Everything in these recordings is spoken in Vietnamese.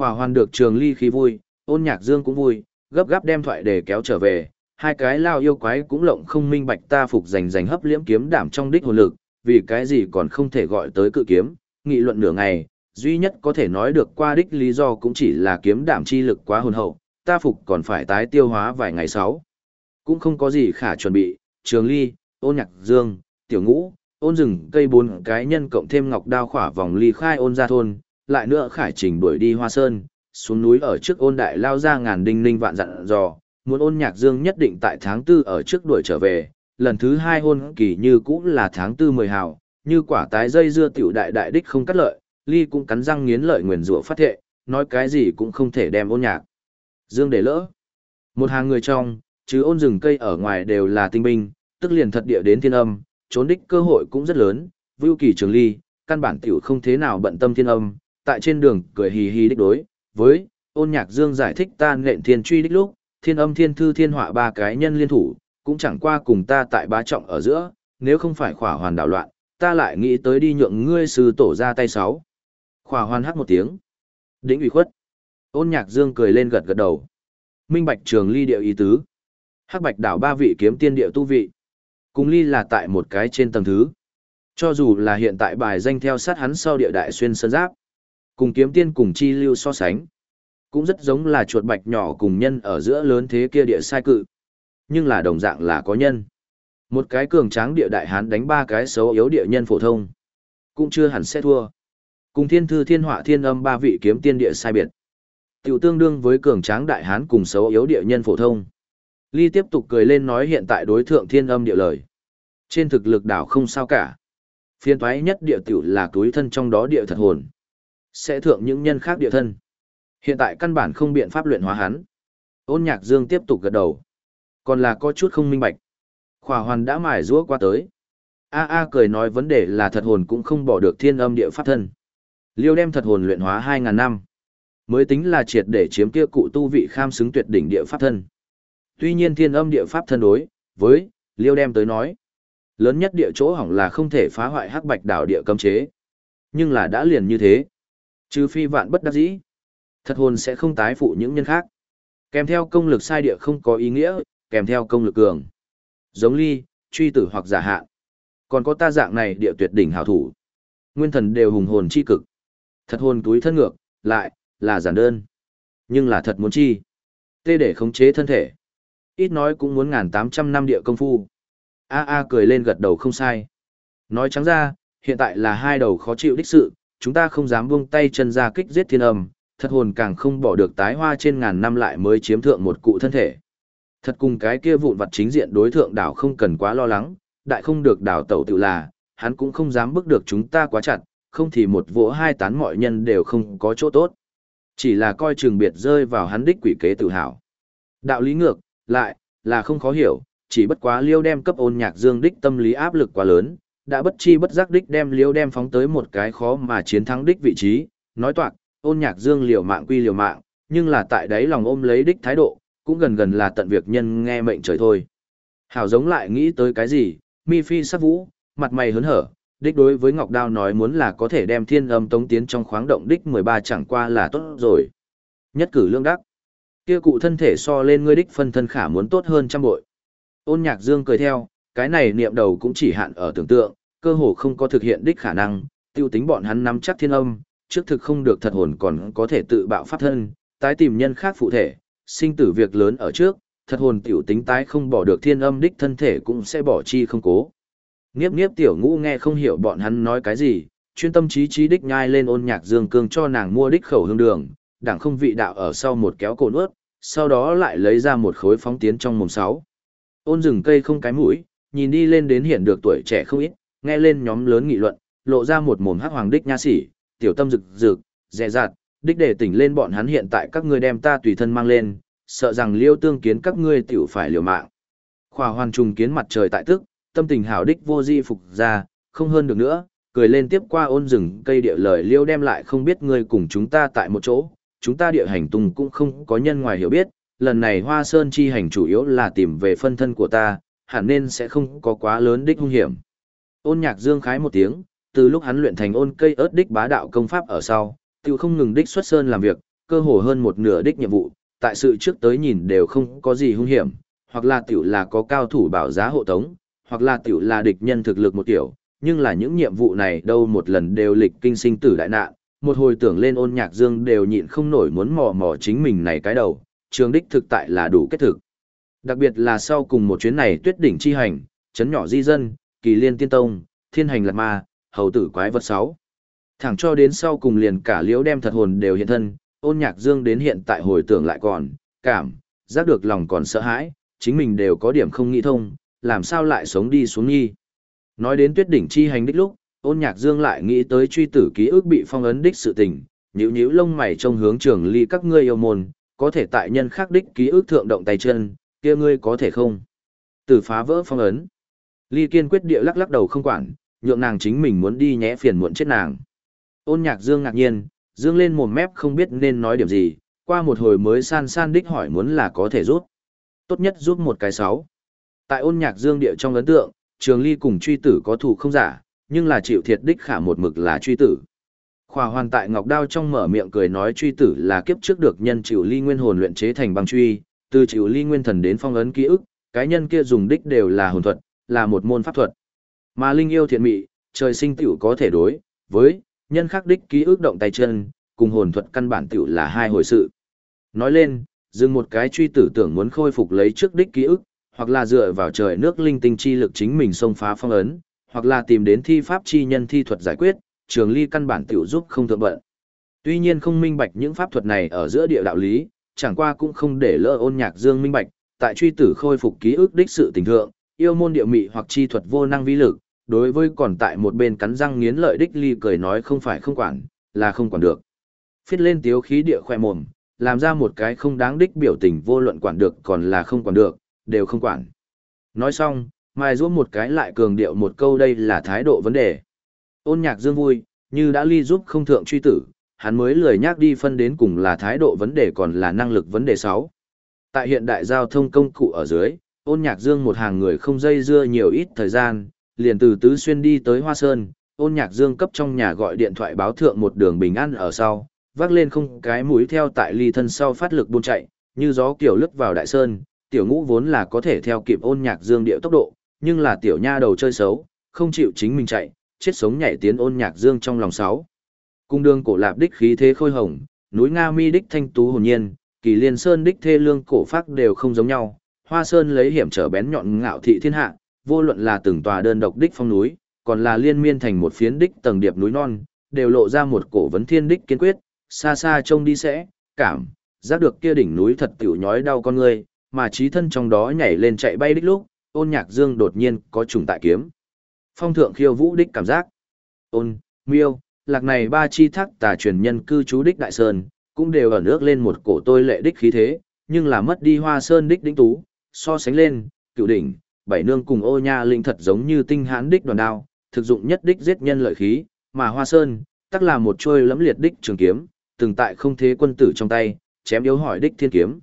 Khỏa hoàn được trường ly khí vui, ôn nhạc dương cũng vui, gấp gáp đem thoại để kéo trở về, hai cái lao yêu quái cũng lộng không minh bạch ta phục giành giành hấp liễm kiếm đảm trong đích hồn lực, vì cái gì còn không thể gọi tới cự kiếm, nghị luận nửa ngày, duy nhất có thể nói được qua đích lý do cũng chỉ là kiếm đảm chi lực quá hồn hậu, ta phục còn phải tái tiêu hóa vài ngày sáu. Cũng không có gì khả chuẩn bị, trường ly, ôn nhạc dương, tiểu ngũ, ôn rừng cây bốn cái nhân cộng thêm ngọc đao khỏa vòng ly khai ôn ra thôn, lại nữa khải trình đuổi đi hoa sơn, xuống núi ở trước ôn đại lao ra ngàn đinh ninh vạn dặn dò, muốn ôn nhạc dương nhất định tại tháng tư ở trước đuổi trở về, lần thứ hai hôn kỳ như cũ là tháng tư mười hào, như quả tái dây dưa tiểu đại đại đích không cắt lợi, ly cũng cắn răng nghiến lợi nguyền rủa phát thệ, nói cái gì cũng không thể đem ôn nhạc. Dương để lỡ. Một hàng người trong, chứ ôn rừng cây ở ngoài đều là tinh binh, tức liền thật địa đến thiên âm, trốn đích cơ hội cũng rất lớn, vưu kỳ trường ly, căn bản tiểu không thế nào bận tâm thiên âm, tại trên đường cười hì hì đích đối, với, ôn nhạc dương giải thích ta nện thiên truy đích lúc, thiên âm thiên thư thiên họa ba cái nhân liên thủ, cũng chẳng qua cùng ta tại bá trọng ở giữa, nếu không phải khỏa hoàn đảo loạn, ta lại nghĩ tới đi nhượng ngươi sư tổ ra tay sáu. Khỏa hoàn hát một tiếng. Đĩnh ủy khuất. Ôn nhạc dương cười lên gật gật đầu. Minh bạch trường ly điệu ý tứ. Hắc bạch đảo ba vị kiếm tiên điệu tu vị. Cùng ly là tại một cái trên tầng thứ. Cho dù là hiện tại bài danh theo sát hắn sau địa đại xuyên sơn giáp. Cùng kiếm tiên cùng chi lưu so sánh. Cũng rất giống là chuột bạch nhỏ cùng nhân ở giữa lớn thế kia địa sai cự. Nhưng là đồng dạng là có nhân. Một cái cường tráng địa đại hán đánh ba cái xấu yếu địa nhân phổ thông. Cũng chưa hẳn sẽ thua. Cùng thiên thư thiên họa thiên âm ba vị kiếm tiên địa sai biệt. Tiểu tương đương với cường tráng đại hán cùng xấu yếu địa nhân phổ thông. Ly tiếp tục cười lên nói hiện tại đối thượng thiên âm địa lời. Trên thực lực đảo không sao cả. Phiên thoái nhất địa tiểu là túi thân trong đó địa thật hồn. Sẽ thượng những nhân khác địa thân. Hiện tại căn bản không biện pháp luyện hóa hắn. Ôn nhạc dương tiếp tục gật đầu. Còn là có chút không minh bạch. Khỏa hoàn đã mải rũa qua tới. A A cười nói vấn đề là thật hồn cũng không bỏ được thiên âm địa pháp thân. Liêu đem thật hồn luyện hóa 2.000 năm. Mới tính là triệt để chiếm kia cụ tu vị kham xứng tuyệt đỉnh địa pháp thân. Tuy nhiên thiên âm địa pháp thân đối, với, Liêu đem tới nói. Lớn nhất địa chỗ hỏng là không thể phá hoại hắc bạch đảo địa cấm chế. Nhưng là đã liền như thế. Trừ phi vạn bất đắc dĩ. Thật hồn sẽ không tái phụ những nhân khác. Kèm theo công lực sai địa không có ý nghĩa, kèm theo công lực cường. Giống ly, truy tử hoặc giả hạ. Còn có ta dạng này địa tuyệt đỉnh hảo thủ. Nguyên thần đều hùng hồn chi cực. Thật hồn túi thân ngược, lại, là giản đơn. Nhưng là thật muốn chi. Tê để khống chế thân thể. Ít nói cũng muốn ngàn tám trăm năm địa công phu. A A cười lên gật đầu không sai. Nói trắng ra, hiện tại là hai đầu khó chịu đích sự, chúng ta không dám buông tay chân ra kích giết thiên âm, thật hồn càng không bỏ được tái hoa trên ngàn năm lại mới chiếm thượng một cụ thân thể. Thật cùng cái kia vụn vặt chính diện đối thượng đảo không cần quá lo lắng, đại không được đảo tẩu tự là, hắn cũng không dám bức được chúng ta quá chặt, không thì một vỗ hai tán mọi nhân đều không có chỗ tốt. Chỉ là coi trường biệt rơi vào hắn đích quỷ kế tự hào. Đạo lý ngược, lại, là không khó hiểu, chỉ bất quá liêu đem cấp ôn nhạc dương đích tâm lý áp lực quá lớn, đã bất chi bất giác đích đem liêu đem phóng tới một cái khó mà chiến thắng đích vị trí, nói toạc, ôn nhạc dương liều mạng quy liều mạng, nhưng là tại đấy lòng ôm lấy đích thái độ, cũng gần gần là tận việc nhân nghe mệnh trời thôi. Hảo giống lại nghĩ tới cái gì, mi phi sắc vũ, mặt mày hớn hở, đích đối với Ngọc Đao nói muốn là có thể đem thiên âm tống tiến trong khoáng động đích 13 chẳng qua là tốt rồi. Nhất cử lương đắc. Kia cụ thân thể so lên ngươi đích phân thân khả muốn tốt hơn trăm bội. Ôn nhạc dương cười theo, cái này niệm đầu cũng chỉ hạn ở tưởng tượng, cơ hồ không có thực hiện đích khả năng, tiêu tính bọn hắn nắm chắc thiên âm, trước thực không được thật hồn còn có thể tự bạo pháp thân, tái tìm nhân khác phụ thể, sinh tử việc lớn ở trước, thật hồn tiểu tính tái không bỏ được thiên âm đích thân thể cũng sẽ bỏ chi không cố. Nghiếp nghiếp tiểu ngũ nghe không hiểu bọn hắn nói cái gì, chuyên tâm trí trí đích nhai lên ôn nhạc dương cương cho nàng mua đích khẩu hương đường, đảng không vị đạo ở sau một kéo cổ nuốt, sau đó lại lấy ra một khối phóng tiến trong mồm sáu. Ôn rừng cây không cái mũi, nhìn đi lên đến hiện được tuổi trẻ không ít, nghe lên nhóm lớn nghị luận, lộ ra một mồm hắc hoàng đích nha sĩ, tiểu tâm rực rực, dè dạt, đích để tỉnh lên bọn hắn hiện tại các ngươi đem ta tùy thân mang lên, sợ rằng liêu tương kiến các ngươi tiểu phải liều mạng. Khỏa hoàn trùng kiến mặt trời tại tức, tâm tình hảo đích vô di phục ra, không hơn được nữa, cười lên tiếp qua ôn rừng cây địa lời liêu đem lại không biết ngươi cùng chúng ta tại một chỗ, chúng ta địa hành tung cũng không có nhân ngoài hiểu biết, lần này hoa sơn chi hành chủ yếu là tìm về phân thân của ta, hẳn nên sẽ không có quá lớn đích hung hiểm. Ôn nhạc dương khái một tiếng, từ lúc hắn luyện thành ôn cây ớt đích bá đạo công pháp ở sau, tiêu không ngừng đích xuất sơn làm việc, cơ hồ hơn một nửa đích nhiệm vụ, tại sự trước tới nhìn đều không có gì hung hiểm, hoặc là tiểu là có cao thủ bảo giá hộ tống, hoặc là tiểu là địch nhân thực lực một tiểu, nhưng là những nhiệm vụ này đâu một lần đều lịch kinh sinh tử đại nạn, một hồi tưởng lên ôn nhạc dương đều nhịn không nổi muốn mò mò chính mình này cái đầu, trường đích thực tại là đủ kết thực. Đặc biệt là sau cùng một chuyến này tuyết đỉnh chi hành, chấn nhỏ di dân, kỳ liên tiên tông, thiên hành lạc ma, hầu tử quái vật sáu Thẳng cho đến sau cùng liền cả liễu đem thật hồn đều hiện thân, ôn nhạc dương đến hiện tại hồi tưởng lại còn, cảm, giác được lòng còn sợ hãi, chính mình đều có điểm không nghĩ thông, làm sao lại sống đi xuống nghi. Nói đến tuyết đỉnh chi hành đích lúc, ôn nhạc dương lại nghĩ tới truy tử ký ức bị phong ấn đích sự tình, nhíu nhíu lông mày trong hướng trường ly các ngươi yêu môn, có thể tại nhân khác đích ký ức thượng động tay chân, kia ngươi có thể không? Tử phá vỡ phong ấn. Ly kiên quyết địa lắc lắc đầu không quản, nhượng nàng chính mình muốn đi nhẽ phiền muộn chết nàng. Ôn nhạc dương ngạc nhiên, dương lên một mép không biết nên nói điểm gì, qua một hồi mới san san đích hỏi muốn là có thể rút. Tốt nhất rút một cái sáu. Tại ôn nhạc dương địa trong ấn tượng, trường ly cùng truy tử có thủ không giả, nhưng là chịu thiệt đích khả một mực là truy tử. Khỏa hoàn tại ngọc đao trong mở miệng cười nói truy tử là kiếp trước được nhân chịu ly nguyên hồn luyện chế thành băng truy, từ chịu ly nguyên thần đến phong ấn ký ức, cái nhân kia dùng đích đều là hồn thuật, là một môn pháp thuật. Mà linh yêu thiện mị, trời sinh tiểu có thể đối với nhân khắc đích ký ức động tay chân, cùng hồn thuật căn bản tiểu là hai hồi sự. Nói lên, dừng một cái truy tử tưởng muốn khôi phục lấy trước đích ký ức, hoặc là dựa vào trời nước linh tinh chi lực chính mình xông phá phong ấn, hoặc là tìm đến thi pháp chi nhân thi thuật giải quyết, trường ly căn bản tiểu giúp không thượng bận. Tuy nhiên không minh bạch những pháp thuật này ở giữa địa đạo lý, chẳng qua cũng không để lỡ ôn nhạc dương minh bạch, tại truy tử khôi phục ký ức đích sự tình thượng, yêu môn địa mị hoặc chi thuật vô năng vi lực, đối với còn tại một bên cắn răng nghiến lợi đích ly cười nói không phải không quản, là không quản được. Phiết lên tiếu khí địa khoe mồm, làm ra một cái không đáng đích biểu tình vô luận quản được còn là không quản được, đều không quản. Nói xong, mai giúp một cái lại cường điệu một câu đây là thái độ vấn đề. Ôn nhạc dương vui, như đã ly giúp không thượng truy tử, hắn mới lười nhắc đi phân đến cùng là thái độ vấn đề còn là năng lực vấn đề 6. Tại hiện đại giao thông công cụ ở dưới, ôn nhạc dương một hàng người không dây dưa nhiều ít thời gian, liền từ Tứ Xuyên đi tới Hoa Sơn, ôn nhạc dương cấp trong nhà gọi điện thoại báo thượng một đường bình an ở sau, vác lên không cái mũi theo tại ly thân sau phát lực buôn chạy, như gió kiểu lướt vào đại sơn, tiểu ngũ vốn là có thể theo kịp ôn nhạc dương điệu tốc độ, nhưng là tiểu nha đầu chơi xấu, không chịu chính mình chạy, chết sống nhảy tiến ôn nhạc dương trong lòng sáu. Cung đường cổ lạp đích khí thế khôi hồng, núi Nga mi đích thanh tú hồn nhiên, kỳ liên sơn đích thê lương cổ phác đều không giống nhau, hoa sơn lấy hiểm trở bén nhọn ngạo thị thiên hạ, vô luận là từng tòa đơn độc đích phong núi, còn là liên miên thành một phiến đích tầng điệp núi non, đều lộ ra một cổ vấn thiên đích kiên quyết, xa xa trông đi sẽ, cảm, giác được kia đỉnh núi thật tiểu nhói đau con người, mà trí thân trong đó nhảy lên chạy bay đích lúc, ôn nhạc dương đột nhiên có trùng tại kiếm. Phong thượng khiêu vũ đích cảm giác. Ôn, miêu, lạc này ba chi thác tà truyền nhân cư trú đích đại sơn, cũng đều ở nước lên một cổ tôi lệ đích khí thế, nhưng là mất đi hoa sơn đích đỉnh tú, so sánh lên, cựu đỉnh, bảy nương cùng ô nha linh thật giống như tinh hãn đích đoàn đao, thực dụng nhất đích giết nhân lợi khí, mà hoa sơn, tắc là một trôi lẫm liệt đích trường kiếm, từng tại không thế quân tử trong tay, chém yếu hỏi đích thiên kiếm.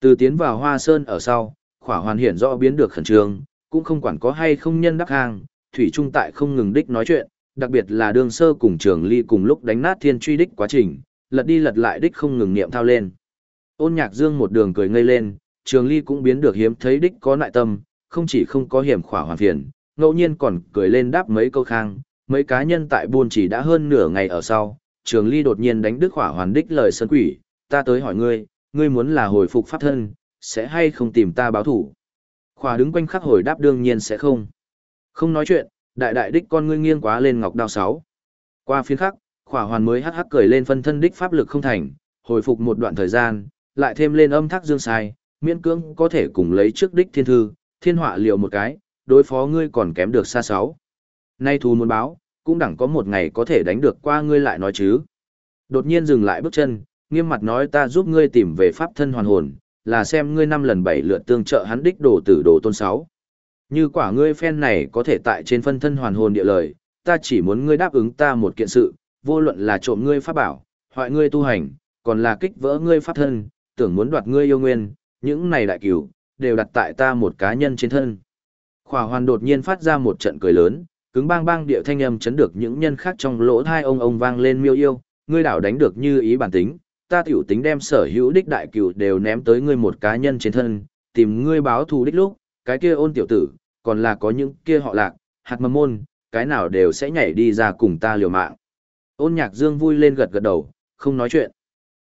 Từ tiến vào hoa sơn ở sau, khỏa hoàn hiển rõ biến được khẩn trương, cũng không quản có hay không nhân đắc hàng, thủy trung tại không ngừng đích nói chuyện, đặc biệt là đường sơ cùng trường ly cùng lúc đánh nát thiên truy đích quá trình, lật đi lật lại đích không ngừng niệm thao lên. Ôn nhạc dương một đường cười ngây lên, trường ly cũng biến được hiếm thấy đích có nại tâm, không chỉ không có hiểm khỏa hoàn phiền, ngẫu nhiên còn cười lên đáp mấy câu khang, mấy cá nhân tại buôn chỉ đã hơn nửa ngày ở sau, trường ly đột nhiên đánh đức khỏa hoàn đích lời sơn quỷ, ta tới hỏi ngươi, ngươi muốn là hồi phục pháp thân, sẽ hay không tìm ta báo thủ? Khỏa đứng quanh khắc hồi đáp đương nhiên sẽ không. Không nói chuyện, đại đại đích con ngươi nghiêng quá lên ngọc đao sáu. Qua phiên khắc, khỏa hoàn mới hắc hắc cười lên phân thân đích pháp lực không thành, hồi phục một đoạn thời gian, lại thêm lên âm thác dương sai, miễn cưỡng có thể cùng lấy trước đích thiên thư, thiên họa liều một cái, đối phó ngươi còn kém được xa sáu. Nay thù muốn báo, cũng đẳng có một ngày có thể đánh được qua ngươi lại nói chứ. Đột nhiên dừng lại bước chân, nghiêm mặt nói ta giúp ngươi tìm về pháp thân hoàn hồn, là xem ngươi năm lần bảy lượt tương trợ hắn đích đồ tử đồ tôn sáu. Như quả ngươi phen này có thể tại trên phân thân hoàn hồn địa lời, ta chỉ muốn ngươi đáp ứng ta một kiện sự, vô luận là trộm ngươi pháp bảo, hoại ngươi tu hành, còn là kích vỡ ngươi pháp thân, tưởng muốn đoạt ngươi yêu nguyên, những này đại cửu, đều đặt tại ta một cá nhân trên thân. Khỏa hoàn đột nhiên phát ra một trận cười lớn, cứng bang bang địa thanh âm chấn được những nhân khác trong lỗ thai ông ông vang lên miêu yêu, ngươi đảo đánh được như ý bản tính, ta tiểu tính đem sở hữu đích đại cửu đều ném tới ngươi một cá nhân trên thân, tìm ngươi báo thù đích lúc, cái kia ôn tiểu tử, còn là có những kia họ lạc, hạt mầm môn, cái nào đều sẽ nhảy đi ra cùng ta liều mạng. Ôn nhạc dương vui lên gật gật đầu, không nói chuyện.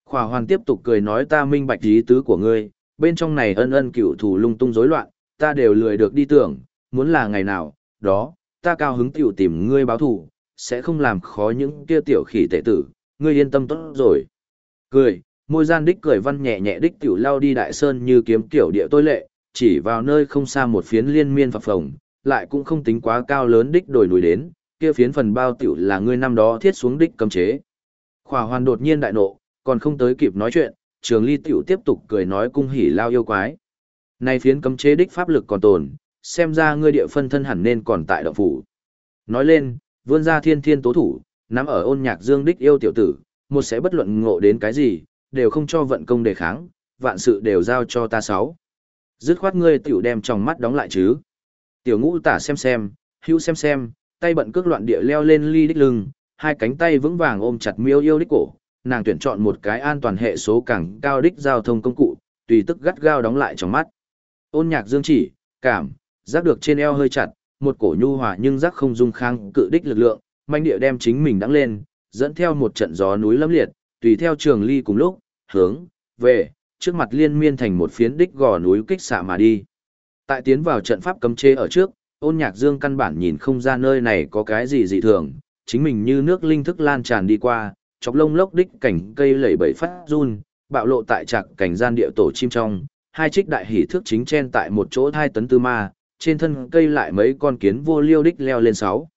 Khỏa hoàn tiếp tục cười nói ta minh bạch ý tứ của ngươi, bên trong này ân ân cựu thù lung tung rối loạn, ta đều lười được đi tưởng, muốn là ngày nào, đó, ta cao hứng tiểu tìm ngươi báo thù, sẽ không làm khó những kia tiểu khỉ tệ tử, ngươi yên tâm tốt rồi. Cười, môi gian đích cười văn nhẹ nhẹ đích tiểu lao đi đại sơn như kiếm tiểu địa tôi lệ, chỉ vào nơi không xa một phiến liên miên phập phồng, lại cũng không tính quá cao lớn đích đổi núi đến, kia phiến phần bao tiểu là ngươi năm đó thiết xuống đích cấm chế. Khỏa hoàn đột nhiên đại nộ, còn không tới kịp nói chuyện, trường ly tiểu tiếp tục cười nói cung hỉ lao yêu quái. Này phiến cấm chế đích pháp lực còn tồn, xem ra ngươi địa phân thân hẳn nên còn tại động phủ. Nói lên, vươn ra thiên thiên tố thủ, nắm ở ôn nhạc dương đích yêu tiểu tử, một sẽ bất luận ngộ đến cái gì, đều không cho vận công đề kháng, vạn sự đều giao cho ta sáu. Dứt khoát ngươi tiểu đem trong mắt đóng lại chứ. Tiểu ngũ tả xem xem, hữu xem xem, tay bận cước loạn địa leo lên ly đích lưng, hai cánh tay vững vàng ôm chặt miêu yêu đích cổ, nàng tuyển chọn một cái an toàn hệ số càng cao đích giao thông công cụ, tùy tức gắt gao đóng lại trong mắt. Ôn nhạc dương chỉ, cảm, giác được trên eo hơi chặt, một cổ nhu hòa nhưng giác không dung kháng cự đích lực lượng, manh địa đem chính mình đắng lên, dẫn theo một trận gió núi lâm liệt, tùy theo trường ly cùng lúc, hướng, về, trước mặt liên miên thành một phiến đích gò núi kích xạ mà đi. Tại tiến vào trận pháp cấm chế ở trước, ôn nhạc dương căn bản nhìn không ra nơi này có cái gì dị thường, chính mình như nước linh thức lan tràn đi qua, chọc lông lốc đích cảnh cây lẩy bẩy phát run, bạo lộ tại trạc cảnh gian địa tổ chim trong, hai trích đại hỉ thước chính chen tại một chỗ hai tấn tư ma, trên thân cây lại mấy con kiến vô liêu đích leo lên sáu.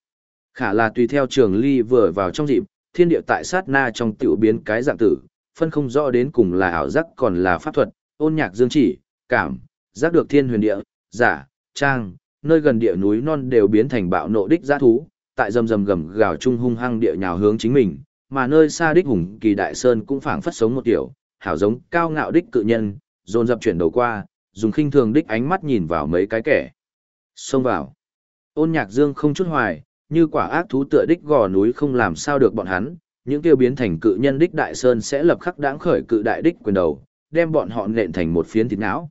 Khả là tùy theo trường ly vừa vào trong dịp, thiên địa tại sát na trong tiểu biến cái dạng tử, phân không rõ đến cùng là ảo giác còn là pháp thuật, ôn nhạc dương chỉ, cảm, giác được thiên huyền địa, giả, trang, nơi gần địa núi non đều biến thành bạo nộ đích giã thú, tại rầm rầm gầm gào trung hung hăng địa nhào hướng chính mình, mà nơi xa đích hùng kỳ đại sơn cũng phảng phất sống một tiểu, hảo giống cao ngạo đích cự nhân, dồn dập chuyển đầu qua, dùng khinh thường đích ánh mắt nhìn vào mấy cái kẻ. Xông vào. Ôn nhạc dương không chút hoài, như quả ác thú tựa đích gò núi không làm sao được bọn hắn, những tiêu biến thành cự nhân đích đại sơn sẽ lập khắc đáng khởi cự đại đích quyền đầu, đem bọn họ nện thành một phiến thịt não.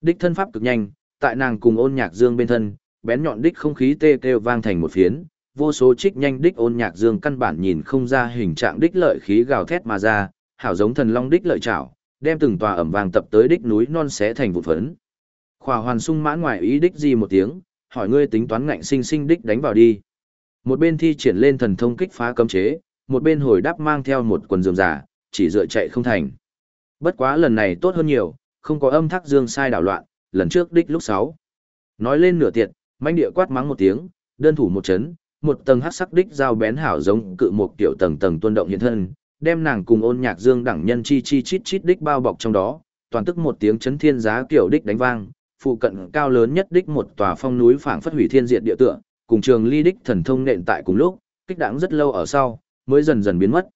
Đích thân pháp cực nhanh, tại nàng cùng ôn nhạc dương bên thân, bén nhọn đích không khí tê kêu vang thành một phiến, vô số trích nhanh đích ôn nhạc dương căn bản nhìn không ra hình trạng đích lợi khí gào thét mà ra, hảo giống thần long đích lợi chảo, đem từng tòa ẩm vàng tập tới đích núi non xé thành vụn phấn. Khỏa hoàn sung mãn ngoài ý đích gì một tiếng, hỏi ngươi tính toán ngạnh sinh sinh đích đánh vào đi. Một bên thi triển lên thần thông kích phá cấm chế, một bên hồi đáp mang theo một quần dườm giả, chỉ dựa chạy không thành. Bất quá lần này tốt hơn nhiều, không có âm thác dương sai đảo loạn, lần trước đích lúc sáu. Nói lên nửa tiệt, manh địa quát mắng một tiếng, đơn thủ một chấn, một tầng hắc sắc đích giao bén hảo giống cự một tiểu tầng tầng tuôn động hiện thân, đem nàng cùng ôn nhạc dương đẳng nhân chi chi chít chít đích bao bọc trong đó, toàn tức một tiếng chấn thiên giá kiểu đích đánh vang, phụ cận cao lớn nhất đích một tòa phong núi phảng phất hủy thiên diệt địa tượng, cùng trường ly đích thần thông nện tại cùng lúc, kích đãng rất lâu ở sau, mới dần dần biến mất.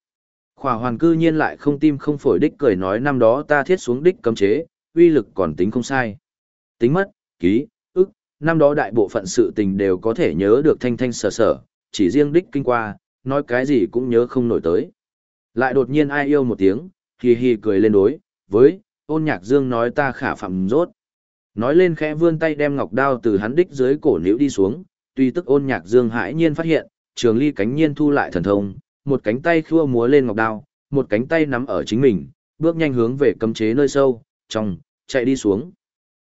Khỏa hoàn cư nhiên lại không tim không phổi đích cười nói năm đó ta thiết xuống đích cấm chế, uy lực còn tính không sai. Tính mất, ký, năm đó đại bộ phận sự tình đều có thể nhớ được thanh thanh sở sở, chỉ riêng đích kinh qua, nói cái gì cũng nhớ không nổi tới. Lại đột nhiên ai yêu một tiếng, hì hì cười lên đối, với, ôn nhạc dương nói ta khả phạm rốt. Nói lên khẽ vươn tay đem ngọc đao từ hắn đích dưới cổ liễu đi xuống, tuy tức ôn nhạc dương hãi nhiên phát hiện, trường ly cánh nhiên thu lại thần thông, một cánh tay khua múa lên ngọc đao, một cánh tay nắm ở chính mình, bước nhanh hướng về cấm chế nơi sâu, trong, chạy đi xuống.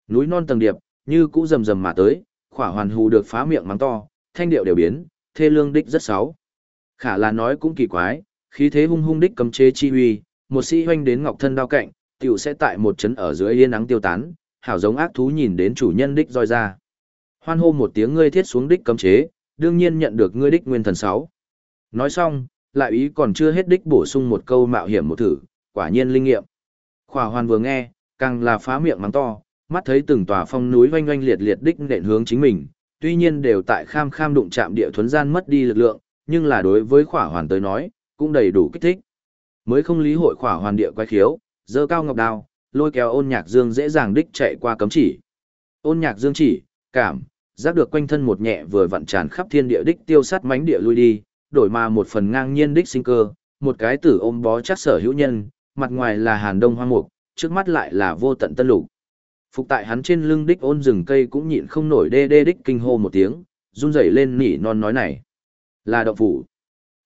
Núi non tầng điệp, như cũ rầm rầm mà tới, khỏa hoàn hù được phá miệng mắng to, thanh điệu đều biến, thê lương đích rất xấu. Khả là nói cũng kỳ quái, khí thế hung hung đích cấm chế chi huy, một sĩ hoanh đến ngọc thân đao cạnh, tiểu sẽ tại một chấn ở dưới yên nắng tiêu tán, hảo giống ác thú nhìn đến chủ nhân đích roi ra. Hoan hô một tiếng ngươi thiết xuống đích cấm chế, đương nhiên nhận được ngươi đích nguyên thần sáu. Nói xong, lại ý còn chưa hết đích bổ sung một câu mạo hiểm một thử, quả nhiên linh nghiệm. Khỏa hoàn vừa nghe, càng là phá miệng mắng to, mắt thấy từng tòa phong núi oanh oanh liệt liệt đích nện hướng chính mình, tuy nhiên đều tại kham kham đụng chạm địa thuấn gian mất đi lực lượng, nhưng là đối với khỏa hoàn tới nói, cũng đầy đủ kích thích. Mới không lý hội khỏa hoàn địa quay khiếu, dơ cao ngọc đao, lôi kéo ôn nhạc dương dễ dàng đích chạy qua cấm chỉ. Ôn nhạc dương chỉ, cảm, giác được quanh thân một nhẹ vừa vặn tràn khắp thiên địa đích tiêu sát mánh địa lui đi, đổi mà một phần ngang nhiên đích sinh cơ, một cái tử ôm bó chắc sở hữu nhân, mặt ngoài là hàn đông hoang mục, trước mắt lại là vô tận tân lục. Phục tại hắn trên lưng đích ôn rừng cây cũng nhịn không nổi đê đê đích kinh hô một tiếng, run rẩy lên nỉ non nói này. Là động phủ.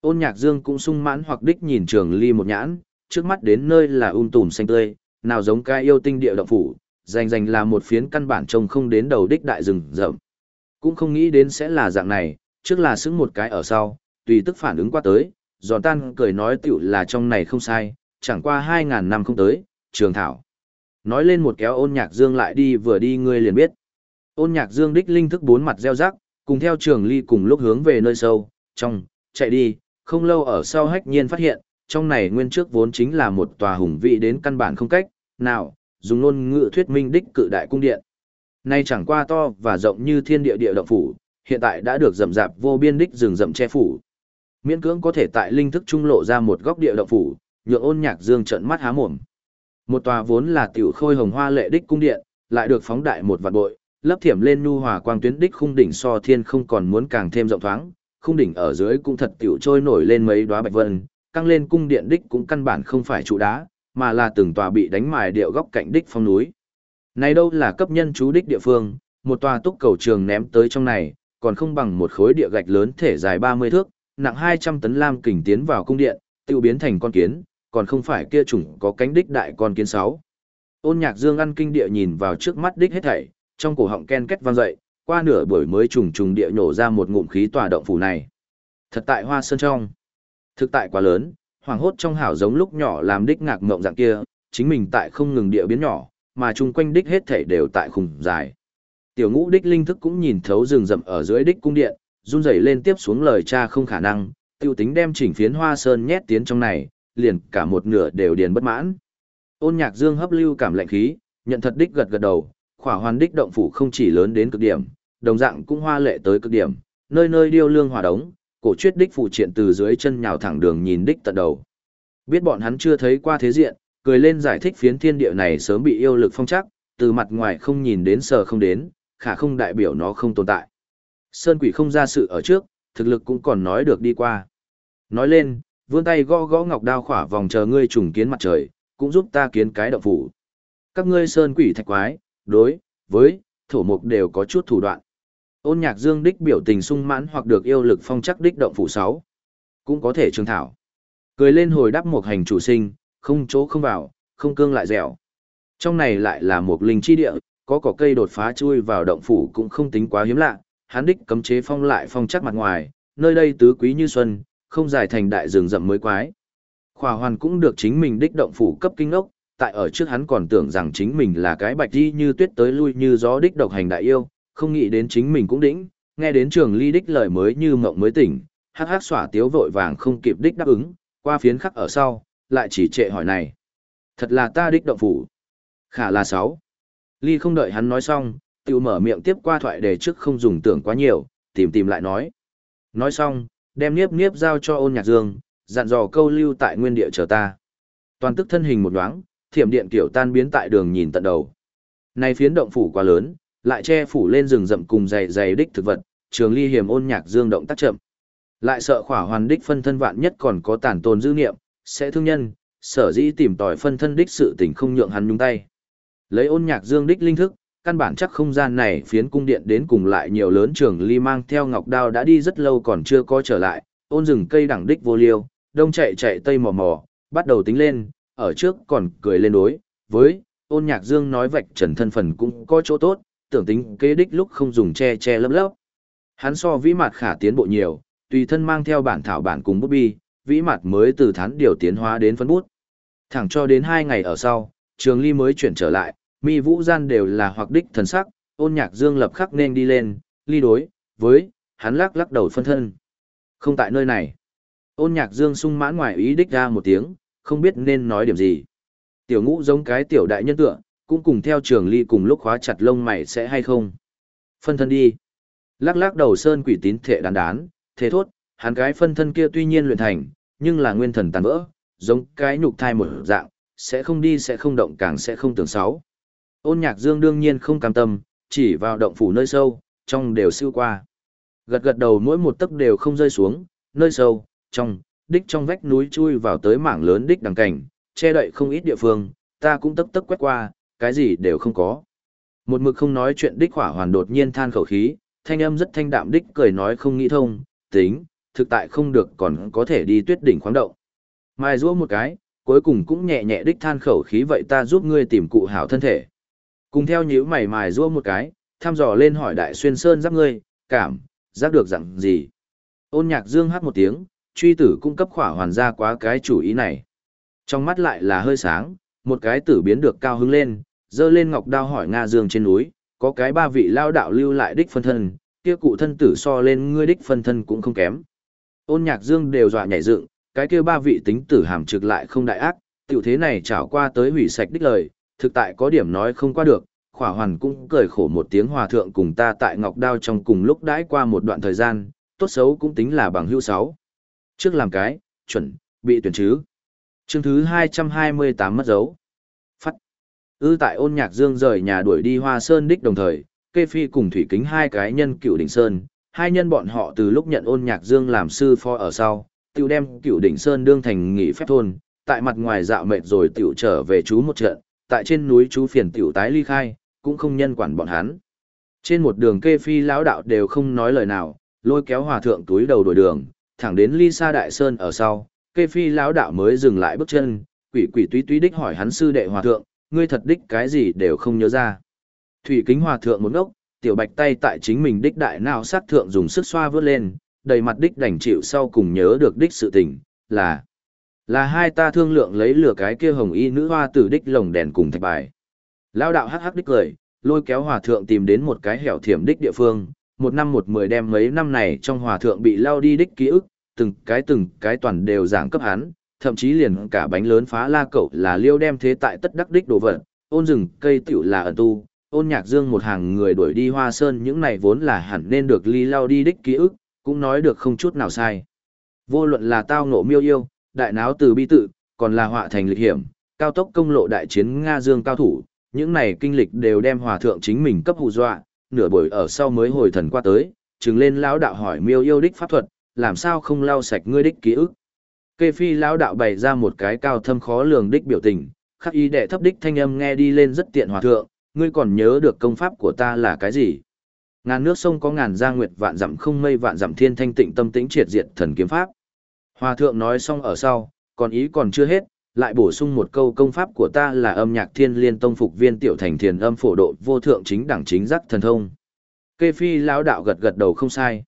Ôn nhạc dương cũng sung mãn hoặc đích nhìn trường ly một nhãn, trước mắt đến nơi là um tùm xanh tươi, nào giống cái yêu tinh địa động phủ, dành dành là một phiến căn bản trông không đến đầu đích đại rừng rậm. Cũng không nghĩ đến sẽ là dạng này, trước là xứng một cái ở sau, tùy tức phản ứng qua tới, giòn tan cười nói tiểu là trong này không sai, chẳng qua hai ngàn năm không tới, trường thảo. Nói lên một kéo ôn nhạc dương lại đi vừa đi ngươi liền biết. Ôn nhạc dương đích linh thức bốn mặt gieo rắc, cùng theo trường ly cùng lúc hướng về nơi sâu, trong, chạy đi, không lâu ở sau hách nhiên phát hiện, trong này nguyên trước vốn chính là một tòa hùng vị đến căn bản không cách, nào, dùng ngôn ngữ thuyết minh đích cự đại cung điện. Nay chẳng qua to và rộng như thiên địa địa động phủ, hiện tại đã được rậm rạp vô biên đích rừng rậm che phủ. Miễn cưỡng có thể tại linh thức trung lộ ra một góc địa động phủ, nhượng ôn nhạc dương trận mắt há mồm. Một tòa vốn là tiểu khôi hồng hoa lệ đích cung điện, lại được phóng đại một vạn bội, lấp thiểm lên nhu hòa quang tuyến đích khung đỉnh so thiên không còn muốn càng thêm rộng thoáng, khung đỉnh ở dưới cũng thật tiểu trôi nổi lên mấy đóa bạch vân, căng lên cung điện đích cũng căn bản không phải trụ đá, mà là từng tòa bị đánh mài điệu góc cạnh đích phong núi. Này đâu là cấp nhân chú đích địa phương, một tòa túc cầu trường ném tới trong này, còn không bằng một khối địa gạch lớn thể dài 30 thước, nặng 200 tấn lam kình tiến vào cung điện, tiêu biến thành con kiến, còn không phải kia chủng có cánh đích đại con kiến sáu. Ôn nhạc dương ăn kinh địa nhìn vào trước mắt đích hết thảy, trong cổ họng ken kết vang dậy, qua nửa buổi mới trùng trùng địa nhổ ra một ngụm khí tỏa động phủ này. Thật tại hoa sơn trong. Thực tại quá lớn, hoàng hốt trong hảo giống lúc nhỏ làm đích ngạc ngộng dạng kia, chính mình tại không ngừng địa biến nhỏ, mà chung quanh đích hết thảy đều tại khủng dài. Tiểu ngũ đích linh thức cũng nhìn thấu rừng rậm ở dưới đích cung điện, run rẩy lên tiếp xuống lời cha không khả năng, tiêu tính đem chỉnh phiến hoa sơn nhét tiến trong này, liền cả một nửa đều điền bất mãn. Ôn nhạc dương hấp lưu cảm lạnh khí, nhận thật đích gật gật đầu, khỏa hoàn đích động phủ không chỉ lớn đến cực điểm, đồng dạng cũng hoa lệ tới cực điểm, nơi nơi điêu lương hòa đống, cổ chuyết đích phụ triện từ dưới chân nhào thẳng đường nhìn đích tận đầu. Biết bọn hắn chưa thấy qua thế diện, cười lên giải thích phiến thiên địa này sớm bị yêu lực phong chắc, từ mặt ngoài không nhìn đến sờ không đến, khả không đại biểu nó không tồn tại. Sơn quỷ không ra sự ở trước, thực lực cũng còn nói được đi qua. Nói lên, vươn tay gõ gõ ngọc đao khỏa vòng chờ ngươi trùng kiến mặt trời, cũng giúp ta kiến cái động phủ. Các ngươi sơn quỷ thạch quái, đối, với, thổ mục đều có chút thủ đoạn. Ôn nhạc dương đích biểu tình sung mãn hoặc được yêu lực phong chắc đích động phủ 6. Cũng có thể trường thảo. Cười lên hồi đáp một hành chủ sinh, không chỗ không vào, không cương lại dẻo. Trong này lại là một linh chi địa, có cỏ cây đột phá chui vào động phủ cũng không tính quá hiếm lạ, hắn đích cấm chế phong lại phong chắc mặt ngoài, nơi đây tứ quý như xuân, không dài thành đại rừng rậm mới quái. Khỏa hoàn cũng được chính mình đích động phủ cấp kinh ốc, tại ở trước hắn còn tưởng rằng chính mình là cái bạch đi như tuyết tới lui như gió đích độc hành đại yêu, không nghĩ đến chính mình cũng đỉnh, nghe đến trường ly đích lời mới như mộng mới tỉnh, hắc hắc xỏa tiếu vội vàng không kịp đích đáp ứng, qua phiến khắc ở sau, lại chỉ trệ hỏi này. Thật là ta đích động phủ. Khả là sáu. Ly không đợi hắn nói xong, tự mở miệng tiếp qua thoại đề trước không dùng tưởng quá nhiều, tìm tìm lại nói. Nói xong, đem niếp niếp giao cho ôn nhạc dương, dặn dò câu lưu tại nguyên địa chờ ta. Toàn tức thân hình một đoáng, thiểm điện tiểu tan biến tại đường nhìn tận đầu. Này phiến động phủ quá lớn, lại che phủ lên rừng rậm cùng dày dày đích thực vật, trường ly hiểm ôn nhạc dương động tác chậm. Lại sợ khỏa hoàn đích phân thân vạn nhất còn có tàn tồn dư niệm, sẽ thương nhân, sở dĩ tìm tòi phân thân đích sự tình không nhượng hắn nhúng tay. Lấy ôn nhạc dương đích linh thức, căn bản chắc không gian này phiến cung điện đến cùng lại nhiều lớn trường ly mang theo ngọc đao đã đi rất lâu còn chưa có trở lại, ôn rừng cây đẳng đích vô liêu, đông chạy chạy tây mò mò, bắt đầu tính lên, ở trước còn cười lên đối, với, ôn nhạc dương nói vạch trần thân phần cũng có chỗ tốt, tưởng tính kế đích lúc không dùng che che lấp lấp. Hắn so vĩ mặt khả tiến bộ nhiều, tùy thân mang theo bản thảo bản cùng bút bi, vĩ mặt mới từ thán điều tiến hóa đến phân bút. Thẳng cho đến hai ngày ở sau, trường ly mới chuyển trở lại, mi vũ gian đều là hoặc đích thần sắc, ôn nhạc dương lập khắc nên đi lên, ly đối, với, hắn lắc lắc đầu phân thân. Không tại nơi này. Ôn nhạc dương sung mãn ngoài ý đích ra một tiếng, không biết nên nói điểm gì. Tiểu ngũ giống cái tiểu đại nhân tựa, cũng cùng theo trường ly cùng lúc khóa chặt lông mày sẽ hay không. Phân thân đi. Lắc lắc đầu sơn quỷ tín thể đàn đán, thế thốt, hắn cái phân thân kia tuy nhiên luyện thành, nhưng là nguyên thần tàn vỡ, giống cái nhục thai một dạng, sẽ không đi sẽ không động càng sẽ không tưởng sáu. Ôn nhạc dương đương nhiên không cam tâm, chỉ vào động phủ nơi sâu, trong đều siêu qua. Gật gật đầu mỗi một tấc đều không rơi xuống, nơi sâu, trong, đích trong vách núi chui vào tới mảng lớn đích đằng cảnh, che đậy không ít địa phương, ta cũng tấc tấc quét qua, cái gì đều không có. Một mực không nói chuyện đích hỏa hoàn đột nhiên than khẩu khí, thanh âm rất thanh đạm đích cười nói không nghĩ thông, tính, thực tại không được còn có thể đi tuyết đỉnh khoáng động. Mai rua một cái, cuối cùng cũng nhẹ nhẹ đích than khẩu khí vậy ta giúp ngươi tìm cụ hảo thân thể. Cùng theo nhíu mày mài rua một cái, thăm dò lên hỏi đại xuyên sơn giáp ngươi, cảm, giác được rằng gì. Ôn nhạc dương hát một tiếng, truy tử cung cấp khỏa hoàn ra quá cái chủ ý này. Trong mắt lại là hơi sáng, một cái tử biến được cao hứng lên, dơ lên ngọc đao hỏi Nga Dương trên núi, có cái ba vị lao đạo lưu lại đích phân thân, kia cụ thân tử so lên ngươi đích phân thân cũng không kém. Ôn nhạc Dương đều dọa nhảy dựng, cái kia ba vị tính tử hàm trực lại không đại ác, tiểu thế này trảo qua tới hủy sạch đích lời, thực tại có điểm nói không qua được, khỏa hoàn cũng cười khổ một tiếng hòa thượng cùng ta tại ngọc đao trong cùng lúc đãi qua một đoạn thời gian, tốt xấu cũng tính là bằng hữu sáu. Trước làm cái, chuẩn, bị tuyển chứ. Chương thứ 228 mất dấu. Phát. Ư tại ôn nhạc dương rời nhà đuổi đi hoa sơn đích đồng thời, kê phi cùng thủy kính hai cái nhân cựu đỉnh sơn, hai nhân bọn họ từ lúc nhận ôn nhạc dương làm sư phó ở sau, tiểu đem cựu đỉnh sơn đương thành nghỉ phép thôn, tại mặt ngoài dạo mệt rồi tiểu trở về chú một trận, tại trên núi chú phiền tiểu tái ly khai, cũng không nhân quản bọn hắn. Trên một đường kê phi lão đạo đều không nói lời nào, lôi kéo hòa thượng túi đầu đổi đường, thẳng đến ly xa đại sơn ở sau, kê phi lão đạo mới dừng lại bước chân, quỷ quỷ túy túy đích hỏi hắn sư đệ hòa thượng, ngươi thật đích cái gì đều không nhớ ra. Thủy kính hòa thượng một ngốc, tiểu bạch tay tại chính mình đích đại nào sát thượng dùng sức xoa vớt lên, đầy mặt đích đành chịu sau cùng nhớ được đích sự tình, là là hai ta thương lượng lấy lửa cái kia hồng y nữ hoa tử đích lồng đèn cùng thạch bài. Lao đạo hắc hắc đích cười, lôi kéo hòa thượng tìm đến một cái hẻo thiểm đích địa phương, một năm một mười đem mấy năm này trong hòa thượng bị lao đi đích ký ức, từng cái từng cái toàn đều giảng cấp hắn, thậm chí liền cả bánh lớn phá la cậu là liêu đem thế tại tất đắc đích đồ vật, ôn rừng cây tiểu là ẩn tu, ôn nhạc dương một hàng người đuổi đi hoa sơn những này vốn là hẳn nên được ly lao đi đích ký ức, cũng nói được không chút nào sai. Vô luận là tao ngộ miêu yêu, đại náo từ bi tự, còn là họa thành lịch hiểm, cao tốc công lộ đại chiến Nga Dương cao thủ, những này kinh lịch đều đem hòa thượng chính mình cấp hù dọa, nửa buổi ở sau mới hồi thần qua tới, trừng lên lão đạo hỏi miêu yêu đích pháp thuật, làm sao không lau sạch ngươi đích ký ức. Kê phi lão đạo bày ra một cái cao thâm khó lường đích biểu tình, khắc ý đệ thấp đích thanh âm nghe đi lên rất tiện hòa thượng, ngươi còn nhớ được công pháp của ta là cái gì? Ngàn nước sông có ngàn gia nguyệt vạn dặm không mây vạn dặm thiên thanh tịnh tâm tĩnh triệt diệt thần kiếm pháp. Hòa thượng nói xong ở sau, còn ý còn chưa hết, lại bổ sung một câu công pháp của ta là âm nhạc thiên liên tông phục viên tiểu thành thiền âm phổ độ vô thượng chính đẳng chính giác thần thông. Kê phi lão đạo gật gật đầu không sai.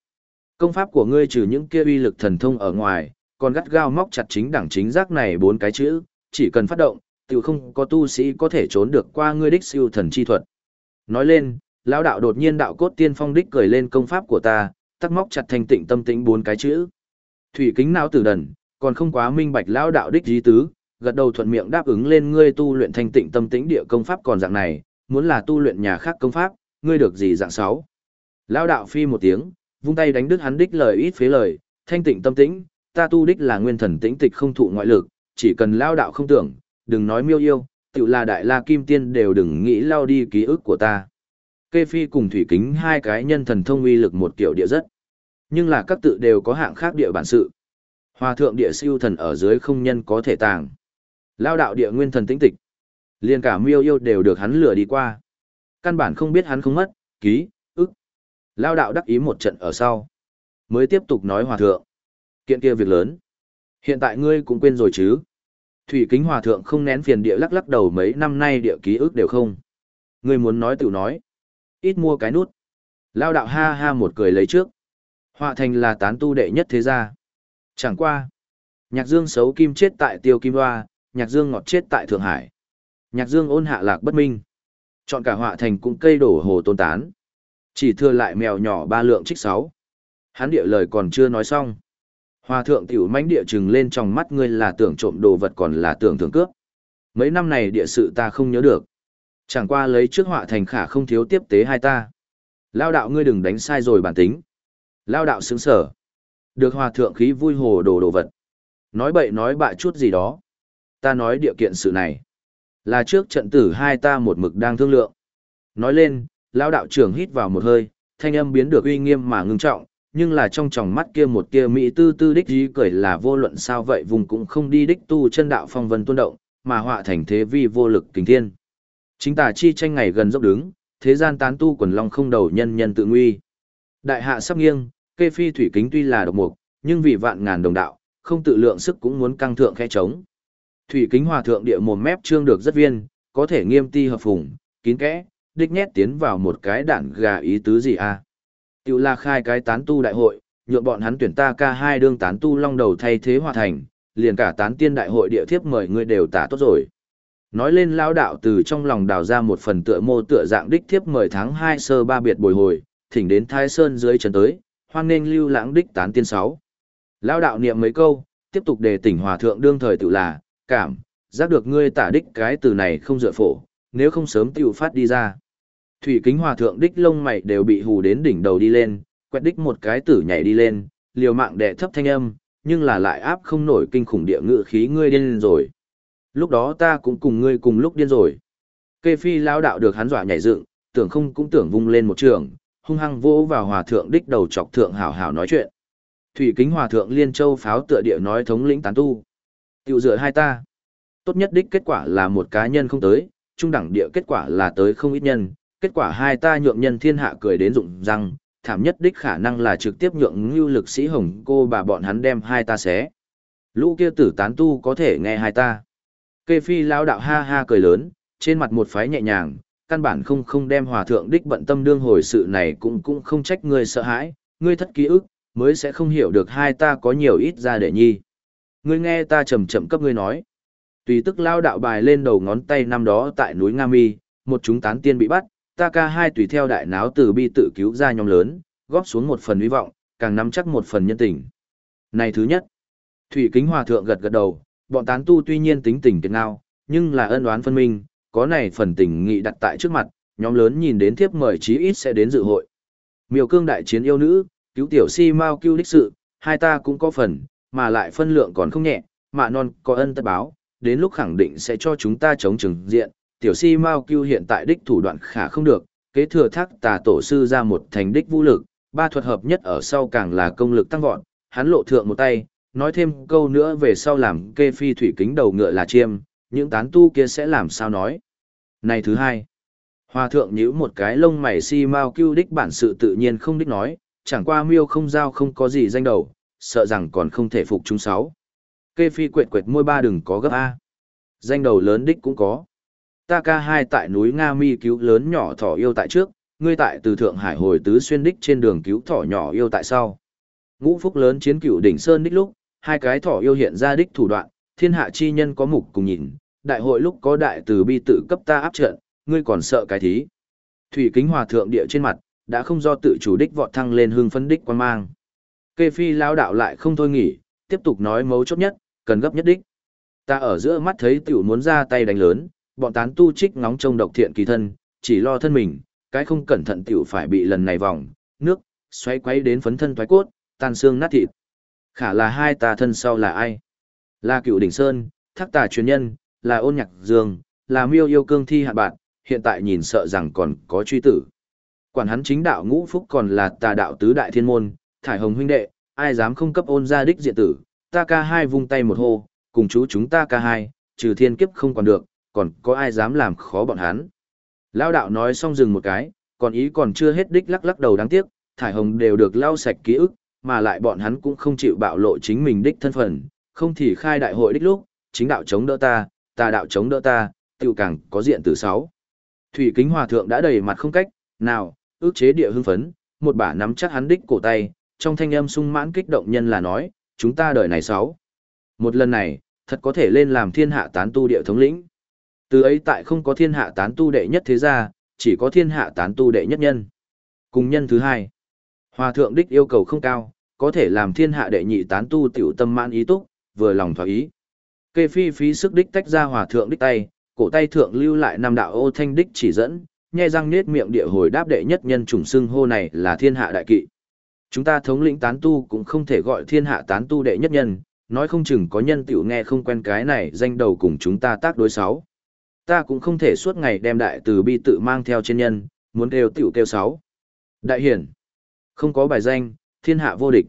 Công pháp của ngươi trừ những kia uy lực thần thông ở ngoài, còn gắt gao móc chặt chính đẳng chính giác này bốn cái chữ, chỉ cần phát động, tiểu không có tu sĩ có thể trốn được qua ngươi đích siêu thần chi thuật. Nói lên, lão đạo đột nhiên đạo cốt tiên phong đích cười lên công pháp của ta, tắc móc chặt thành tịnh tâm tĩnh bốn cái chữ. Thủy kính não tử đần, còn không quá minh bạch lão đạo đích dí tứ, gật đầu thuận miệng đáp ứng lên ngươi tu luyện thanh tịnh tâm tĩnh địa công pháp còn dạng này, muốn là tu luyện nhà khác công pháp, ngươi được gì dạng sáu. Lão đạo phi một tiếng, vung tay đánh đứt hắn đích lời ít phế lời, thanh tịnh tâm tĩnh, ta tu đích là nguyên thần tĩnh tịch không thụ ngoại lực, chỉ cần lão đạo không tưởng, đừng nói miêu yêu, tự là đại la kim tiên đều đừng nghĩ lao đi ký ức của ta. Kê phi cùng thủy kính hai cái nhân thần thông uy lực một kiểu địa rất. Nhưng là các tự đều có hạng khác địa bản sự. Hòa thượng địa siêu thần ở dưới không nhân có thể tàng. Lao đạo địa nguyên thần tĩnh tịch. Liên cả miêu yêu đều được hắn lừa đi qua. Căn bản không biết hắn không mất, ký, ức. Lao đạo đắc ý một trận ở sau. Mới tiếp tục nói hòa thượng. Kiện kia việc lớn. Hiện tại ngươi cũng quên rồi chứ. Thủy kính hòa thượng không nén phiền địa lắc lắc đầu mấy năm nay địa ký ức đều không. Ngươi muốn nói tự nói. Ít mua cái nút. Lao đạo ha ha một cười lấy trước. Họa thành là tán tu đệ nhất thế gia. Chẳng qua. Nhạc dương xấu kim chết tại tiêu kim hoa, nhạc dương ngọt chết tại Thượng Hải. Nhạc dương ôn hạ lạc bất minh. Chọn cả họa thành cũng cây đổ hồ tôn tán. Chỉ thừa lại mèo nhỏ ba lượng trích sáu. Hắn địa lời còn chưa nói xong. Hòa thượng tiểu mãnh địa trừng lên trong mắt ngươi là tưởng trộm đồ vật còn là tưởng thưởng cướp. Mấy năm này địa sự ta không nhớ được. Chẳng qua lấy trước họa thành khả không thiếu tiếp tế hai ta. Lao đạo ngươi đừng đánh sai rồi bản tính. Lao đạo sướng sở. Được hòa thượng khí vui hồ đồ đồ vật. Nói bậy nói bạ chút gì đó ta nói địa kiện sự này. Là trước trận tử hai ta một mực đang thương lượng. Nói lên, lão đạo trưởng hít vào một hơi, thanh âm biến được uy nghiêm mà ngưng trọng, nhưng là trong tròng mắt kia một kia mỹ tư tư đích dí cười là vô luận sao vậy vùng cũng không đi đích tu chân đạo phong vân tuôn động, mà họa thành thế vi vô lực kính thiên. Chính tà chi tranh ngày gần dốc đứng, thế gian tán tu quần long không đầu nhân nhân tự nguy. Đại hạ sắp nghiêng, kê phi thủy kính tuy là độc mục, nhưng vì vạn ngàn đồng đạo, không tự lượng sức cũng muốn căng thượng khe trống. Thủy kính hòa thượng địa mồm mép trương được rất viên, có thể nghiêm ti hợp phùng, kín kẽ, đích nhét tiến vào một cái đạn gà ý tứ gì à. Tiểu La khai cái tán tu đại hội, nhượng bọn hắn tuyển ta ca hai đương tán tu long đầu thay thế hòa thành, liền cả tán tiên đại hội địa thiếp mời người đều tả tốt rồi. Nói lên lao đạo từ trong lòng đào ra một phần tựa mô tựa dạng đích thiếp mời tháng 2 sơ ba biệt bồi hồi, thỉnh đến Thái Sơn dưới chân tới, hoan nên lưu lãng đích tán tiên sáu, Lao đạo niệm mấy câu, tiếp tục đề tỉnh hòa thượng đương thời tự là, cảm, giác được ngươi tả đích cái từ này không dựa phổ, nếu không sớm tiêu phát đi ra. Thủy kính hòa thượng đích lông mày đều bị hù đến đỉnh đầu đi lên, quẹt đích một cái tử nhảy đi lên, liều mạng đè thấp thanh âm, nhưng là lại áp không nổi kinh khủng địa ngự khí ngươi điên rồi. Lúc đó ta cũng cùng ngươi cùng lúc điên rồi. Kê phi lao đạo được hắn dọa nhảy dựng, tưởng không cũng tưởng vung lên một trường, hung hăng vỗ vào hòa thượng đích đầu chọc thượng hảo hảo nói chuyện. Thủy kính hòa thượng liên châu pháo tựa địa nói thống lĩnh tán tu. Tiểu dựa hai ta. Tốt nhất đích kết quả là một cá nhân không tới, trung đẳng địa kết quả là tới không ít nhân, kết quả hai ta nhượng nhân thiên hạ cười đến rụng răng, thảm nhất đích khả năng là trực tiếp nhượng ngưu lực sĩ hồng cô bà bọn hắn đem hai ta xé. Lũ kia tử tán tu có thể nghe hai ta. Kê phi lao đạo ha ha cười lớn, trên mặt một phái nhẹ nhàng, căn bản không không đem hòa thượng đích bận tâm đương hồi sự này cũng cũng không trách ngươi sợ hãi, ngươi thất ký ức, mới sẽ không hiểu được hai ta có nhiều ít ra để nhi. Ngươi nghe ta chậm chậm cấp ngươi nói. Tùy tức lao đạo bài lên đầu ngón tay năm đó tại núi Nga Mi, một chúng tán tiên bị bắt, ta ca hai tùy theo đại náo từ bi tự cứu ra nhóm lớn, góp xuống một phần hy vọng, càng nắm chắc một phần nhân tình. Này thứ nhất, Thủy Kính Hòa Thượng gật gật đầu, bọn tán tu tuy nhiên tính tình kiệt ngao, nhưng là ân oán phân minh, có này phần tình nghị đặt tại trước mặt, nhóm lớn nhìn đến thiếp mời chí ít sẽ đến dự hội. Miêu cương đại chiến yêu nữ, cứu tiểu si mau cứu đích sự, hai ta cũng có phần, mà lại phân lượng còn không nhẹ, mà non có ân tất báo, đến lúc khẳng định sẽ cho chúng ta chống chừng diện, tiểu si mau cứu hiện tại đích thủ đoạn khả không được, kế thừa thác tà tổ sư ra một thành đích vũ lực, ba thuật hợp nhất ở sau càng là công lực tăng vọt, hắn lộ thượng một tay, nói thêm câu nữa về sau làm kê phi thủy kính đầu ngựa là chiêm, những tán tu kia sẽ làm sao nói. Này thứ hai, hòa thượng nhíu một cái lông mày si mau Cưu đích bản sự tự nhiên không đích nói, chẳng qua miêu không giao không có gì danh đầu, sợ rằng còn không thể phục chúng sáu. Kê phi quệt quệt môi ba đừng có gấp A. Danh đầu lớn đích cũng có. Ta ca hai tại núi Nga Mi cứu lớn nhỏ thỏ yêu tại trước, ngươi tại từ Thượng Hải hồi tứ xuyên đích trên đường cứu thỏ nhỏ yêu tại sau. Ngũ phúc lớn chiến cựu đỉnh sơn đích lúc, hai cái thỏ yêu hiện ra đích thủ đoạn, thiên hạ chi nhân có mục cùng nhìn, đại hội lúc có đại từ bi tự cấp ta áp trận, ngươi còn sợ cái thí. Thủy kính hòa thượng địa trên mặt, đã không do tự chủ đích vọt thăng lên hương phân đích quan mang. Kê phi lao đạo lại không thôi nghỉ, tiếp tục nói mấu chốt nhất, cần gấp nhất đích. Ta ở giữa mắt thấy tiểu muốn ra tay đánh lớn, bọn tán tu trích ngóng trông độc thiện kỳ thân, chỉ lo thân mình, cái không cẩn thận tiểu phải bị lần này vòng, nước, xoay quay đến phấn thân thoái cốt, tan xương nát thịt. Khả là hai ta thân sau là ai? Là cựu đỉnh sơn, thác tà truyền nhân, là ôn nhạc dương, là miêu yêu cương thi hạ bạn, hiện tại nhìn sợ rằng còn có truy tử. Quản hắn chính đạo ngũ phúc còn là tà đạo tứ đại thiên môn, thải hồng huynh đệ, ai dám không cấp ôn gia đích diện tử, ta ca hai vung tay một hô, cùng chú chúng ta ca hai, trừ thiên kiếp không còn được, còn có ai dám làm khó bọn hắn. Lao đạo nói xong dừng một cái, còn ý còn chưa hết đích lắc lắc đầu đáng tiếc, thải hồng đều được lau sạch ký ức, mà lại bọn hắn cũng không chịu bạo lộ chính mình đích thân phận, không thì khai đại hội đích lúc, chính đạo chống đỡ ta, ta đạo chống đỡ ta, tiêu càng có diện từ sáu. Thủy kính hòa thượng đã đầy mặt không cách, nào, ước chế địa hưng phấn, một bả nắm chắc hắn đích cổ tay, trong thanh âm sung mãn kích động nhân là nói, chúng ta đời này sáu. Một lần này, thật có thể lên làm thiên hạ tán tu địa thống lĩnh. Từ ấy tại không có thiên hạ tán tu đệ nhất thế gia, chỉ có thiên hạ tán tu đệ nhất nhân. Cùng nhân thứ hai, hòa thượng đích yêu cầu không cao, có thể làm thiên hạ đệ nhị tán tu tiểu tâm mãn ý túc, vừa lòng thỏa ý. Kê phi phí sức đích tách ra hòa thượng đích tay, cổ tay thượng lưu lại năm đạo ô thanh đích chỉ dẫn, nhai răng nết miệng địa hồi đáp đệ nhất nhân trùng xưng hô này là thiên hạ đại kỵ. Chúng ta thống lĩnh tán tu cũng không thể gọi thiên hạ tán tu đệ nhất nhân, nói không chừng có nhân tiểu nghe không quen cái này danh đầu cùng chúng ta tác đối sáu. Ta cũng không thể suốt ngày đem đại từ bi tự mang theo trên nhân, muốn kêu tiểu kêu sáu. Đại hiển, không có bài danh, thiên hạ vô địch.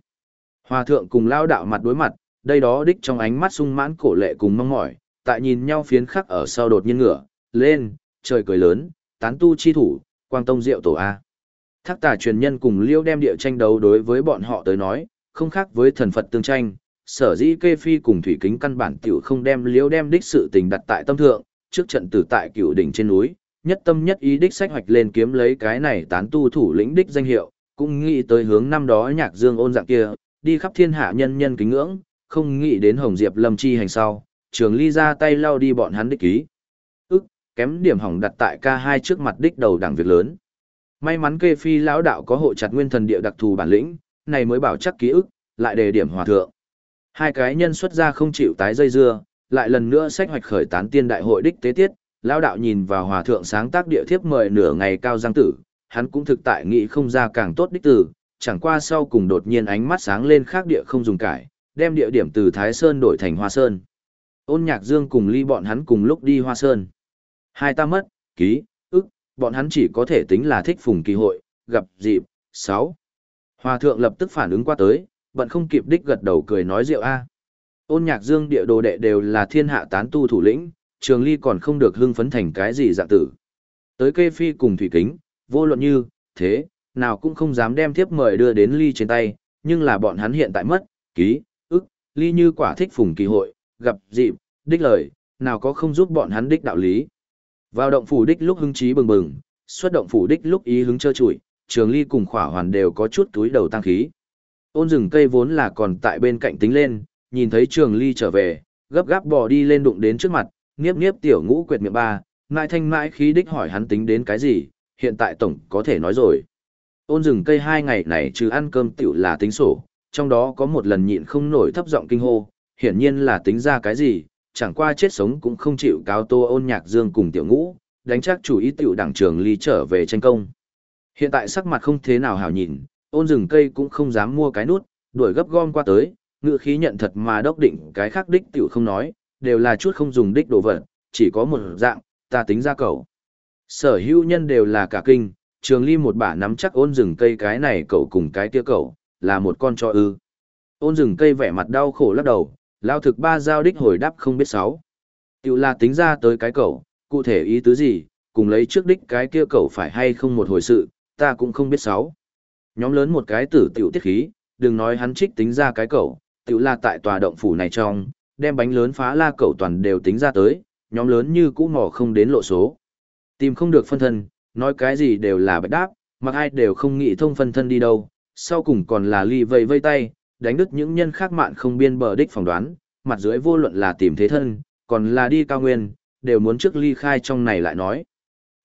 Hòa thượng cùng lao đạo mặt đối mặt, đây đó đích trong ánh mắt sung mãn cổ lệ cùng mong mỏi, tại nhìn nhau phiến khắc ở sau đột nhiên ngửa, lên, trời cười lớn, tán tu chi thủ, quang tông diệu tổ A. Thác tà truyền nhân cùng liêu đem địa tranh đấu đối với bọn họ tới nói, không khác với thần Phật tương tranh, sở dĩ kê phi cùng thủy kính căn bản tiểu không đem liêu đem đích sự tình đặt tại tâm thượng, trước trận tử tại cựu đỉnh trên núi, nhất tâm nhất ý đích sách hoạch lên kiếm lấy cái này tán tu thủ lĩnh đích danh hiệu, cũng nghĩ tới hướng năm đó nhạc dương ôn dạng kia, đi khắp thiên hạ nhân nhân kính ngưỡng, không nghĩ đến Hồng Diệp Lâm chi hành sau, trường ly ra tay lao đi bọn hắn đích ký. Ức, kém điểm hỏng đặt tại ca hai trước mặt đích đầu đảng việc lớn. May mắn kê phi lão đạo có hộ chặt nguyên thần địa đặc thù bản lĩnh, này mới bảo chắc ký ức, lại đề điểm hòa thượng. Hai cái nhân xuất ra không chịu tái dây dưa, lại lần nữa sách hoạch khởi tán tiên đại hội đích tế tiết, lão đạo nhìn vào hòa thượng sáng tác địa thiếp mời nửa ngày cao giang tử, hắn cũng thực tại nghĩ không ra càng tốt đích tử, chẳng qua sau cùng đột nhiên ánh mắt sáng lên khác địa không dùng cải, đem địa điểm từ Thái Sơn đổi thành Hoa Sơn. Ôn Nhạc Dương cùng ly bọn hắn cùng lúc đi Hoa Sơn. Hai ta mất, ký, ức, bọn hắn chỉ có thể tính là thích phùng kỳ hội, gặp dịp, sáu. Hòa thượng lập tức phản ứng qua tới, bận không kịp đích gật đầu cười nói rượu a. Ôn Nhạc Dương địa đồ đệ đều là thiên hạ tán tu thủ lĩnh, Trường Ly còn không được hưng phấn thành cái gì dạng tử. Tới kê phi cùng thủy kính, vô luận như, thế, nào cũng không dám đem thiếp mời đưa đến ly trên tay, nhưng là bọn hắn hiện tại mất, ký, ức, ly như quả thích phùng kỳ hội, gặp dịp, đích lời, nào có không giúp bọn hắn đích đạo lý. Vào động phủ đích lúc hứng chí bừng bừng, xuất động phủ đích lúc ý hứng trơ trụi, trường ly cùng khỏa hoàn đều có chút túi đầu tăng khí. Ôn rừng cây vốn là còn tại bên cạnh tính lên, nhìn thấy trường ly trở về, gấp gáp bò đi lên đụng đến trước mặt, nghiếp nghiếp tiểu ngũ quyệt miệng ba, mãi thanh mãi khí đích hỏi hắn tính đến cái gì, hiện tại tổng có thể nói rồi. Ôn rừng cây hai ngày này trừ ăn cơm tiểu là tính sổ, trong đó có một lần nhịn không nổi thấp giọng kinh hô, hiển nhiên là tính ra cái gì, chẳng qua chết sống cũng không chịu cáo tô ôn nhạc dương cùng tiểu ngũ, đánh chắc chủ ý tiểu đảng trường ly trở về tranh công. Hiện tại sắc mặt không thế nào hảo nhìn, ôn rừng cây cũng không dám mua cái nút, đuổi gấp gom qua tới, ngựa khí nhận thật mà đốc định cái khác đích tiểu không nói, đều là chút không dùng đích đồ vật, chỉ có một dạng, ta tính ra cầu. Sở hữu nhân đều là cả kinh, trường ly một bả nắm chắc ôn rừng cây cái này cậu cùng cái kia cậu, là một con cho ư. Ôn rừng cây vẻ mặt đau khổ lắc đầu, lao thực ba giao đích hồi đáp không biết sáu. Tiểu là tính ra tới cái cậu, cụ thể ý tứ gì, cùng lấy trước đích cái kia cậu phải hay không một hồi sự, ta cũng không biết sáu. Nhóm lớn một cái tử tiểu tiết khí, đừng nói hắn trích tính ra cái cậu, tiểu là tại tòa động phủ này trong, đem bánh lớn phá la cậu toàn đều tính ra tới, nhóm lớn như cũ mò không đến lộ số. Tìm không được phân thân, nói cái gì đều là bạch đáp, mặc ai đều không nghĩ thông phân thân đi đâu, sau cùng còn là ly vây vây tay, đánh đứt những nhân khác mạn không biên bờ đích phỏng đoán, mặt dưới vô luận là tìm thế thân, còn là đi cao nguyên, đều muốn trước ly khai trong này lại nói.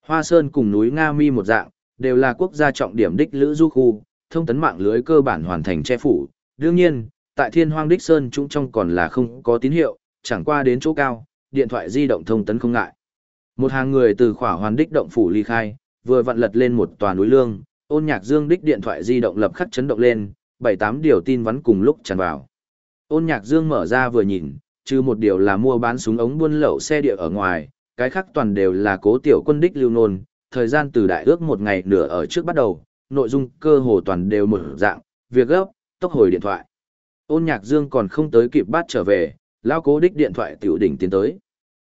Hoa Sơn cùng núi Nga Mi một dạng, đều là quốc gia trọng điểm đích lữ du khu, thông tấn mạng lưới cơ bản hoàn thành che phủ. Đương nhiên, tại thiên hoang đích Sơn chúng trong còn là không có tín hiệu, chẳng qua đến chỗ cao, điện thoại di động thông tấn không ngại. Một hàng người từ khỏa hoàn đích động phủ ly khai, vừa vặn lật lên một tòa núi lương, ôn nhạc dương đích điện thoại di động lập khắc chấn động lên, bảy tám điều tin vắn cùng lúc tràn vào. Ôn nhạc dương mở ra vừa nhìn, trừ một điều là mua bán súng ống buôn lậu xe địa ở ngoài, cái khác toàn đều là cố tiểu quân đích lưu nôn, thời gian từ đại ước một ngày nửa ở trước bắt đầu, nội dung cơ hồ toàn đều mở dạng, việc gấp, tốc hồi điện thoại. Ôn nhạc dương còn không tới kịp bắt trở về, lao cố đích điện thoại tiểu đỉnh tiến tới.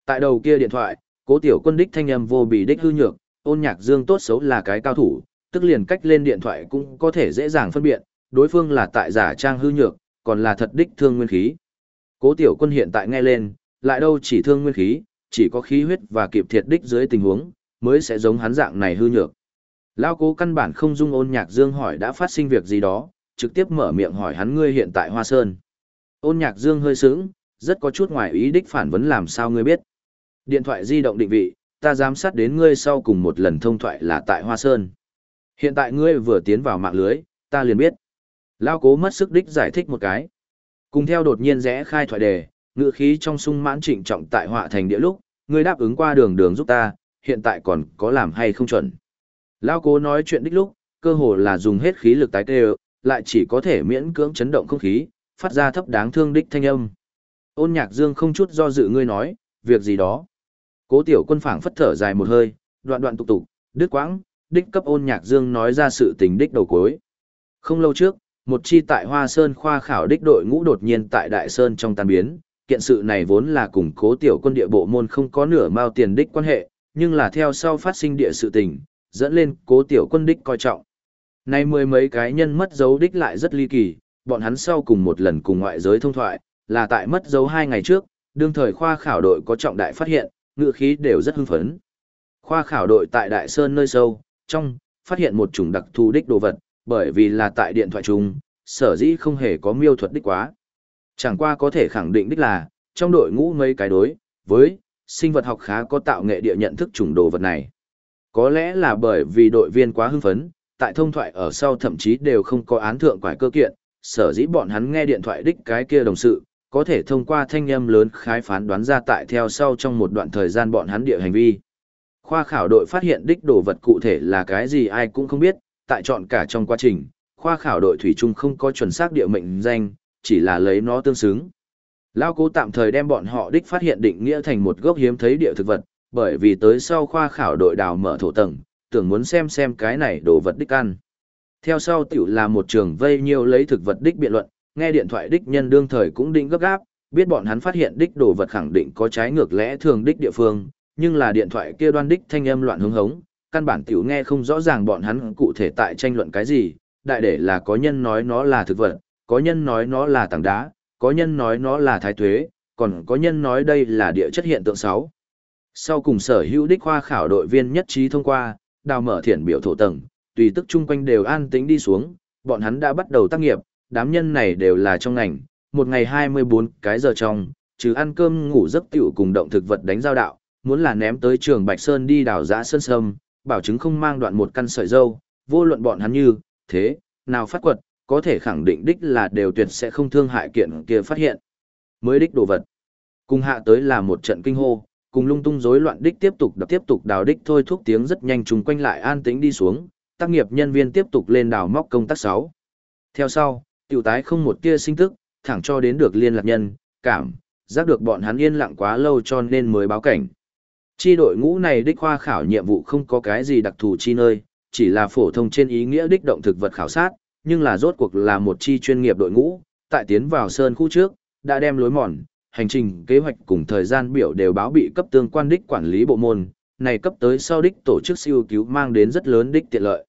Tại đầu kia điện thoại, cố tiểu quân đích thanh âm vô bì đích hư nhược, ôn nhạc dương tốt xấu là cái cao thủ, tức liền cách lên điện thoại cũng có thể dễ dàng phân biệt, đối phương là tại giả trang hư nhược, còn là thật đích thương nguyên khí. Cố tiểu quân hiện tại nghe lên, lại đâu chỉ thương nguyên khí, chỉ có khí huyết và kịp thiệt đích dưới tình huống, mới sẽ giống hắn dạng này hư nhược. Lao cố căn bản không dung ôn nhạc dương hỏi đã phát sinh việc gì đó, trực tiếp mở miệng hỏi hắn ngươi hiện tại Hoa Sơn. Ôn nhạc dương hơi sướng, rất có chút ngoài ý đích phản vấn làm sao ngươi biết. Điện thoại di động định vị, ta giám sát đến ngươi sau cùng một lần thông thoại là tại Hoa Sơn. Hiện tại ngươi vừa tiến vào mạng lưới, ta liền biết. Lao cố mất sức đích giải thích một cái. Cùng theo đột nhiên rẽ khai thoại đề, ngựa khí trong sung mãn trịnh trọng tại họa thành địa lúc, ngươi đáp ứng qua đường đường giúp ta, hiện tại còn có làm hay không chuẩn. Lao cố nói chuyện đích lúc, cơ hồ là dùng hết khí lực tái tê lại chỉ có thể miễn cưỡng chấn động không khí, phát ra thấp đáng thương đích thanh âm. Ôn nhạc dương không chút do dự ngươi nói, việc gì đó. Cố tiểu quân phảng phất thở dài một hơi, đoạn đoạn tục tục, đứt quãng, đích cấp ôn nhạc dương nói ra sự tình đích đầu cuối. Không lâu trước, một chi tại Hoa Sơn khoa khảo đích đội ngũ đột nhiên tại Đại Sơn trong tan biến, kiện sự này vốn là củng cố tiểu quân địa bộ môn không có nửa mao tiền đích quan hệ, nhưng là theo sau phát sinh địa sự tình, dẫn lên cố tiểu quân đích coi trọng. Nay mười mấy cái nhân mất dấu đích lại rất ly kỳ, bọn hắn sau cùng một lần cùng ngoại giới thông thoại, là tại mất dấu hai ngày trước, đương thời khoa khảo đội có trọng đại phát hiện, ngựa khí đều rất hưng phấn. Khoa khảo đội tại Đại Sơn nơi sâu, trong, phát hiện một chủng đặc thù đích đồ vật, bởi vì là tại điện thoại chung, sở dĩ không hề có miêu thuật đích quá. Chẳng qua có thể khẳng định đích là, trong đội ngũ mấy cái đối, với, sinh vật học khá có tạo nghệ địa nhận thức chủng đồ vật này. Có lẽ là bởi vì đội viên quá hưng phấn, tại thông thoại ở sau thậm chí đều không có án thượng quải cơ kiện, sở dĩ bọn hắn nghe điện thoại đích cái kia đồng sự, có thể thông qua thanh âm lớn khái phán đoán ra tại theo sau trong một đoạn thời gian bọn hắn địa hành vi. Khoa khảo đội phát hiện đích đồ vật cụ thể là cái gì ai cũng không biết, tại chọn cả trong quá trình, khoa khảo đội thủy chung không có chuẩn xác địa mệnh danh, chỉ là lấy nó tương xứng. Lao cố tạm thời đem bọn họ đích phát hiện định nghĩa thành một gốc hiếm thấy địa thực vật, bởi vì tới sau khoa khảo đội đào mở thổ tầng, tưởng muốn xem xem cái này đồ vật đích ăn. Theo sau tiểu là một trường vây nhiều lấy thực vật đích biện luận, nghe điện thoại đích nhân đương thời cũng định gấp gáp, biết bọn hắn phát hiện đích đồ vật khẳng định có trái ngược lẽ thường đích địa phương, nhưng là điện thoại kia đoan đích thanh âm loạn hứng hống, căn bản tiểu nghe không rõ ràng bọn hắn cụ thể tại tranh luận cái gì, đại để là có nhân nói nó là thực vật, có nhân nói nó là tảng đá, có nhân nói nó là thái tuế, còn có nhân nói đây là địa chất hiện tượng 6. Sau cùng sở hữu đích khoa khảo đội viên nhất trí thông qua, đào mở thiển biểu thổ tầng, tùy tức chung quanh đều an tĩnh đi xuống, bọn hắn đã bắt đầu tác nghiệp, đám nhân này đều là trong ngành, một ngày 24 cái giờ trong, trừ ăn cơm ngủ giấc tiểu cùng động thực vật đánh giao đạo, muốn là ném tới trường Bạch Sơn đi đào giã sơn sâm, bảo chứng không mang đoạn một căn sợi dâu, vô luận bọn hắn như, thế, nào phát quật, có thể khẳng định đích là đều tuyệt sẽ không thương hại kiện kia phát hiện. Mới đích đồ vật. Cùng hạ tới là một trận kinh hô, cùng lung tung rối loạn đích tiếp tục đập tiếp tục đào đích thôi thúc tiếng rất nhanh trùng quanh lại an tĩnh đi xuống, tác nghiệp nhân viên tiếp tục lên đào móc công tác 6. Theo sau, tiểu tái không một tia sinh tức, thẳng cho đến được liên lạc nhân, cảm, giác được bọn hắn yên lặng quá lâu cho nên mới báo cảnh. Chi đội ngũ này đích khoa khảo nhiệm vụ không có cái gì đặc thù chi nơi, chỉ là phổ thông trên ý nghĩa đích động thực vật khảo sát, nhưng là rốt cuộc là một chi chuyên nghiệp đội ngũ, tại tiến vào sơn khu trước, đã đem lối mòn, hành trình, kế hoạch cùng thời gian biểu đều báo bị cấp tương quan đích quản lý bộ môn, này cấp tới sau đích tổ chức siêu cứu mang đến rất lớn đích tiện lợi.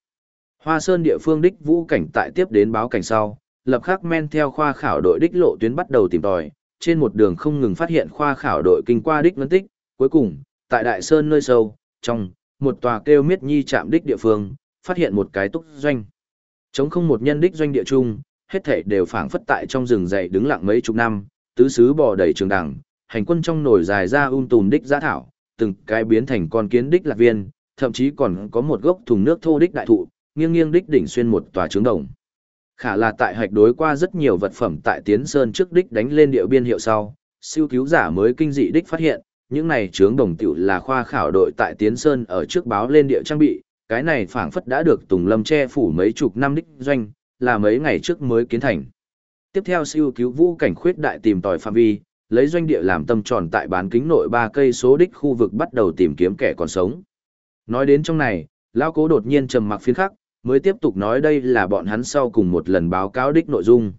Hoa Sơn địa phương đích vũ cảnh tại tiếp đến báo cảnh sau, lập khắc men theo khoa khảo đội đích lộ tuyến bắt đầu tìm tòi, trên một đường không ngừng phát hiện khoa khảo đội kinh qua đích phân tích, cuối cùng, tại Đại Sơn nơi sâu, trong, một tòa kêu miết nhi chạm đích địa phương, phát hiện một cái túc doanh. Chống không một nhân đích doanh địa chung, hết thể đều phảng phất tại trong rừng dậy đứng lặng mấy chục năm, tứ xứ bò đầy trường đẳng, hành quân trong nổi dài ra um tùm đích giã thảo, từng cái biến thành con kiến đích lạc viên, thậm chí còn có một gốc thùng nước thô đích đại thụ, nghiêng nghiêng đích đỉnh xuyên một tòa trướng đồng. Khả là tại hạch đối qua rất nhiều vật phẩm tại Tiến Sơn trước đích đánh lên địa biên hiệu sau, siêu cứu giả mới kinh dị đích phát hiện, những này trướng đồng tiểu là khoa khảo đội tại Tiến Sơn ở trước báo lên địa trang bị, cái này phảng phất đã được Tùng Lâm che phủ mấy chục năm đích doanh, là mấy ngày trước mới kiến thành. Tiếp theo siêu cứu vũ cảnh khuyết đại tìm tòi phạm vi, lấy doanh địa làm tâm tròn tại bán kính nội ba cây số đích khu vực bắt đầu tìm kiếm kẻ còn sống. Nói đến trong này, lão cố đột nhiên trầm mặc phiến khắc, mới tiếp tục nói đây là bọn hắn sau cùng một lần báo cáo đích nội dung.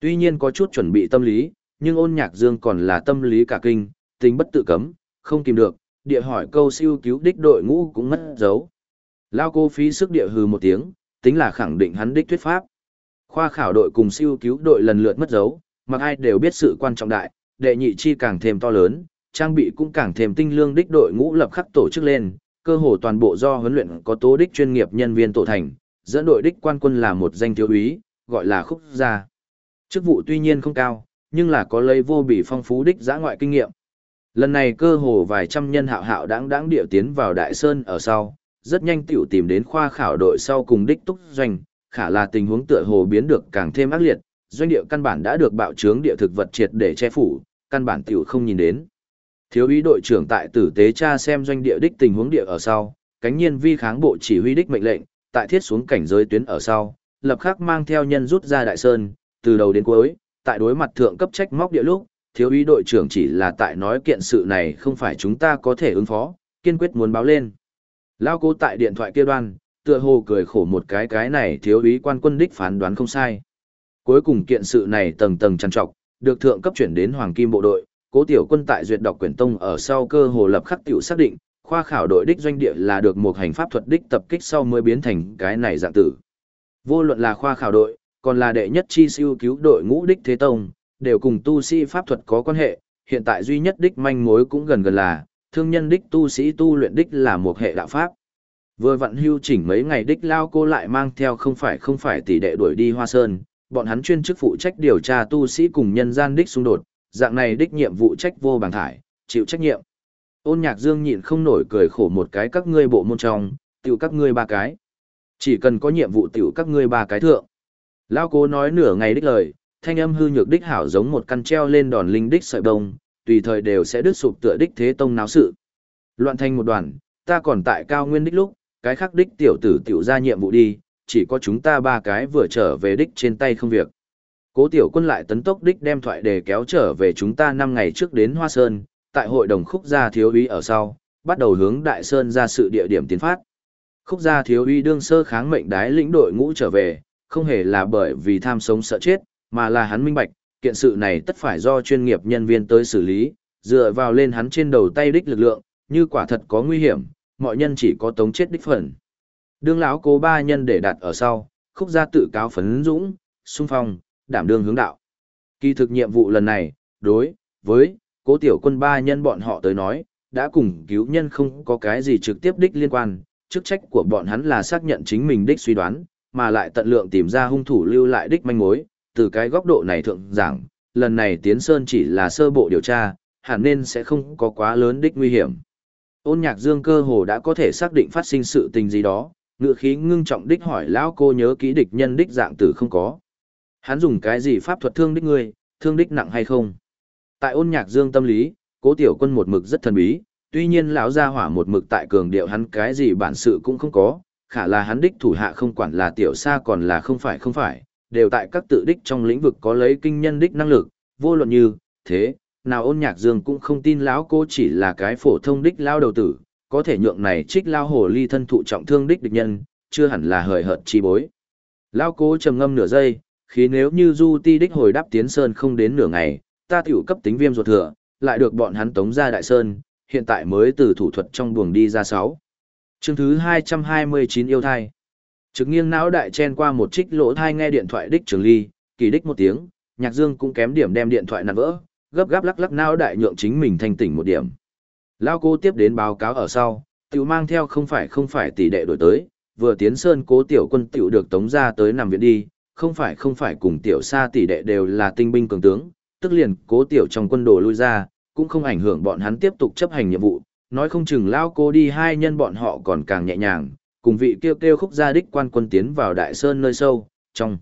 Tuy nhiên có chút chuẩn bị tâm lý, nhưng ôn nhạc dương còn là tâm lý cả kinh, tính bất tự cấm, không kìm được, địa hỏi câu siêu cứu đích đội ngũ cũng mất dấu. Lao cô phí sức địa hừ một tiếng, tính là khẳng định hắn đích thuyết pháp. Khoa khảo đội cùng siêu cứu đội lần lượt mất dấu, mặc ai đều biết sự quan trọng đại, đệ nhị chi càng thêm to lớn, trang bị cũng càng thêm tinh lương đích đội ngũ lập khắc tổ chức lên, cơ hồ toàn bộ do huấn luyện có tố đích chuyên nghiệp nhân viên tổ thành, dẫn đội đích quan quân là một danh thiếu úy, gọi là khúc gia. Chức vụ tuy nhiên không cao, nhưng là có lấy vô bị phong phú đích giã ngoại kinh nghiệm. Lần này cơ hồ vài trăm nhân hạo hạo đáng đáng điệu tiến vào Đại Sơn ở sau, rất nhanh tiểu tìm đến khoa khảo đội sau cùng đích túc doanh, khả là tình huống tựa hồ biến được càng thêm ác liệt, doanh địa căn bản đã được bạo trướng địa thực vật triệt để che phủ, căn bản tiểu không nhìn đến. Thiếu úy đội trưởng tại tử tế tra xem doanh địa đích tình huống địa ở sau, cánh nhiên vi kháng bộ chỉ huy đích mệnh lệnh, tại thiết xuống cảnh giới tuyến ở sau, lập khắc mang theo nhân rút ra đại sơn, từ đầu đến cuối, tại đối mặt thượng cấp trách móc địa lúc, thiếu úy đội trưởng chỉ là tại nói kiện sự này không phải chúng ta có thể ứng phó, kiên quyết muốn báo lên. Lao cố tại điện thoại kia đoan, tựa hồ cười khổ một cái cái này thiếu úy quan quân đích phán đoán không sai. Cuối cùng kiện sự này tầng tầng trăn trọc, được thượng cấp chuyển đến Hoàng Kim bộ đội, Cố Tiểu Quân tại duyệt đọc quyển tông ở sau cơ hồ lập khắc tiểu xác định, khoa khảo đội đích doanh địa là được một hành pháp thuật đích tập kích sau mới biến thành cái này dạng tử. Vô luận là khoa khảo đội, còn là đệ nhất chi siêu cứu đội ngũ đích thế tông, đều cùng tu sĩ pháp thuật có quan hệ, hiện tại duy nhất đích manh mối cũng gần gần là, thương nhân đích tu sĩ tu luyện đích là một hệ đạo pháp. Vừa vặn hưu chỉnh mấy ngày đích lao cô lại mang theo không phải không phải tỷ đệ đuổi đi Hoa Sơn, bọn hắn chuyên chức phụ trách điều tra tu sĩ cùng nhân gian đích xung đột, dạng này đích nhiệm vụ trách vô bằng thải, chịu trách nhiệm. Ôn nhạc dương nhịn không nổi cười khổ một cái các ngươi bộ môn trong, tiểu các ngươi ba cái. Chỉ cần có nhiệm vụ tiểu các ngươi ba cái thượng. Lao cố nói nửa ngày đích lời, thanh âm hư nhược đích hảo giống một căn treo lên đòn linh đích sợi bông, tùy thời đều sẽ đứt sụp tựa đích thế tông náo sự. Loạn thành một đoàn, ta còn tại cao nguyên đích lúc, cái khác đích tiểu tử tiểu ra nhiệm vụ đi, chỉ có chúng ta ba cái vừa trở về đích trên tay không việc. Cố tiểu quân lại tấn tốc đích đem thoại đề kéo trở về chúng ta năm ngày trước đến Hoa Sơn, tại hội đồng khúc gia thiếu úy ở sau, bắt đầu hướng Đại Sơn ra sự địa điểm tiến phát. Khúc gia thiếu úy đương sơ kháng mệnh đái lĩnh đội ngũ trở về, không hề là bởi vì tham sống sợ chết, mà là hắn minh bạch, kiện sự này tất phải do chuyên nghiệp nhân viên tới xử lý, dựa vào lên hắn trên đầu tay đích lực lượng, như quả thật có nguy hiểm, mọi nhân chỉ có tống chết đích phần. Đương lão cố ba nhân để đặt ở sau, khúc gia tự cáo phấn dũng, sung phong, đảm đương hướng đạo. Kỳ thực nhiệm vụ lần này, đối với cố tiểu quân ba nhân bọn họ tới nói, đã cùng cứu nhân không có cái gì trực tiếp đích liên quan, chức trách của bọn hắn là xác nhận chính mình đích suy đoán, mà lại tận lượng tìm ra hung thủ lưu lại đích manh mối, từ cái góc độ này thượng giảng, lần này Tiến Sơn chỉ là sơ bộ điều tra, hẳn nên sẽ không có quá lớn đích nguy hiểm. Ôn nhạc dương cơ hồ đã có thể xác định phát sinh sự tình gì đó, ngựa khí ngưng trọng đích hỏi lão cô nhớ kỹ địch nhân đích dạng tử không có. Hắn dùng cái gì pháp thuật thương đích ngươi, thương đích nặng hay không? Tại ôn nhạc dương tâm lý, cố tiểu quân một mực rất thần bí, tuy nhiên lão gia hỏa một mực tại cường điệu hắn cái gì bản sự cũng không có, khả là hắn đích thủ hạ không quản là tiểu xa còn là không phải không phải, đều tại các tự đích trong lĩnh vực có lấy kinh nhân đích năng lực, vô luận như, thế, nào ôn nhạc dương cũng không tin lão cô chỉ là cái phổ thông đích lao đầu tử, có thể nhượng này trích lao hồ ly thân thụ trọng thương đích địch nhân, chưa hẳn là hời hợt chi bối. Lao cố trầm ngâm nửa giây, khi nếu như du ti đích hồi đáp tiến sơn không đến nửa ngày, ta tiểu cấp tính viêm ruột thừa, lại được bọn hắn tống ra đại sơn, hiện tại mới từ thủ thuật trong buồng đi ra sáu. Chương thứ 229 yêu thai. Trực nghiêng não đại chen qua một trích lỗ thai nghe điện thoại đích trường ly, kỳ đích một tiếng, nhạc dương cũng kém điểm đem điện thoại nặn vỡ, gấp gáp lắc lắc não đại nhượng chính mình thanh tỉnh một điểm. Lao cô tiếp đến báo cáo ở sau, tiểu mang theo không phải không phải tỷ đệ đổi tới, vừa tiến sơn cố tiểu quân tiểu được tống ra tới nằm viện đi, không phải không phải cùng tiểu xa tỷ đệ đều là tinh binh cường tướng, tức liền cố tiểu trong quân đồ lui ra, cũng không ảnh hưởng bọn hắn tiếp tục chấp hành nhiệm vụ, nói không chừng lao cô đi hai nhân bọn họ còn càng nhẹ nhàng, cùng vị kêu kêu khúc gia đích quan quân tiến vào đại sơn nơi sâu, trong.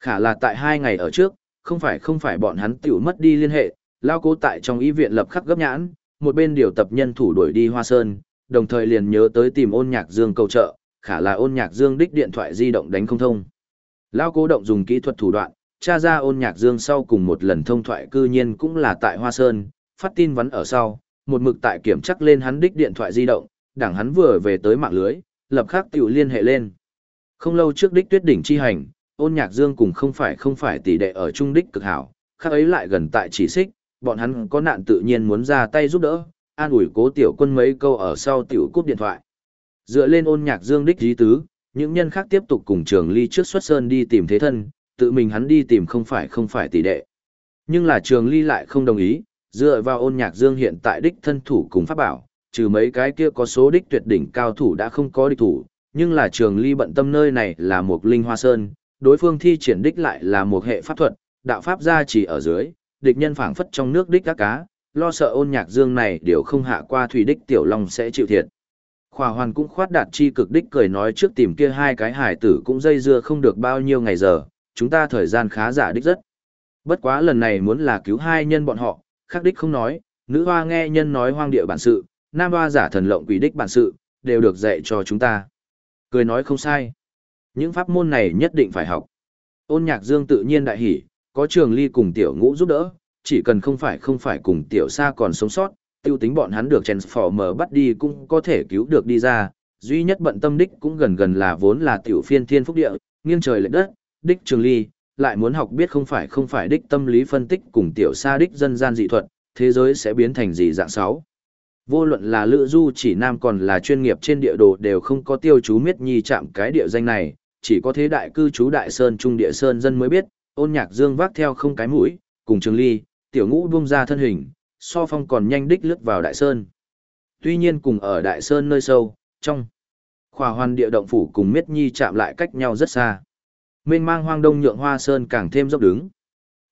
Khả là tại hai ngày ở trước, không phải không phải bọn hắn tiểu mất đi liên hệ, lao cố tại trong y viện lập khắc gấp nhãn, một bên điều tập nhân thủ đuổi đi hoa sơn, đồng thời liền nhớ tới tìm ôn nhạc dương cầu trợ, khả là ôn nhạc dương đích điện thoại di động đánh không thông. Lao cố động dùng kỹ thuật thủ đoạn, tra ra ôn nhạc dương sau cùng một lần thông thoại cư nhiên cũng là tại hoa sơn, phát tin vắn ở sau, một mực tại kiểm chắc lên hắn đích điện thoại di động, đảng hắn vừa về tới mạng lưới, lập khắc tiểu liên hệ lên. Không lâu trước đích tuyết đỉnh chi hành, ôn nhạc dương cùng không phải không phải tỷ đệ ở trung đích cực hảo, khác ấy lại gần tại chỉ xích, bọn hắn có nạn tự nhiên muốn ra tay giúp đỡ, an ủi cố tiểu quân mấy câu ở sau tiểu cúp điện thoại. Dựa lên ôn nhạc dương đích dí tứ, những nhân khác tiếp tục cùng trường ly trước xuất sơn đi tìm thế thân, tự mình hắn đi tìm không phải không phải tỷ đệ. Nhưng là trường ly lại không đồng ý, dựa vào ôn nhạc dương hiện tại đích thân thủ cùng pháp bảo, trừ mấy cái kia có số đích tuyệt đỉnh cao thủ đã không có địch thủ, nhưng là trường ly bận tâm nơi này là một linh hoa sơn, đối phương thi triển đích lại là một hệ pháp thuật, đạo pháp gia chỉ ở dưới, địch nhân phảng phất trong nước đích các cá, lo sợ ôn nhạc dương này đều không hạ qua thủy đích tiểu long sẽ chịu thiệt. Khỏa hoàn cũng khoát đạt chi cực đích cười nói trước tìm kia hai cái hải tử cũng dây dưa không được bao nhiêu ngày giờ, chúng ta thời gian khá giả đích rất. Bất quá lần này muốn là cứu hai nhân bọn họ, khắc đích không nói, nữ hoa nghe nhân nói hoang địa bản sự, nam hoa giả thần lộng quỷ đích bản sự, đều được dạy cho chúng ta. Cười nói không sai. Những pháp môn này nhất định phải học. Ôn nhạc dương tự nhiên đại hỉ, có trường ly cùng tiểu ngũ giúp đỡ, chỉ cần không phải không phải cùng tiểu xa còn sống sót, tiêu tính bọn hắn được Transformer bắt đi cũng có thể cứu được đi ra, duy nhất bận tâm đích cũng gần gần là vốn là tiểu phiên thiên phúc địa, nghiêng trời lệch đất, đích trường ly, lại muốn học biết không phải không phải đích tâm lý phân tích cùng tiểu sa đích dân gian dị thuật, thế giới sẽ biến thành gì dạng sáu. Vô luận là lữ du chỉ nam còn là chuyên nghiệp trên địa đồ đều không có tiêu chú miết nhi chạm cái địa danh này, chỉ có thế đại cư chú đại sơn trung địa sơn dân mới biết, ôn nhạc dương vác theo không cái mũi, cùng trường ly, tiểu ngũ buông ra thân hình, so phong còn nhanh đích lướt vào đại sơn. Tuy nhiên cùng ở đại sơn nơi sâu, trong khỏa hoàn địa động phủ cùng miết nhi chạm lại cách nhau rất xa. Mênh mang hoang đông nhượng hoa sơn càng thêm dốc đứng.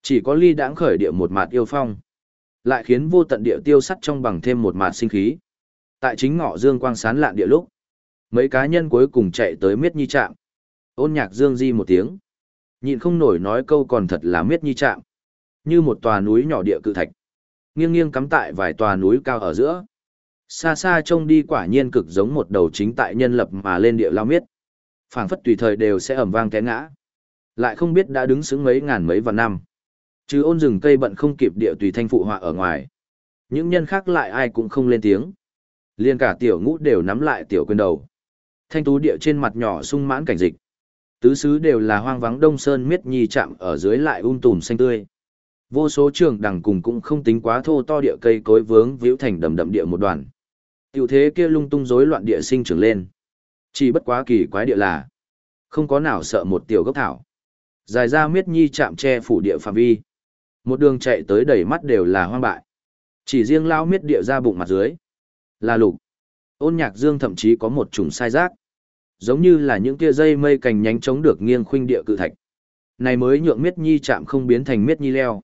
Chỉ có ly đãng khởi địa một mạt yêu phong lại khiến vô tận địa tiêu sắt trong bằng thêm một mạt sinh khí. Tại chính ngọ dương quang sán lạn địa lúc, mấy cá nhân cuối cùng chạy tới miết nhi trạm. Ôn nhạc dương di một tiếng. Nhịn không nổi nói câu còn thật là miết nhi trạm. Như một tòa núi nhỏ địa cự thạch. Nghiêng nghiêng cắm tại vài tòa núi cao ở giữa. Xa xa trông đi quả nhiên cực giống một đầu chính tại nhân lập mà lên địa lao miết. phảng phất tùy thời đều sẽ ẩm vang té ngã. Lại không biết đã đứng xứng mấy ngàn mấy vạn năm. Chứ ôn rừng cây bận không kịp địa tùy thanh phụ họa ở ngoài. Những nhân khác lại ai cũng không lên tiếng. Liên cả tiểu ngũ đều nắm lại tiểu quyền đầu. Thanh tú địa trên mặt nhỏ sung mãn cảnh dịch. Tứ xứ đều là hoang vắng đông sơn miết nhi chạm ở dưới lại um tùm xanh tươi. Vô số trường đằng cùng cũng không tính quá thô to địa cây cối vướng víu thành đầm đậm địa một đoàn. Tiểu thế kia lung tung rối loạn địa sinh trưởng lên. Chỉ bất quá kỳ quái địa là. Không có nào sợ một tiểu gốc thảo. Dài ra miết nhi chạm che phủ địa phạm vi. Một đường chạy tới đầy mắt đều là hoang bại. Chỉ riêng lao miết địa ra bụng mặt dưới. Là lục. Ôn nhạc dương thậm chí có một chủng sai giác. Giống như là những tia dây mây cành nhánh chống được nghiêng khuynh địa cự thạch. Này mới nhượng miết nhi chạm không biến thành miết nhi leo.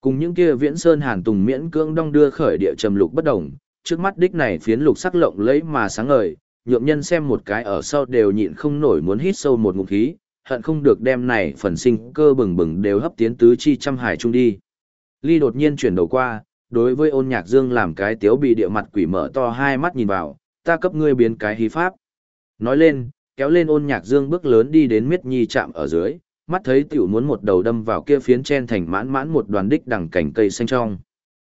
Cùng những kia viễn sơn hàn tùng miễn cưỡng đong đưa khởi địa trầm lục bất đồng, trước mắt đích này phiến lục sắc lộng lẫy mà sáng ngời, nhượng nhân xem một cái ở sau đều nhịn không nổi muốn hít sâu một ngụm khí, hận không được đem này phần sinh cơ bừng bừng đều hấp tiến tứ chi trăm hải trung đi. Ly đột nhiên chuyển đầu qua, đối với ôn nhạc dương làm cái tiếu bị địa mặt quỷ mở to hai mắt nhìn vào, ta cấp ngươi biến cái hí pháp. Nói lên, kéo lên ôn nhạc dương bước lớn đi đến miết nhi chạm ở dưới, mắt thấy tiểu muốn một đầu đâm vào kia phiến chen thành mãn mãn một đoàn đích đằng cảnh cây xanh trong.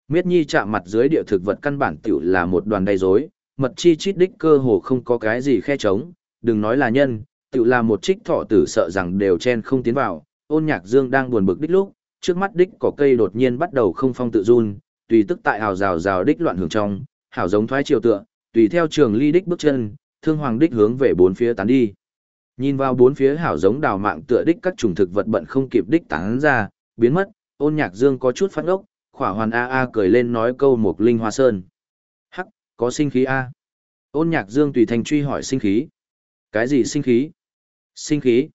Miết nhi chạm mặt dưới địa thực vật căn bản tiểu là một đoàn đầy rối, mật chi chít đích cơ hồ không có cái gì khe trống, đừng nói là nhân, tự là một trích thọ tử sợ rằng đều chen không tiến vào, ôn nhạc dương đang buồn bực đích lúc, trước mắt đích có cây đột nhiên bắt đầu không phong tự run, tùy tức tại hào rào rào đích loạn hưởng trong, hảo giống thoái chiều tựa, tùy theo trường ly đích bước chân, thương hoàng đích hướng về bốn phía tán đi. Nhìn vào bốn phía hảo giống đào mạng tựa đích các chủng thực vật bận không kịp đích tán ra, biến mất, ôn nhạc dương có chút phát ốc, khỏa hoàn a a cười lên nói câu một linh hoa sơn. Hắc, có sinh khí a. Ôn nhạc dương tùy thành truy hỏi sinh khí. Cái gì sinh khí? Sinh khí.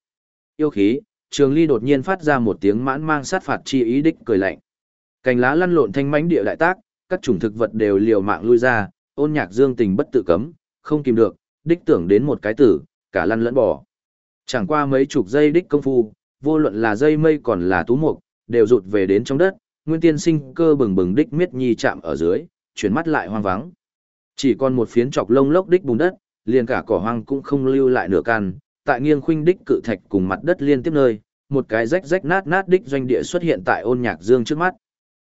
Yêu khí, trường ly đột nhiên phát ra một tiếng mãn mang sát phạt chi ý đích cười lạnh. Cành lá lăn lộn thanh mãnh địa đại tác, các chủng thực vật đều liều mạng lui ra, ôn nhạc dương tình bất tự cấm, không kìm được, đích tưởng đến một cái tử, cả lăn lẫn bỏ. Chẳng qua mấy chục giây đích công phu, vô luận là dây mây còn là tú mục, đều rụt về đến trong đất, nguyên tiên sinh cơ bừng bừng đích miết nhi chạm ở dưới, chuyển mắt lại hoang vắng. Chỉ còn một phiến chọc lông lốc đích bùn đất, liền cả cỏ hoang cũng không lưu lại nửa căn, tại nghiêng khuynh đích cự thạch cùng mặt đất liên tiếp nơi, một cái rách rách nát nát đích doanh địa xuất hiện tại ôn nhạc dương trước mắt.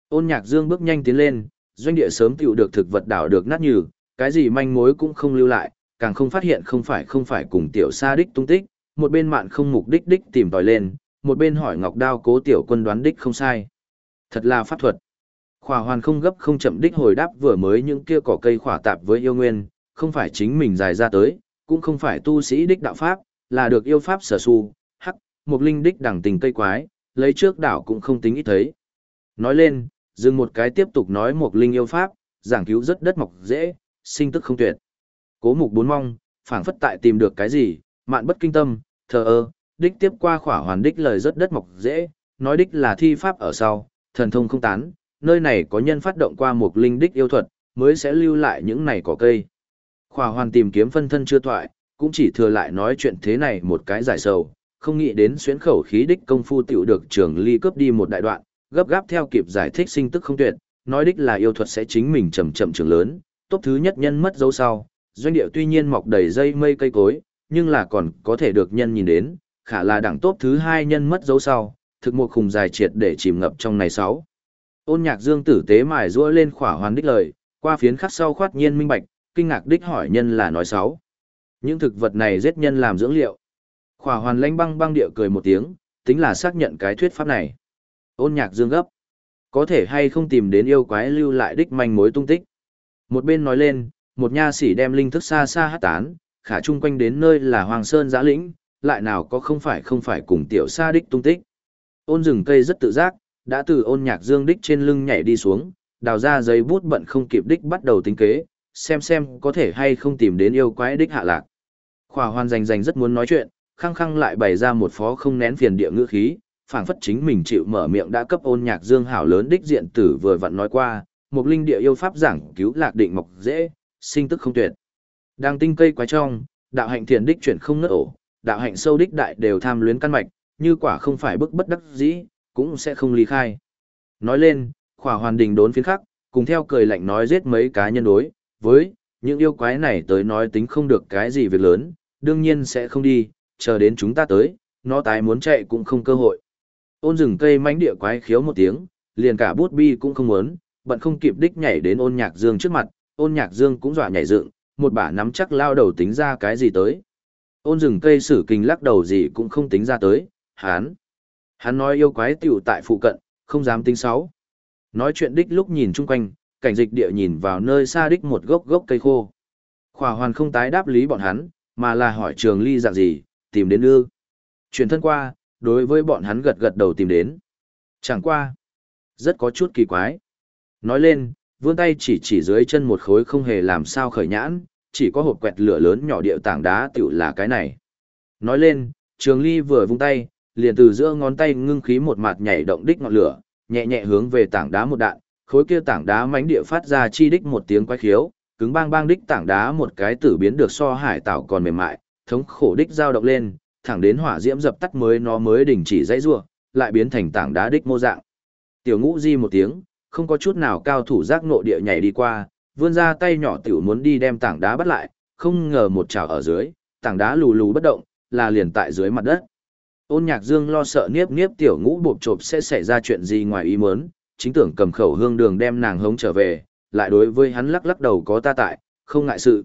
Ôn nhạc dương bước nhanh tiến lên, doanh địa sớm tiểu được thực vật đảo được nát nhừ, cái gì manh mối cũng không lưu lại, càng không phát hiện không phải không phải cùng tiểu sa đích tung tích, một bên mạn không mục đích đích tìm tòi lên, một bên hỏi ngọc đao cố tiểu quân đoán đích không sai. Thật là pháp thuật. Khỏa hoàn không gấp không chậm đích hồi đáp vừa mới những kia cỏ cây khỏa tạp với yêu nguyên, không phải chính mình dài ra tới, cũng không phải tu sĩ đích đạo pháp, là được yêu pháp sở su, hắc, một linh đích đẳng tình cây quái, lấy trước đảo cũng không tính ít thấy. Nói lên, dừng một cái tiếp tục nói một linh yêu pháp, giảng cứu rất đất mọc dễ, sinh tức không tuyệt. Cố mục bốn mong, phảng phất tại tìm được cái gì, mạn bất kinh tâm, thờ ơ, đích tiếp qua khỏa hoàn đích lời rất đất mọc dễ, nói đích là thi pháp ở sau, thần thông không tán, nơi này có nhân phát động qua một linh đích yêu thuật, mới sẽ lưu lại những này cỏ cây. Khỏa hoàn tìm kiếm phân thân chưa thoại, cũng chỉ thừa lại nói chuyện thế này một cái giải sầu, không nghĩ đến xuyến khẩu khí đích công phu tiểu được trường ly cướp đi một đại đoạn, gấp gáp theo kịp giải thích sinh tức không tuyệt, nói đích là yêu thuật sẽ chính mình chậm chậm trưởng lớn, tốt thứ nhất nhân mất dấu sau, doanh địa tuy nhiên mọc đầy dây mây cây cối, nhưng là còn có thể được nhân nhìn đến, khả là đẳng tốt thứ hai nhân mất dấu sau, thực một khùng dài triệt để chìm ngập trong này sáu. Ôn nhạc dương tử tế mài rũa lên khỏa hoàn đích lời, qua phiến khắc sau khoát nhiên minh bạch, kinh ngạc đích hỏi nhân là nói sáu. Những thực vật này giết nhân làm dưỡng liệu. Khỏa hoàn lãnh băng băng địa cười một tiếng, tính là xác nhận cái thuyết pháp này. Ôn nhạc dương gấp. Có thể hay không tìm đến yêu quái lưu lại đích manh mối tung tích. Một bên nói lên, một nha sĩ đem linh thức xa xa hát tán, khả chung quanh đến nơi là Hoàng Sơn giã lĩnh, lại nào có không phải không phải cùng tiểu sa đích tung tích. Ôn rừng cây rất tự giác, đã từ ôn nhạc dương đích trên lưng nhảy đi xuống, đào ra giấy bút bận không kịp đích bắt đầu tính kế, xem xem có thể hay không tìm đến yêu quái đích hạ lạc. Khỏa hoàn rành rành rất muốn nói chuyện, khăng khăng lại bày ra một phó không nén phiền địa ngữ khí, phảng phất chính mình chịu mở miệng đã cấp ôn nhạc dương hảo lớn đích diện tử vừa vặn nói qua, một linh địa yêu pháp giảng cứu lạc định mộc dễ, sinh tức không tuyệt. Đang tinh cây quái trong, đạo hạnh thiền đích chuyển không nứt ổ, đạo hạnh sâu đích đại đều tham luyến căn mạch, như quả không phải bức bất đắc dĩ, cũng sẽ không ly khai. Nói lên, khỏa hoàn đình đốn phiến khắc, cùng theo cười lạnh nói giết mấy cá nhân đối, với, những yêu quái này tới nói tính không được cái gì việc lớn, đương nhiên sẽ không đi, chờ đến chúng ta tới, nó tái muốn chạy cũng không cơ hội. Ôn rừng cây mánh địa quái khiếu một tiếng, liền cả bút bi cũng không muốn, bận không kịp đích nhảy đến ôn nhạc dương trước mặt, ôn nhạc dương cũng dọa nhảy dựng, một bả nắm chắc lao đầu tính ra cái gì tới. Ôn rừng cây sử kinh lắc đầu gì cũng không tính ra tới, hán. Hắn nói yêu quái tiểu tại phụ cận, không dám tính xấu. Nói chuyện đích lúc nhìn chung quanh, cảnh dịch địa nhìn vào nơi xa đích một gốc gốc cây khô. Khỏa hoàn không tái đáp lý bọn hắn, mà là hỏi trường ly dạng gì, tìm đến ư. Chuyển thân qua, đối với bọn hắn gật gật đầu tìm đến. Chẳng qua. Rất có chút kỳ quái. Nói lên, vươn tay chỉ chỉ dưới chân một khối không hề làm sao khởi nhãn, chỉ có hộp quẹt lửa lớn nhỏ điệu tảng đá tiểu là cái này. Nói lên, trường ly vừa vung tay, liền từ giữa ngón tay ngưng khí một mặt nhảy động đích ngọn lửa, nhẹ nhẹ hướng về tảng đá một đạn, khối kia tảng đá mánh địa phát ra chi đích một tiếng quái khiếu, cứng bang bang đích tảng đá một cái tử biến được so hải tảo còn mềm mại, thống khổ đích dao động lên, thẳng đến hỏa diễm dập tắt mới nó mới đình chỉ dãy rua, lại biến thành tảng đá đích mô dạng. Tiểu Ngũ di một tiếng, không có chút nào cao thủ giác nộ địa nhảy đi qua, vươn ra tay nhỏ tiểu muốn đi đem tảng đá bắt lại, không ngờ một chảo ở dưới, tảng đá lù lù bất động, là liền tại dưới mặt đất. Ôn Nhạc Dương lo sợ niếp niếp tiểu Ngũ bộp chộp sẽ xảy ra chuyện gì ngoài ý muốn, chính tưởng cầm khẩu hương đường đem nàng hống trở về, lại đối với hắn lắc lắc đầu có ta tại, không ngại sự.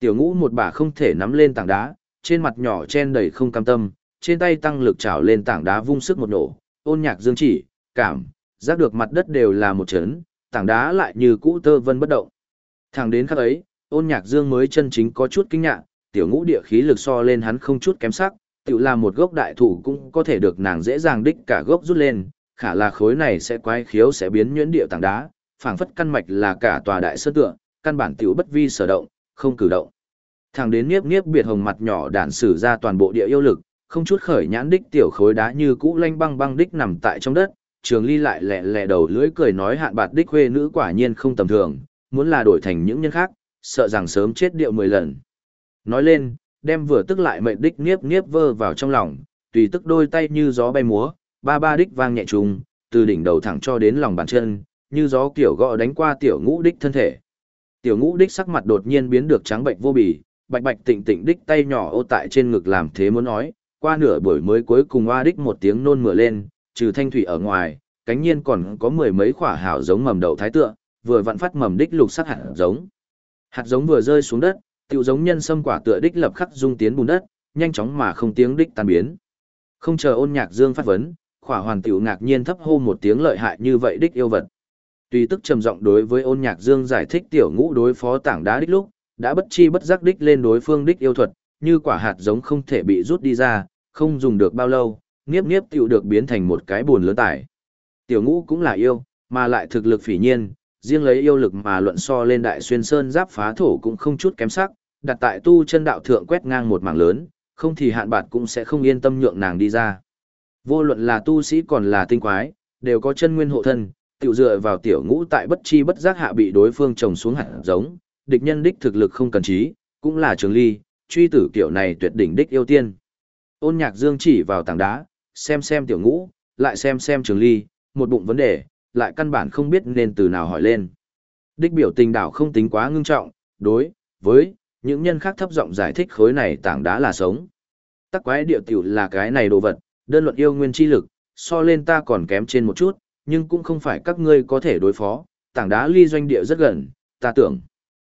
Tiểu ngũ một bà không thể nắm lên tảng đá, trên mặt nhỏ chen đầy không cam tâm, trên tay tăng lực trào lên tảng đá vung sức một nổ, ôn nhạc dương chỉ, cảm, giác được mặt đất đều là một chấn, tảng đá lại như cũ tơ vân bất động. Thẳng đến khắc ấy, ôn nhạc dương mới chân chính có chút kinh ngạc, tiểu ngũ địa khí lực so lên hắn không chút kém sắc, tiểu là một gốc đại thủ cũng có thể được nàng dễ dàng đích cả gốc rút lên, khả là khối này sẽ quái khiếu sẽ biến nhuyễn địa tảng đá, phảng phất căn mạch là cả tòa đại sơn tượng, căn bản tiểu bất vi sở động, không cử động. Thẳng đến niếp niếp biệt hồng mặt nhỏ đản sử ra toàn bộ địa yêu lực, không chút khởi nhãn đích tiểu khối đá như cũ lanh băng băng đích nằm tại trong đất, trường ly lại lẹ lẹ đầu lưỡi cười nói hạn bạt đích khuê nữ quả nhiên không tầm thường, muốn là đổi thành những nhân khác, sợ rằng sớm chết điệu mười lần. Nói lên, đem vừa tức lại mệnh đích niếp niếp vơ vào trong lòng, tùy tức đôi tay như gió bay múa, ba ba đích vang nhẹ trùng, từ đỉnh đầu thẳng cho đến lòng bàn chân, như gió kiểu gõ đánh qua tiểu ngũ đích thân thể. Tiểu ngũ đích sắc mặt đột nhiên biến được trắng bệnh vô bì, bạch bạch tịnh tịnh đích tay nhỏ ô tại trên ngực làm thế muốn nói, qua nửa buổi mới cuối cùng oa đích một tiếng nôn mửa lên, trừ thanh thủy ở ngoài, cánh nhiên còn có mười mấy quả hảo giống mầm đậu thái tựa, vừa vặn phát mầm đích lục sắc hạt giống. Hạt giống vừa rơi xuống đất, tiểu giống nhân sâm quả tựa đích lập khắc dung tiến bùn đất, nhanh chóng mà không tiếng đích tan biến. Không chờ ôn nhạc dương phát vấn, khỏa hoàn tiểu ngạc nhiên thấp hô một tiếng lợi hại như vậy đích yêu vật. Tùy tức trầm giọng đối với ôn nhạc dương giải thích tiểu ngũ đối phó tảng đá đích lúc, đã bất chi bất giác đích lên đối phương đích yêu thuật, như quả hạt giống không thể bị rút đi ra, không dùng được bao lâu, nghiếp nghiếp tiểu được biến thành một cái buồn lớn tải. Tiểu ngũ cũng là yêu, mà lại thực lực phỉ nhiên, riêng lấy yêu lực mà luận so lên đại xuyên sơn giáp phá thổ cũng không chút kém sắc, đặt tại tu chân đạo thượng quét ngang một mảng lớn, không thì hạn bạt cũng sẽ không yên tâm nhượng nàng đi ra. Vô luận là tu sĩ còn là tinh quái, đều có chân nguyên hộ thân, tiểu dựa vào tiểu ngũ tại bất chi bất giác hạ bị đối phương trồng xuống hạt giống, địch nhân đích thực lực không cần trí, cũng là trường ly, truy tử kiểu này tuyệt đỉnh đích yêu tiên. Ôn nhạc dương chỉ vào tảng đá, xem xem tiểu ngũ, lại xem xem trường ly, một bụng vấn đề, lại căn bản không biết nên từ nào hỏi lên. Đích biểu tình đảo không tính quá ngưng trọng, đối, với, những nhân khác thấp giọng giải thích khối này tảng đá là sống. Tắc quái địa tiểu là cái này đồ vật, đơn luận yêu nguyên chi lực, so lên ta còn kém trên một chút, nhưng cũng không phải các ngươi có thể đối phó, tảng đá ly doanh địa rất gần, ta tưởng.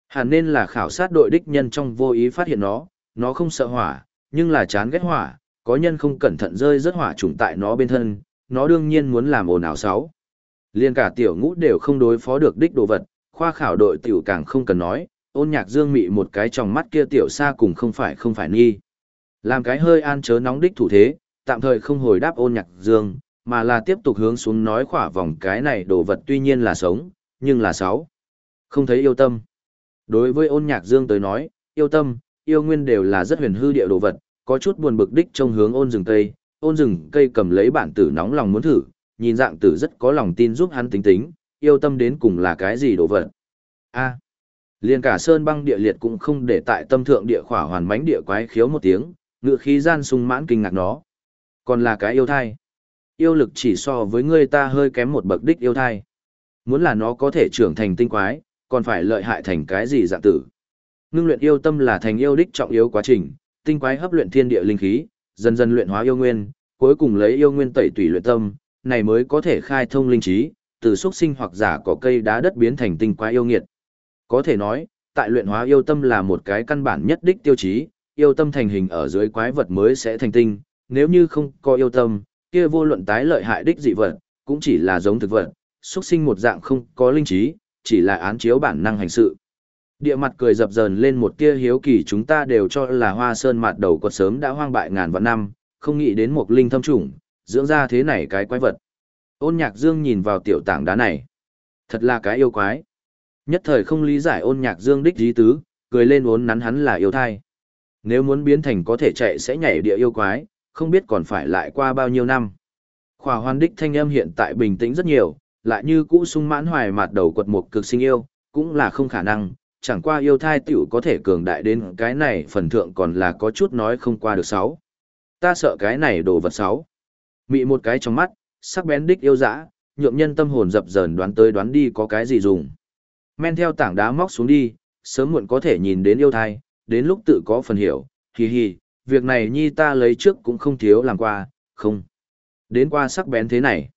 Hẳn nên là khảo sát đội đích nhân trong vô ý phát hiện nó, nó không sợ hỏa, nhưng là chán ghét hỏa, có nhân không cẩn thận rơi rất hỏa trùng tại nó bên thân, nó đương nhiên muốn làm ồn ào sáu. Liên cả tiểu ngũ đều không đối phó được đích đồ vật, khoa khảo đội tiểu càng không cần nói, ôn nhạc dương mị một cái trong mắt kia tiểu xa cùng không phải không phải nghi. Làm cái hơi an chớ nóng đích thủ thế, tạm thời không hồi đáp ôn nhạc dương, mà là tiếp tục hướng xuống nói khỏa vòng cái này đồ vật tuy nhiên là sống, nhưng là sáu. Không thấy yêu tâm. Đối với ôn nhạc dương tới nói, yêu tâm, yêu nguyên đều là rất huyền hư địa đồ vật, có chút buồn bực đích trong hướng ôn rừng cây, ôn rừng cây cầm lấy bản tử nóng lòng muốn thử, nhìn dạng tử rất có lòng tin giúp hắn tính tính, yêu tâm đến cùng là cái gì đồ vật. A. liền cả sơn băng địa liệt cũng không để tại tâm thượng địa khỏa hoàn mánh địa quái khiếu một tiếng, ngựa khí gian sung mãn kinh ngạc nó. Còn là cái yêu thai. Yêu lực chỉ so với người ta hơi kém một bậc đích yêu thai. Muốn là nó có thể trưởng thành tinh quái, còn phải lợi hại thành cái gì dạng tử. Ngưng luyện yêu tâm là thành yêu đích trọng yếu quá trình, tinh quái hấp luyện thiên địa linh khí, dần dần luyện hóa yêu nguyên, cuối cùng lấy yêu nguyên tẩy tủy luyện tâm, này mới có thể khai thông linh trí, từ xuất sinh hoặc giả có cây đá đất biến thành tinh quái yêu nghiệt. Có thể nói, tại luyện hóa yêu tâm là một cái căn bản nhất đích tiêu chí, yêu tâm thành hình ở dưới quái vật mới sẽ thành tinh, nếu như không có yêu tâm, kia vô luận tái lợi hại đích dị vật, cũng chỉ là giống thực vật, xuất sinh một dạng không có linh trí, chỉ là án chiếu bản năng hành sự. Địa mặt cười dập dờn lên một tia hiếu kỳ chúng ta đều cho là hoa sơn mặt đầu quật sớm đã hoang bại ngàn vạn năm, không nghĩ đến một linh thâm trùng, dưỡng ra thế này cái quái vật. Ôn nhạc dương nhìn vào tiểu tảng đá này. Thật là cái yêu quái. Nhất thời không lý giải ôn nhạc dương đích dí tứ, cười lên uốn nắn hắn là yêu thai. Nếu muốn biến thành có thể chạy sẽ nhảy địa yêu quái, không biết còn phải lại qua bao nhiêu năm. Khỏa hoàn đích thanh âm hiện tại bình tĩnh rất nhiều, lại như cũ sung mãn hoài mặt đầu quật một cực sinh yêu, cũng là không khả năng, chẳng qua yêu thai tiểu có thể cường đại đến cái này phần thượng còn là có chút nói không qua được sáu. Ta sợ cái này đồ vật sáu. Mị một cái trong mắt, sắc bén đích yêu dã, nhượng nhân tâm hồn dập dờn đoán tới đoán đi có cái gì dùng. Men theo tảng đá móc xuống đi, sớm muộn có thể nhìn đến yêu thai, đến lúc tự có phần hiểu, hì hì, việc này nhi ta lấy trước cũng không thiếu làm qua, không. Đến qua sắc bén thế này.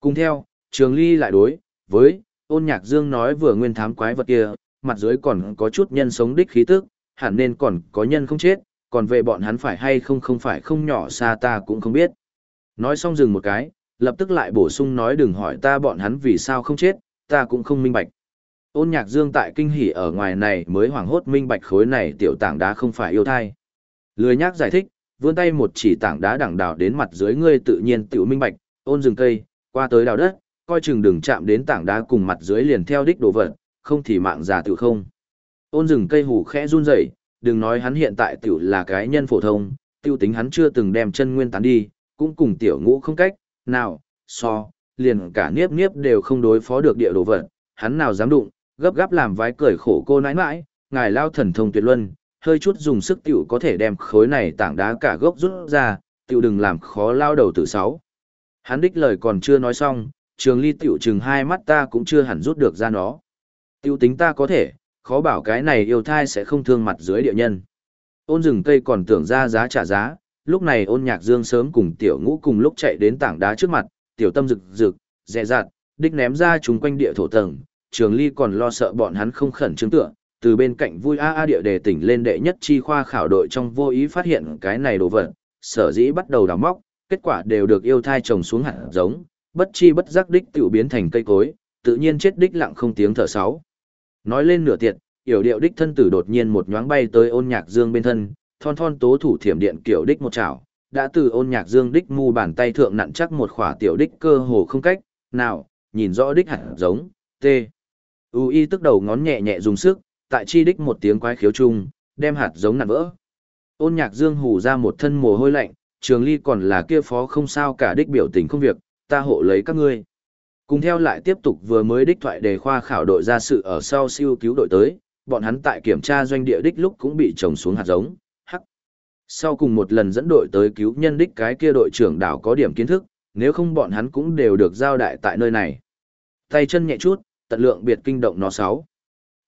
Cùng theo, trường ly lại đối, với, ôn nhạc dương nói vừa nguyên thám quái vật kia, mặt dưới còn có chút nhân sống đích khí tức, hẳn nên còn có nhân không chết, còn về bọn hắn phải hay không không phải không nhỏ xa ta cũng không biết. Nói xong dừng một cái, lập tức lại bổ sung nói đừng hỏi ta bọn hắn vì sao không chết, ta cũng không minh bạch. Ôn nhạc dương tại kinh hỉ ở ngoài này mới hoảng hốt minh bạch khối này tiểu tảng đá không phải yêu thai. Lười nhác giải thích, vươn tay một chỉ tảng đá đẳng đào đến mặt dưới ngươi tự nhiên tiểu minh bạch, ôn rừng cây, qua tới đào đất, coi chừng đừng chạm đến tảng đá cùng mặt dưới liền theo đích đồ vật, không thì mạng già tự không. Ôn rừng cây hủ khẽ run rẩy, đừng nói hắn hiện tại tiểu là cái nhân phổ thông, tiêu tính hắn chưa từng đem chân nguyên tán đi, cũng cùng tiểu ngũ không cách, nào, so, liền cả niếp niếp đều không đối phó được địa đồ vật, hắn nào dám đụng, gấp gáp làm vái cười khổ cô nãi nãi, ngài lao thần thông tuyệt luân, hơi chút dùng sức tiểu có thể đem khối này tảng đá cả gốc rút ra, tiểu đừng làm khó lao đầu tử sáu. Hắn đích lời còn chưa nói xong, trường ly tiểu chừng hai mắt ta cũng chưa hẳn rút được ra nó. Tiểu tính ta có thể, khó bảo cái này yêu thai sẽ không thương mặt dưới địa nhân. Ôn rừng cây còn tưởng ra giá trả giá, lúc này ôn nhạc dương sớm cùng tiểu ngũ cùng lúc chạy đến tảng đá trước mặt, tiểu tâm rực rực, dẹ dạt, đích ném ra chúng quanh địa thổ tầng, trường ly còn lo sợ bọn hắn không khẩn trương tựa, từ bên cạnh vui a a địa đề tỉnh lên đệ nhất chi khoa khảo đội trong vô ý phát hiện cái này đồ vật, sở dĩ bắt đầu đào móc, kết quả đều được yêu thai trồng xuống hạt giống, bất chi bất giác đích tiểu biến thành cây cối, tự nhiên chết đích lặng không tiếng thở sáu. Nói lên nửa tiệt, yểu điệu đích thân tử đột nhiên một nhoáng bay tới ôn nhạc dương bên thân, thon thon tố thủ thiểm điện kiểu đích một chảo, đã từ ôn nhạc dương đích mu bàn tay thượng nặn chắc một khỏa tiểu đích cơ hồ không cách, nào, nhìn rõ đích hẳn giống, t. U y tức đầu ngón nhẹ nhẹ dùng sức, tại chi đích một tiếng quái khiếu chung, đem hạt giống nặn vỡ. Ôn nhạc dương hù ra một thân mồ hôi lạnh, trường ly còn là kia phó không sao cả đích biểu tình không việc, ta hộ lấy các ngươi. Cùng theo lại tiếp tục vừa mới đích thoại đề khoa khảo đội ra sự ở sau siêu cứu đội tới, bọn hắn tại kiểm tra doanh địa đích lúc cũng bị trồng xuống hạt giống, hắc. Sau cùng một lần dẫn đội tới cứu nhân đích cái kia đội trưởng đảo có điểm kiến thức, nếu không bọn hắn cũng đều được giao đại tại nơi này. Tay chân nhẹ chút, tận lượng biệt kinh động nó sáu.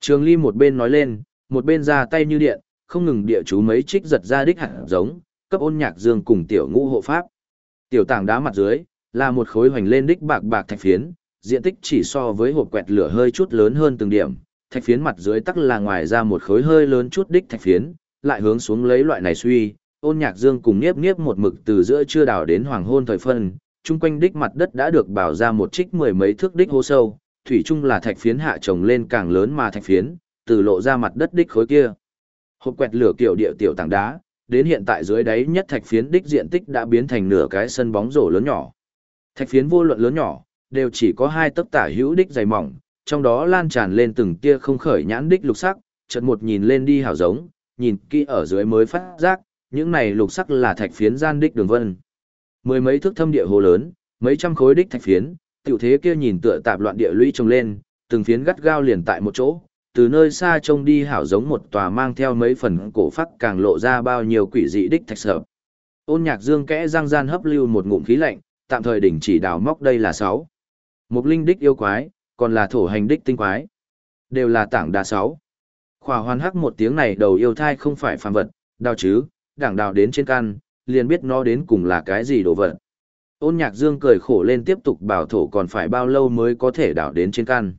Trường Ly một bên nói lên, một bên ra tay như điện, không ngừng địa chú mấy trích giật ra đích hạt giống, cấp ôn nhạc dương cùng tiểu ngũ hộ pháp. Tiểu tảng đá mặt dưới, là một khối hoành lên đích bạc bạc thạch phiến, diện tích chỉ so với hộp quẹt lửa hơi chút lớn hơn từng điểm, thạch phiến mặt dưới tắc là ngoài ra một khối hơi lớn chút đích thạch phiến, lại hướng xuống lấy loại này suy, ôn nhạc dương cùng niếp niếp một mực từ giữa trưa đào đến hoàng hôn thời phân, chung quanh đích mặt đất đã được bảo ra một trích mười mấy thước đích hố sâu, thủy chung là thạch phiến hạ trồng lên càng lớn mà thạch phiến, từ lộ ra mặt đất đích khối kia. Hộp quẹt lửa kiểu địa tiểu tảng đá, đến hiện tại dưới đáy nhất thạch phiến đích diện tích đã biến thành nửa cái sân bóng rổ lớn nhỏ. Thạch phiến vô luận lớn nhỏ, đều chỉ có hai tấc tả hữu đích dày mỏng, trong đó lan tràn lên từng tia không khởi nhãn đích lục sắc, chợt một nhìn lên đi hào giống, nhìn kỹ ở dưới mới phát giác, những này lục sắc là thạch phiến gian đích đường vân. Mười mấy thước thâm địa hồ lớn, mấy trăm khối đích thạch phiến, tiểu thế kia nhìn tựa tạp loạn địa lũy trồng lên, từng phiến gắt gao liền tại một chỗ, từ nơi xa trông đi hảo giống một tòa mang theo mấy phần cổ phát càng lộ ra bao nhiêu quỷ dị đích thạch sở. Ôn nhạc dương kẽ răng gian hấp lưu một ngụm khí lạnh, tạm thời đỉnh chỉ đào móc đây là sáu. Mục linh đích yêu quái, còn là thổ hành đích tinh quái. Đều là tảng đá sáu. Khỏa hoàn hắc một tiếng này đầu yêu thai không phải phàm vật, đào chứ, đảng đào đến trên căn, liền biết nó đến cùng là cái gì đồ vật. Ôn nhạc dương cười khổ lên tiếp tục bảo thổ còn phải bao lâu mới có thể đào đến trên căn.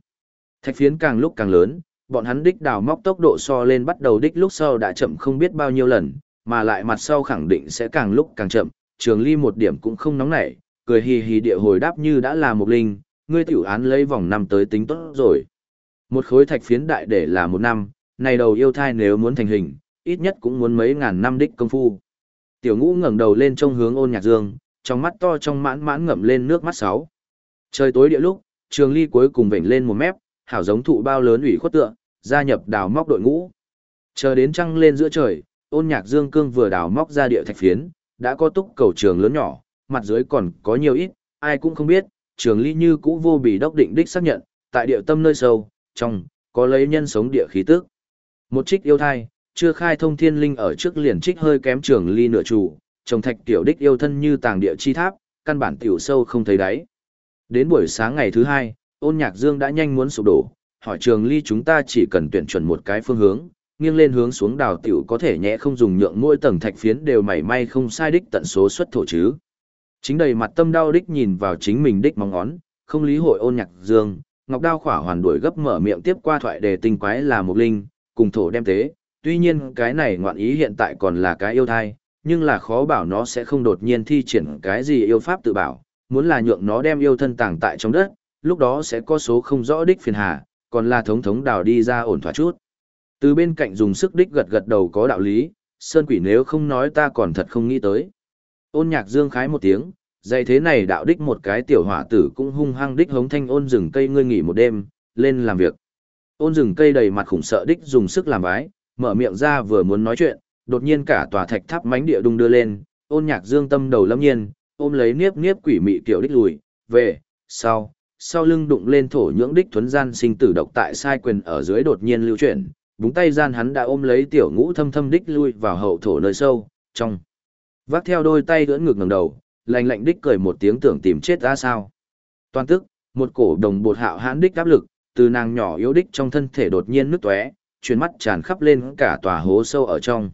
Thạch phiến càng lúc càng lớn, bọn hắn đích đào móc tốc độ so lên bắt đầu đích lúc sau đã chậm không biết bao nhiêu lần, mà lại mặt sau khẳng định sẽ càng lúc càng chậm, trường ly một điểm cũng không nóng nảy, cười hì hì địa hồi đáp như đã là một linh, ngươi tiểu án lấy vòng năm tới tính tốt rồi. Một khối thạch phiến đại để là một năm, này đầu yêu thai nếu muốn thành hình, ít nhất cũng muốn mấy ngàn năm đích công phu. Tiểu ngũ ngẩng đầu lên trông hướng ôn nhạc dương, trong mắt to trong mãn mãn ngậm lên nước mắt sáu. Trời tối địa lúc, trường ly cuối cùng vểnh lên một mép, hảo giống thụ bao lớn ủy khuất tựa, gia nhập đào móc đội ngũ. Chờ đến trăng lên giữa trời, ôn nhạc dương cương vừa đào móc ra địa thạch phiến, đã có túc cầu trường lớn nhỏ, mặt dưới còn có nhiều ít, ai cũng không biết, trường ly như cũ vô bị đốc định đích xác nhận, tại địa tâm nơi sâu, trong, có lấy nhân sống địa khí tức. Một trích yêu thai, chưa khai thông thiên linh ở trước liền trích hơi kém trường ly nửa chủ trồng thạch tiểu đích yêu thân như tàng địa chi tháp, căn bản tiểu sâu không thấy đáy. Đến buổi sáng ngày thứ hai, ôn nhạc dương đã nhanh muốn sụp đổ, hỏi trường ly chúng ta chỉ cần tuyển chuẩn một cái phương hướng, nghiêng lên hướng xuống đào tiểu có thể nhẹ không dùng nhượng mỗi tầng thạch phiến đều mảy may không sai đích tận số xuất thổ chứ. Chính đầy mặt tâm đau đích nhìn vào chính mình đích mong ngón, không lý hội ôn nhạc dương, ngọc đao khỏa hoàn đuổi gấp mở miệng tiếp qua thoại đề tinh quái là một linh, cùng thổ đem tế, tuy nhiên cái này ngoạn ý hiện tại còn là cái yêu thai, nhưng là khó bảo nó sẽ không đột nhiên thi triển cái gì yêu pháp tự bảo, muốn là nhượng nó đem yêu thân tàng tại trong đất, lúc đó sẽ có số không rõ đích phiền hà, còn là thống thống đào đi ra ổn thỏa chút. Từ bên cạnh dùng sức đích gật gật đầu có đạo lý, sơn quỷ nếu không nói ta còn thật không nghĩ tới. Ôn nhạc dương khái một tiếng, dạy thế này đạo đích một cái tiểu hỏa tử cũng hung hăng đích hống thanh ôn rừng cây ngươi nghỉ một đêm, lên làm việc. Ôn rừng cây đầy mặt khủng sợ đích dùng sức làm bái mở miệng ra vừa muốn nói chuyện, đột nhiên cả tòa thạch tháp mánh địa đung đưa lên, ôn nhạc dương tâm đầu lâm nhiên, ôm lấy niếp niếp quỷ mị tiểu đích lùi, về, sau, sau lưng đụng lên thổ nhưỡng đích thuấn gian sinh tử độc tại sai quyền ở dưới đột nhiên lưu chuyển, búng tay gian hắn đã ôm lấy tiểu ngũ thâm thâm đích lui vào hậu thổ nơi sâu, trong. Vác theo đôi tay ưỡn ngực ngẩng đầu, lạnh lạnh đích cười một tiếng tưởng tìm chết ra sao. Toàn tức, một cổ đồng bột hạo hãn đích áp lực, từ nàng nhỏ yếu đích trong thân thể đột nhiên nứt tóe, chuyến mắt tràn khắp lên cả tòa hố sâu ở trong.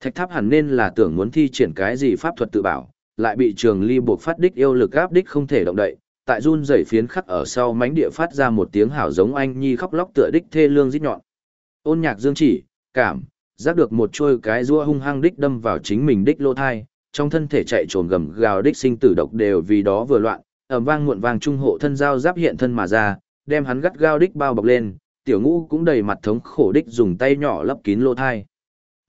Thạch tháp hẳn nên là tưởng muốn thi triển cái gì pháp thuật tự bảo, lại bị trường ly buộc phát đích yêu lực áp đích không thể động đậy, tại run rẩy phiến khắc ở sau mánh địa phát ra một tiếng hảo giống anh nhi khóc lóc tựa đích thê lương rít nhọn. Ôn nhạc dương chỉ, cảm, giác được một trôi cái rua hung hăng đích đâm vào chính mình đích lô thai, trong thân thể chạy trồn gầm gào đích sinh tử độc đều vì đó vừa loạn, ầm vang muộn vang trung hộ thân giao giáp hiện thân mà ra, đem hắn gắt gao đích bao bọc lên, tiểu ngũ cũng đầy mặt thống khổ đích dùng tay nhỏ lấp kín lô thai.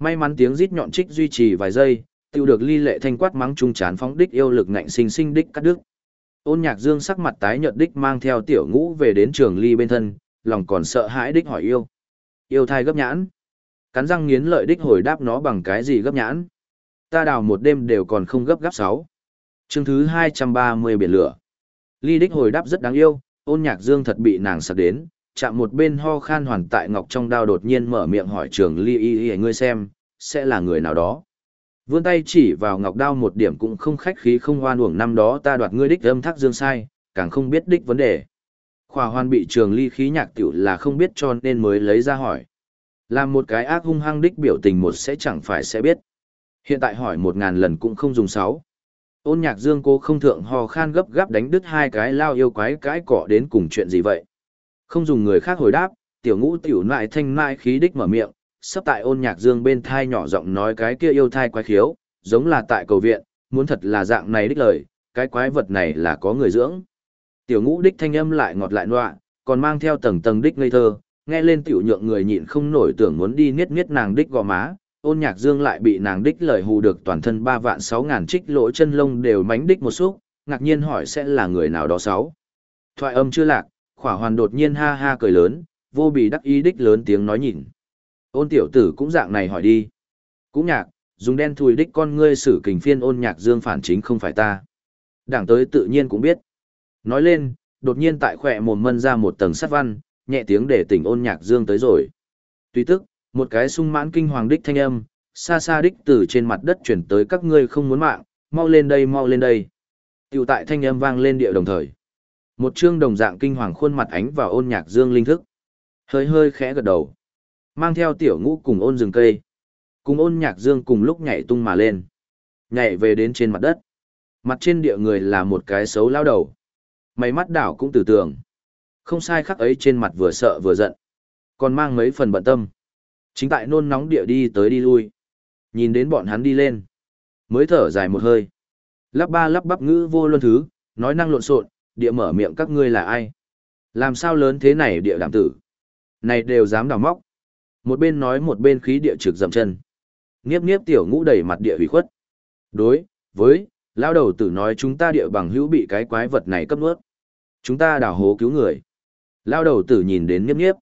May mắn tiếng rít nhọn trích duy trì vài giây, tiêu được ly lệ thanh quát mắng trung chán phóng đích yêu lực ngạnh sinh sinh đích cắt đứt. Ôn nhạc dương sắc mặt tái nhợt đích mang theo tiểu ngũ về đến trường ly bên thân, lòng còn sợ hãi đích hỏi yêu. Yêu thai gấp nhãn. Cắn răng nghiến lợi đích hồi đáp nó bằng cái gì gấp nhãn. Ta đào một đêm đều còn không gấp gấp sáu. Chương thứ hai trăm ba mươi biển lửa. Ly đích hồi đáp rất đáng yêu, ôn nhạc dương thật bị nàng sặc đến, chạm một bên ho khan hoàn tại ngọc trong đao đột nhiên mở miệng hỏi trường ly y y ngươi xem, sẽ là người nào đó. Vươn tay chỉ vào ngọc đao một điểm cũng không khách khí không hoan uổng năm đó ta đoạt ngươi đích âm thác dương sai, càng không biết đích vấn đề. Khỏa hoan bị trường ly khí nhạc tiểu là không biết cho nên mới lấy ra hỏi. Làm một cái ác hung hăng đích biểu tình một sẽ chẳng phải sẽ biết. Hiện tại hỏi một ngàn lần cũng không dùng sáu. Ôn nhạc dương cô không thượng hò khan gấp gáp đánh đứt hai cái lao yêu quái cái cỏ đến cùng chuyện gì vậy. Không dùng người khác hồi đáp, tiểu ngũ tiểu nại thanh nại khí đích mở miệng, sắp tại ôn nhạc dương bên thai nhỏ giọng nói cái kia yêu thai quái khiếu, giống là tại cầu viện, muốn thật là dạng này đích lời, cái quái vật này là có người dưỡng. Tiểu ngũ đích thanh âm lại ngọt lại nọa, còn mang theo tầng tầng đích ngây thơ, nghe lên tiểu nhượng người nhịn không nổi tưởng muốn đi niết niết nàng đích gò má, ôn nhạc dương lại bị nàng đích lời hù được toàn thân ba vạn sáu ngàn trích lỗ chân lông đều mánh đích một xúc, ngạc nhiên hỏi sẽ là người nào đó sáu. Thoại âm chưa lạc, khỏa hoàn đột nhiên ha ha cười lớn, vô bị đắc ý đích lớn tiếng nói nhìn. Ôn tiểu tử cũng dạng này hỏi đi. Cũng nhạc, dùng đen thùi đích con ngươi xử kình phiên ôn nhạc dương phản chính không phải ta. Đảng tới tự nhiên cũng biết. Nói lên, đột nhiên tại khỏe mồm mân ra một tầng sắt văn, nhẹ tiếng để tỉnh ôn nhạc dương tới rồi. Tuy tức, một cái sung mãn kinh hoàng đích thanh âm, xa xa đích từ trên mặt đất chuyển tới các ngươi không muốn mạng, mau lên đây mau lên đây. Tiểu tại thanh âm vang lên địa đồng thời. Một chương đồng dạng kinh hoàng khuôn mặt ánh vào ôn nhạc dương linh thức. Hơi hơi khẽ gật đầu. Mang theo tiểu ngũ cùng ôn rừng cây. Cùng ôn nhạc dương cùng lúc nhảy tung mà lên. Nhảy về đến trên mặt đất. Mặt trên địa người là một cái xấu lao đầu. Mày mắt đảo cũng từ tưởng Không sai khắc ấy trên mặt vừa sợ vừa giận. Còn mang mấy phần bận tâm. Chính tại nôn nóng địa đi tới đi lui. Nhìn đến bọn hắn đi lên. Mới thở dài một hơi. Lắp ba lắp bắp ngữ vô luân thứ, nói năng lộn xộn, địa mở miệng các ngươi là ai? Làm sao lớn thế này địa đảm tử? Này đều dám đào móc. Một bên nói một bên khí địa trực dậm chân. Nghiếp nghiếp tiểu ngũ đẩy mặt địa hủy khuất. Đối, với, lao đầu tử nói chúng ta địa bằng hữu bị cái quái vật này cấp nuốt. Chúng ta đào hố cứu người. Lao đầu tử nhìn đến nghiếp nghiếp.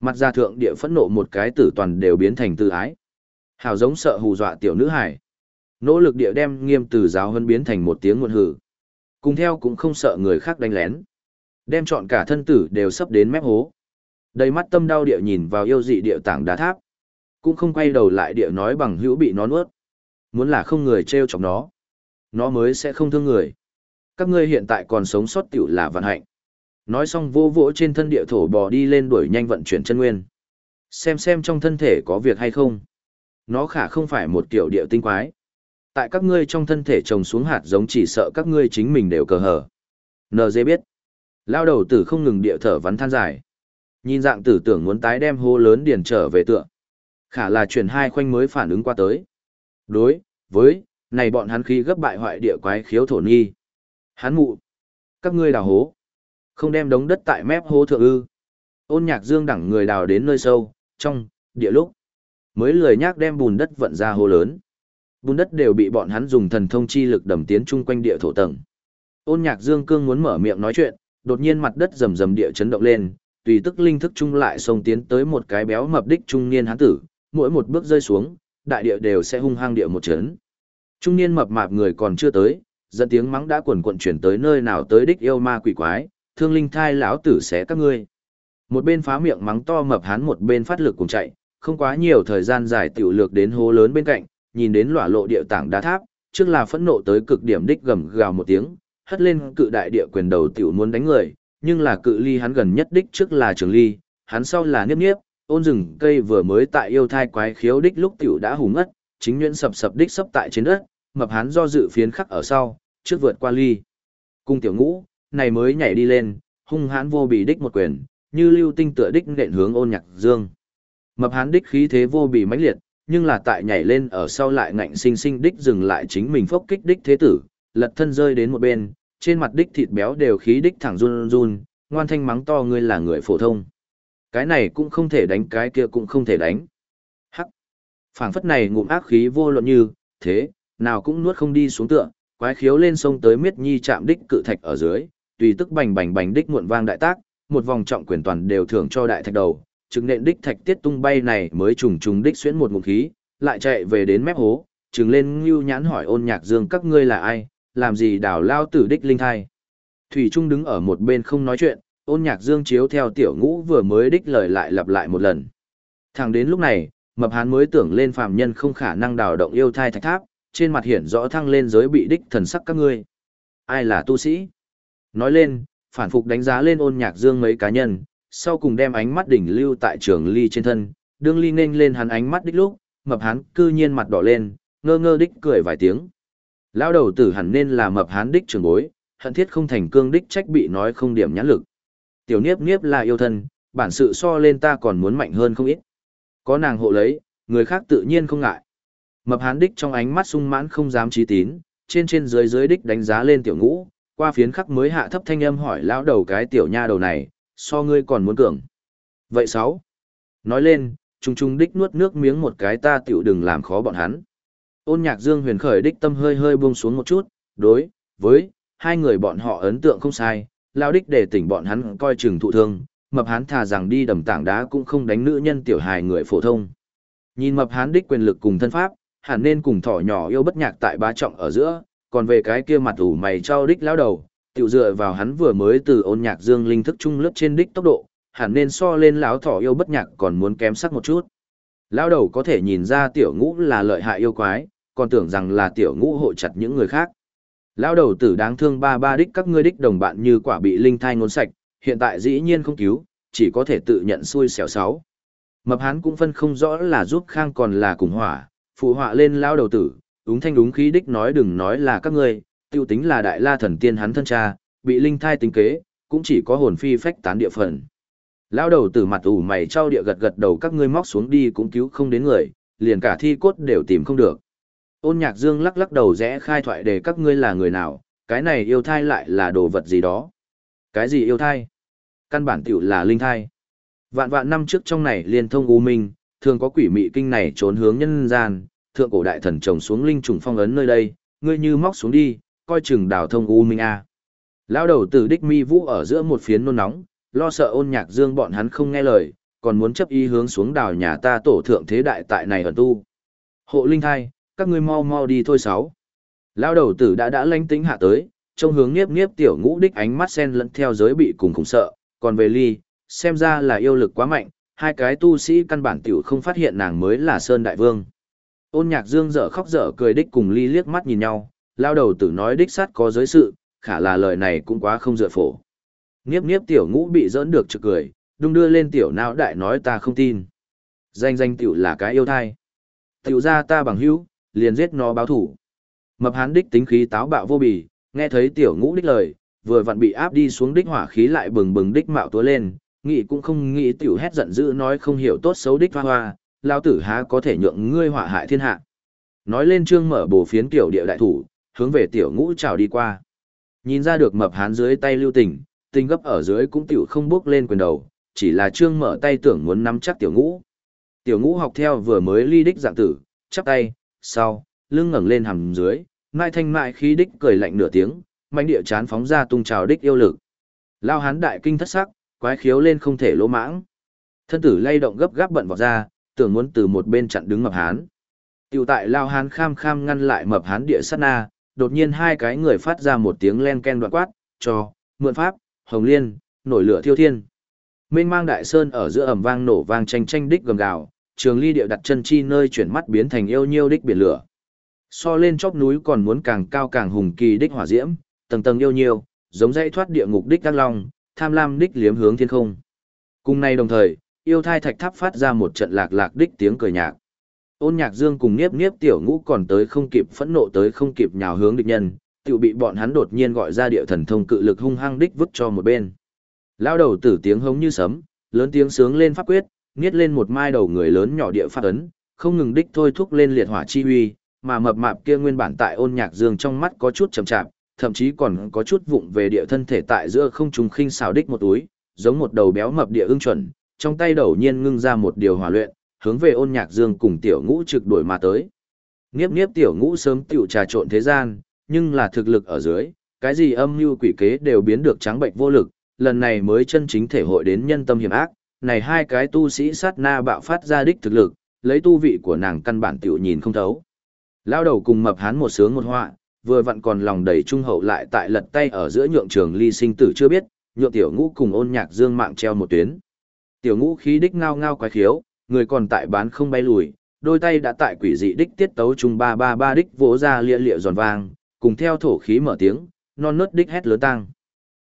Mặt ra thượng địa phẫn nộ một cái tử toàn đều biến thành tự ái. Hào giống sợ hù dọa tiểu nữ hải. Nỗ lực địa đem nghiêm từ giáo hơn biến thành một tiếng nguồn hử. Cùng theo cũng không sợ người khác đánh lén. Đem chọn cả thân tử đều sắp đến mép hố. Đầy mắt tâm đau địa nhìn vào yêu dị địa tảng đá tháp. Cũng không quay đầu lại địa nói bằng hữu bị nó nuốt. Muốn là không người treo chọc nó. Nó mới sẽ không thương người. Các ngươi hiện tại còn sống sót tiểu là vận hạnh. Nói xong vô vỗ trên thân địa thổ bò đi lên đuổi nhanh vận chuyển chân nguyên. Xem xem trong thân thể có việc hay không. Nó khả không phải một kiểu địa tinh quái. Tại các ngươi trong thân thể trồng xuống hạt giống chỉ sợ các ngươi chính mình đều cờ hở. NG biết. Lao đầu tử không ngừng địa thở vắn than dài. Nhìn dạng tử tưởng muốn tái đem hô lớn điền trở về tựa. Khả là chuyển hai khoanh mới phản ứng qua tới. Đối, với, này bọn hắn khí gấp bại hoại địa quái khiếu thổ nhi. Hắn mụ. Các ngươi đào hố. Không đem đống đất tại mép hố thượng ư. Ôn nhạc dương đẳng người đào đến nơi sâu, trong, địa lúc. Mới lười nhác đem bùn đất vận ra hố lớn. Bùn đất đều bị bọn hắn dùng thần thông chi lực đầm tiến chung quanh địa thổ tầng. Ôn nhạc dương cương muốn mở miệng nói chuyện, đột nhiên mặt đất rầm rầm địa chấn động lên, tùy tức linh thức chung lại xông tiến tới một cái béo mập đích trung niên hán tử, mỗi một bước rơi xuống, đại địa đều sẽ hung hăng địa một chấn. Trung niên mập mạp người còn chưa tới, dẫn tiếng mắng đã quần cuộn chuyển tới nơi nào tới đích yêu ma quỷ quái, thương linh thai lão tử sẽ các ngươi. Một bên phá miệng mắng to mập hán một bên phát lực cùng chạy, không quá nhiều thời gian dài tiểu lược đến hố lớn bên cạnh, nhìn đến lỏa lộ địa tảng đá tháp, trước là phẫn nộ tới cực điểm đích gầm gào một tiếng, hất lên cự đại địa quyền đầu tiểu muốn đánh người, nhưng là cự ly hắn gần nhất đích trước là trường ly, hắn sau là niếp niếp, ôn rừng cây vừa mới tại yêu thai quái khiếu đích lúc tiểu đã hùng ngất, chính nhuyễn sập sập đích sấp tại trên đất, mập hắn do dự phiến khắc ở sau, trước vượt qua ly. Cung tiểu ngũ, này mới nhảy đi lên, hung hãn vô bị đích một quyền, như lưu tinh tựa đích nện hướng ôn nhạc dương. Mập hắn đích khí thế vô bị mãnh liệt, nhưng là tại nhảy lên ở sau lại ngạnh sinh sinh đích dừng lại chính mình phốc kích đích thế tử, lật thân rơi đến một bên, trên mặt đích thịt béo đều khí đích thẳng run run, ngoan thanh mắng to ngươi là người phổ thông. Cái này cũng không thể đánh cái kia cũng không thể đánh. Hắc. phảng phất này ngụm ác khí vô luận như, thế, nào cũng nuốt không đi xuống tựa, quái khiếu lên sông tới miết nhi chạm đích cự thạch ở dưới, tùy tức bành bành bành đích muộn vang đại tác, một vòng trọng quyền toàn đều thưởng cho đại thạch đầu, trực nện đích thạch tiết tung bay này mới trùng trùng đích xuyễn một ngụm khí, lại chạy về đến mép hố, trừng lên ngưu nhãn hỏi ôn nhạc dương các ngươi là ai, làm gì đảo lao tử đích linh thai. Thủy Trung đứng ở một bên không nói chuyện, ôn nhạc dương chiếu theo tiểu ngũ vừa mới đích lời lại lặp lại một lần. Thẳng đến lúc này, mập hán mới tưởng lên phàm nhân không khả năng đào động yêu thai thạch tháp, trên mặt hiển rõ thăng lên giới bị đích thần sắc các ngươi. Ai là tu sĩ? Nói lên, phản phục đánh giá lên ôn nhạc dương mấy cá nhân, sau cùng đem ánh mắt đỉnh lưu tại trường ly trên thân, đương ly nên lên hắn ánh mắt đích lúc, mập hán cư nhiên mặt đỏ lên, ngơ ngơ đích cười vài tiếng. lão đầu tử hẳn nên là mập hán đích trường bối, hận thiết không thành cương đích trách bị nói không điểm nhãn lực. Tiểu niếp niếp là yêu thân, bản sự so lên ta còn muốn mạnh hơn không ít. Có nàng hộ lấy, người khác tự nhiên không ngại. Mập hán đích trong ánh mắt sung mãn không dám trí tín, trên trên dưới dưới đích đánh giá lên tiểu ngũ, qua phiến khắc mới hạ thấp thanh âm hỏi lão đầu cái tiểu nha đầu này, so ngươi còn muốn cường. Vậy sáu. Nói lên, trùng trùng đích nuốt nước miếng một cái ta tiểu đừng làm khó bọn hắn. Ôn nhạc dương huyền khởi đích tâm hơi hơi buông xuống một chút, đối, với, hai người bọn họ ấn tượng không sai, lao đích để tỉnh bọn hắn coi chừng thụ thương, mập hán thà rằng đi đầm tảng đá cũng không đánh nữ nhân tiểu hài người phổ thông. Nhìn mập hán đích quyền lực cùng thân pháp, hẳn nên cùng thỏ nhỏ yêu bất nhạc tại bá trọng ở giữa, còn về cái kia mặt ủ mày cho đích lão đầu, tiểu dựa vào hắn vừa mới từ ôn nhạc dương linh thức trung lớp trên đích tốc độ, hẳn nên so lên lão thỏ yêu bất nhạc còn muốn kém sắc một chút. Lão đầu có thể nhìn ra tiểu ngũ là lợi hại yêu quái, còn tưởng rằng là tiểu ngũ hộ chặt những người khác. Lão đầu tử đáng thương ba ba đích các ngươi đích đồng bạn như quả bị linh thai ngôn sạch, hiện tại dĩ nhiên không cứu, chỉ có thể tự nhận xui xẻo sáu. Mập hán cũng phân không rõ là giúp khang còn là cùng hỏa, phụ họa lên lão đầu tử, úng thanh đúng khí đích nói đừng nói là các ngươi, tiêu tính là đại la thần tiên hắn thân cha, bị linh thai tính kế, cũng chỉ có hồn phi phách tán địa phận. Lão đầu tử mặt ủ mày trao địa gật gật đầu các ngươi móc xuống đi cũng cứu không đến người, liền cả thi cốt đều tìm không được. Ôn nhạc dương lắc lắc đầu rẽ khai thoại để các ngươi là người nào, cái này yêu thai lại là đồ vật gì đó. Cái gì yêu thai? Căn bản tiểu là linh thai. Vạn vạn năm trước trong này liên thông u minh, thường có quỷ mị kinh này trốn hướng nhân gian, thượng cổ đại thần trồng xuống linh trùng phong ấn nơi đây, ngươi như móc xuống đi, coi chừng đào thông u minh a. Lão đầu tử đích mi vũ ở giữa một phiến nôn nóng, lo sợ ôn nhạc dương bọn hắn không nghe lời, còn muốn chấp ý hướng xuống đào nhà ta tổ thượng thế đại tại này ẩn tu. Hộ linh thai, các ngươi mau mau đi thôi sáu. Lão đầu tử đã đã lanh tính hạ tới, trong hướng nghiếp nghiếp tiểu ngũ đích ánh mắt sen lẫn theo giới bị cùng khủng sợ, còn về ly, xem ra là yêu lực quá mạnh, hai cái tu sĩ căn bản tiểu không phát hiện nàng mới là Sơn Đại Vương. Ôn nhạc dương dở khóc dở cười đích cùng ly liếc mắt nhìn nhau, lao đầu tử nói đích sát có giới sự, khả là lời này cũng quá không dựa phổ. Nghiếp nghiếp tiểu ngũ bị dỡn được trực cười, đung đưa lên tiểu não đại nói ta không tin. Danh danh tiểu là cái yêu thai. Tiểu ra ta bằng hữu, liền giết nó báo thủ. Mập hán đích tính khí táo bạo vô bì, nghe thấy tiểu ngũ đích lời, vừa vặn bị áp đi xuống đích hỏa khí lại bừng bừng đích mạo túa lên, nghĩ cũng không nghĩ tiểu hét giận dữ nói không hiểu tốt xấu đích hoa hoa, lao tử há có thể nhượng ngươi họa hại thiên hạ. Nói lên trương mở bổ phiến tiểu địa đại thủ, hướng về tiểu ngũ trào đi qua. Nhìn ra được mập hán dưới tay lưu tình, tình gấp ở dưới cũng tiểu không bước lên quyền đầu, chỉ là trương mở tay tưởng muốn nắm chắc tiểu ngũ. Tiểu ngũ học theo vừa mới ly đích dạng tử, chắp tay, sau, lưng ngẩng lên hầm dưới, mai thanh mại khí đích cười lạnh nửa tiếng, mạnh địa chán phóng ra tung trào đích yêu lực. Lao hán đại kinh thất sắc, quái khiếu lên không thể lỗ mãng. Thân tử lay động gấp gáp bận vào ra, tưởng muốn từ một bên chặn đứng mập hán. Tiểu tại lao hán kham kham ngăn lại mập hán địa sát na, đột nhiên hai cái người phát ra một tiếng len ken đoạn quát, cho, mượn pháp, hồng liên, nổi lửa thiêu thiên. Mênh mang đại sơn ở giữa ầm vang nổ vang tranh tranh đích gầm gào, trường ly địa đặt chân chi nơi chuyển mắt biến thành yêu nhiêu đích biển lửa. So lên chóp núi còn muốn càng cao càng hùng kỳ đích hỏa diễm, tầng tầng yêu nhiêu, giống dãy thoát địa ngục đích các long, tham lam đích liếm hướng thiên không. Cùng nay đồng thời, yêu thai thạch tháp phát ra một trận lạc lạc đích tiếng cười nhạc. Ôn nhạc dương cùng niếp niếp tiểu ngũ còn tới không kịp phẫn nộ tới không kịp nhào hướng địch nhân, tiểu bị bọn hắn đột nhiên gọi ra địa thần thông cự lực hung hăng đích vứt cho một bên. Lao đầu tử tiếng hống như sấm, lớn tiếng sướng lên pháp quyết, nghiết lên một mai đầu người lớn nhỏ địa phát ấn, không ngừng đích thôi thúc lên liệt hỏa chi uy, mà mập mạp kia nguyên bản tại ôn nhạc dương trong mắt có chút chậm chạp, thậm chí còn có chút vụng về địa thân thể tại giữa không trùng khinh xào đích một túi, giống một đầu béo mập địa ưng chuẩn, trong tay đầu nhiên ngưng ra một điều hỏa luyện, hướng về ôn nhạc dương cùng tiểu ngũ trực đuổi mà tới. Niếp niếp tiểu ngũ sớm tiểu trà trộn thế gian, nhưng là thực lực ở dưới, cái gì âm mưu quỷ kế đều biến được trắng bệnh vô lực, lần này mới chân chính thể hội đến nhân tâm hiểm ác, này hai cái tu sĩ sát na bạo phát ra đích thực lực, lấy tu vị của nàng căn bản tiểu nhìn không thấu. Lao đầu cùng mập hán một sướng một họa, vừa vặn còn lòng đầy trung hậu lại tại lật tay ở giữa nhượng trường ly sinh tử chưa biết, nhượng tiểu ngũ cùng ôn nhạc dương mạng treo một tuyến. Tiểu ngũ khí đích ngao ngao quái khiếu, người còn tại bán không bay lùi, đôi tay đã tại quỷ dị đích tiết tấu chung ba ba ba đích vỗ ra lia lịa giòn vang, cùng theo thổ khí mở tiếng, non nớt đích hét lớn tăng.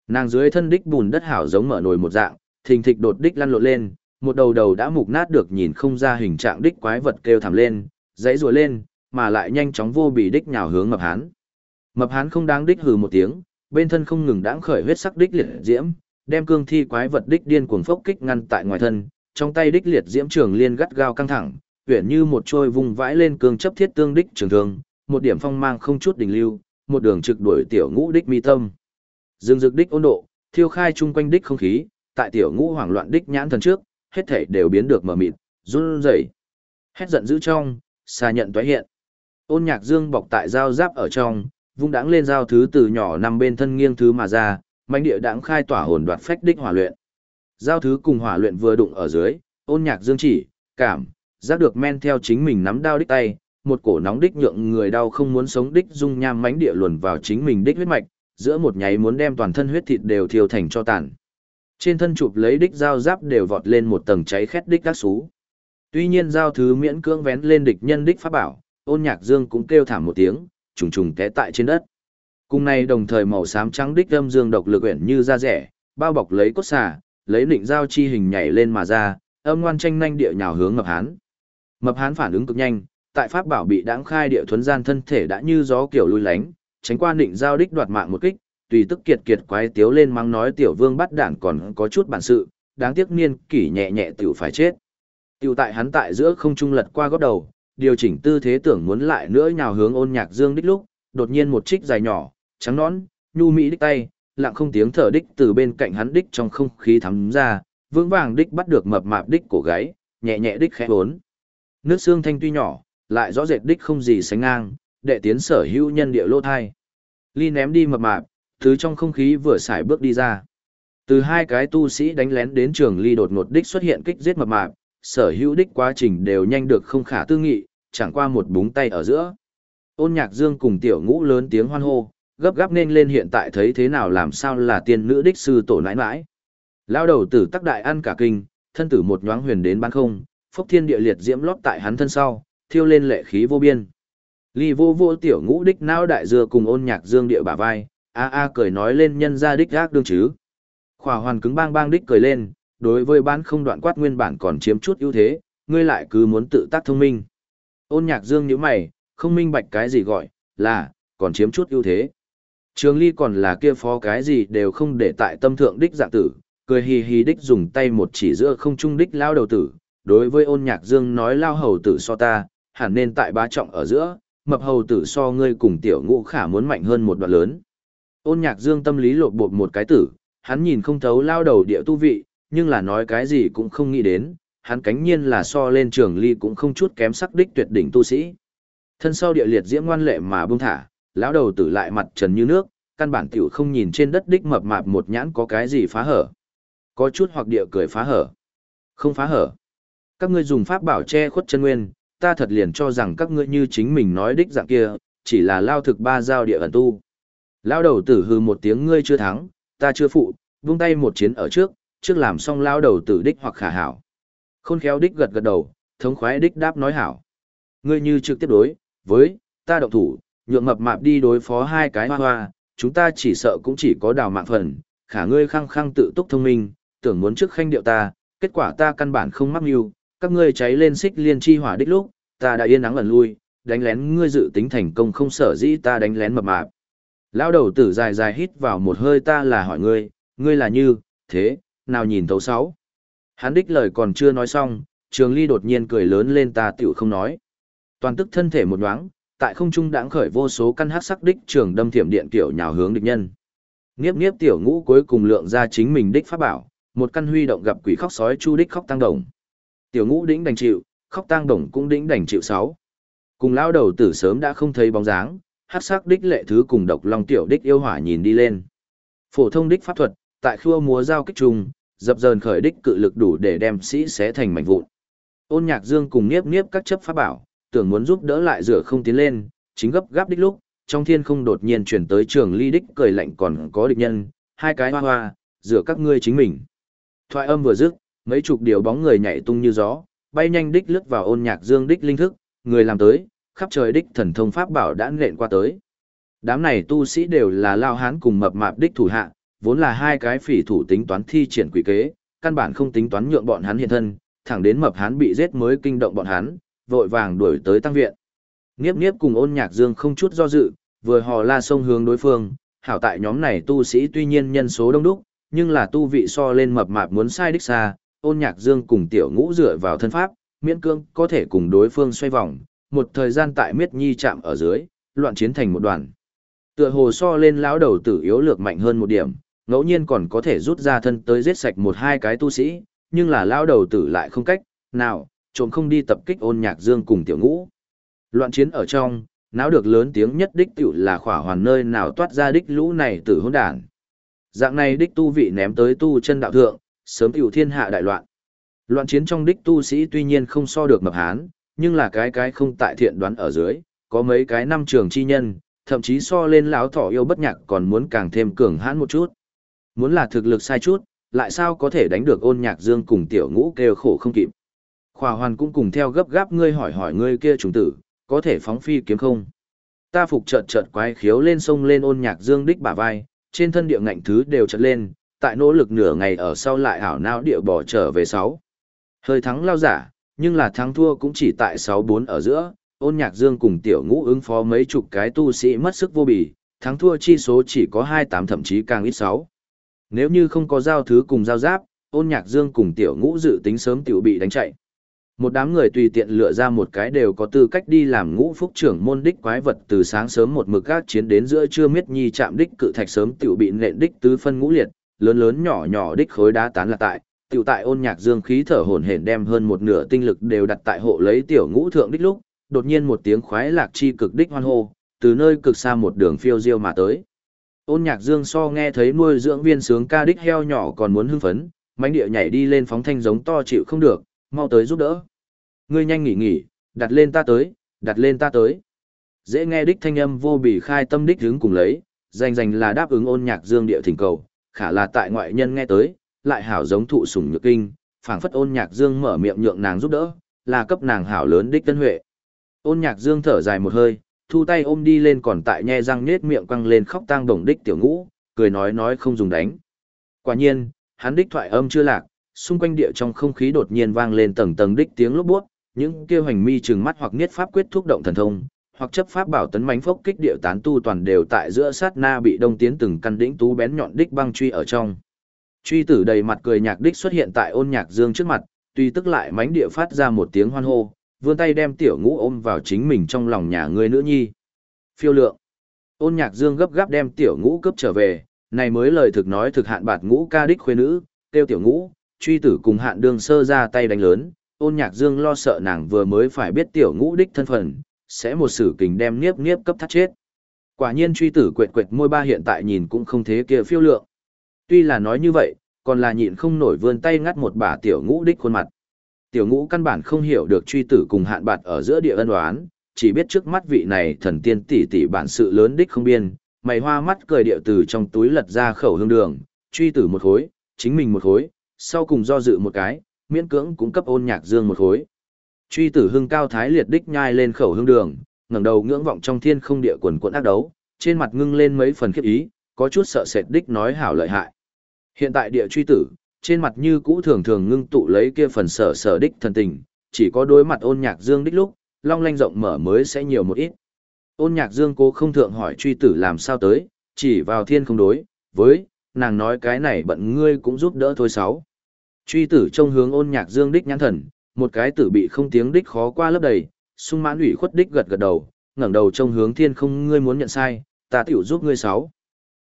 Nàng dưới thân đích bùn đất hảo giống mở nồi một dạng, thình thịch đột đích lăn lộn lên, một đầu đầu đã mục nát được nhìn không ra hình trạng đích quái vật kêu thảm lên, dãy rùa lên, mà lại nhanh chóng vô bị đích nhào hướng mập hán. Mập hán không đáng đích hừ một tiếng, bên thân không ngừng đãng khởi huyết sắc đích liệt diễm, đem cương thi quái vật đích điên cuồng phốc kích ngăn tại ngoài thân, trong tay đích liệt diễm trường liên gắt gao căng thẳng, uyển như một trôi vùng vãi lên cương chấp thiết tương đích trường thương, một điểm phong mang không chút đình lưu, một đường trực đuổi tiểu ngũ đích mi tâm. Dương dực đích ôn độ, thiêu khai chung quanh đích không khí, tại tiểu ngũ hoảng loạn đích nhãn thần trước, hết thể đều biến được mở mịt, run rẩy. Hét giận dữ trong, xa nhận toái hiện. Ôn nhạc dương bọc tại dao giáp ở trong, vung đãng lên dao thứ từ nhỏ nằm bên thân nghiêng thứ mà ra, mãnh địa đãng khai tỏa hồn đoạt phách đích hỏa luyện. Giao thứ cùng hỏa luyện vừa đụng ở dưới, ôn nhạc dương chỉ, cảm, giác được men theo chính mình nắm đao đích tay, một cổ nóng đích nhượng người đau không muốn sống đích dung nham mãnh địa luồn vào chính mình đích huyết mạch, giữa một nháy muốn đem toàn thân huyết thịt đều thiêu thành cho tàn. Trên thân chụp lấy đích dao giáp đều vọt lên một tầng cháy khét đích các xú. Tuy nhiên giao thứ miễn cưỡng vén lên địch nhân đích pháp bảo, ôn nhạc dương cũng kêu thảm một tiếng, trùng trùng té tại trên đất. Cùng này đồng thời màu xám trắng đích âm dương độc lực uyển như da rẻ, bao bọc lấy cốt xà, lấy định giao chi hình nhảy lên mà ra, âm ngoan tranh nhanh địa nhào hướng mập hán. Mập hán phản ứng cực nhanh, tại pháp bảo bị đãng khai địa thuấn gian thân thể đã như gió kiểu lui lánh, tránh qua định giao đích đoạt mạng một kích, tùy tức kiệt kiệt quái tiếu lên mắng nói tiểu vương bắt đản còn có chút bản sự, đáng tiếc niên kỷ nhẹ nhẹ tiểu phải chết. Tiểu tại hắn tại giữa không trung lật qua gót đầu, điều chỉnh tư thế tưởng muốn lại nữa nhào hướng ôn nhạc dương đích lúc, đột nhiên một trích dài nhỏ, trắng nón nhu mỹ đích tay, lặng không tiếng thở đích từ bên cạnh hắn đích trong không khí thắm ra, vững vàng đích bắt được mập mạp đích cổ gáy, nhẹ nhẹ đích khẽ bốn. Nước xương thanh tuy nhỏ, lại rõ rệt đích không gì sánh ngang, đệ tiến sở hữu nhân địa lô thai. Ly ném đi mập mạp, thứ trong không khí vừa xài bước đi ra. Từ hai cái tu sĩ đánh lén đến trường ly đột ngột đích xuất hiện kích giết mập mạp, sở hữu đích quá trình đều nhanh được không khả tư nghị, chẳng qua một búng tay ở giữa. Ôn nhạc dương cùng tiểu ngũ lớn tiếng hoan hô, gấp gáp nên lên hiện tại thấy thế nào làm sao là tiên nữ đích sư tổ nãi nãi. Lao đầu tử tắc đại ăn cả kinh, thân tử một nhoáng huyền đến bán không, phốc thiên địa liệt diễm lót tại hắn thân sau, thiêu lên lệ khí vô biên. Ly vô vô tiểu ngũ đích não đại dưa cùng ôn nhạc dương địa bả vai, a a cười nói lên nhân ra đích gác đương chứ. Khỏa hoàn cứng bang bang đích cười lên, đối với bán không đoạn quát nguyên bản còn chiếm chút ưu thế, ngươi lại cứ muốn tự tác thông minh. Ôn nhạc dương như mày, không minh bạch cái gì gọi, là, còn chiếm chút ưu thế. Trường ly còn là kia phó cái gì đều không để tại tâm thượng đích dạng tử, cười hì hì đích dùng tay một chỉ giữa không trung đích lao đầu tử. Đối với ôn nhạc dương nói lao hầu tử so ta, hẳn nên tại bá trọng ở giữa, mập hầu tử so ngươi cùng tiểu ngũ khả muốn mạnh hơn một đoạn lớn. Ôn nhạc dương tâm lý lột bột một cái tử, hắn nhìn không thấu lao đầu địa tu vị, nhưng là nói cái gì cũng không nghĩ đến, hắn cánh nhiên là so lên trường ly cũng không chút kém sắc đích tuyệt đỉnh tu sĩ. Thân sau địa liệt diễm ngoan lệ mà buông thả, lão đầu tử lại mặt trần như nước, căn bản tiểu không nhìn trên đất đích mập mạp một nhãn có cái gì phá hở. Có chút hoặc địa cười phá hở. Không phá hở. Các ngươi dùng pháp bảo che khuất chân nguyên, ta thật liền cho rằng các ngươi như chính mình nói đích dạng kia, chỉ là lao thực ba giao địa ẩn tu. Lao đầu tử hư một tiếng ngươi chưa thắng, ta chưa phụ, vung tay một chiến ở trước, trước làm xong lao đầu tử đích hoặc khả hảo. Khôn khéo đích gật gật đầu, thống khoái đích đáp nói hảo. Ngươi như trực tiếp đối, với, ta động thủ, nhượng mập mạp đi đối phó hai cái hoa hoa, chúng ta chỉ sợ cũng chỉ có đào mạng phần, khả ngươi khăng khăng tự túc thông minh, tưởng muốn trước khanh điệu ta, kết quả ta căn bản không mắc mưu, các ngươi cháy lên xích liên chi hỏa đích lúc, ta đã yên nắng lần lui, đánh lén ngươi dự tính thành công không sở dĩ ta đánh lén mập mạp. Lão đầu tử dài dài hít vào một hơi ta là hỏi ngươi, ngươi là như, thế, nào nhìn thấu sáu. Hắn đích lời còn chưa nói xong, trường ly đột nhiên cười lớn lên ta tiểu không nói. Toàn tức thân thể một nhoáng, tại không trung đãng khởi vô số căn hát sắc đích trường đâm thiểm điện tiểu nhào hướng địch nhân. Nghiếp nghiếp tiểu ngũ cuối cùng lượng ra chính mình đích pháp bảo, một căn huy động gặp quỷ khóc sói chu đích khóc tăng đồng. Tiểu ngũ đĩnh đành chịu, khóc tăng đồng cũng đĩnh đành chịu sáu. Cùng lao đầu tử sớm đã không thấy bóng dáng, hát sắc đích lệ thứ cùng độc long tiểu đích yêu hỏa nhìn đi lên. Phổ thông đích pháp thuật, tại khua múa giao kích trùng, dập dờn khởi đích cự lực đủ để đem sĩ xé thành mảnh vụn. Ôn Nhạc Dương cùng Niếp Niếp các chấp pháp bảo, tưởng muốn giúp đỡ lại rửa không tiến lên, chính gấp gáp đích lúc, trong thiên không đột nhiên chuyển tới trường ly đích cười lạnh còn có địch nhân, hai cái hoa hoa, rửa các ngươi chính mình. Thoại âm vừa dứt, mấy chục điều bóng người nhảy tung như gió, bay nhanh đích lướt vào ôn nhạc dương đích linh thức, người làm tới, khắp trời đích thần thông pháp bảo đã nện qua tới. Đám này tu sĩ đều là lao hán cùng mập mạp đích thủ hạ, vốn là hai cái phỉ thủ tính toán thi triển quỷ kế, căn bản không tính toán nhượng bọn hắn hiện thân, thẳng đến mập hán bị giết mới kinh động bọn hắn, vội vàng đuổi tới tăng viện. Niếp Niếp cùng Ôn Nhạc Dương không chút do dự, vừa hò la sông hướng đối phương, hảo tại nhóm này tu sĩ tuy nhiên nhân số đông đúc, nhưng là tu vị so lên mập mạp muốn sai đích xa, Ôn Nhạc Dương cùng Tiểu Ngũ dựa vào thân pháp, miễn cương có thể cùng đối phương xoay vòng, một thời gian tại miết nhi chạm ở dưới, loạn chiến thành một đoàn. Tựa hồ so lên lão đầu tử yếu lược mạnh hơn một điểm, ngẫu nhiên còn có thể rút ra thân tới giết sạch một hai cái tu sĩ, nhưng là lão đầu tử lại không cách, nào, trộm không đi tập kích ôn nhạc dương cùng tiểu ngũ. Loạn chiến ở trong, náo được lớn tiếng nhất đích tiểu là khỏa hoàn nơi nào toát ra đích lũ này tử hôn đản. Dạng này đích tu vị ném tới tu chân đạo thượng, sớm tiểu thiên hạ đại loạn. Loạn chiến trong đích tu sĩ tuy nhiên không so được mập hán, nhưng là cái cái không tại thiện đoán ở dưới, có mấy cái năm trường chi nhân, thậm chí so lên lão thỏ yêu bất nhạc còn muốn càng thêm cường hãn một chút. Muốn là thực lực sai chút, lại sao có thể đánh được ôn nhạc dương cùng tiểu ngũ kêu khổ không kịp. Khỏa hoàn cũng cùng theo gấp gáp ngươi hỏi hỏi ngươi kia trùng tử, có thể phóng phi kiếm không? Ta phục chợt chợt quái khiếu lên sông lên ôn nhạc dương đích bả vai, trên thân địa ngạnh thứ đều chợt lên, tại nỗ lực nửa ngày ở sau lại ảo não địa bỏ trở về sáu. Hơi thắng lao giả, nhưng là thắng thua cũng chỉ tại sáu bốn ở giữa, ôn nhạc dương cùng tiểu ngũ ứng phó mấy chục cái tu sĩ mất sức vô bì, thắng thua chi số chỉ có hai tám thậm chí càng ít sáu. Nếu như không có giao thứ cùng giao giáp, ôn nhạc dương cùng tiểu ngũ dự tính sớm tiểu bị đánh chạy. Một đám người tùy tiện lựa ra một cái đều có tư cách đi làm ngũ phúc trưởng môn đích quái vật từ sáng sớm một mực gác chiến đến giữa trưa miết nhi chạm đích cự thạch sớm tiểu bị nện đích tứ phân ngũ liệt, lớn lớn nhỏ nhỏ đích khối đá tán là tại, tiểu tại ôn nhạc dương khí thở hổn hển đem hơn một nửa tinh lực đều đặt tại hộ lấy tiểu ngũ thượng đích lúc, đột nhiên một tiếng khoái lạc chi cực đích hoan hô, từ nơi cực xa một đường phiêu diêu mà tới. Ôn nhạc dương so nghe thấy nuôi dưỡng viên sướng ca đích heo nhỏ còn muốn hưng phấn, mánh địa nhảy đi lên phóng thanh giống to chịu không được, mau tới giúp đỡ. Ngươi nhanh nghỉ nghỉ, đặt lên ta tới, đặt lên ta tới. Dễ nghe đích thanh âm vô bì khai tâm đích hướng cùng lấy, danh danh là đáp ứng ôn nhạc dương địa thỉnh cầu, khả là tại ngoại nhân nghe tới, lại hảo giống thụ sủng nhược kinh, phảng phất ôn nhạc dương mở miệng nhượng nàng giúp đỡ, là cấp nàng hảo lớn đích tân huệ. Ôn nhạc dương thở dài một hơi, thu tay ôm đi lên còn tại nhe răng nết miệng quăng lên khóc tang đồng đích tiểu ngũ, cười nói nói không dùng đánh. Quả nhiên, hắn đích thoại âm chưa lạc, xung quanh địa trong không khí đột nhiên vang lên tầng tầng đích tiếng lốp buốt, những kêu hành mi trừng mắt hoặc niết pháp quyết thúc động thần thông, hoặc chấp pháp bảo tấn mánh phốc kích địa tán tu toàn đều tại giữa sát na bị đông tiến từng căn đỉnh tú bén nhọn đích băng truy ở trong. Truy tử đầy mặt cười nhạc đích xuất hiện tại ôn nhạc dương trước mặt, tuy tức lại mánh địa phát ra một tiếng hoan hô, vươn tay đem tiểu ngũ ôm vào chính mình trong lòng nhà người nữ nhi. Phiêu lượng. Ôn nhạc dương gấp gáp đem tiểu ngũ cướp trở về, này mới lời thực nói thực hạn bạt ngũ ca đích khuê nữ, tiêu tiểu ngũ, truy tử cùng hạn đường sơ ra tay đánh lớn, ôn nhạc dương lo sợ nàng vừa mới phải biết tiểu ngũ đích thân phận, sẽ một sử kình đem niếp niếp cấp thắt chết. Quả nhiên truy tử quệt quệt môi ba hiện tại nhìn cũng không thế kia phiêu lượng. Tuy là nói như vậy, còn là nhịn không nổi vươn tay ngắt một bà tiểu ngũ đích khuôn mặt. Tiểu ngũ căn bản không hiểu được truy tử cùng hạn bạt ở giữa địa ân đoán, chỉ biết trước mắt vị này thần tiên tỷ tỷ bản sự lớn đích không biên, mày hoa mắt cười điệu từ trong túi lật ra khẩu hương đường, truy tử một khối, chính mình một khối, sau cùng do dự một cái, miễn cưỡng cũng cấp ôn nhạc dương một khối. Truy tử hưng cao thái liệt đích nhai lên khẩu hương đường, ngẩng đầu ngưỡng vọng trong thiên không địa quần quận ác đấu, trên mặt ngưng lên mấy phần khiếp ý, có chút sợ sệt đích nói hảo lợi hại. Hiện tại địa truy tử, trên mặt như cũ thường thường ngưng tụ lấy kia phần sở sở đích thần tình, chỉ có đối mặt ôn nhạc dương đích lúc, long lanh rộng mở mới sẽ nhiều một ít. Ôn nhạc dương cố không thượng hỏi truy tử làm sao tới, chỉ vào thiên không đối, với, nàng nói cái này bận ngươi cũng giúp đỡ thôi sáu. Truy tử trông hướng ôn nhạc dương đích nhãn thần, một cái tử bị không tiếng đích khó qua lớp đầy, sung mãn ủy khuất đích gật gật đầu, ngẩng đầu trông hướng thiên không ngươi muốn nhận sai, ta tiểu giúp ngươi sáu.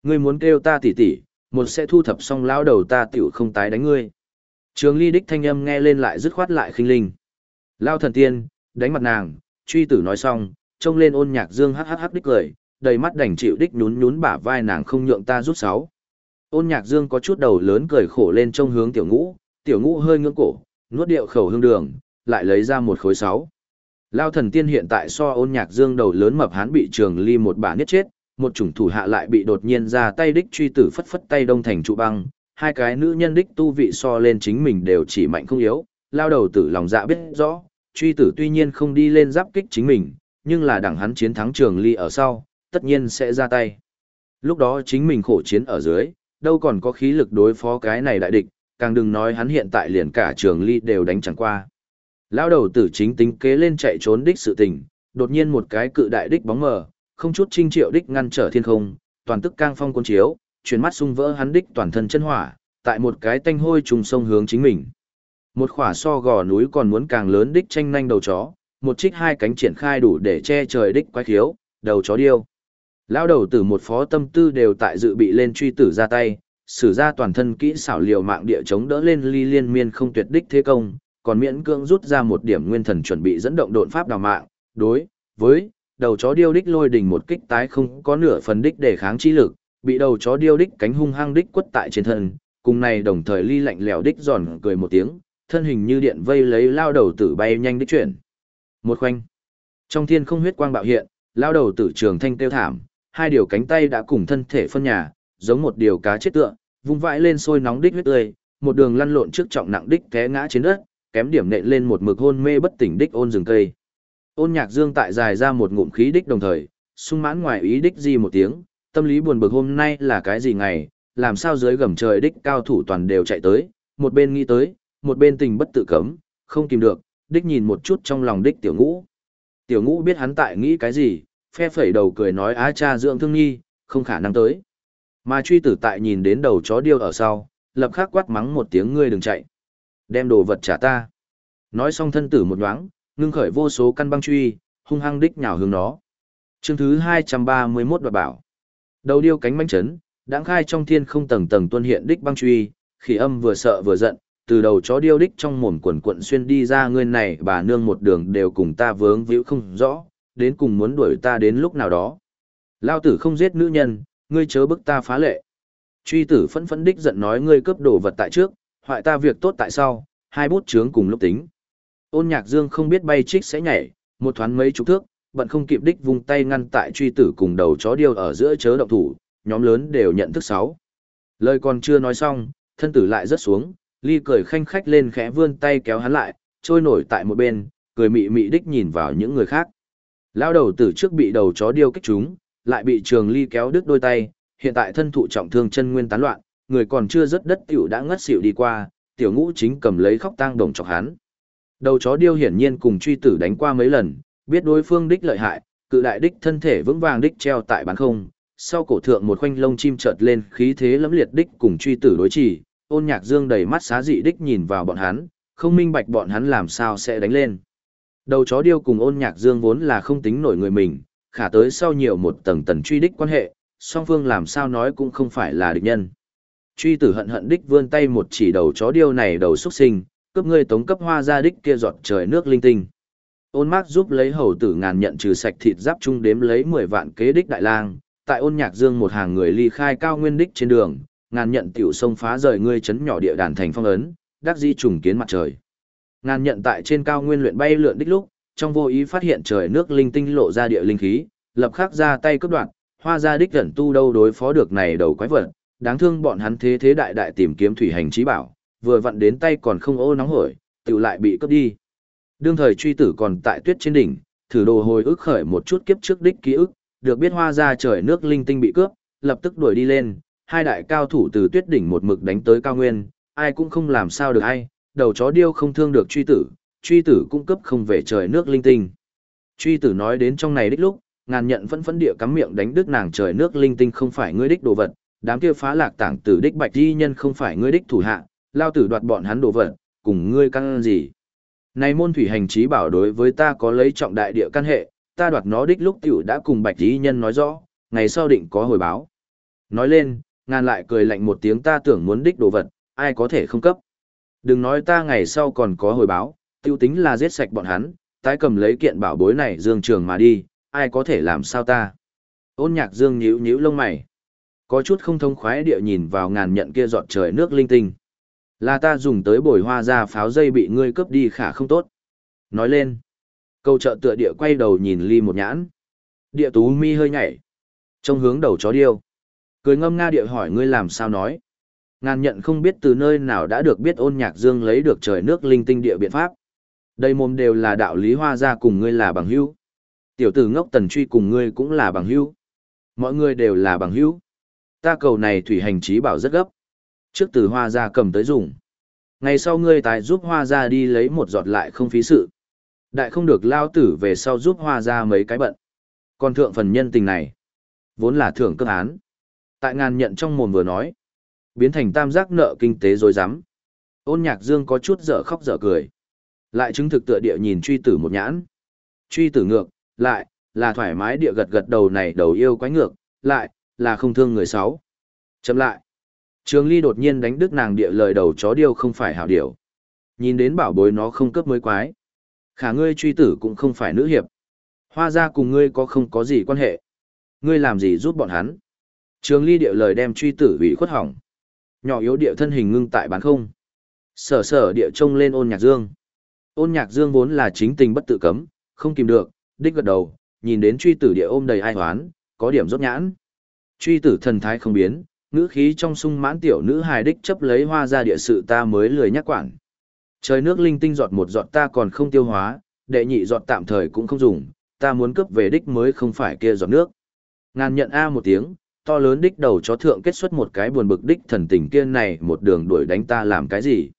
Ngươi muốn kêu ta tỉ tỉ, một sẽ thu thập xong lao đầu ta tiểu không tái đánh ngươi. Trường ly đích thanh âm nghe lên lại dứt khoát lại khinh linh. Lao thần tiên, đánh mặt nàng, truy tử nói xong, trông lên ôn nhạc dương hắc hắc hắc đích cười, đầy mắt đành chịu đích nhún nhún bả vai nàng không nhượng ta rút sáu. Ôn nhạc dương có chút đầu lớn cười khổ lên trông hướng tiểu ngũ, tiểu ngũ hơi ngưỡng cổ, nuốt điệu khẩu hương đường, lại lấy ra một khối sáu. Lao thần tiên hiện tại so ôn nhạc dương đầu lớn mập hán bị trường ly một bà niết chết, một chủng thủ hạ lại bị đột nhiên ra tay đích truy tử phất phất tay đông thành trụ băng, hai cái nữ nhân đích tu vị so lên chính mình đều chỉ mạnh không yếu, lao đầu tử lòng dạ biết rõ, truy tử tuy nhiên không đi lên giáp kích chính mình, nhưng là đẳng hắn chiến thắng trường ly ở sau, tất nhiên sẽ ra tay. Lúc đó chính mình khổ chiến ở dưới, đâu còn có khí lực đối phó cái này đại địch, càng đừng nói hắn hiện tại liền cả trường ly đều đánh chẳng qua. Lao đầu tử chính tính kế lên chạy trốn đích sự tình, đột nhiên một cái cự đại đích bóng mờ, không chút trinh triệu đích ngăn trở thiên không, toàn tức cang phong cuốn chiếu, chuyển mắt sung vỡ hắn đích toàn thân chân hỏa, tại một cái tanh hôi trùng sông hướng chính mình. Một khỏa so gò núi còn muốn càng lớn đích tranh nhanh đầu chó, một trích hai cánh triển khai đủ để che trời đích quái khiếu, đầu chó điêu. Lao đầu tử một phó tâm tư đều tại dự bị lên truy tử ra tay, sử ra toàn thân kỹ xảo liều mạng địa chống đỡ lên ly liên miên không tuyệt đích thế công, còn miễn cưỡng rút ra một điểm nguyên thần chuẩn bị dẫn động độn pháp đào mạng, đối với đầu chó điêu đích lôi đỉnh một kích tái không có nửa phần đích để kháng chi lực, bị đầu chó điêu đích cánh hung hăng đích quất tại trên thân, cùng này đồng thời ly lạnh lẽo đích giòn cười một tiếng, thân hình như điện vây lấy lao đầu tử bay nhanh đích chuyển. Một khoanh. Trong thiên không huyết quang bạo hiện, lao đầu tử trường thanh tiêu thảm, hai điều cánh tay đã cùng thân thể phân nhà, giống một điều cá chết tựa, vung vãi lên sôi nóng đích huyết tươi, một đường lăn lộn trước trọng nặng đích té ngã trên đất, kém điểm nện lên một mực hôn mê bất tỉnh đích ôn rừng cây. Ôn Nhạc Dương tại dài ra một ngụm khí đích đồng thời, sung mãn ngoài ý đích gì một tiếng, tâm lý buồn bực hôm nay là cái gì ngày, làm sao dưới gầm trời đích cao thủ toàn đều chạy tới, một bên nghĩ tới, một bên tình bất tự cấm, không kìm được, đích nhìn một chút trong lòng đích tiểu ngũ. Tiểu ngũ biết hắn tại nghĩ cái gì, phe phẩy đầu cười nói á cha dưỡng thương nghi, không khả năng tới. Mà truy tử tại nhìn đến đầu chó điêu ở sau, lập khắc quát mắng một tiếng ngươi đừng chạy. Đem đồ vật trả ta. Nói xong thân tử một nhoáng, ngưng khởi vô số căn băng truy, hung hăng đích nhào hướng nó. Chương thứ 231 đoạt bảo. Đầu điêu cánh manh chấn, đãng khai trong thiên không tầng tầng tuân hiện đích băng truy, khỉ âm vừa sợ vừa giận, từ đầu chó điêu đích trong mồm quần quận xuyên đi ra ngươi này bà nương một đường đều cùng ta vướng víu không rõ, đến cùng muốn đuổi ta đến lúc nào đó. Lao tử không giết nữ nhân, ngươi chớ bức ta phá lệ. Truy tử phẫn phẫn đích giận nói ngươi cướp đồ vật tại trước, hoại ta việc tốt tại sau, hai bút chướng cùng lúc tính. Ôn nhạc dương không biết bay trích sẽ nhảy, một thoáng mấy chục thước, bận không kịp đích vung tay ngăn tại truy tử cùng đầu chó điêu ở giữa chớ động thủ, nhóm lớn đều nhận thức sáu. Lời còn chưa nói xong, thân tử lại rớt xuống, ly cười khanh khách lên khẽ vươn tay kéo hắn lại, trôi nổi tại một bên, cười mị mị đích nhìn vào những người khác. Lao đầu tử trước bị đầu chó điêu kích chúng, lại bị trường ly kéo đứt đôi tay, hiện tại thân thụ trọng thương chân nguyên tán loạn, người còn chưa rất đất tiểu đã ngất xỉu đi qua, tiểu ngũ chính cầm lấy khóc tang đồng chọc hắn. Đầu chó điêu hiển nhiên cùng truy tử đánh qua mấy lần, biết đối phương đích lợi hại, cự đại đích thân thể vững vàng đích treo tại bán không, sau cổ thượng một khoanh lông chim chợt lên khí thế lẫm liệt đích cùng truy tử đối chỉ, ôn nhạc dương đầy mắt xá dị đích nhìn vào bọn hắn, không minh bạch bọn hắn làm sao sẽ đánh lên. Đầu chó điêu cùng ôn nhạc dương vốn là không tính nổi người mình, khả tới sau nhiều một tầng tầng truy đích quan hệ, song phương làm sao nói cũng không phải là địch nhân. Truy tử hận hận đích vươn tay một chỉ đầu chó điêu này đầu xuất sinh, cướp ngươi tống cấp hoa ra đích kia giọt trời nước linh tinh. Ôn mát giúp lấy hầu tử ngàn nhận trừ sạch thịt giáp chung đếm lấy 10 vạn kế đích đại lang, tại ôn nhạc dương một hàng người ly khai cao nguyên đích trên đường, ngàn nhận tiểu sông phá rời ngươi chấn nhỏ địa đàn thành phong ấn, đắc di trùng kiến mặt trời. Ngàn nhận tại trên cao nguyên luyện bay lượn đích lúc, trong vô ý phát hiện trời nước linh tinh lộ ra địa linh khí, lập khắc ra tay cướp đoạt, hoa ra đích gần tu đâu đối phó được này đầu quái vật, đáng thương bọn hắn thế thế đại đại tìm kiếm thủy hành trí bảo, vừa vặn đến tay còn không ô nóng hổi, tự lại bị cướp đi. Đương thời truy tử còn tại tuyết trên đỉnh, thử đồ hồi ức khởi một chút kiếp trước đích ký ức, được biết hoa ra trời nước linh tinh bị cướp, lập tức đuổi đi lên, hai đại cao thủ từ tuyết đỉnh một mực đánh tới cao nguyên, ai cũng không làm sao được ai, đầu chó điêu không thương được truy tử, truy tử cung cấp không về trời nước linh tinh. Truy tử nói đến trong này đích lúc, ngàn nhận vẫn phẫn địa cắm miệng đánh đứt nàng trời nước linh tinh không phải ngươi đích đồ vật, đám kia phá lạc tảng tử đích bạch di nhân không phải ngươi đích thủ hạ, lao tử đoạt bọn hắn đồ vật, cùng ngươi căn gì. Này môn thủy hành trí bảo đối với ta có lấy trọng đại địa căn hệ, ta đoạt nó đích lúc tiểu đã cùng bạch di nhân nói rõ, ngày sau định có hồi báo. Nói lên, ngàn lại cười lạnh một tiếng ta tưởng muốn đích đồ vật, ai có thể không cấp. Đừng nói ta ngày sau còn có hồi báo, tiêu tính là giết sạch bọn hắn, tái cầm lấy kiện bảo bối này dương trường mà đi, ai có thể làm sao ta. Ôn nhạc dương nhíu nhíu lông mày. Có chút không thông khoái địa nhìn vào ngàn nhận kia giọt trời nước linh tinh. Là ta dùng tới bồi hoa ra pháo dây bị ngươi cướp đi khả không tốt. Nói lên. Câu trợ tựa địa quay đầu nhìn ly một nhãn. Địa tú mi hơi nhảy. Trong hướng đầu chó điêu. Cười ngâm nga địa hỏi ngươi làm sao nói. Ngàn nhận không biết từ nơi nào đã được biết ôn nhạc dương lấy được trời nước linh tinh địa biện pháp. Đây mồm đều là đạo lý hoa ra cùng ngươi là bằng hữu. Tiểu tử ngốc tần truy cùng ngươi cũng là bằng hữu. Mọi người đều là bằng hữu. Ta cầu này thủy hành trí bảo rất gấp. Trước từ hoa ra cầm tới dùng. Ngày sau ngươi tài giúp hoa ra đi lấy một giọt lại không phí sự. Đại không được lao tử về sau giúp hoa ra mấy cái bận. Còn thượng phần nhân tình này. Vốn là thưởng cơ án. Tại ngàn nhận trong mồm vừa nói. Biến thành tam giác nợ kinh tế rồi dám. Ôn nhạc dương có chút dở khóc dở cười. Lại chứng thực tựa địa nhìn truy tử một nhãn. Truy tử ngược, lại, là thoải mái địa gật gật đầu này đầu yêu quái ngược, lại, là không thương người sáu. Chậm lại. Trường ly đột nhiên đánh đứt nàng địa lời đầu chó điêu không phải hảo điểu. Nhìn đến bảo bối nó không cướp mới quái. Khả ngươi truy tử cũng không phải nữ hiệp. Hoa ra cùng ngươi có không có gì quan hệ. Ngươi làm gì giúp bọn hắn. Trường ly địa lời đem truy tử ủy khuất hỏng. Nhỏ yếu địa thân hình ngưng tại bán không. Sở sở địa trông lên ôn nhạc dương. Ôn nhạc dương vốn là chính tình bất tự cấm, không kìm được, đích gật đầu, nhìn đến truy tử địa ôm đầy ai hoán, có điểm rốt nhãn. Truy tử thần thái không biến, ngữ khí trong sung mãn tiểu nữ hài đích chấp lấy hoa ra địa sự ta mới lười nhắc quản. Trời nước linh tinh giọt một giọt ta còn không tiêu hóa, đệ nhị giọt tạm thời cũng không dùng, ta muốn cướp về đích mới không phải kia giọt nước. Ngàn nhận A một tiếng, to lớn đích đầu chó thượng kết xuất một cái buồn bực đích thần tình kia này một đường đuổi đánh ta làm cái gì.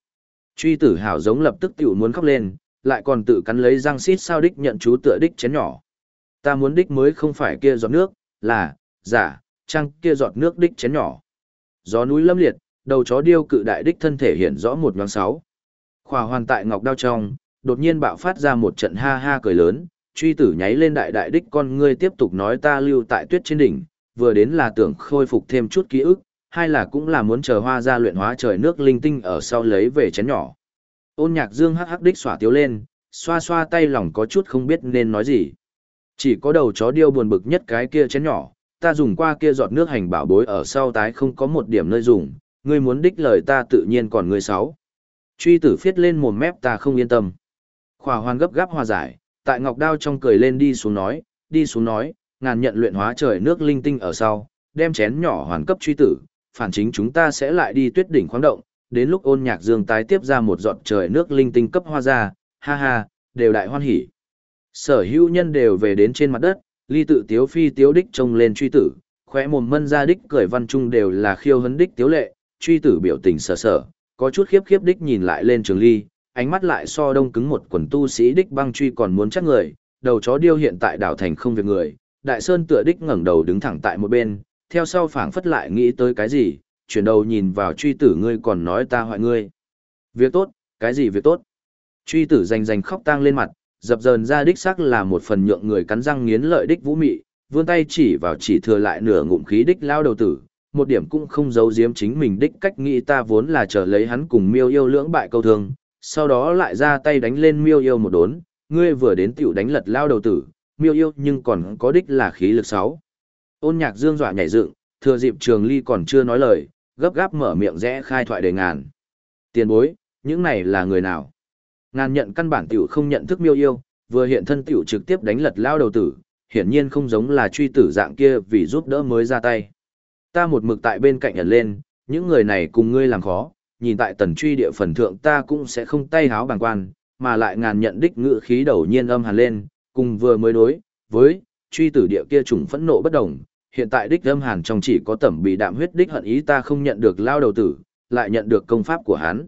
Truy tử hảo giống lập tức tiểu muốn khóc lên, lại còn tự cắn lấy răng xít sao đích nhận chú tựa đích chén nhỏ. Ta muốn đích mới không phải kia giọt nước, là, giả, trăng kia giọt nước đích chén nhỏ. Gió núi lâm liệt, đầu chó điêu cự đại đích thân thể hiện rõ một nhoáng sáu. Khỏa hoàn tại ngọc đao trong, đột nhiên bạo phát ra một trận ha ha cười lớn, truy tử nháy lên đại đại đích con ngươi tiếp tục nói ta lưu tại tuyết trên đỉnh, vừa đến là tưởng khôi phục thêm chút ký ức, hai là cũng là muốn chờ hoa ra luyện hóa trời nước linh tinh ở sau lấy về chén nhỏ. Ôn nhạc dương hắc hắc đích xỏa tiếu lên, xoa xoa tay lòng có chút không biết nên nói gì. Chỉ có đầu chó điêu buồn bực nhất cái kia chén nhỏ, ta dùng qua kia giọt nước hành bảo bối ở sau tái không có một điểm nơi dùng, ngươi muốn đích lời ta tự nhiên còn ngươi sáu. Truy tử phiết lên mồm mép ta không yên tâm. Khỏa hoàn gấp gáp hòa giải, tại ngọc đao trong cười lên đi xuống nói, đi xuống nói, ngàn nhận luyện hóa trời nước linh tinh ở sau, đem chén nhỏ hoàn cấp truy tử, phản chính chúng ta sẽ lại đi tuyết đỉnh khoáng động, đến lúc ôn nhạc dương tái tiếp ra một giọt trời nước linh tinh cấp hoa ra, ha ha, đều đại hoan hỉ. Sở hữu nhân đều về đến trên mặt đất, ly tự tiếu phi tiếu đích trông lên truy tử, khỏe mồm mân ra đích cười văn trung đều là khiêu hấn đích tiếu lệ, truy tử biểu tình sở sở, có chút khiếp khiếp đích nhìn lại lên trường ly, ánh mắt lại so đông cứng một quần tu sĩ đích băng truy còn muốn chắc người, đầu chó điêu hiện tại đảo thành không việc người, đại sơn tựa đích ngẩng đầu đứng thẳng tại một bên, theo sau phảng phất lại nghĩ tới cái gì, chuyển đầu nhìn vào truy tử ngươi còn nói ta hoại ngươi. Việc tốt, cái gì việc tốt? Truy tử rành rành khóc tang lên mặt, dập dờn ra đích xác là một phần nhượng người cắn răng nghiến lợi đích vũ mị, vươn tay chỉ vào chỉ thừa lại nửa ngụm khí đích lao đầu tử, một điểm cũng không giấu giếm chính mình đích cách nghĩ ta vốn là chờ lấy hắn cùng miêu yêu lưỡng bại câu thương, sau đó lại ra tay đánh lên miêu yêu một đốn, ngươi vừa đến tiểu đánh lật lao đầu tử, miêu yêu nhưng còn có đích là khí lực sáu. Ôn nhạc dương dọa nhảy dựng, thừa dịp trường ly còn chưa nói lời, gấp gáp mở miệng rẽ khai thoại đề ngàn. Tiền bối, những này là người nào? Ngàn nhận căn bản tiểu không nhận thức miêu yêu, vừa hiện thân tiểu trực tiếp đánh lật lao đầu tử, hiển nhiên không giống là truy tử dạng kia vì giúp đỡ mới ra tay. Ta một mực tại bên cạnh ẩn lên, những người này cùng ngươi làm khó, nhìn tại tần truy địa phần thượng ta cũng sẽ không tay háo bằng quan, mà lại ngàn nhận đích ngự khí đầu nhiên âm hàn lên, cùng vừa mới đối, với, truy tử địa kia trùng phẫn nộ bất đồng, hiện tại đích âm hàn trong chỉ có tẩm bị đạm huyết đích hận ý ta không nhận được lao đầu tử, lại nhận được công pháp của hắn.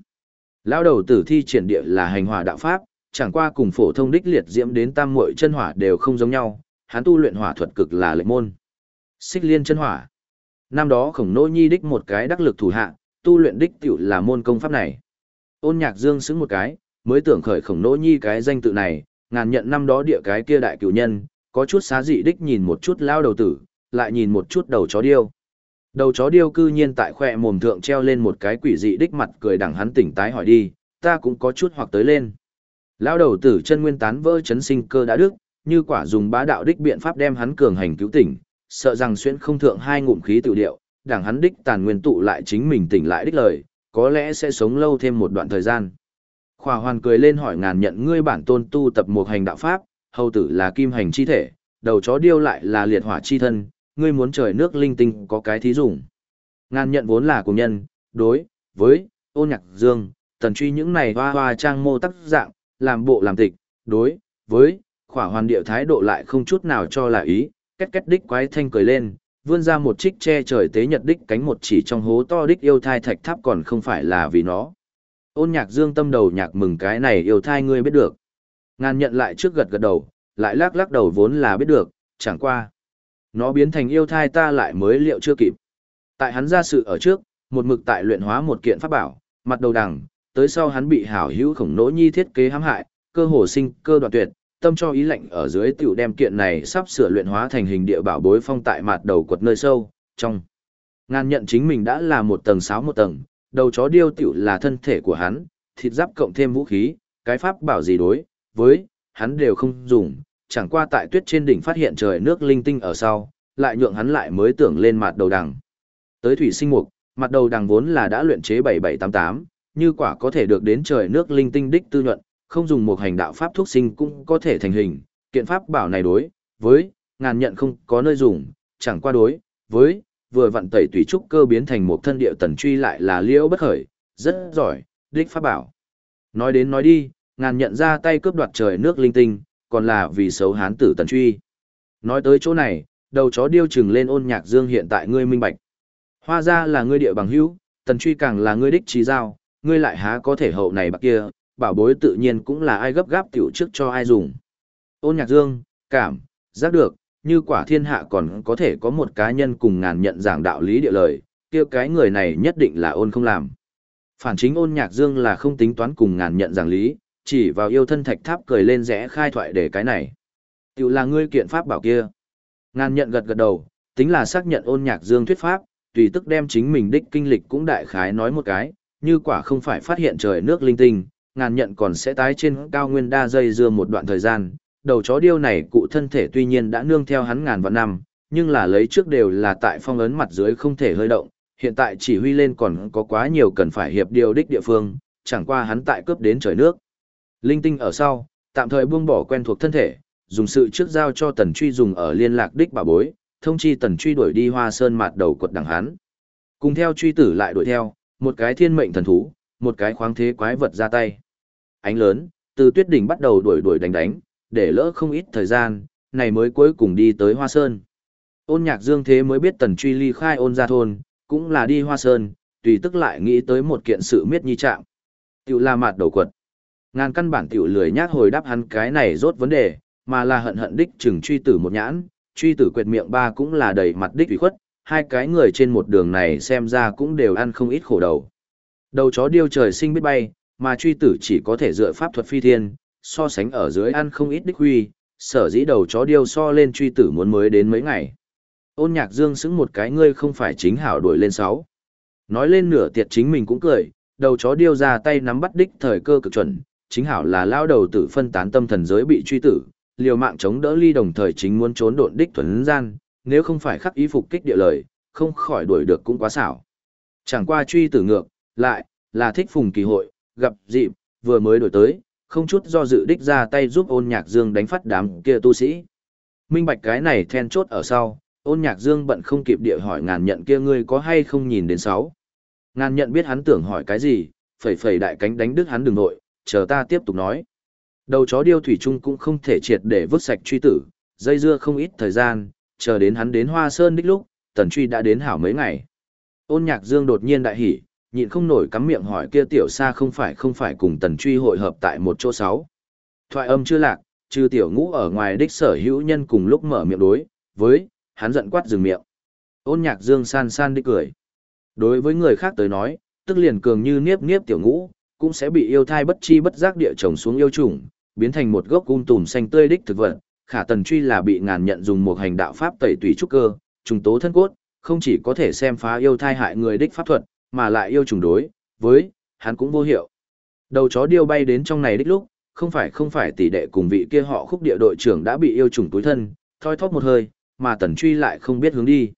Lao đầu tử thi triển địa là hành hỏa đạo pháp, chẳng qua cùng phổ thông đích liệt diễm đến tam muội chân hỏa đều không giống nhau, hắn tu luyện hỏa thuật cực là lệnh môn. Xích liên chân hỏa. Năm đó khổng nô nhi đích một cái đắc lực thủ hạ, tu luyện đích tiểu là môn công pháp này. Ôn nhạc dương xứng một cái, mới tưởng khởi khổng nô nhi cái danh tự này, ngàn nhận năm đó địa cái kia đại cửu nhân, có chút xá dị đích nhìn một chút lao đầu tử, lại nhìn một chút đầu chó điêu. Đầu chó điêu cư nhiên tại khoe mồm thượng treo lên một cái quỷ dị đích mặt cười đằng hắn tỉnh tái hỏi đi, ta cũng có chút hoặc tới lên. Lao đầu tử chân nguyên tán vỡ chấn sinh cơ đã đức, như quả dùng bá đạo đích biện pháp đem hắn cường hành cứu tỉnh, sợ rằng xuyên không thượng hai ngụm khí tự điệu, đảng hắn đích tàn nguyên tụ lại chính mình tỉnh lại đích lời, có lẽ sẽ sống lâu thêm một đoạn thời gian. Khỏa hoàn cười lên hỏi ngàn nhận ngươi bản tôn tu tập một hành đạo pháp, hầu tử là kim hành chi thể, đầu chó điêu lại là liệt hỏa chi thân, ngươi muốn trời nước linh tinh có cái thí dụng. Ngàn nhận vốn là của nhân, đối, với, ôn nhạc dương, tần truy những này hoa hoa trang mô tác dạng, làm bộ làm tịch, đối, với, khỏa hoàn điệu thái độ lại không chút nào cho là ý, két két đích quái thanh cười lên, vươn ra một trích che trời tế nhật đích cánh một chỉ trong hố to đích yêu thai thạch tháp còn không phải là vì nó. Ôn nhạc dương tâm đầu nhạc mừng cái này yêu thai ngươi biết được. Ngàn nhận lại trước gật gật đầu, lại lắc lắc đầu vốn là biết được, chẳng qua. Nó biến thành yêu thai ta lại mới liệu chưa kịp. Tại hắn ra sự ở trước, một mực tại luyện hóa một kiện pháp bảo, mặt đầu đằng, tới sau hắn bị hảo hữu khổng nỗ nhi thiết kế hãm hại, cơ hồ sinh, cơ đoạn tuyệt, tâm cho ý lệnh ở dưới tiểu đem kiện này sắp sửa luyện hóa thành hình địa bảo bối phong tại mặt đầu quật nơi sâu, trong. Ngàn nhận chính mình đã là một tầng sáu một tầng, đầu chó điêu tiểu là thân thể của hắn, thịt giáp cộng thêm vũ khí, cái pháp bảo gì đối, với, hắn đều không dùng, chẳng qua tại tuyết trên đỉnh phát hiện trời nước linh tinh ở sau, lại nhượng hắn lại mới tưởng lên mặt đầu đằng. Tới thủy sinh mục, mặt đầu đằng vốn là đã luyện chế 7788, như quả có thể được đến trời nước linh tinh đích tư nhuận, không dùng một hành đạo pháp thuốc sinh cũng có thể thành hình, kiện pháp bảo này đối, với, ngàn nhận không có nơi dùng, chẳng qua đối, với, vừa vận tẩy tùy trúc cơ biến thành một thân điệu tần truy lại là liễu bất khởi, rất giỏi, đích pháp bảo. Nói đến nói đi, ngàn nhận ra tay cướp đoạt trời nước linh tinh, còn là vì xấu hán tử tần truy. Nói tới chỗ này, đầu chó điêu chừng lên ôn nhạc dương hiện tại ngươi minh bạch. Hoa ra là ngươi địa bằng hữu, tần truy càng là ngươi đích trí giao, ngươi lại há có thể hậu này bạc kia, bảo bối tự nhiên cũng là ai gấp gáp tiểu trước cho ai dùng. Ôn nhạc dương, cảm, giác được, như quả thiên hạ còn có thể có một cá nhân cùng ngàn nhận giảng đạo lý địa lời, kia cái người này nhất định là ôn không làm. Phản chính ôn nhạc dương là không tính toán cùng ngàn nhận giảng lý, chỉ vào yêu thân thạch tháp cười lên rẽ khai thoại để cái này. Tiểu là ngươi kiện pháp bảo kia. Ngàn nhận gật gật đầu, tính là xác nhận ôn nhạc dương thuyết pháp, tùy tức đem chính mình đích kinh lịch cũng đại khái nói một cái, như quả không phải phát hiện trời nước linh tinh, ngàn nhận còn sẽ tái trên cao nguyên đa dây dưa một đoạn thời gian. Đầu chó điêu này cụ thân thể tuy nhiên đã nương theo hắn ngàn vạn năm, nhưng là lấy trước đều là tại phong ấn mặt dưới không thể hơi động, hiện tại chỉ huy lên còn có quá nhiều cần phải hiệp điều đích địa phương, chẳng qua hắn tại cướp đến trời nước. Linh tinh ở sau, tạm thời buông bỏ quen thuộc thân thể, dùng sự trước giao cho tần truy dùng ở liên lạc đích bà bối, thông chi tần truy đuổi đi hoa sơn mạt đầu quật đằng hán, Cùng theo truy tử lại đuổi theo, một cái thiên mệnh thần thú, một cái khoáng thế quái vật ra tay. Ánh lớn, từ tuyết đỉnh bắt đầu đuổi đuổi đánh đánh, để lỡ không ít thời gian, này mới cuối cùng đi tới hoa sơn. Ôn nhạc dương thế mới biết tần truy ly khai ôn ra thôn, cũng là đi hoa sơn, tùy tức lại nghĩ tới một kiện sự miết nhi trạng. Tiểu la mạt đầu quật. Ngàn căn bản tiểu lười nhác hồi đáp hắn cái này rốt vấn đề, mà là hận hận đích chừng truy tử một nhãn, truy tử quệt miệng ba cũng là đầy mặt đích ủy khuất, hai cái người trên một đường này xem ra cũng đều ăn không ít khổ đầu. Đầu chó điêu trời sinh biết bay, mà truy tử chỉ có thể dựa pháp thuật phi thiên, so sánh ở dưới ăn không ít đích huy, sở dĩ đầu chó điêu so lên truy tử muốn mới đến mấy ngày. Ôn nhạc dương xứng một cái ngươi không phải chính hảo đuổi lên sáu. Nói lên nửa tiệt chính mình cũng cười, đầu chó điêu ra tay nắm bắt đích thời cơ cực chuẩn, chính hảo là lao đầu tử phân tán tâm thần giới bị truy tử, liều mạng chống đỡ ly đồng thời chính muốn trốn độn đích thuần gian, nếu không phải khắc ý phục kích địa lời, không khỏi đuổi được cũng quá xảo. Chẳng qua truy tử ngược, lại, là thích phùng kỳ hội, gặp dịp, vừa mới đổi tới, không chút do dự đích ra tay giúp ôn nhạc dương đánh phát đám kia tu sĩ. Minh bạch cái này then chốt ở sau, ôn nhạc dương bận không kịp địa hỏi ngàn nhận kia ngươi có hay không nhìn đến sáu. Ngàn nhận biết hắn tưởng hỏi cái gì, phẩy phẩy đại cánh đánh đứt hắn đường nội, chờ ta tiếp tục nói. Đầu chó điêu thủy chung cũng không thể triệt để vứt sạch truy tử, dây dưa không ít thời gian, chờ đến hắn đến hoa sơn đích lúc, tần truy đã đến hảo mấy ngày. Ôn nhạc dương đột nhiên đại hỉ, nhịn không nổi cắm miệng hỏi kia tiểu xa không phải không phải cùng tần truy hội hợp tại một chỗ sáu. Thoại âm chưa lạc, trừ tiểu ngũ ở ngoài đích sở hữu nhân cùng lúc mở miệng đối, với, hắn giận quát dừng miệng. Ôn nhạc dương san san đích cười. Đối với người khác tới nói, tức liền cường như niếp niếp tiểu ngũ, cũng sẽ bị yêu thai bất chi bất giác địa trồng xuống yêu trùng, biến thành một gốc cung tùm xanh tươi đích thực vật. Khả tần truy là bị ngàn nhận dùng một hành đạo pháp tẩy tùy trúc cơ, trùng tố thân cốt, không chỉ có thể xem phá yêu thai hại người đích pháp thuật, mà lại yêu trùng đối, với, hắn cũng vô hiệu. Đầu chó điêu bay đến trong này đích lúc, không phải không phải tỷ đệ cùng vị kia họ khúc địa đội trưởng đã bị yêu trùng túi thân, thoi thóp một hơi, mà tần truy lại không biết hướng đi.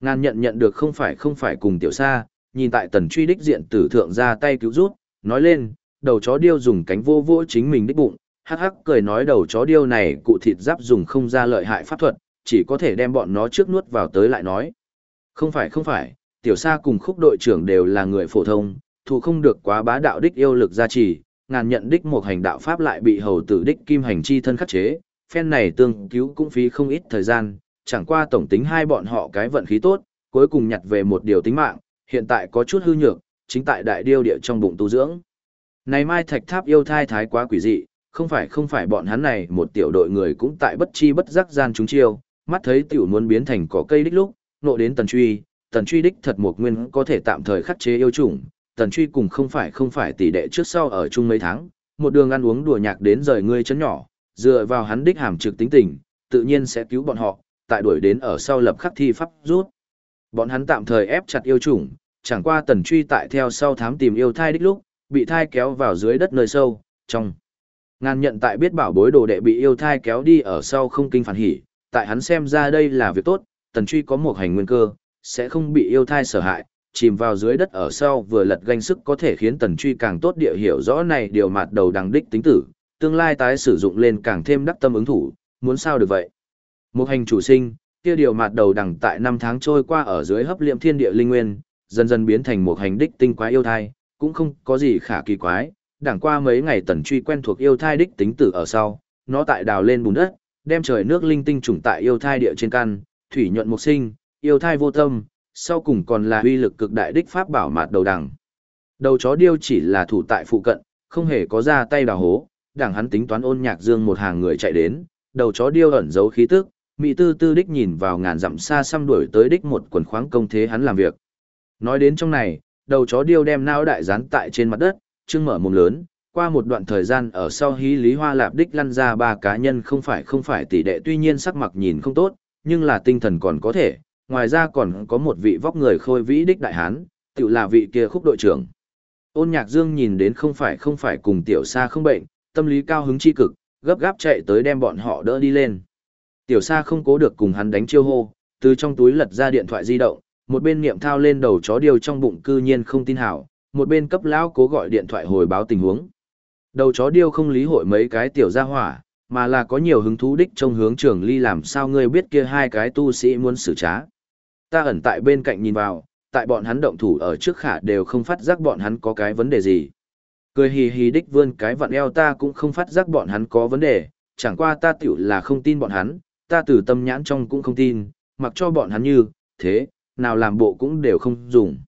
Ngàn nhận nhận được không phải không phải cùng tiểu xa nhìn tại tần truy đích diện tử thượng ra tay cứu rút, nói lên, đầu chó điêu dùng cánh vô vô chính mình đích bụng, hắc hắc cười nói đầu chó điêu này cụ thịt giáp dùng không ra lợi hại pháp thuật, chỉ có thể đem bọn nó trước nuốt vào tới lại nói. Không phải không phải, tiểu sa cùng khúc đội trưởng đều là người phổ thông, thù không được quá bá đạo đích yêu lực gia trì, ngàn nhận đích một hành đạo pháp lại bị hầu tử đích kim hành chi thân khắc chế, phen này tương cứu cũng phí không ít thời gian, chẳng qua tổng tính hai bọn họ cái vận khí tốt, cuối cùng nhặt về một điều tính mạng, hiện tại có chút hư nhược, chính tại đại điêu địa trong bụng tu dưỡng. Này mai thạch tháp yêu thai thái quá quỷ dị, không phải không phải bọn hắn này một tiểu đội người cũng tại bất chi bất giác gian chúng chiêu, mắt thấy tiểu muốn biến thành cỏ cây đích lúc, nộ đến tần truy, tần truy đích thật một nguyên có thể tạm thời khắc chế yêu chủng, tần truy cùng không phải không phải tỷ đệ trước sau ở chung mấy tháng, một đường ăn uống đùa nhạc đến rời ngươi chấn nhỏ, dựa vào hắn đích hàm trực tính tình, tự nhiên sẽ cứu bọn họ, tại đuổi đến ở sau lập khắc thi pháp rút. Bọn hắn tạm thời ép chặt yêu chủng, chẳng qua tần truy tại theo sau thám tìm yêu thai đích lúc, bị thai kéo vào dưới đất nơi sâu, trong. Ngàn nhận tại biết bảo bối đồ đệ bị yêu thai kéo đi ở sau không kinh phản hỉ, tại hắn xem ra đây là việc tốt, tần truy có một hành nguyên cơ, sẽ không bị yêu thai sở hại, chìm vào dưới đất ở sau vừa lật ganh sức có thể khiến tần truy càng tốt địa hiểu rõ này điều mặt đầu đằng đích tính tử, tương lai tái sử dụng lên càng thêm đắc tâm ứng thủ, muốn sao được vậy. Một hành chủ sinh, kia điều mặt đầu đằng tại năm tháng trôi qua ở dưới hấp liệm thiên địa linh nguyên, dần dần biến thành một hành đích tinh quái yêu thai, cũng không có gì khả kỳ quái, đảng qua mấy ngày tần truy quen thuộc yêu thai đích tính tử ở sau, nó tại đào lên bùn đất, đem trời nước linh tinh trùng tại yêu thai địa trên căn, thủy nhuận mục sinh, yêu thai vô tâm, sau cùng còn là uy lực cực đại đích pháp bảo mạt đầu đằng. Đầu chó điêu chỉ là thủ tại phụ cận, không hề có ra tay đào hố, đảng hắn tính toán ôn nhạc dương một hàng người chạy đến, đầu chó điêu ẩn giấu khí tức, mỹ tư tư đích nhìn vào ngàn dặm xa xăm đuổi tới đích một quần khoáng công thế hắn làm việc. Nói đến trong này, đầu chó điêu đem nao đại dán tại trên mặt đất, trương mở mồm lớn, qua một đoạn thời gian ở sau hí lý hoa lạp đích lăn ra ba cá nhân không phải không phải tỷ đệ tuy nhiên sắc mặt nhìn không tốt, nhưng là tinh thần còn có thể, ngoài ra còn có một vị vóc người khôi vĩ đích đại hán, tự là vị kia khúc đội trưởng. Ôn nhạc dương nhìn đến không phải không phải cùng tiểu sa không bệnh, tâm lý cao hứng chi cực, gấp gáp chạy tới đem bọn họ đỡ đi lên. Tiểu sa không cố được cùng hắn đánh chiêu hô, từ trong túi lật ra điện thoại di động, một bên niệm thao lên đầu chó điều trong bụng cư nhiên không tin hảo, một bên cấp lão cố gọi điện thoại hồi báo tình huống. Đầu chó điêu không lý hội mấy cái tiểu gia hỏa, mà là có nhiều hứng thú đích trong hướng trường ly làm sao ngươi biết kia hai cái tu sĩ muốn xử trá. Ta ẩn tại bên cạnh nhìn vào, tại bọn hắn động thủ ở trước khả đều không phát giác bọn hắn có cái vấn đề gì. Cười hì hì đích vươn cái vặn eo ta cũng không phát giác bọn hắn có vấn đề, chẳng qua ta tiểu là không tin bọn hắn, ta từ tâm nhãn trong cũng không tin, mặc cho bọn hắn như, thế, nào làm bộ cũng đều không dùng.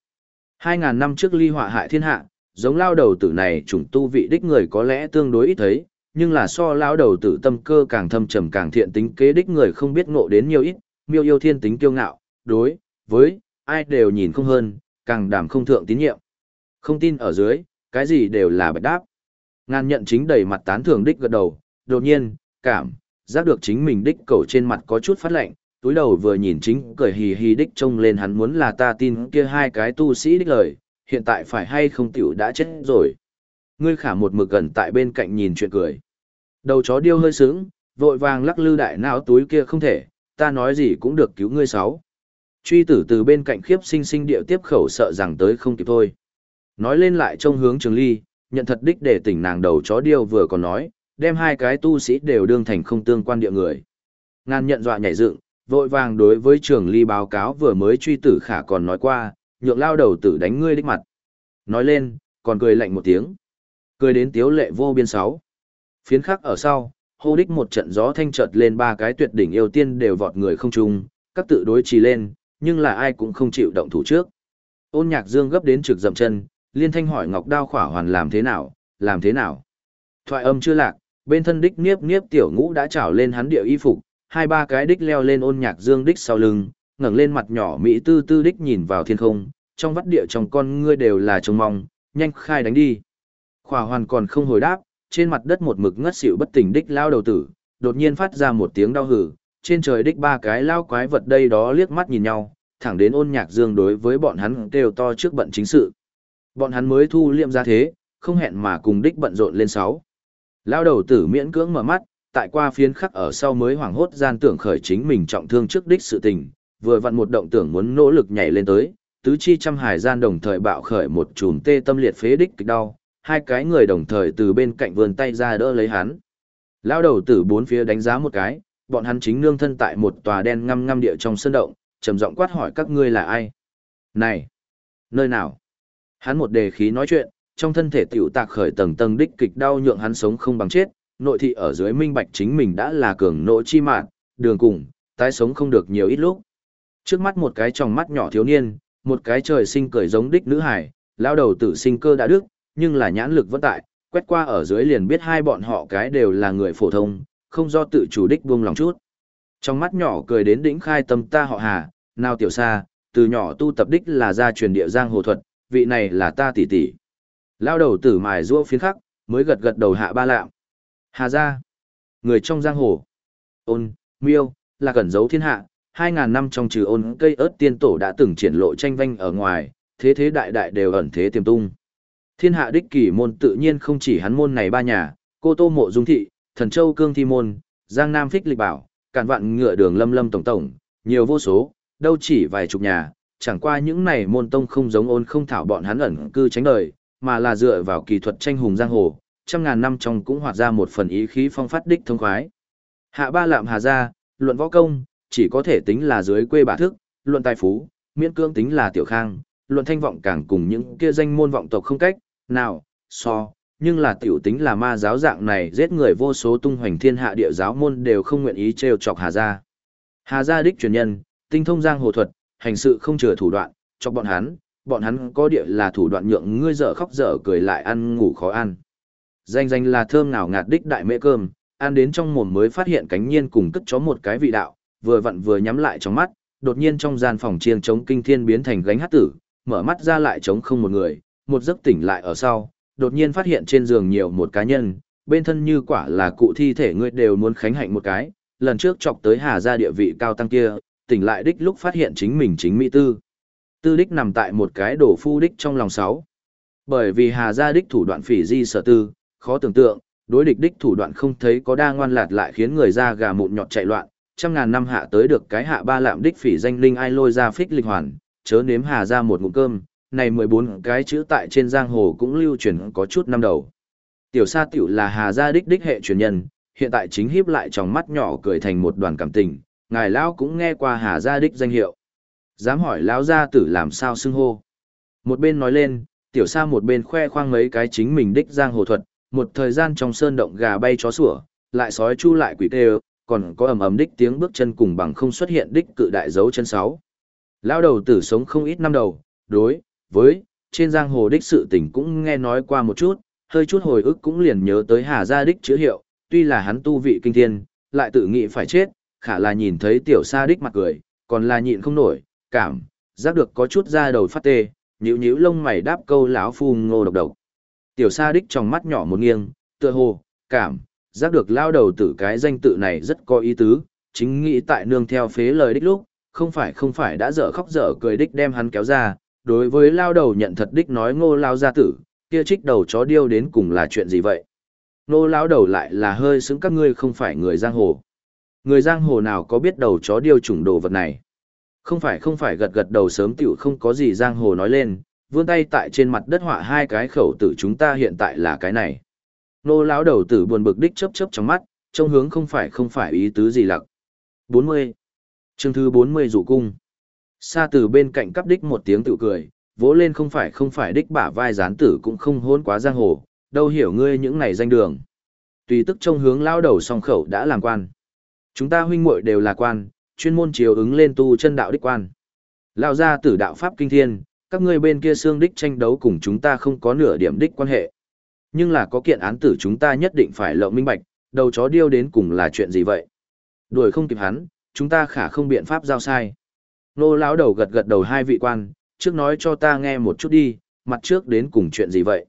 Hai ngàn năm trước ly họa hại thiên hạ, giống lao đầu tử này chủng tu vị đích người có lẽ tương đối ít thấy, nhưng là so lao đầu tử tâm cơ càng thâm trầm càng thiện tính kế đích người không biết ngộ đến nhiều ít, miêu yêu thiên tính kiêu ngạo, đối, với, ai đều nhìn không hơn, càng đảm không thượng tín nhiệm. Không tin ở dưới, cái gì đều là bạch đáp. Ngàn nhận chính đầy mặt tán thưởng đích gật đầu, đột nhiên, cảm, giác được chính mình đích cầu trên mặt có chút phát lạnh, túi đầu vừa nhìn chính cười hì hì đích trông lên hắn muốn là ta tin kia hai cái tu sĩ đích lời, hiện tại phải hay không tiểu đã chết rồi. Ngươi khả một mực gần tại bên cạnh nhìn chuyện cười. Đầu chó điêu hơi sướng, vội vàng lắc lư đại não túi kia không thể, ta nói gì cũng được cứu ngươi sáu. Truy tử từ bên cạnh khiếp sinh sinh điệu tiếp khẩu sợ rằng tới không kịp thôi. Nói lên lại trông hướng trường ly, nhận thật đích để tỉnh nàng đầu chó điêu vừa còn nói, đem hai cái tu sĩ đều đương thành không tương quan địa người. Ngàn nhận dọa nhảy dựng, vội vàng đối với trường ly báo cáo vừa mới truy tử khả còn nói qua, nhượng lao đầu tử đánh ngươi đích mặt. Nói lên, còn cười lạnh một tiếng. Cười đến tiếu lệ vô biên sáu. Phiến khắc ở sau, hô đích một trận gió thanh chợt lên ba cái tuyệt đỉnh yêu tiên đều vọt người không trung, các tự đối trì lên, nhưng là ai cũng không chịu động thủ trước. Ôn nhạc dương gấp đến trực dậm chân, liên thanh hỏi ngọc đao khỏa hoàn làm thế nào, làm thế nào. Thoại âm chưa lạc, bên thân đích niếp niếp tiểu ngũ đã trảo lên hắn điệu y phục, hai ba cái đích leo lên ôn nhạc dương đích sau lưng, ngẩng lên mặt nhỏ mỹ tư tư đích nhìn vào thiên không, trong vắt địa trong con ngươi đều là trông mong, nhanh khai đánh đi. Khỏa hoàn còn không hồi đáp, trên mặt đất một mực ngất xỉu bất tỉnh đích lao đầu tử, đột nhiên phát ra một tiếng đau hử, trên trời đích ba cái lao quái vật đây đó liếc mắt nhìn nhau, thẳng đến ôn nhạc dương đối với bọn hắn kêu to trước bận chính sự. Bọn hắn mới thu liệm ra thế, không hẹn mà cùng đích bận rộn lên sáu. Lao đầu tử miễn cưỡng mở mắt, tại qua phiến khắc ở sau mới hoảng hốt gian tưởng khởi chính mình trọng thương trước đích sự tình, vừa vặn một động tưởng muốn nỗ lực nhảy lên tới, tứ chi trăm hải gian đồng thời bạo khởi một chùm tê tâm liệt phế đích kịch đau, hai cái người đồng thời từ bên cạnh vườn tay ra đỡ lấy hắn. Lao đầu tử bốn phía đánh giá một cái, bọn hắn chính nương thân tại một tòa đen ngăm ngăm địa trong sân động, trầm giọng quát hỏi các ngươi là ai? Này! Nơi nào? Hắn một đề khí nói chuyện, trong thân thể tiểu tạc khởi tầng tầng đích kịch đau nhượng hắn sống không bằng chết, nội thị ở dưới minh bạch chính mình đã là cường nộ chi mạng, đường cùng, tái sống không được nhiều ít lúc. Trước mắt một cái tròng mắt nhỏ thiếu niên, một cái trời sinh cười giống đích nữ hải, lao đầu tử sinh cơ đã đức, nhưng là nhãn lực vẫn tại, quét qua ở dưới liền biết hai bọn họ cái đều là người phổ thông, không do tự chủ đích buông lòng chút. Trong mắt nhỏ cười đến đỉnh khai tâm ta họ hà, nào tiểu xa, từ nhỏ tu tập đích là gia truyền địa giang hồ thuật, vị này là ta tỷ tỷ. Lao đầu tử mài rua phiến khắc, mới gật gật đầu hạ ba lạm. Hà gia, người trong giang hồ. Ôn, miêu, là cẩn giấu thiên hạ, hai ngàn năm trong trừ ôn cây ớt tiên tổ đã từng triển lộ tranh vanh ở ngoài, thế thế đại đại đều ẩn thế tiềm tung. Thiên hạ đích kỷ môn tự nhiên không chỉ hắn môn này ba nhà, cô tô mộ dung thị, thần châu cương thi môn, giang nam phích lịch bảo, cản vạn ngựa đường lâm lâm tổng tổng, nhiều vô số, đâu chỉ vài chục nhà, chẳng qua những này môn tông không giống ôn không thảo bọn hắn ẩn cư tránh đời, mà là dựa vào kỳ thuật tranh hùng giang hồ, trăm ngàn năm trong cũng hoạt ra một phần ý khí phong phát đích thông khoái. Hạ ba lạm hà gia, luận võ công, chỉ có thể tính là dưới quê bà thức, luận tài phú, miễn cương tính là tiểu khang, luận thanh vọng càng cùng những kia danh môn vọng tộc không cách, nào, so, nhưng là tiểu tính là ma giáo dạng này giết người vô số tung hoành thiên hạ địa giáo môn đều không nguyện ý trêu chọc Hà gia. Hà gia đích truyền nhân, tinh thông giang hồ thuật, hành sự không chừa thủ đoạn, cho bọn hắn, bọn hắn có địa là thủ đoạn nhượng ngươi dở khóc dở cười lại ăn ngủ khó ăn. Danh danh là thơm nào ngạt đích đại mễ cơm, ăn đến trong mồm mới phát hiện cánh nhiên cùng cất chó một cái vị đạo, vừa vặn vừa nhắm lại trong mắt, đột nhiên trong gian phòng chiêng chống kinh thiên biến thành gánh hát tử, mở mắt ra lại trống không một người, một giấc tỉnh lại ở sau, đột nhiên phát hiện trên giường nhiều một cá nhân, bên thân như quả là cụ thi thể ngươi đều muốn khánh hạnh một cái, lần trước chọc tới Hà gia địa vị cao tăng kia, tỉnh lại đích lúc phát hiện chính mình chính mỹ tư. Tư đích nằm tại một cái đổ phu đích trong lòng sáu. Bởi vì Hà gia đích thủ đoạn phỉ di sở tư, khó tưởng tượng, đối địch đích thủ đoạn không thấy có đa ngoan lạt lại khiến người ra gà mụn nhọt chạy loạn, trăm ngàn năm hạ tới được cái hạ ba lạm đích phỉ danh linh ai lôi ra phích linh hoàn, chớ nếm Hà ra một ngụm cơm, này 14 cái chữ tại trên giang hồ cũng lưu truyền có chút năm đầu. Tiểu sa tiểu là Hà gia đích đích hệ truyền nhân, hiện tại chính hiếp lại trong mắt nhỏ cười thành một đoàn cảm tình, ngài lão cũng nghe qua Hà gia đích danh hiệu. Dám hỏi lão gia tử làm sao xưng hô. Một bên nói lên, tiểu sa một bên khoe khoang mấy cái chính mình đích giang hồ thuật, một thời gian trong sơn động gà bay chó sủa, lại sói chu lại quỷ tê còn có ầm ầm đích tiếng bước chân cùng bằng không xuất hiện đích cự đại dấu chân sáu. Lão đầu tử sống không ít năm đầu, đối với trên giang hồ đích sự tình cũng nghe nói qua một chút, hơi chút hồi ức cũng liền nhớ tới Hà gia đích chữ hiệu, tuy là hắn tu vị kinh thiên, lại tự nghĩ phải chết, khả là nhìn thấy tiểu sa đích mặt cười, còn là nhịn không nổi, cảm, giác được có chút da đầu phát tê, nhíu nhíu lông mày đáp câu lão phu ngô độc độc. Tiểu sa đích trong mắt nhỏ một nghiêng, tựa hồ, cảm, giác được lao đầu tử cái danh tự này rất có ý tứ, chính nghĩ tại nương theo phế lời đích lúc, không phải không phải đã dở khóc dở cười đích đem hắn kéo ra, đối với lao đầu nhận thật đích nói ngô lao gia tử, kia trích đầu chó điêu đến cùng là chuyện gì vậy? Ngô lao đầu lại là hơi xứng các ngươi không phải người giang hồ. Người giang hồ nào có biết đầu chó điêu chủng đồ vật này? Không phải không phải gật gật đầu sớm tiểu không có gì giang hồ nói lên, vươn tay tại trên mặt đất họa hai cái khẩu tử chúng ta hiện tại là cái này. Nô lão đầu tử buồn bực đích chớp chớp trong mắt, trông hướng không phải không phải ý tứ gì lặc. 40. Chương thứ 40 dụ cung. Xa từ bên cạnh cắp đích một tiếng tự cười, vỗ lên không phải không phải đích bả vai gián tử cũng không hôn quá giang hồ, đâu hiểu ngươi những này danh đường. Tùy tức trông hướng lão đầu song khẩu đã làm quan. Chúng ta huynh muội đều là quan, chuyên môn chiều ứng lên tu chân đạo đích quan. Lão gia tử đạo pháp kinh thiên, các ngươi bên kia xương đích tranh đấu cùng chúng ta không có nửa điểm đích quan hệ. Nhưng là có kiện án tử chúng ta nhất định phải lộ minh bạch, đầu chó điêu đến cùng là chuyện gì vậy? Đuổi không kịp hắn, chúng ta khả không biện pháp giao sai. Nô lão đầu gật gật đầu hai vị quan, trước nói cho ta nghe một chút đi, mặt trước đến cùng chuyện gì vậy?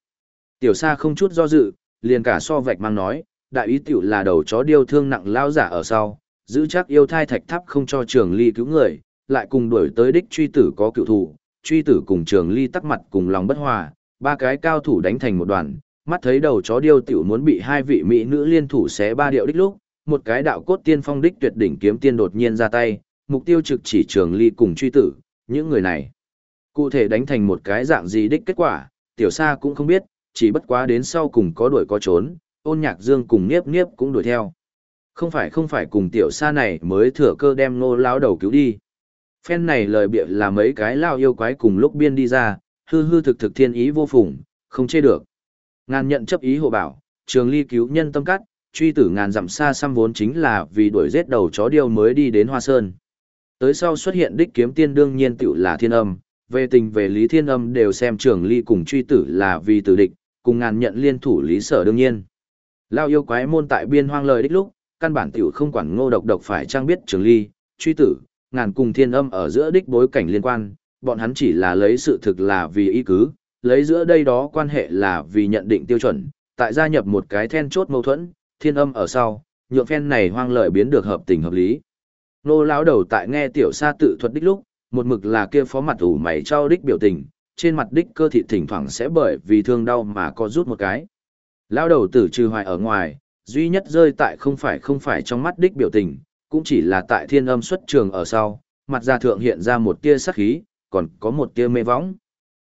Tiểu Sa không chút do dự, liền cả so vạch mang nói, đại ý tiểu là đầu chó điêu thương nặng lao giả ở sau, giữ chắc yêu thai thạch tháp không cho trường ly cứu người, lại cùng đuổi tới đích truy tử có cựu thủ, truy tử cùng trường ly tắc mặt cùng lòng bất hòa, ba cái cao thủ đánh thành một đoàn, mắt thấy đầu chó điêu tiểu muốn bị hai vị mỹ nữ liên thủ xé ba điệu đích lúc, một cái đạo cốt tiên phong đích tuyệt đỉnh kiếm tiên đột nhiên ra tay, mục tiêu trực chỉ trường ly cùng truy tử, những người này. Cụ thể đánh thành một cái dạng gì đích kết quả, tiểu sa cũng không biết, chỉ bất quá đến sau cùng có đuổi có trốn, ôn nhạc dương cùng nghiếp nghiếp cũng đuổi theo. Không phải không phải cùng tiểu sa này mới thừa cơ đem nô lão đầu cứu đi. Phen này lời bịa là mấy cái lao yêu quái cùng lúc biên đi ra, hư hư thực thực thiên ý vô phùng, không chê được. Ngàn nhận chấp ý hộ bảo, trường ly cứu nhân tâm cắt, truy tử ngàn dặm xa xăm vốn chính là vì đuổi giết đầu chó điêu mới đi đến Hoa Sơn. Tới sau xuất hiện đích kiếm tiên đương nhiên tựu là thiên âm, về tình về lý thiên âm đều xem trường ly cùng truy tử là vì tử địch, cùng ngàn nhận liên thủ lý sở đương nhiên. Lao yêu quái môn tại biên hoang lời đích lúc, căn bản tiểu không quản ngô độc độc phải trang biết trường ly, truy tử, ngàn cùng thiên âm ở giữa đích bối cảnh liên quan, bọn hắn chỉ là lấy sự thực là vì ý cứ, lấy giữa đây đó quan hệ là vì nhận định tiêu chuẩn, tại gia nhập một cái then chốt mâu thuẫn, thiên âm ở sau, nhượng phen này hoang lợi biến được hợp tình hợp lý. Nô lão đầu tại nghe tiểu sa tự thuật đích lúc, một mực là kia phó mặt ủ mày trao đích biểu tình, trên mặt đích cơ thịt thỉnh thoảng sẽ bởi vì thương đau mà có rút một cái. Lão đầu tử trừ hoài ở ngoài, duy nhất rơi tại không phải không phải trong mắt đích biểu tình, cũng chỉ là tại thiên âm xuất trường ở sau, mặt ra thượng hiện ra một tia sắc khí, còn có một tia mê võng.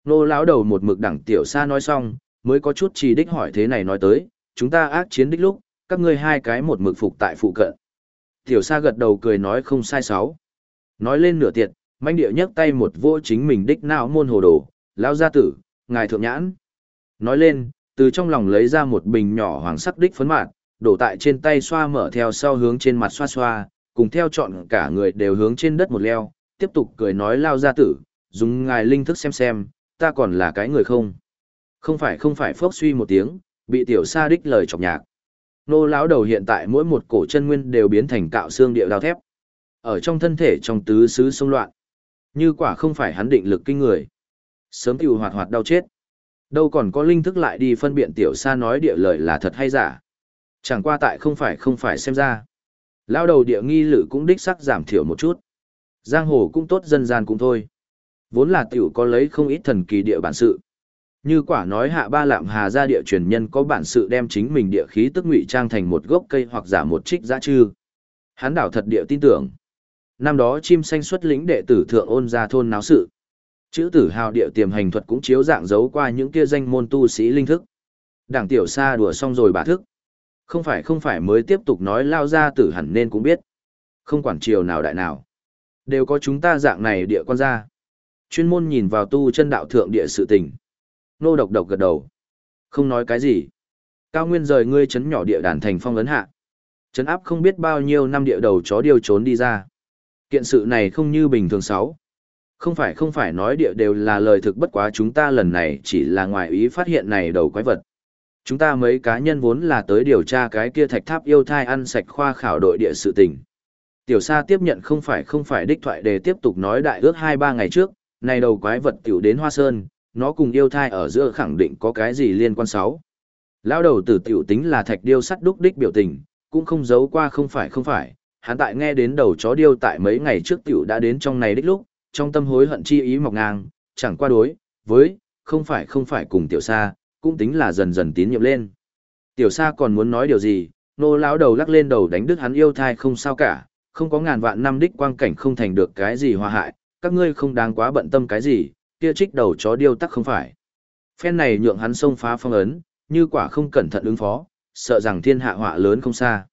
Nô lão đầu một mực đẳng tiểu xa nói xong, mới có chút chỉ đích hỏi thế này nói tới, chúng ta ác chiến đích lúc, các ngươi hai cái một mực phục tại phụ cận. Tiểu xa gật đầu cười nói không sai sáu. Nói lên nửa tiệt, manh địa nhấc tay một vô chính mình đích não môn hồ đồ, lão gia tử, ngài thượng nhãn. Nói lên, từ trong lòng lấy ra một bình nhỏ hoàng sắc đích phấn mạt, đổ tại trên tay xoa mở theo sau hướng trên mặt xoa xoa, cùng theo chọn cả người đều hướng trên đất một leo, tiếp tục cười nói lao gia tử, dùng ngài linh thức xem xem, ta còn là cái người không. Không phải không phải phốc suy một tiếng, bị tiểu sa đích lời chọc nhạc. Nô lão đầu hiện tại mỗi một cổ chân nguyên đều biến thành cạo xương địa đao thép. Ở trong thân thể trong tứ xứ xung loạn. Như quả không phải hắn định lực kinh người. Sớm tiểu hoạt hoạt đau chết. Đâu còn có linh thức lại đi phân biện tiểu sa nói địa lời là thật hay giả. Chẳng qua tại không phải không phải xem ra. Lao đầu địa nghi lự cũng đích sắc giảm thiểu một chút. Giang hồ cũng tốt, dân gian cũng thôi. Vốn là tiểu có lấy không ít thần kỳ địa bản sự. Như quả nói hạ ba lạm hà gia địa truyền nhân có bản sự đem chính mình địa khí tức ngụy trang thành một gốc cây hoặc giả một trích giã chư. Hán đảo thật địa tin tưởng. Năm đó chim xanh xuất lĩnh đệ tử thượng ôn ra thôn náo sự. Chữ tử hào địa tiềm hành thuật cũng chiếu dạng giấu qua những kia danh môn tu sĩ linh thức. Đảng tiểu xa đùa xong rồi bà thức. Không phải không phải mới tiếp tục nói lao ra tử hẳn nên cũng biết. Không quản triều nào đại nào. Đều có chúng ta dạng này địa quan gia. Chuyên môn nhìn vào tu chân đạo thượng địa sự tình. Nô độc độc gật đầu. Không nói cái gì. Cao Nguyên rời ngươi chấn nhỏ địa đàn thành phong ấn hạ. Chấn áp không biết bao nhiêu năm địa đầu chó điều trốn đi ra. Kiện sự này không như bình thường sáu. Không phải không phải nói địa đều là lời thực bất quá chúng ta lần này chỉ là ngoài ý phát hiện này đầu quái vật. Chúng ta mấy cá nhân vốn là tới điều tra cái kia thạch tháp yêu thai ăn sạch khoa khảo đội địa sự tình. Tiểu Sa tiếp nhận không phải không phải đích thoại để tiếp tục nói đại ước 2-3 ngày trước, này đầu quái vật tiểu đến Hoa Sơn, nó cùng yêu thai ở giữa khẳng định có cái gì liên quan sáu. lão đầu tử tiểu tính là thạch điêu sắt đúc đích biểu tình, cũng không giấu qua không phải không phải, hắn tại nghe đến đầu chó điêu tại mấy ngày trước tiểu đã đến trong này đích lúc, trong tâm hối hận chi ý mọc ngang, chẳng qua đối, với, không phải không phải cùng tiểu sa, cũng tính là dần dần tín nhiệm lên. Tiểu sa còn muốn nói điều gì, nô lão đầu lắc lên đầu đánh đứt hắn yêu thai không sao cả, không có ngàn vạn năm đích quang cảnh không thành được cái gì hòa hại, các ngươi không đáng quá bận tâm cái gì, kia trích đầu chó điêu tắc không phải. Phen này nhượng hắn xông phá phong ấn, như quả không cẩn thận ứng phó, sợ rằng thiên hạ họa lớn không xa.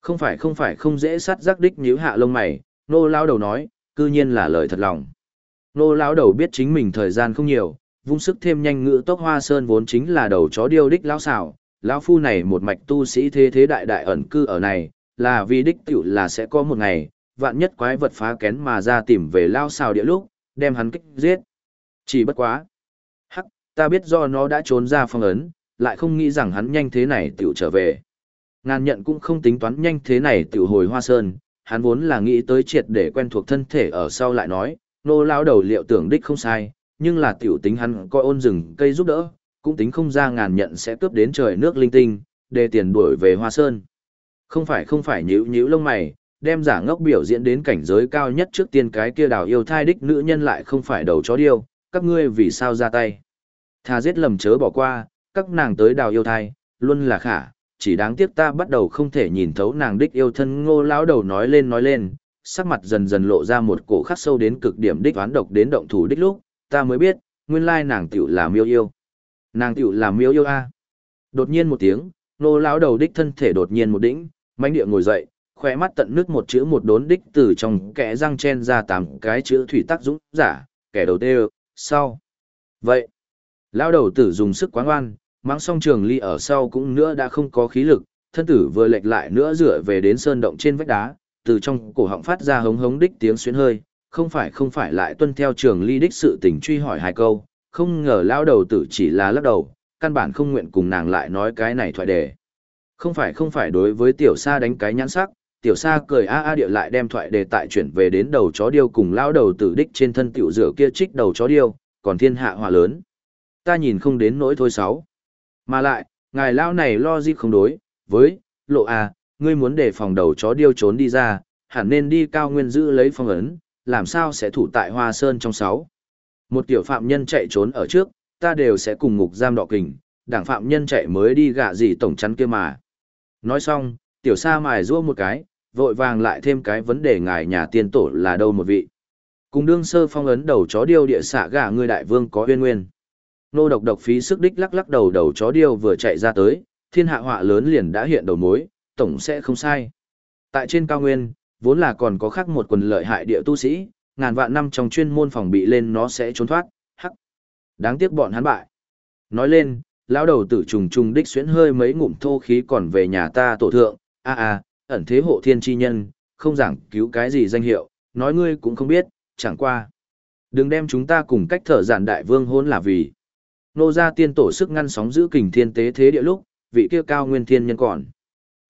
Không phải không phải không dễ sát giác đích nhíu hạ lông mày, nô lão đầu nói, cư nhiên là lời thật lòng. Nô lão đầu biết chính mình thời gian không nhiều, vung sức thêm nhanh ngữ tốc hoa sơn vốn chính là đầu chó điêu đích lão xảo, lão phu này một mạch tu sĩ thế thế đại đại ẩn cư ở này, là vì đích tiểu là sẽ có một ngày, vạn nhất quái vật phá kén mà ra tìm về lao xào địa lúc, đem hắn kích giết. Chỉ bất quá. Hắc, ta biết do nó đã trốn ra phong ấn, lại không nghĩ rằng hắn nhanh thế này tiểu trở về. Ngàn nhận cũng không tính toán nhanh thế này tiểu hồi hoa sơn, hắn vốn là nghĩ tới triệt để quen thuộc thân thể ở sau lại nói, nô lao đầu liệu tưởng đích không sai, nhưng là tiểu tính hắn coi ôn rừng cây giúp đỡ, cũng tính không ra ngàn nhận sẽ cướp đến trời nước linh tinh, để tiền đuổi về hoa sơn. Không phải không phải nhíu nhíu lông mày, đem giả ngốc biểu diễn đến cảnh giới cao nhất trước tiên cái kia đào yêu thai đích nữ nhân lại không phải đầu chó điêu, các ngươi vì sao ra tay. Thà giết lầm chớ bỏ qua, các nàng tới đào yêu thai, luôn là khả, chỉ đáng tiếc ta bắt đầu không thể nhìn thấu nàng đích yêu thân ngô lão đầu nói lên nói lên, sắc mặt dần dần lộ ra một cổ khắc sâu đến cực điểm đích oán độc đến động thủ đích lúc, ta mới biết, nguyên lai nàng tiểu là miêu yêu. Nàng tiểu là miêu yêu a. Đột nhiên một tiếng, nô lão đầu đích thân thể đột nhiên một đỉnh, mãnh địa ngồi dậy, khỏe mắt tận nước một chữ một đốn đích từ trong kẽ răng chen ra tám cái chữ thủy tắc dũng giả, kẻ đầu tê sau. Vậy, lão đầu tử dùng sức quán oan, mang song trường ly ở sau cũng nữa đã không có khí lực, thân tử vừa lệch lại nữa dựa về đến sơn động trên vách đá, từ trong cổ họng phát ra hống hống đích tiếng xuyến hơi, không phải không phải lại tuân theo trường ly đích sự tình truy hỏi hai câu, không ngờ lão đầu tử chỉ là lắc đầu, căn bản không nguyện cùng nàng lại nói cái này thoại đề. Không phải không phải đối với tiểu sa đánh cái nhãn sắc, tiểu sa cười a a địa lại đem thoại đề tại chuyển về đến đầu chó điêu cùng lao đầu tử đích trên thân tiểu rửa kia trích đầu chó điêu, còn thiên hạ hòa lớn. Ta nhìn không đến nỗi thôi sáu. Mà lại, ngài lao này lo gì không đối, với, lộ a, ngươi muốn để phòng đầu chó điêu trốn đi ra, hẳn nên đi cao nguyên giữ lấy phong ấn, làm sao sẽ thủ tại hoa sơn trong sáu. Một tiểu phạm nhân chạy trốn ở trước, ta đều sẽ cùng ngục giam đọ kình, đảng phạm nhân chạy mới đi gạ gì tổng chắn kia mà. Nói xong, tiểu sa mài rua một cái, vội vàng lại thêm cái vấn đề ngài nhà tiên tổ là đâu một vị. Cùng đương sơ phong ấn đầu chó điêu địa xạ gà người đại vương có uyên nguyên. Nô độc độc phí sức đích lắc lắc đầu đầu chó điêu vừa chạy ra tới, thiên hạ họa lớn liền đã hiện đầu mối, tổng sẽ không sai. Tại trên cao nguyên, vốn là còn có khác một quần lợi hại địa tu sĩ, ngàn vạn năm trong chuyên môn phòng bị lên nó sẽ trốn thoát, hắc. Đáng tiếc bọn hắn bại. Nói lên, lão đầu tử trùng trùng đích xuyến hơi mấy ngụm thô khí còn về nhà ta tổ thượng, a a, ẩn thế hộ thiên chi nhân, không giảng cứu cái gì danh hiệu, nói ngươi cũng không biết, chẳng qua. Đừng đem chúng ta cùng cách thở giản đại vương hôn là vì. Nô gia tiên tổ sức ngăn sóng giữ kình thiên tế thế địa lúc, vị kia cao nguyên thiên nhân còn.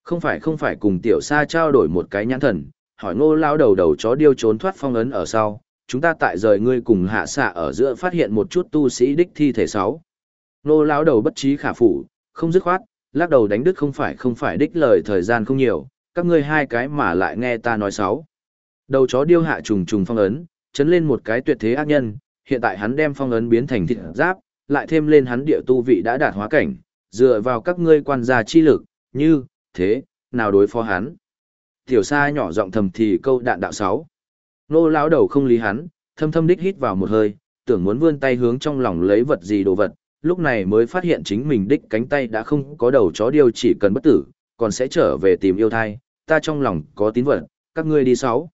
Không phải không phải cùng tiểu sa trao đổi một cái nhãn thần, hỏi ngô lao đầu đầu chó điêu trốn thoát phong ấn ở sau, chúng ta tại rời ngươi cùng hạ xạ ở giữa phát hiện một chút tu sĩ đích thi thể sáu. Ngô lao đầu bất trí khả phủ, không dứt khoát, lắc đầu đánh đứt không phải không phải đích lời thời gian không nhiều, các ngươi hai cái mà lại nghe ta nói sáu. Đầu chó điêu hạ trùng trùng phong ấn, chấn lên một cái tuyệt thế ác nhân, hiện tại hắn đem phong ấn biến thành thịt giáp, lại thêm lên hắn địa tu vị đã đạt hóa cảnh, dựa vào các ngươi quan gia chi lực, như, thế, nào đối phó hắn. Tiểu sa nhỏ giọng thầm thì câu đạn đạo sáu. Nô lão đầu không lý hắn, thâm thâm đích hít vào một hơi, tưởng muốn vươn tay hướng trong lòng lấy vật gì đồ vật, lúc này mới phát hiện chính mình đích cánh tay đã không có đầu chó điêu chỉ cần bất tử, còn sẽ trở về tìm yêu thai, ta trong lòng có tín vật, các ngươi đi sáu.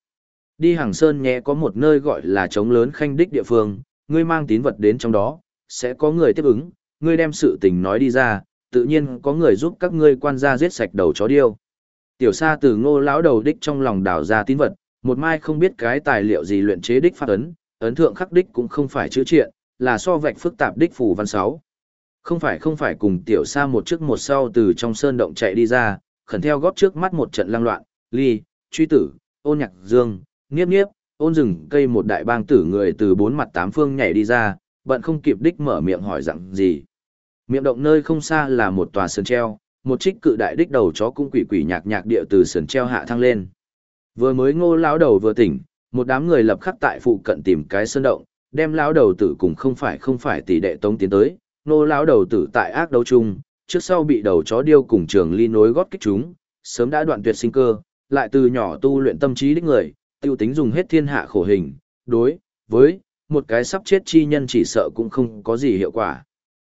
Đi hàng sơn nhé có một nơi gọi là trống lớn khanh đích địa phương, ngươi mang tín vật đến trong đó, sẽ có người tiếp ứng, ngươi đem sự tình nói đi ra, tự nhiên có người giúp các ngươi quan gia giết sạch đầu chó điêu. Tiểu sa từ ngô lão đầu đích trong lòng đào ra tín vật, một mai không biết cái tài liệu gì luyện chế đích phát ấn, ấn thượng khắc đích cũng không phải chữ triện, là so vạch phức tạp đích phù văn sáu. Không phải không phải cùng tiểu sa một trước một sau từ trong sơn động chạy đi ra, khẩn theo góp trước mắt một trận lang loạn, ly, truy tử, ôn nhạc dương, nghiếp nghiếp, ôn rừng cây một đại bang tử người từ bốn mặt tám phương nhảy đi ra, bận không kịp đích mở miệng hỏi rằng gì. Miệng động nơi không xa là một tòa sơn treo, một trích cự đại đích đầu chó cũng quỷ quỷ nhạc nhạc địa từ sườn treo hạ thăng lên. Vừa mới ngô lão đầu vừa tỉnh, một đám người lập khắc tại phụ cận tìm cái sơn động, đem lão đầu tử cùng không phải không phải tỷ đệ tống tiến tới, ngô lão đầu tử tại ác đấu chung, trước sau bị đầu chó điêu cùng trường ly nối gót kích chúng, sớm đã đoạn tuyệt sinh cơ, lại từ nhỏ tu luyện tâm trí đích người, tiêu tính dùng hết thiên hạ khổ hình, đối với một cái sắp chết chi nhân chỉ sợ cũng không có gì hiệu quả.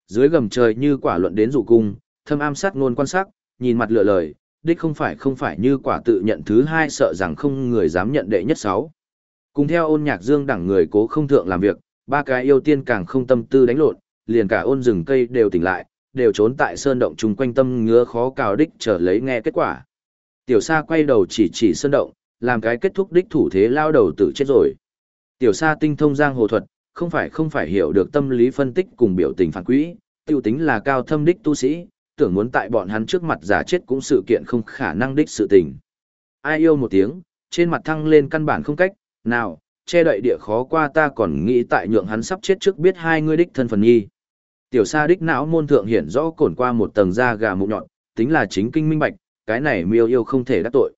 Dưới gầm trời như quả luận đến dụ cung, thâm am sát ngôn quan sắc, nhìn mặt lựa lời, đích không phải không phải như quả tự nhận thứ hai sợ rằng không người dám nhận đệ nhất sáu. Cùng theo ôn nhạc dương đẳng người cố không thượng làm việc, ba cái yêu tiên càng không tâm tư đánh lộn, liền cả ôn rừng cây đều tỉnh lại, đều trốn tại sơn động chung quanh tâm ngứa khó cào đích chờ lấy nghe kết quả. Tiểu sa quay đầu chỉ chỉ sơn động, làm cái kết thúc đích thủ thế lao đầu tử chết rồi. Tiểu sa tinh thông giang hồ thuật, không phải không phải hiểu được tâm lý phân tích cùng biểu tình phản quỹ, tiêu tính là cao thâm đích tu sĩ, tưởng muốn tại bọn hắn trước mặt giả chết cũng sự kiện không khả năng đích sự tình. Ai yêu một tiếng, trên mặt thăng lên căn bản không cách, nào, che đậy địa khó qua ta còn nghĩ tại nhượng hắn sắp chết trước biết hai ngươi đích thân phần nhi. Tiểu sa đích não môn thượng hiển rõ cổn qua một tầng da gà mụ nhọn, tính là chính kinh minh bạch, cái này miêu yêu không thể đắc tội.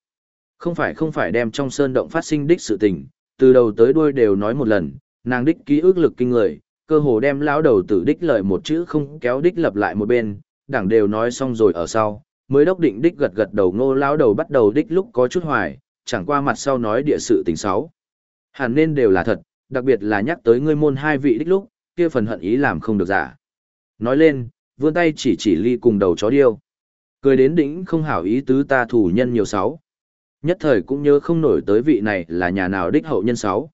Không phải không phải đem trong sơn động phát sinh đích sự tình, từ đầu tới đuôi đều nói một lần, nàng đích ký ức lực kinh người, cơ hồ đem lão đầu tử đích lời một chữ không kéo đích lập lại một bên, đảng đều nói xong rồi ở sau, mới đốc định đích gật gật đầu ngô lão đầu bắt đầu đích lúc có chút hoài, chẳng qua mặt sau nói địa sự tình xấu. Hẳn nên đều là thật, đặc biệt là nhắc tới ngươi môn hai vị đích lúc, kia phần hận ý làm không được giả. Nói lên, vươn tay chỉ chỉ ly cùng đầu chó điêu. Cười đến đỉnh không hảo ý tứ ta thủ nhân nhiều sáu. Nhất thời cũng nhớ không nổi tới vị này là nhà nào đích hậu nhân sáu.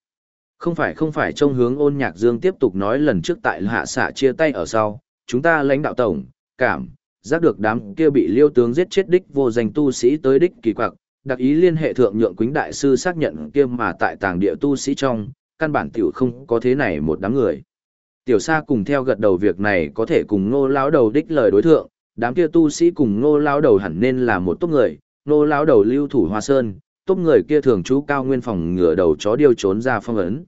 Không phải không phải trông hướng ôn nhạc dương tiếp tục nói lần trước tại hạ xạ chia tay ở sau, chúng ta lãnh đạo tổng, cảm, giác được đám kia bị liêu tướng giết chết đích vô danh tu sĩ tới đích kỳ quặc, đặc ý liên hệ thượng nhượng quýnh đại sư xác nhận kia mà tại tàng địa tu sĩ trong, căn bản tiểu không có thế này một đám người. Tiểu sa cùng theo gật đầu việc này có thể cùng ngô lão đầu đích lời đối thượng, đám kia tu sĩ cùng ngô lão đầu hẳn nên là một tốt người, nô lão đầu lưu thủ hoa sơn, tốt người kia thường trú cao nguyên phòng ngửa đầu chó điêu trốn ra phong ấn.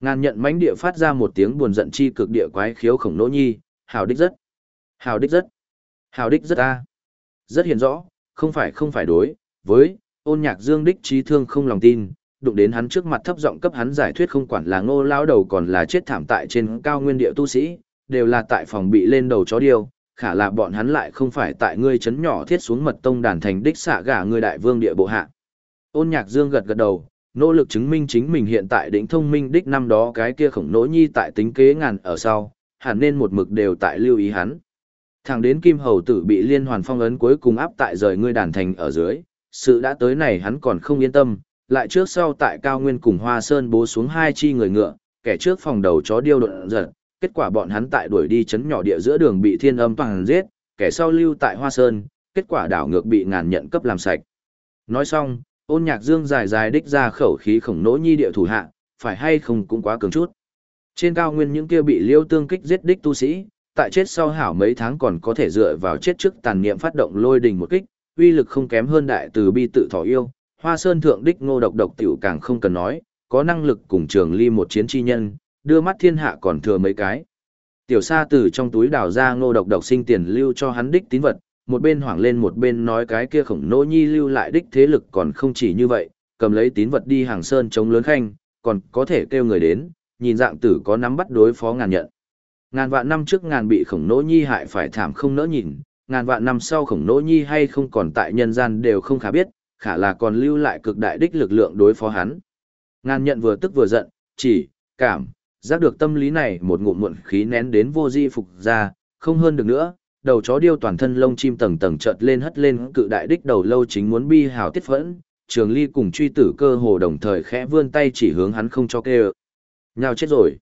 Ngàn nhận mãnh địa phát ra một tiếng buồn giận chi cực địa quái khiếu khổng nỗ nhi, hào đích rất. Hào đích rất. Hào đích rất a. Rất hiền rõ, không phải không phải đối, với, ôn nhạc dương đích trí thương không lòng tin, đụng đến hắn trước mặt thấp giọng cấp hắn giải thuyết không quản là ngô lao đầu còn là chết thảm tại trên cao nguyên địa tu sĩ, đều là tại phòng bị lên đầu chó điêu, khả là bọn hắn lại không phải tại ngươi chấn nhỏ thiết xuống mật tông đàn thành đích xạ gả ngươi đại vương địa bộ hạ. Ôn nhạc dương gật gật đầu, nỗ lực chứng minh chính mình hiện tại đỉnh thông minh đích năm đó cái kia khổng nỗ nhi tại tính kế ngàn ở sau, hẳn nên một mực đều tại lưu ý hắn. Thẳng đến kim hầu tử bị liên hoàn phong ấn cuối cùng áp tại rời ngươi đàn thành ở dưới, sự đã tới này hắn còn không yên tâm, lại trước sau tại cao nguyên cùng hoa sơn bố xuống hai chi người ngựa, kẻ trước phòng đầu chó điêu độn giật, kết quả bọn hắn tại đuổi đi chấn nhỏ địa giữa đường bị thiên âm toàn giết, kẻ sau lưu tại hoa sơn, kết quả đảo ngược bị ngàn nhận cấp làm sạch. Nói xong, ôn nhạc dương dài dài đích ra khẩu khí khổng nỗ nhi địa thủ hạ, phải hay không cũng quá cường chút. Trên cao nguyên những kia bị liêu tương kích giết đích tu sĩ, tại chết sau hảo mấy tháng còn có thể dựa vào chết trước tàn niệm phát động lôi đình một kích, uy lực không kém hơn đại từ bi tự thỏ yêu, hoa sơn thượng đích ngô độc độc tiểu càng không cần nói, có năng lực cùng trường ly một chiến chi nhân, đưa mắt thiên hạ còn thừa mấy cái. Tiểu sa từ trong túi đào ra ngô độc độc sinh tiền lưu cho hắn đích tín vật, một bên hoảng lên một bên nói cái kia khổng nỗ nhi lưu lại đích thế lực còn không chỉ như vậy, cầm lấy tín vật đi hàng sơn chống lớn khanh, còn có thể kêu người đến, nhìn dạng tử có nắm bắt đối phó ngàn nhận. Ngàn vạn năm trước ngàn bị khổng nỗ nhi hại phải thảm không nỡ nhìn, ngàn vạn năm sau khổng nỗ nhi hay không còn tại nhân gian đều không khả biết, khả là còn lưu lại cực đại đích lực lượng đối phó hắn. Ngàn nhận vừa tức vừa giận, chỉ, cảm, giác được tâm lý này một ngụm muộn khí nén đến vô di phục ra, không hơn được nữa, đầu chó điêu toàn thân lông chim tầng tầng chợt lên hất lên cự đại đích đầu lâu chính muốn bi hào tiết phẫn, trường ly cùng truy tử cơ hồ đồng thời khẽ vươn tay chỉ hướng hắn không cho kêu. Nhào chết rồi.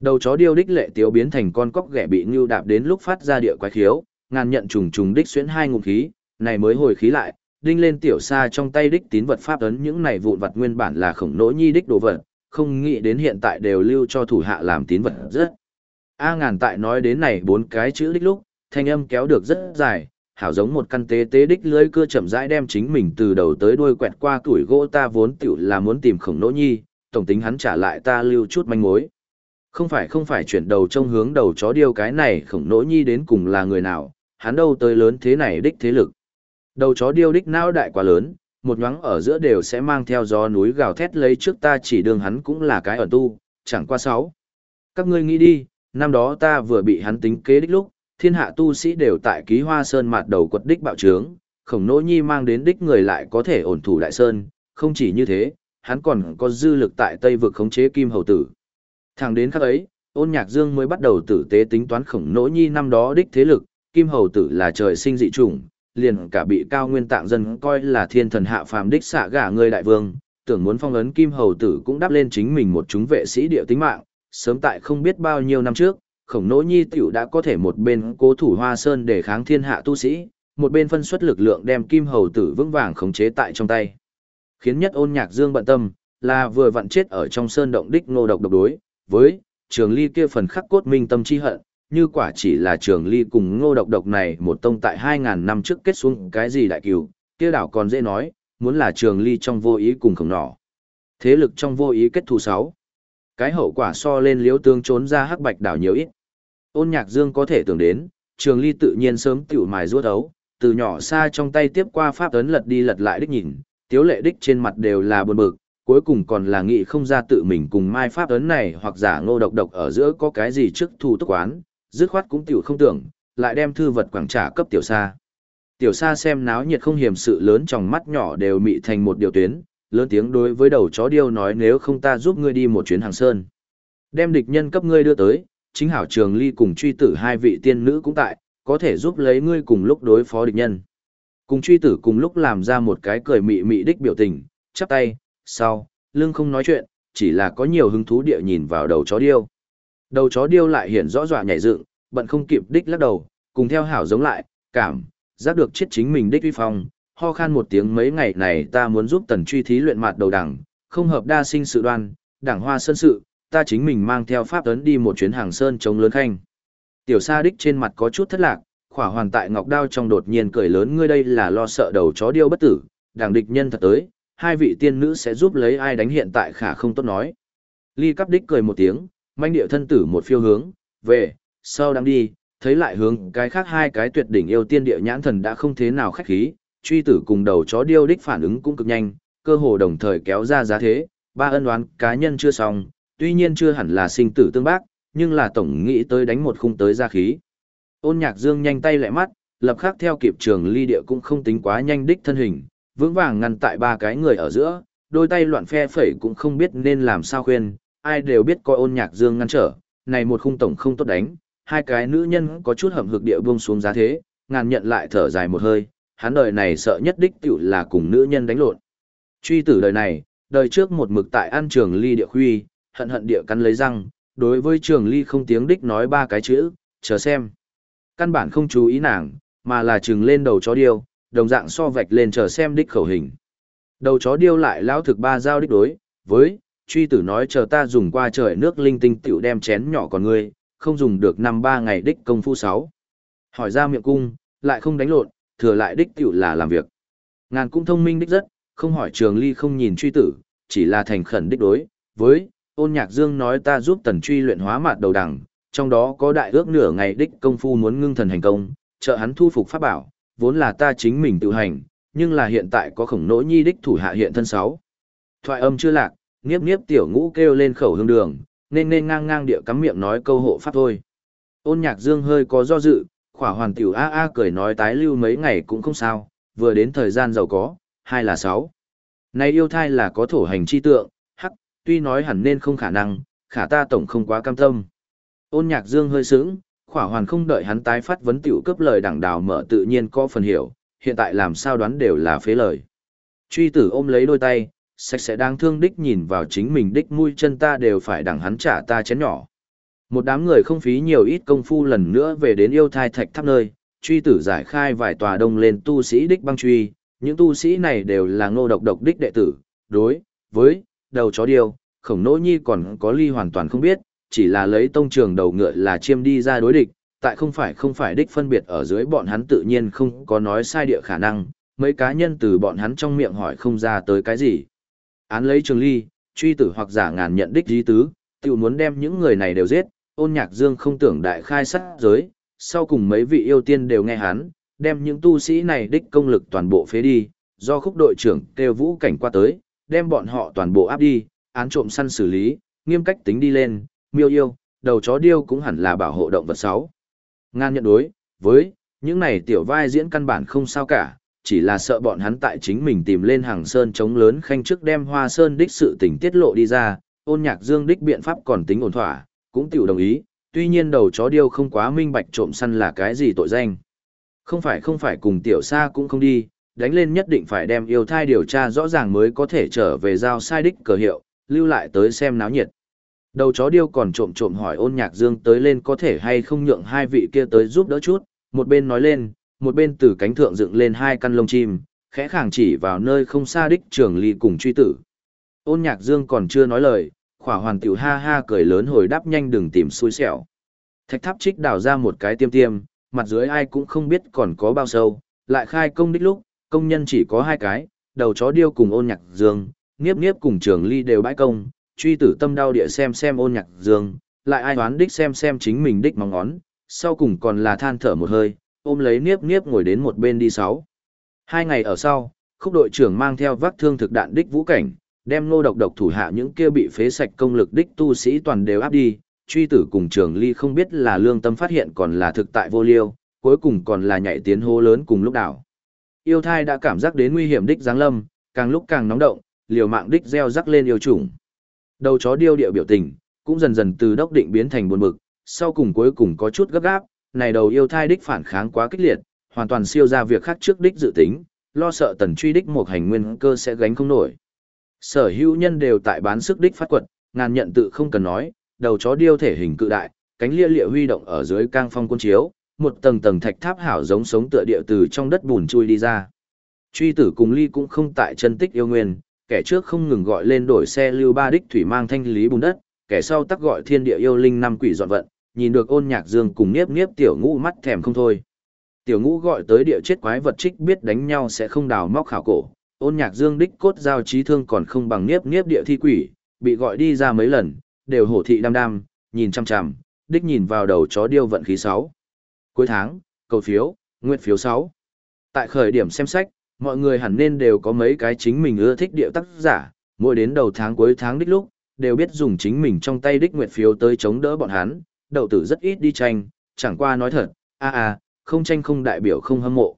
Đầu chó điêu đích lệ tiếu biến thành con cóc ghẻ bị ngưu đạp đến lúc phát ra địa quái khiếu, ngàn nhận trùng trùng đích xuyến hai ngụm khí, này mới hồi khí lại, đinh lên tiểu xa trong tay đích tín vật pháp ấn những này vụn vật nguyên bản là khổng nỗ nhi đích đồ vật, không nghĩ đến hiện tại đều lưu cho thủ hạ làm tín vật rất. A ngàn tại nói đến này bốn cái chữ đích lúc, thanh âm kéo được rất dài, hảo giống một căn tế tế đích lưới cưa chậm rãi đem chính mình từ đầu tới đuôi quẹt qua tuổi gỗ ta vốn tiểu là muốn tìm khổng nỗ nhi, tổng tính hắn trả lại ta lưu chút manh mối. Không phải không phải chuyển đầu trông hướng đầu chó điêu cái này khổng nỗ nhi đến cùng là người nào, hắn đâu tới lớn thế này đích thế lực. Đầu chó điêu đích não đại quá lớn, một nhoáng ở giữa đều sẽ mang theo gió núi gào thét lấy trước ta chỉ đường hắn cũng là cái ẩn tu, chẳng qua sáu. Các ngươi nghĩ đi, năm đó ta vừa bị hắn tính kế đích lúc, thiên hạ tu sĩ đều tại ký hoa sơn mặt đầu quật đích bạo trướng, khổng nỗ nhi mang đến đích người lại có thể ổn thủ đại sơn, không chỉ như thế, hắn còn có dư lực tại Tây vực khống chế kim hầu tử. Thẳng đến khắc ấy, ôn nhạc dương mới bắt đầu tử tế tính toán khổng nỗ nhi năm đó đích thế lực, kim hầu tử là trời sinh dị chủng, liền cả bị cao nguyên tạng dân coi là thiên thần hạ phàm đích xạ gả người đại vương, tưởng muốn phong ấn kim hầu tử cũng đáp lên chính mình một chúng vệ sĩ địa tính mạng, sớm tại không biết bao nhiêu năm trước, khổng nỗ nhi tiểu đã có thể một bên cố thủ hoa sơn để kháng thiên hạ tu sĩ, một bên phân xuất lực lượng đem kim hầu tử vững vàng khống chế tại trong tay. Khiến nhất ôn nhạc dương bận tâm, là vừa vặn chết ở trong sơn động đích nô độc độc đối, với trường ly kia phần khắc cốt minh tâm chi hận, như quả chỉ là trường ly cùng ngô độc độc này một tông tại 2.000 năm trước kết xuống cái gì đại cửu, kia đảo còn dễ nói, muốn là trường ly trong vô ý cùng khổng nỏ. Thế lực trong vô ý kết thù sáu. Cái hậu quả so lên liếu tương trốn ra hắc bạch đảo nhiều ít. Ôn nhạc dương có thể tưởng đến, trường ly tự nhiên sớm tiểu mài ruốt ấu, từ nhỏ xa trong tay tiếp qua pháp ấn lật đi lật lại đích nhìn, tiếu lệ đích trên mặt đều là buồn bực, cuối cùng còn là nghĩ không ra tự mình cùng mai pháp ấn này hoặc giả ngô độc độc ở giữa có cái gì trước thu tức quán, dứt khoát cũng tiểu không tưởng, lại đem thư vật quảng trả cấp tiểu xa Tiểu xa xem náo nhiệt không hiểm sự lớn trong mắt nhỏ đều mị thành một điều tuyến, lớn tiếng đối với đầu chó điêu nói nếu không ta giúp ngươi đi một chuyến hàng sơn. Đem địch nhân cấp ngươi đưa tới, chính hảo trường ly cùng truy tử hai vị tiên nữ cũng tại, có thể giúp lấy ngươi cùng lúc đối phó địch nhân. Cùng truy tử cùng lúc làm ra một cái cười mị mị đích biểu tình, chắp tay, sau, lưng không nói chuyện, chỉ là có nhiều hứng thú địa nhìn vào đầu chó điêu. Đầu chó điêu lại hiện rõ dọa nhảy dựng, bận không kịp đích lắc đầu, cùng theo hảo giống lại, cảm, giác được chết chính mình đích uy phong, ho khan một tiếng mấy ngày này ta muốn giúp tần truy thí luyện mặt đầu đẳng, không hợp đa sinh sự đoan, đảng hoa sơn sự, ta chính mình mang theo pháp ấn đi một chuyến hàng sơn chống lớn khanh. Tiểu sa đích trên mặt có chút thất lạc, khỏa hoàn tại ngọc đao trong đột nhiên cười lớn ngươi đây là lo sợ đầu chó điêu bất tử, đảng địch nhân thật tới, hai vị tiên nữ sẽ giúp lấy ai đánh hiện tại khả không tốt nói. Ly cắp đích cười một tiếng, manh điệu thân tử một phiêu hướng, về, sau đang đi, thấy lại hướng cái khác hai cái tuyệt đỉnh yêu tiên địa nhãn thần đã không thế nào khách khí, truy tử cùng đầu chó điêu đích phản ứng cũng cực nhanh, cơ hồ đồng thời kéo ra giá thế, ba ân oán cá nhân chưa xong, tuy nhiên chưa hẳn là sinh tử tương bác, nhưng là tổng nghĩ tới đánh một khung tới ra khí. Ôn nhạc dương nhanh tay lại mắt, lập khắc theo kịp trường ly địa cũng không tính quá nhanh đích thân hình, vững vàng ngăn tại ba cái người ở giữa, đôi tay loạn phe phẩy cũng không biết nên làm sao khuyên, ai đều biết coi ôn nhạc dương ngăn trở, này một khung tổng không tốt đánh, hai cái nữ nhân có chút hầm hực địa buông xuống giá thế, ngàn nhận lại thở dài một hơi, hắn đời này sợ nhất đích tiểu là cùng nữ nhân đánh lộn. Truy tử đời này, đời trước một mực tại an trường ly địa khuy, hận hận địa cắn lấy răng, đối với trường ly không tiếng đích nói ba cái chữ, chờ xem. Căn bản không chú ý nàng, mà là trừng lên đầu chó điêu, đồng dạng so vạch lên chờ xem đích khẩu hình. Đầu chó điêu lại lão thực ba giao đích đối, với, truy tử nói chờ ta dùng qua trời nước linh tinh tiểu đem chén nhỏ còn ngươi, không dùng được năm ba ngày đích công phu sáu. Hỏi ra miệng cung, lại không đánh lộn, thừa lại đích tiểu là làm việc. Ngàn cũng thông minh đích rất, không hỏi trường ly không nhìn truy tử, chỉ là thành khẩn đích đối, với, ôn nhạc dương nói ta giúp tần truy luyện hóa mạt đầu đẳng, trong đó có đại ước nửa ngày đích công phu muốn ngưng thần hành công, trợ hắn thu phục pháp bảo, vốn là ta chính mình tự hành, nhưng là hiện tại có khổng nỗi nhi đích thủ hạ hiện thân sáu. Thoại âm chưa lạc, nghiếp nghiếp tiểu ngũ kêu lên khẩu hương đường, nên nên ngang ngang địa cắm miệng nói câu hộ pháp thôi. Ôn nhạc dương hơi có do dự, khỏa hoàn tiểu a a cười nói tái lưu mấy ngày cũng không sao, vừa đến thời gian giàu có, hai là sáu. Này yêu thai là có thổ hành chi tượng, hắc, tuy nói hẳn nên không khả năng, khả ta tổng không quá cam tâm. Ôn nhạc dương hơi sướng, khỏa hoàn không đợi hắn tái phát vấn tiểu cấp lời đảng đào mở tự nhiên có phần hiểu, hiện tại làm sao đoán đều là phế lời. Truy tử ôm lấy đôi tay, sạch sẽ đang thương đích nhìn vào chính mình đích mũi chân ta đều phải đẳng hắn trả ta chén nhỏ. Một đám người không phí nhiều ít công phu lần nữa về đến yêu thai thạch tháp nơi, truy tử giải khai vài tòa đông lên tu sĩ đích băng truy, những tu sĩ này đều là ngô độc độc đích đệ tử, đối, với, đầu chó điêu, khổng nỗ nhi còn có ly hoàn toàn không biết, chỉ là lấy tông trường đầu ngựa là chiêm đi ra đối địch, tại không phải không phải đích phân biệt ở dưới bọn hắn tự nhiên không có nói sai địa khả năng, mấy cá nhân từ bọn hắn trong miệng hỏi không ra tới cái gì. Án lấy trường ly, truy tử hoặc giả ngàn nhận đích di tứ, tự muốn đem những người này đều giết, ôn nhạc dương không tưởng đại khai sát giới, sau cùng mấy vị yêu tiên đều nghe hắn, đem những tu sĩ này đích công lực toàn bộ phế đi, do khúc đội trưởng kêu vũ cảnh qua tới, đem bọn họ toàn bộ áp đi, án trộm săn xử lý, nghiêm cách tính đi lên, miêu yêu, đầu chó điêu cũng hẳn là bảo hộ động vật sáu. Ngan nhận đối, với, những này tiểu vai diễn căn bản không sao cả, chỉ là sợ bọn hắn tại chính mình tìm lên hàng sơn chống lớn khanh trước đem hoa sơn đích sự tình tiết lộ đi ra, ôn nhạc dương đích biện pháp còn tính ổn thỏa, cũng tiểu đồng ý, tuy nhiên đầu chó điêu không quá minh bạch trộm săn là cái gì tội danh. Không phải không phải cùng tiểu xa cũng không đi, đánh lên nhất định phải đem yêu thai điều tra rõ ràng mới có thể trở về giao sai đích cờ hiệu, lưu lại tới xem náo nhiệt. Đầu chó điêu còn trộm trộm hỏi ôn nhạc dương tới lên có thể hay không nhượng hai vị kia tới giúp đỡ chút, một bên nói lên, một bên từ cánh thượng dựng lên hai căn lông chim, khẽ khàng chỉ vào nơi không xa đích trường ly cùng truy tử. Ôn nhạc dương còn chưa nói lời, khỏa hoàn tiểu ha ha cười lớn hồi đáp nhanh đừng tìm xui xẻo. Thạch tháp trích đào ra một cái tiêm tiêm, mặt dưới ai cũng không biết còn có bao sâu, lại khai công đích lúc, công nhân chỉ có hai cái, đầu chó điêu cùng ôn nhạc dương, nghiếp nghiếp cùng trường ly đều bãi công, truy tử tâm đau địa xem xem ôn nhạc dương, lại ai đoán đích xem xem chính mình đích mong ngón, sau cùng còn là than thở một hơi, ôm lấy niếp niếp ngồi đến một bên đi sáu. Hai ngày ở sau, khúc đội trưởng mang theo vác thương thực đạn đích vũ cảnh, đem nô độc độc thủ hạ những kia bị phế sạch công lực đích tu sĩ toàn đều áp đi, truy tử cùng trường ly không biết là lương tâm phát hiện còn là thực tại vô liêu, cuối cùng còn là nhảy tiến hô lớn cùng lúc đảo. Yêu thai đã cảm giác đến nguy hiểm đích giáng lâm, càng lúc càng nóng động, liều mạng đích gieo rắc lên yêu chủng. Đầu chó điêu điệu biểu tình, cũng dần dần từ đốc định biến thành buồn bực, sau cùng cuối cùng có chút gấp gáp, này đầu yêu thai đích phản kháng quá kích liệt, hoàn toàn siêu ra việc khác trước đích dự tính, lo sợ tần truy đích một hành nguyên cơ sẽ gánh không nổi. Sở hữu nhân đều tại bán sức đích phát quật, ngàn nhận tự không cần nói, đầu chó điêu thể hình cự đại, cánh lia lịa huy động ở dưới cang phong quân chiếu, một tầng tầng thạch tháp hảo giống sống tựa địa từ trong đất bùn chui đi ra. Truy tử cùng ly cũng không tại chân tích yêu nguyên, kẻ trước không ngừng gọi lên đổi xe lưu ba đích thủy mang thanh lý bùn đất, kẻ sau tắc gọi thiên địa yêu linh năm quỷ dọn vận, nhìn được ôn nhạc dương cùng niếp niếp tiểu ngũ mắt thèm không thôi. Tiểu ngũ gọi tới địa chết quái vật trích biết đánh nhau sẽ không đào móc khảo cổ, ôn nhạc dương đích cốt giao trí thương còn không bằng niếp niếp địa thi quỷ, bị gọi đi ra mấy lần, đều hổ thị đam đam, nhìn chăm chăm, đích nhìn vào đầu chó điêu vận khí 6. Cuối tháng, cầu phiếu, nguyện phiếu 6. Tại khởi điểm xem sách, mọi người hẳn nên đều có mấy cái chính mình ưa thích địa tác giả, mỗi đến đầu tháng cuối tháng đích lúc, đều biết dùng chính mình trong tay đích nguyệt phiếu tới chống đỡ bọn hắn, đậu tử rất ít đi tranh, chẳng qua nói thật, a a, không tranh không đại biểu không hâm mộ.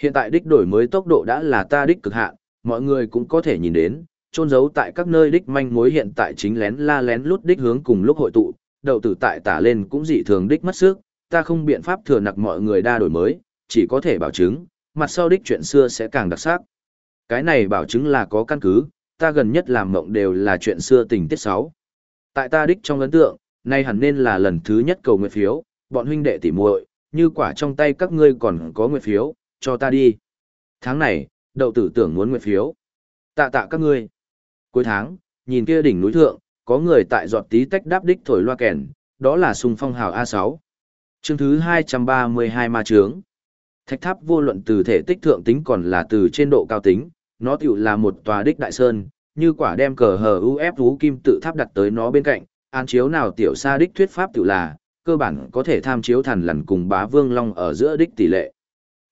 Hiện tại đích đổi mới tốc độ đã là ta đích cực hạn, mọi người cũng có thể nhìn đến, trôn giấu tại các nơi đích manh mối hiện tại chính lén la lén lút đích hướng cùng lúc hội tụ, đậu tử tại tả lên cũng dị thường đích mất sức, ta không biện pháp thừa nặc mọi người đa đổi mới, chỉ có thể bảo chứng, mặt sau đích chuyện xưa sẽ càng đặc sắc. Cái này bảo chứng là có căn cứ, ta gần nhất làm mộng đều là chuyện xưa tình tiết 6. Tại ta đích trong ấn tượng, nay hẳn nên là lần thứ nhất cầu nguyện phiếu, bọn huynh đệ tỉ muội, như quả trong tay các ngươi còn có nguyện phiếu, cho ta đi. Tháng này, đậu tử tưởng muốn nguyện phiếu. Tạ tạ các ngươi. Cuối tháng, nhìn kia đỉnh núi thượng, có người tại giọt tí tách đáp đích thổi loa kèn, đó là sung phong hào A6. Chương thứ 232 ma trướng. Thạch tháp vô luận từ thể tích thượng tính còn là từ trên độ cao tính, nó tiểu là một tòa đích đại sơn, như quả đem cờ hờ UF vũ kim tự tháp đặt tới nó bên cạnh, an chiếu nào tiểu xa đích thuyết pháp tiểu là, cơ bản có thể tham chiếu thần lần cùng bá vương long ở giữa đích tỷ lệ.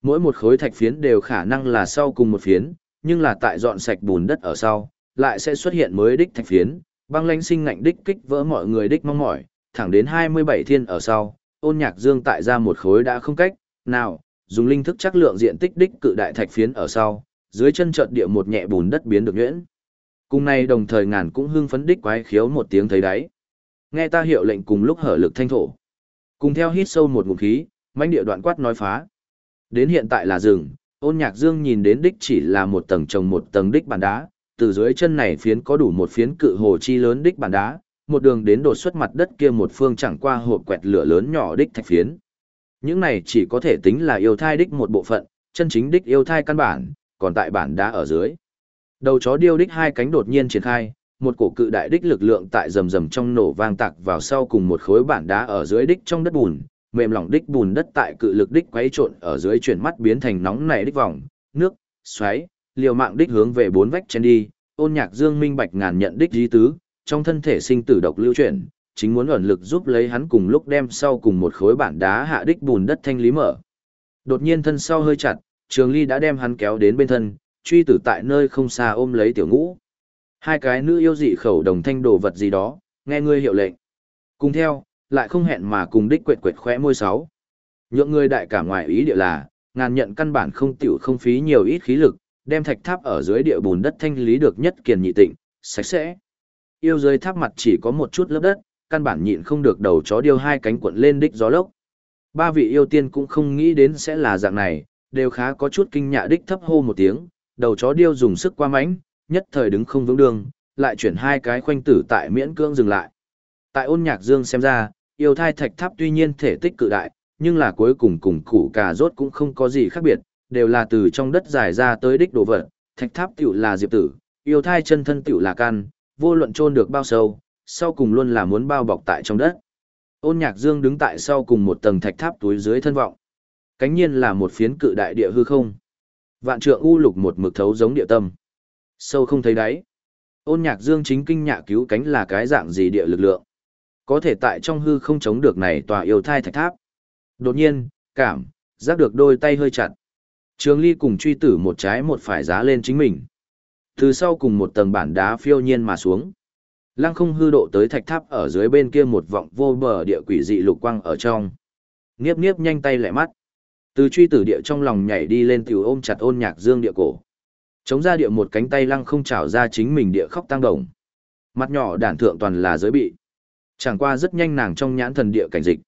Mỗi một khối thạch phiến đều khả năng là sau cùng một phiến, nhưng là tại dọn sạch bùn đất ở sau, lại sẽ xuất hiện mới đích thạch phiến, băng lãnh sinh ngạnh đích kích vỡ mọi người đích mong mỏi, thẳng đến 27 thiên ở sau, ôn nhạc dương tại ra một khối đã không cách, nào, dùng linh thức chắc lượng diện tích đích cự đại thạch phiến ở sau, dưới chân chợt địa một nhẹ bùn đất biến được nhuyễn. Cùng này đồng thời ngàn cũng hưng phấn đích quái khiếu một tiếng thấy đáy. Nghe ta hiệu lệnh cùng lúc hở lực thanh thổ. Cùng theo hít sâu một ngụm khí, mãnh địa đoạn quát nói phá. Đến hiện tại là rừng, ôn nhạc dương nhìn đến đích chỉ là một tầng trồng một tầng đích bàn đá, từ dưới chân này phiến có đủ một phiến cự hồ chi lớn đích bàn đá, một đường đến đột xuất mặt đất kia một phương chẳng qua hộp quẹt lửa lớn nhỏ đích thạch phiến. Những này chỉ có thể tính là yêu thai đích một bộ phận, chân chính đích yêu thai căn bản, còn tại bản đá ở dưới. Đầu chó điêu đích hai cánh đột nhiên triển khai, một cổ cự đại đích lực lượng tại rầm rầm trong nổ vang tạc vào sau cùng một khối bản đá ở dưới đích trong đất bùn, mềm lỏng đích bùn đất tại cự lực đích quấy trộn ở dưới chuyển mắt biến thành nóng nảy đích vòng, nước, xoáy, liều mạng đích hướng về bốn vách trên đi, ôn nhạc dương minh bạch ngàn nhận đích di tứ, trong thân thể sinh tử độc lưu chuyển, chính muốn ẩn lực giúp lấy hắn cùng lúc đem sau cùng một khối bản đá hạ đích bùn đất thanh lý mở. Đột nhiên thân sau hơi chặt, Trường Ly đã đem hắn kéo đến bên thân, truy tử tại nơi không xa ôm lấy tiểu ngũ. Hai cái nữ yêu dị khẩu đồng thanh đồ vật gì đó, nghe ngươi hiệu lệnh. Cùng theo, lại không hẹn mà cùng đích quệt quệt khóe môi sáu. Nhượng ngươi đại cả ngoài ý địa là, ngàn nhận căn bản không tiểu không phí nhiều ít khí lực, đem thạch tháp ở dưới địa bùn đất thanh lý được nhất kiền nhị tịnh, sạch sẽ. Yêu dưới tháp mặt chỉ có một chút lớp đất, căn bản nhịn không được đầu chó điêu hai cánh cuộn lên đích gió lốc. Ba vị yêu tiên cũng không nghĩ đến sẽ là dạng này, đều khá có chút kinh nhạ đích thấp hô một tiếng, đầu chó điêu dùng sức qua mánh nhất thời đứng không vững đường, lại chuyển hai cái khoanh tử tại miễn cưỡng dừng lại. Tại ôn nhạc dương xem ra, yêu thai thạch tháp tuy nhiên thể tích cự đại, nhưng là cuối cùng cùng củ cà rốt cũng không có gì khác biệt, đều là từ trong đất dài ra tới đích đồ vật, thạch tháp tiểu là diệp tử, yêu thai chân thân tiểu là can, vô luận chôn được bao sâu, sau cùng luôn là muốn bao bọc tại trong đất. Ôn nhạc dương đứng tại sau cùng một tầng thạch tháp túi dưới thân vọng. Cánh nhiên là một phiến cự đại địa hư không. Vạn trượng u lục một mực thấu giống địa tâm. Sâu không thấy đáy. Ôn nhạc dương chính kinh nhạ cứu cánh là cái dạng gì địa lực lượng. Có thể tại trong hư không chống được này tòa yêu thai thạch tháp. Đột nhiên, cảm, giác được đôi tay hơi chặt. Trường ly cùng truy tử một trái một phải giá lên chính mình. Từ sau cùng một tầng bản đá phiêu nhiên mà xuống. Lăng không hư độ tới thạch tháp ở dưới bên kia một vọng vô bờ địa quỷ dị lục quang ở trong. Niếp niếp nhanh tay lẹ mắt. Từ truy tử địa trong lòng nhảy đi lên tiểu ôm chặt ôn nhạc dương địa cổ. Chống ra địa một cánh tay lăng không trảo ra chính mình địa khóc tăng đồng. Mặt nhỏ đản thượng toàn là giới bị. Chẳng qua rất nhanh nàng trong nhãn thần địa cảnh dịch.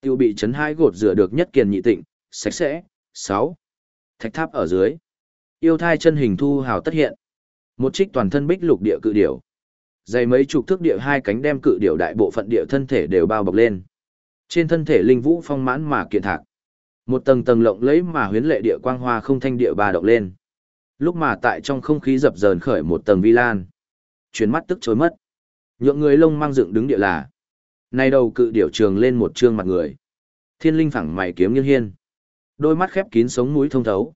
Tiêu bị chấn hai gột rửa được nhất kiền nhị tịnh, sạch sẽ. sáu Thạch tháp ở dưới. Yêu thai chân hình thu hào tất hiện. Một trích toàn thân bích lục địa cự điểu. Dày mấy chục thước địa hai cánh đem cự điểu đại bộ phận địa thân thể đều bao bọc lên. Trên thân thể linh vũ phong mãn mà kiện thạc. Một tầng tầng lộng lấy mà huyến lệ địa quang hoa không thanh địa ba động lên. Lúc mà tại trong không khí dập dờn khởi một tầng vi lan. Chuyến mắt tức chối mất. Nhượng người lông mang dựng đứng địa là. nay đầu cự điểu trường lên một trương mặt người. Thiên linh phẳng mày kiếm nghiêng hiên. Đôi mắt khép kín sống mũi thông thấu.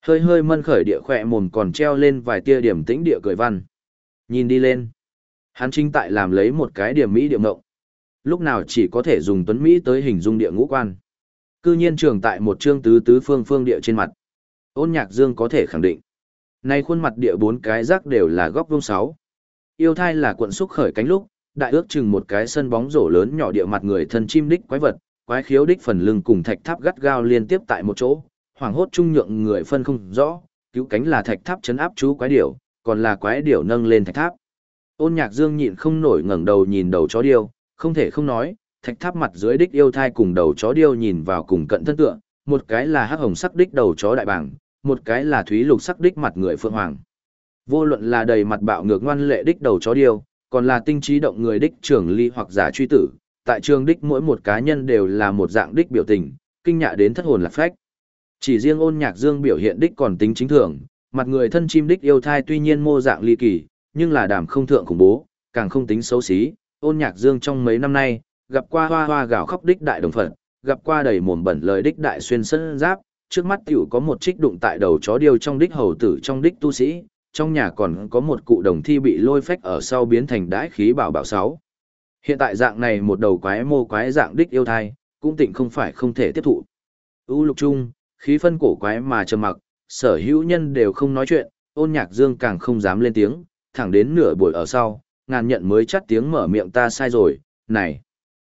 Hơi hơi mân khởi địa khỏe mồm còn treo lên vài tia điểm tĩnh địa cười văn. Nhìn đi lên. Hắn trinh tại làm lấy một cái điểm mỹ điểm ngộng. Lúc nào chỉ có thể dùng tuấn Mỹ tới hình dung địa ngũ quan. Cư nhiên trường tại một chương tứ tứ phương phương địa trên mặt. Ôn nhạc dương có thể khẳng định. nay khuôn mặt địa bốn cái rác đều là góc vuông sáu. Yêu thai là cuộn xúc khởi cánh lúc, đại ước chừng một cái sân bóng rổ lớn nhỏ địa mặt người thân chim đích quái vật, quái khiếu đích phần lưng cùng thạch tháp gắt gao liên tiếp tại một chỗ, hoàng hốt trung nhượng người phân không rõ, cứu cánh là thạch tháp chấn áp chú quái điểu, còn là quái điểu nâng lên thạch tháp. Ôn Nhạc Dương nhịn không nổi ngẩng đầu nhìn đầu chó điêu, không thể không nói, thạch tháp mặt dưới đích yêu thai cùng đầu chó điêu nhìn vào cùng cận thân tựa, một cái là hắc hồng sắc đích đầu chó đại bảng, một cái là thúy lục sắc đích mặt người phượng hoàng. Vô luận là đầy mặt bạo ngược ngoan lệ đích đầu chó điêu, còn là tinh trí động người đích trưởng ly hoặc giả truy tử, tại trường đích mỗi một cá nhân đều là một dạng đích biểu tình, kinh nhạ đến thất hồn lạc phách. Chỉ riêng ôn nhạc dương biểu hiện đích còn tính chính thường, mặt người thân chim đích yêu thai tuy nhiên mô dạng ly kỳ, nhưng là đàm không thượng khủng bố, càng không tính xấu xí. Ôn nhạc dương trong mấy năm nay, gặp qua hoa hoa gạo khóc đích đại đồng phận, gặp qua đầy mồm bẩn lời đích đại xuyên sân giáp, trước mắt tiểu có một trích đụng tại đầu chó điêu trong đích hầu tử trong đích tu sĩ, trong nhà còn có một cụ đồng thi bị lôi phách ở sau biến thành đái khí bảo bảo sáu. Hiện tại dạng này một đầu quái mô quái dạng đích yêu thai, cũng tịnh không phải không thể tiếp thụ. U lục trung, khí phân cổ quái mà trầm mặc, sở hữu nhân đều không nói chuyện, ôn nhạc dương càng không dám lên tiếng, thẳng đến nửa buổi ở sau, ngàn nhận mới chắt tiếng mở miệng ta sai rồi, này,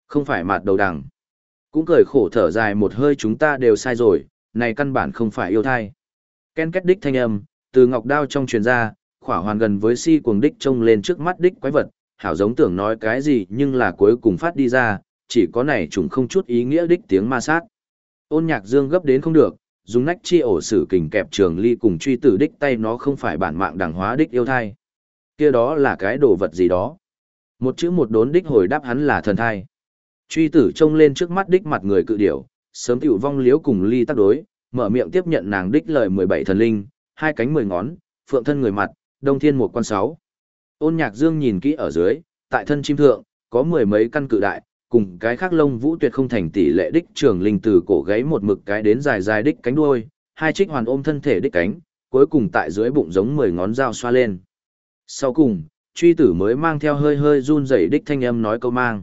không phải mặt đầu đằng. Cũng cười khổ thở dài một hơi chúng ta đều sai rồi, này căn bản không phải yêu thai. Ken kết đích thanh âm, từ ngọc đao trong truyền ra, khỏa hoàn gần với si cuồng đích trông lên trước mắt đích quái vật, hảo giống tưởng nói cái gì nhưng là cuối cùng phát đi ra, chỉ có này trùng không chút ý nghĩa đích tiếng ma sát. Ôn nhạc dương gấp đến không được, dùng nách chi ổ sử kình kẹp trường ly cùng truy tử đích tay nó không phải bản mạng đẳng hóa đích yêu thai kia đó là cái đồ vật gì đó. Một chữ một đốn đích hồi đáp hắn là thần thai. Truy tử trông lên trước mắt đích mặt người cự điểu, sớm tiểu vong liếu cùng ly tác đối, mở miệng tiếp nhận nàng đích lời 17 thần linh, hai cánh mười ngón, phượng thân người mặt, đông thiên một quan sáu. Ôn nhạc dương nhìn kỹ ở dưới, tại thân chim thượng, có mười mấy căn cự đại, cùng cái khác lông vũ tuyệt không thành tỷ lệ đích trường linh từ cổ gáy một mực cái đến dài dài đích cánh đuôi, hai trích hoàn ôm thân thể đích cánh, cuối cùng tại dưới bụng giống mười ngón dao xoa lên. Sau cùng, truy tử mới mang theo hơi hơi run rẩy đích thanh âm nói câu mang.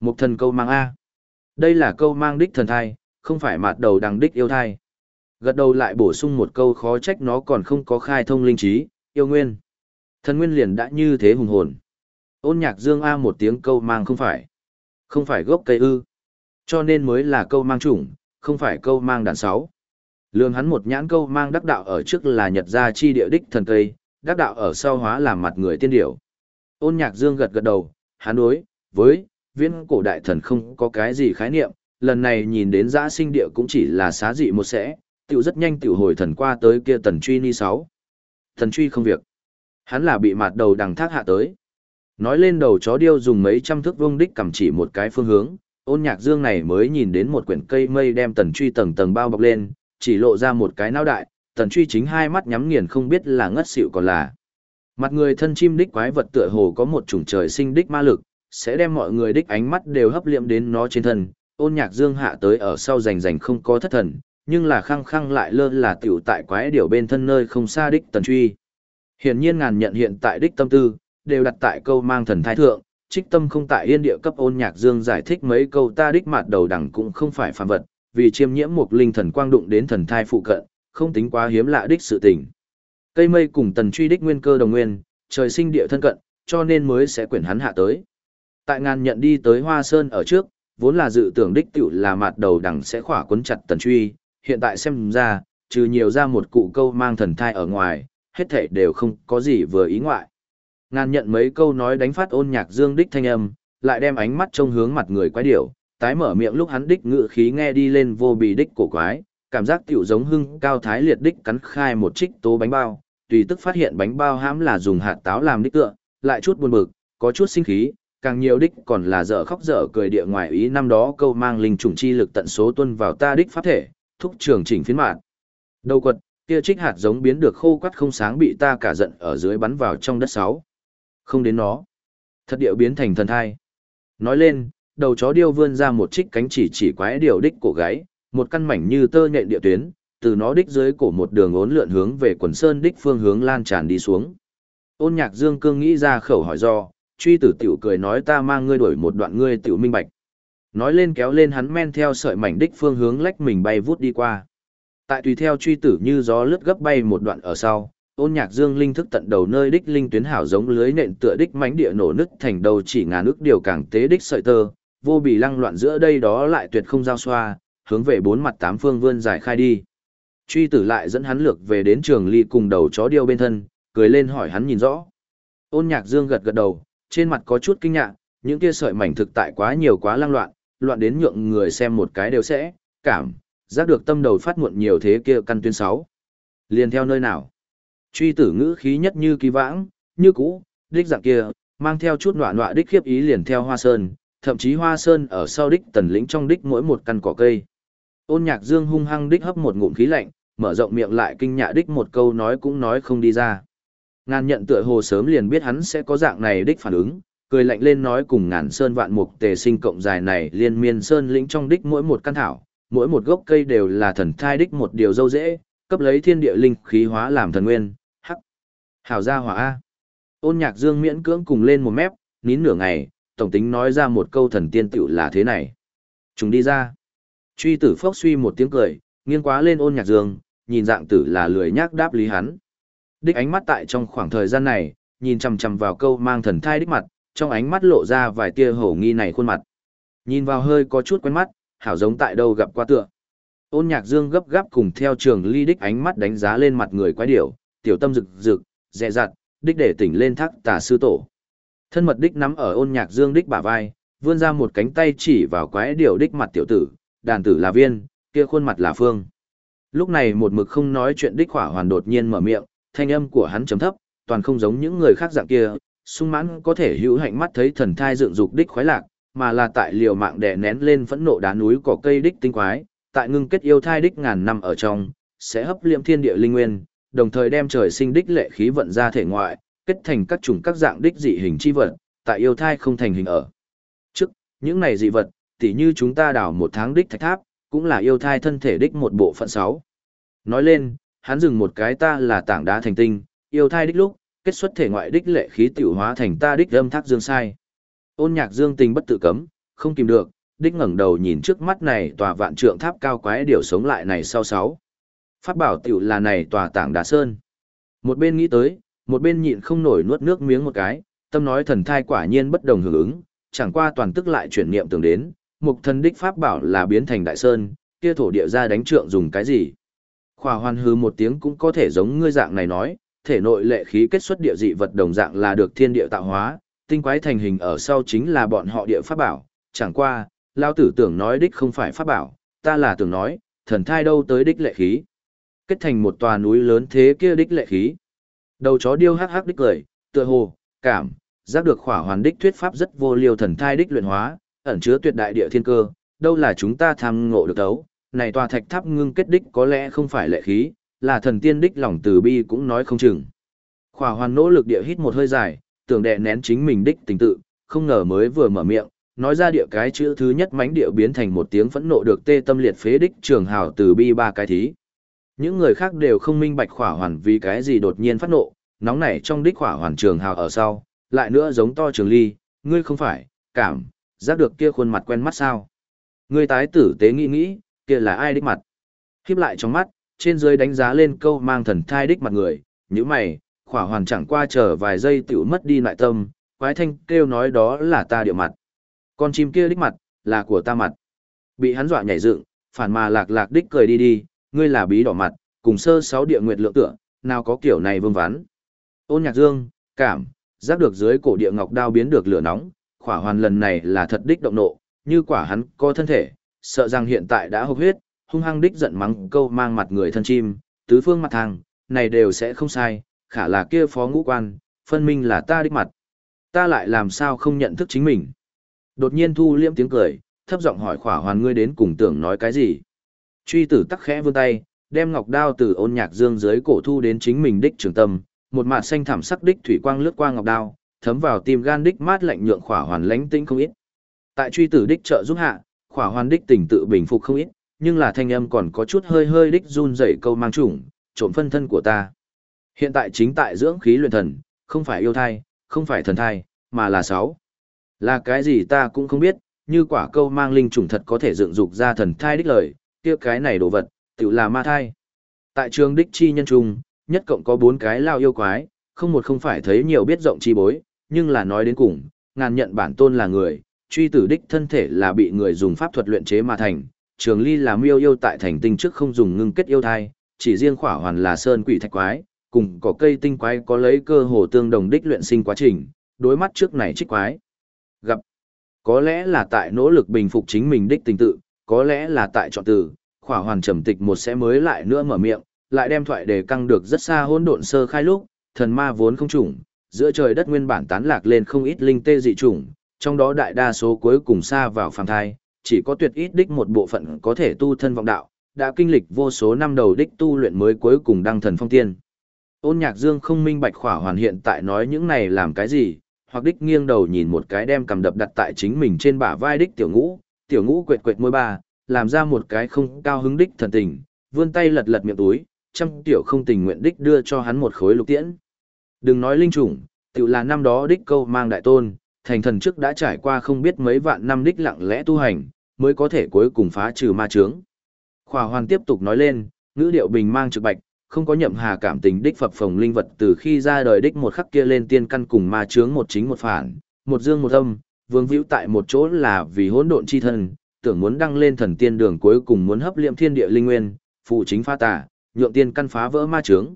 Một thần câu mang A. Đây là câu mang đích thần thai, không phải mặt đầu đằng đích yêu thai. Gật đầu lại bổ sung một câu khó trách nó còn không có khai thông linh trí, yêu nguyên. Thần nguyên liền đã như thế hùng hồn. Ôn nhạc dương A một tiếng câu mang không phải. Không phải gốc cây ư. Cho nên mới là câu mang chủng, không phải câu mang đàn sáu. Lương hắn một nhãn câu mang đắc đạo ở trước là nhật gia chi địa đích thần cây, đắc đạo ở sau hóa làm mặt người tiên điểu. Ôn nhạc dương gật gật đầu, hắn đối, với, viên cổ đại thần không có cái gì khái niệm, lần này nhìn đến giã sinh địa cũng chỉ là xá dị một sẽ, tiểu rất nhanh tiểu hồi thần qua tới kia tần truy ni sáu. Thần truy không việc. Hắn là bị mặt đầu đằng thác hạ tới. Nói lên đầu chó điêu dùng mấy trăm thước vuông đích cầm chỉ một cái phương hướng, ôn nhạc dương này mới nhìn đến một quyển cây mây đem tần truy tầng tầng bao bọc lên, chỉ lộ ra một cái não đại, tần truy chính hai mắt nhắm nghiền không biết là ngất xỉu còn là. Mặt người thân chim đích quái vật tựa hồ có một chủng trời sinh đích ma lực, sẽ đem mọi người đích ánh mắt đều hấp liệm đến nó trên thân, ôn nhạc dương hạ tới ở sau rành rành không có thất thần, nhưng là khăng khăng lại lơ là tiểu tại quái điều bên thân nơi không xa đích tần truy. Hiển nhiên ngàn nhận hiện tại đích tâm tư, đều đặt tại câu mang thần thái thượng, trích tâm không tại yên địa cấp ôn nhạc dương giải thích mấy câu ta đích mặt đầu đẳng cũng không phải phàm vật, vì chiêm nhiễm một linh thần quang đụng đến thần thai phụ cận, không tính quá hiếm lạ đích sự tình. Cây mây cùng tần truy đích nguyên cơ đồng nguyên, trời sinh địa thân cận, cho nên mới sẽ quyển hắn hạ tới. Tại ngàn nhận đi tới Hoa Sơn ở trước, vốn là dự tưởng đích tiểu là mặt đầu đẳng sẽ khỏa cuốn chặt tần truy, hiện tại xem ra, trừ nhiều ra một cụ câu mang thần thai ở ngoài, hết thể đều không có gì vừa ý ngoại. Ngàn nhận mấy câu nói đánh phát ôn nhạc dương đích thanh âm, lại đem ánh mắt trông hướng mặt người quái điểu, tái mở miệng lúc hắn đích ngự khí nghe đi lên vô bì đích cổ quái, cảm giác tiểu giống hưng cao thái liệt đích cắn khai một trích tố bánh bao, tùy tức phát hiện bánh bao hãm là dùng hạt táo làm đích tựa, lại chút buồn bực, có chút sinh khí, càng nhiều đích còn là dở khóc dở cười địa ngoài ý năm đó câu mang linh trùng chi lực tận số tuân vào ta đích pháp thể, thúc trường chỉnh phiến mạn. Đầu quật, kia trích hạt giống biến được khô quắt không sáng bị ta cả giận ở dưới bắn vào trong đất sáu. Không đến nó. Thật điệu biến thành thần thai. Nói lên, đầu chó điêu vươn ra một trích cánh chỉ chỉ quái điều đích cổ gáy, một căn mảnh như tơ nhện địa tuyến, từ nó đích dưới cổ một đường ốn lượn hướng về quần sơn đích phương hướng lan tràn đi xuống. Ôn nhạc dương cương nghĩ ra khẩu hỏi do, truy tử tiểu cười nói ta mang ngươi đuổi một đoạn ngươi tiểu minh bạch. Nói lên kéo lên hắn men theo sợi mảnh đích phương hướng lách mình bay vút đi qua. Tại tùy theo truy tử như gió lướt gấp bay một đoạn ở sau, ôn nhạc dương linh thức tận đầu nơi đích linh tuyến hảo giống lưới nện tựa đích mảnh địa nổ nứt thành đầu chỉ ngàn nước điều càng tế đích sợi tơ, vô bì lăng loạn giữa đây đó lại tuyệt không giao xoa, hướng về bốn mặt tám phương vươn giải khai đi. Truy tử lại dẫn hắn lược về đến trường ly cùng đầu chó điêu bên thân, cười lên hỏi hắn nhìn rõ. Ôn nhạc dương gật gật đầu, trên mặt có chút kinh ngạc, những kia sợi mảnh thực tại quá nhiều quá lang loạn, loạn đến nhượng người xem một cái đều sẽ, cảm, giác được tâm đầu phát muộn nhiều thế kia căn tuyên sáu. Liền theo nơi nào? Truy tử ngữ khí nhất như kỳ vãng, như cũ, đích dạng kia, mang theo chút nọa nọa đích khiếp ý liền theo hoa sơn, thậm chí hoa sơn ở sau đích tần lĩnh trong đích mỗi một căn cỏ cây. Ôn nhạc dương hung hăng đích hấp một ngụm khí lạnh, mở rộng miệng lại kinh nhạ đích một câu nói cũng nói không đi ra. Ngàn nhận tựa hồ sớm liền biết hắn sẽ có dạng này đích phản ứng, cười lạnh lên nói cùng ngàn sơn vạn mục tề sinh cộng dài này liên miên sơn lĩnh trong đích mỗi một căn thảo, mỗi một gốc cây đều là thần thai đích một điều dâu dễ, cấp lấy thiên địa linh khí hóa làm thần nguyên, hắc. Hảo gia hỏa A. Ôn nhạc dương miễn cưỡng cùng lên một mép, nín nửa ngày, tổng tính nói ra một câu thần tiên tiểu là thế này. Chúng đi ra. Truy tử phốc suy một tiếng cười, nghiêng quá lên ôn nhạc dương, nhìn dạng tử là lười nhác đáp lý hắn. Đích ánh mắt tại trong khoảng thời gian này, nhìn chằm chằm vào câu mang thần thai đích mặt, trong ánh mắt lộ ra vài tia hổ nghi này khuôn mặt. Nhìn vào hơi có chút quen mắt, hảo giống tại đâu gặp qua tựa. Ôn nhạc dương gấp gáp cùng theo trường ly đích ánh mắt đánh giá lên mặt người quái điểu, tiểu tâm rực rực, dẹ dặt, đích để tỉnh lên thác tà sư tổ. Thân mật đích nắm ở ôn nhạc dương đích bả vai, vươn ra một cánh tay chỉ vào quái điểu đích mặt tiểu tử, đàn tử là viên, kia khuôn mặt là phương. Lúc này một mực không nói chuyện đích hỏa hoàn đột nhiên mở miệng, thanh âm của hắn chấm thấp, toàn không giống những người khác dạng kia, sung mãn có thể hữu hạnh mắt thấy thần thai dựng dục đích khoái lạc, mà là tại liều mạng đè nén lên phẫn nộ đá núi cỏ cây đích tinh quái, tại ngưng kết yêu thai đích ngàn năm ở trong, sẽ hấp liệm thiên địa linh nguyên, đồng thời đem trời sinh đích lệ khí vận ra thể ngoại, kết thành các chủng các dạng đích dị hình chi vật, tại yêu thai không thành hình ở. Trước, những này dị vật, tỉ như chúng ta đào một tháng đích thạch tháp, cũng là yêu thai thân thể đích một bộ phận sáu. Nói lên, hắn dừng một cái ta là tảng đá thành tinh, yêu thai đích lúc, kết xuất thể ngoại đích lệ khí tiểu hóa thành ta đích âm thác dương sai. Ôn nhạc dương tình bất tự cấm, không kìm được, đích ngẩng đầu nhìn trước mắt này tòa vạn trượng tháp cao quái điều sống lại này sau sáu. Pháp bảo tiểu là này tòa tảng đá sơn. Một bên nghĩ tới, một bên nhịn không nổi nuốt nước miếng một cái, tâm nói thần thai quả nhiên bất đồng hưởng ứng, chẳng qua toàn tức lại chuyển niệm tưởng đến, mục thần đích pháp bảo là biến thành đại sơn, kia thổ địa ra đánh trượng dùng cái gì. Khỏa hoàn hư một tiếng cũng có thể giống ngươi dạng này nói, thể nội lệ khí kết xuất địa dị vật đồng dạng là được thiên địa tạo hóa, tinh quái thành hình ở sau chính là bọn họ địa pháp bảo, chẳng qua, lao tử tưởng nói đích không phải pháp bảo, ta là tưởng nói, thần thai đâu tới đích lệ khí. Kết thành một tòa núi lớn thế kia đích lệ khí. Đầu chó điêu hắc hắc đích cười, tựa hồ, cảm, giác được khỏa hoàn đích thuyết pháp rất vô liêu thần thai đích luyện hóa, ẩn chứa tuyệt đại địa thiên cơ, đâu là chúng ta tham ngộ được đấu, này tòa thạch tháp ngưng kết đích có lẽ không phải lệ khí, là thần tiên đích lòng từ bi cũng nói không chừng. Khỏa hoàn nỗ lực địa hít một hơi dài, tưởng đè nén chính mình đích tình tự, không ngờ mới vừa mở miệng, nói ra địa cái chữ thứ nhất mánh địa biến thành một tiếng phẫn nộ được tê tâm liệt phế đích trường hào từ bi ba cái thí. Những người khác đều không minh bạch khỏa hoàn vì cái gì đột nhiên phát nộ, nóng nảy trong đích khỏa hoàn trường hào ở sau, lại nữa giống to trường ly, ngươi không phải, cảm, giác được kia khuôn mặt quen mắt sao. Ngươi tái tử tế nghĩ nghĩ, kia là ai đích mặt. Khiếp lại trong mắt, trên dưới đánh giá lên câu mang thần thai đích mặt người, như mày, khỏa hoàn chẳng qua chờ vài giây tiểu mất đi lại tâm, quái thanh kêu nói đó là ta điệu mặt. Con chim kia đích mặt, là của ta mặt. Bị hắn dọa nhảy dựng, phản mà lạc lạc đích cười đi đi, ngươi là bí đỏ mặt, cùng sơ sáu địa nguyệt lượng tựa, nào có kiểu này vương vắn. Ôn nhạc dương, cảm, giác được dưới cổ địa ngọc đao biến được lửa nóng, khỏa hoàn lần này là thật đích động nộ, như quả hắn có thân thể, sợ rằng hiện tại đã hốc huyết, hung hăng đích giận mắng câu mang mặt người thân chim, tứ phương mặt thang, này đều sẽ không sai, khả là kia phó ngũ quan, phân minh là ta đích mặt. Ta lại làm sao không nhận thức chính mình. Đột nhiên thu liễm tiếng cười, thấp giọng hỏi khỏa hoàn ngươi đến cùng tưởng nói cái gì. Truy tử tắc khẽ vươn tay, đem ngọc đao từ ôn nhạc dương dưới cổ thu đến chính mình đích trường tâm, một mạt xanh thảm sắc đích thủy quang lướt qua ngọc đao, thấm vào tim gan đích mát lạnh nhượng khỏa hoàn lánh tinh không ít. Tại truy tử đích trợ giúp hạ, khỏa hoàn đích tình tự bình phục không ít, nhưng là thanh âm còn có chút hơi hơi đích run rẩy câu mang chủng, trộm phân thân của ta. Hiện tại chính tại dưỡng khí luyện thần, không phải yêu thai, không phải thần thai, mà là sáu. Là cái gì ta cũng không biết, như quả câu mang linh trùng thật có thể dựng dục ra thần thai đích lời, kia cái này đồ vật, tự là ma thai. Tại trường đích chi nhân trung, nhất cộng có bốn cái lao yêu quái, không một không phải thấy nhiều biết rộng chi bối, nhưng là nói đến cùng, ngàn nhận bản tôn là người, truy tử đích thân thể là bị người dùng pháp thuật luyện chế mà thành, trường ly là miêu yêu tại thành tinh trước không dùng ngưng kết yêu thai, chỉ riêng khỏa hoàn là sơn quỷ thạch quái, cùng có cây tinh quái có lấy cơ hồ tương đồng đích luyện sinh quá trình, đối mắt trước này trích quái. Gặp, có lẽ là tại nỗ lực bình phục chính mình đích tình tự, có lẽ là tại chọn từ, khỏa hoàn trầm tịch một sẽ mới lại nữa mở miệng, lại đem thoại đề căng được rất xa hỗn độn sơ khai lúc, thần ma vốn không chủng, giữa trời đất nguyên bản tán lạc lên không ít linh tê dị chủng, trong đó đại đa số cuối cùng xa vào phàm thai, chỉ có tuyệt ít đích một bộ phận có thể tu thân vọng đạo, đã kinh lịch vô số năm đầu đích tu luyện mới cuối cùng đăng thần phong tiên. Ôn nhạc dương không minh bạch khỏa hoàn hiện tại nói những này làm cái gì, hoặc đích nghiêng đầu nhìn một cái đem cầm đập đặt tại chính mình trên bả vai đích tiểu ngũ, tiểu ngũ quệt quệt môi ba, làm ra một cái không cao hứng đích thần tình, vươn tay lật lật miệng túi, trăm tiểu không tình nguyện đích đưa cho hắn một khối lục tiễn. Đừng nói linh chủng, tự là năm đó đích câu mang đại tôn, thành thần trước đã trải qua không biết mấy vạn năm đích lặng lẽ tu hành, mới có thể cuối cùng phá trừ ma chướng. Khỏa hoàn tiếp tục nói lên, ngữ điệu bình mang trực bạch, không có nhậm hà cảm tình đích phập phồng linh vật từ khi ra đời đích một khắc kia lên tiên căn cùng ma chướng một chính một phản, một dương một âm, vương vĩu tại một chỗ là vì hỗn độn chi thân, tưởng muốn đăng lên thần tiên đường cuối cùng muốn hấp liệm thiên địa linh nguyên, phụ chính pha tà, nhượng tiên căn phá vỡ ma chướng.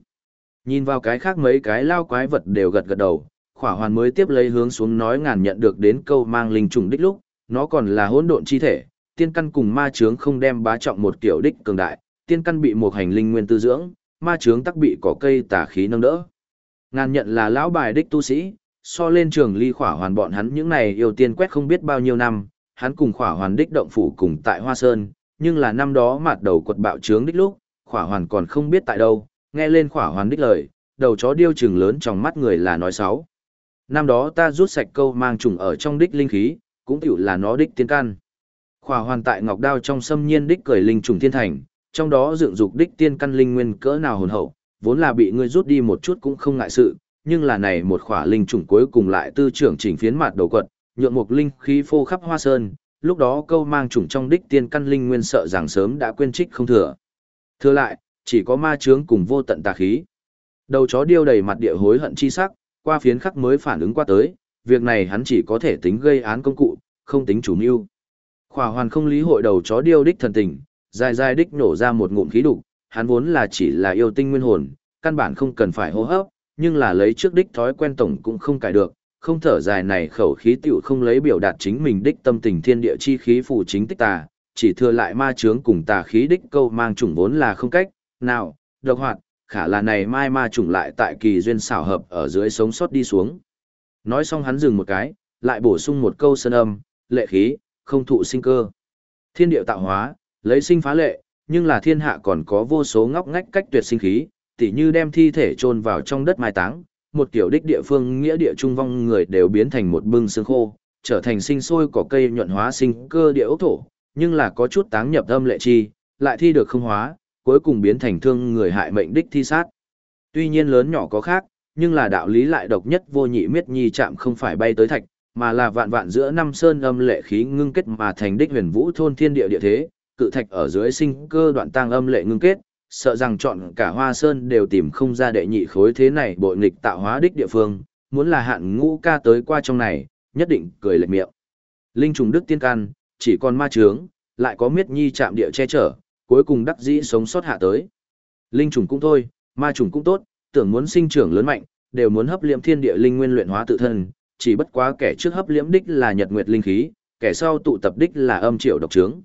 Nhìn vào cái khác mấy cái lao quái vật đều gật gật đầu, khỏa hoàn mới tiếp lấy hướng xuống nói ngàn nhận được đến câu mang linh trùng đích lúc, nó còn là hỗn độn chi thể, tiên căn cùng ma chướng không đem bá trọng một kiểu đích cường đại, tiên căn bị một hành linh nguyên tư dưỡng, ma chướng tắc bị cỏ cây tà khí nâng đỡ. Ngàn nhận là lão bài đích tu sĩ, so lên trường ly khỏa hoàn bọn hắn những này yêu tiên quét không biết bao nhiêu năm, hắn cùng khỏa hoàn đích động phủ cùng tại Hoa Sơn, nhưng là năm đó mặt đầu quật bạo trướng đích lúc, khỏa hoàn còn không biết tại đâu, nghe lên khỏa hoàn đích lời, đầu chó điêu trừng lớn trong mắt người là nói xấu. Năm đó ta rút sạch câu mang trùng ở trong đích linh khí, cũng tiểu là nó đích tiên can. Khỏa hoàn tại ngọc đao trong xâm nhiên đích cởi linh trùng thiên thành, trong đó dựng dục đích tiên căn linh nguyên cỡ nào hồn hậu, vốn là bị ngươi rút đi một chút cũng không ngại sự, nhưng là này một khỏa linh trùng cuối cùng lại tư trưởng chỉnh phiến mặt đầu quật, nhượng một linh khí phô khắp hoa sơn, lúc đó câu mang trùng trong đích tiên căn linh nguyên sợ rằng sớm đã quên trích không thừa. Thừa lại, chỉ có ma chướng cùng vô tận tà khí. Đầu chó điêu đầy mặt địa hối hận chi sắc, qua phiến khắc mới phản ứng qua tới, việc này hắn chỉ có thể tính gây án công cụ, không tính chủ mưu. Khỏa hoàn không lý hội đầu chó điêu đích thần tình, dài dài đích nổ ra một ngụm khí đục, hắn vốn là chỉ là yêu tinh nguyên hồn, căn bản không cần phải hô hấp, nhưng là lấy trước đích thói quen tổng cũng không cải được, không thở dài này khẩu khí tiểu không lấy biểu đạt chính mình đích tâm tình thiên địa chi khí phù chính tích tà, chỉ thừa lại ma chướng cùng tà khí đích câu mang chủng vốn là không cách, nào, độc hoạt, khả là này mai ma trùng lại tại kỳ duyên xảo hợp ở dưới sống sót đi xuống. Nói xong hắn dừng một cái, lại bổ sung một câu sơn âm, lệ khí, không thụ sinh cơ. Thiên điệu tạo hóa, lấy sinh phá lệ, nhưng là thiên hạ còn có vô số ngóc ngách cách tuyệt sinh khí, tỉ như đem thi thể chôn vào trong đất mai táng, một kiểu đích địa phương nghĩa địa trung vong người đều biến thành một bưng xương khô, trở thành sinh sôi cỏ cây nhuận hóa sinh cơ địa ốc thổ, nhưng là có chút táng nhập âm lệ chi, lại thi được không hóa, cuối cùng biến thành thương người hại mệnh đích thi sát. Tuy nhiên lớn nhỏ có khác, nhưng là đạo lý lại độc nhất vô nhị miết nhi chạm không phải bay tới thạch, mà là vạn vạn giữa năm sơn âm lệ khí ngưng kết mà thành đích huyền vũ thôn thiên địa địa thế, cự thạch ở dưới sinh cơ đoạn tang âm lệ ngưng kết, sợ rằng chọn cả hoa sơn đều tìm không ra đệ nhị khối thế này bội nghịch tạo hóa đích địa phương, muốn là hạn ngũ ca tới qua trong này, nhất định cười lệch miệng. Linh trùng đức tiên can, chỉ còn ma trướng, lại có miết nhi chạm địa che chở, cuối cùng đắc dĩ sống sót hạ tới. Linh trùng cũng thôi, ma trùng cũng tốt, tưởng muốn sinh trưởng lớn mạnh, đều muốn hấp liễm thiên địa linh nguyên luyện hóa tự thân, chỉ bất quá kẻ trước hấp liễm đích là nhật nguyệt linh khí, kẻ sau tụ tập đích là âm triệu độc trướng.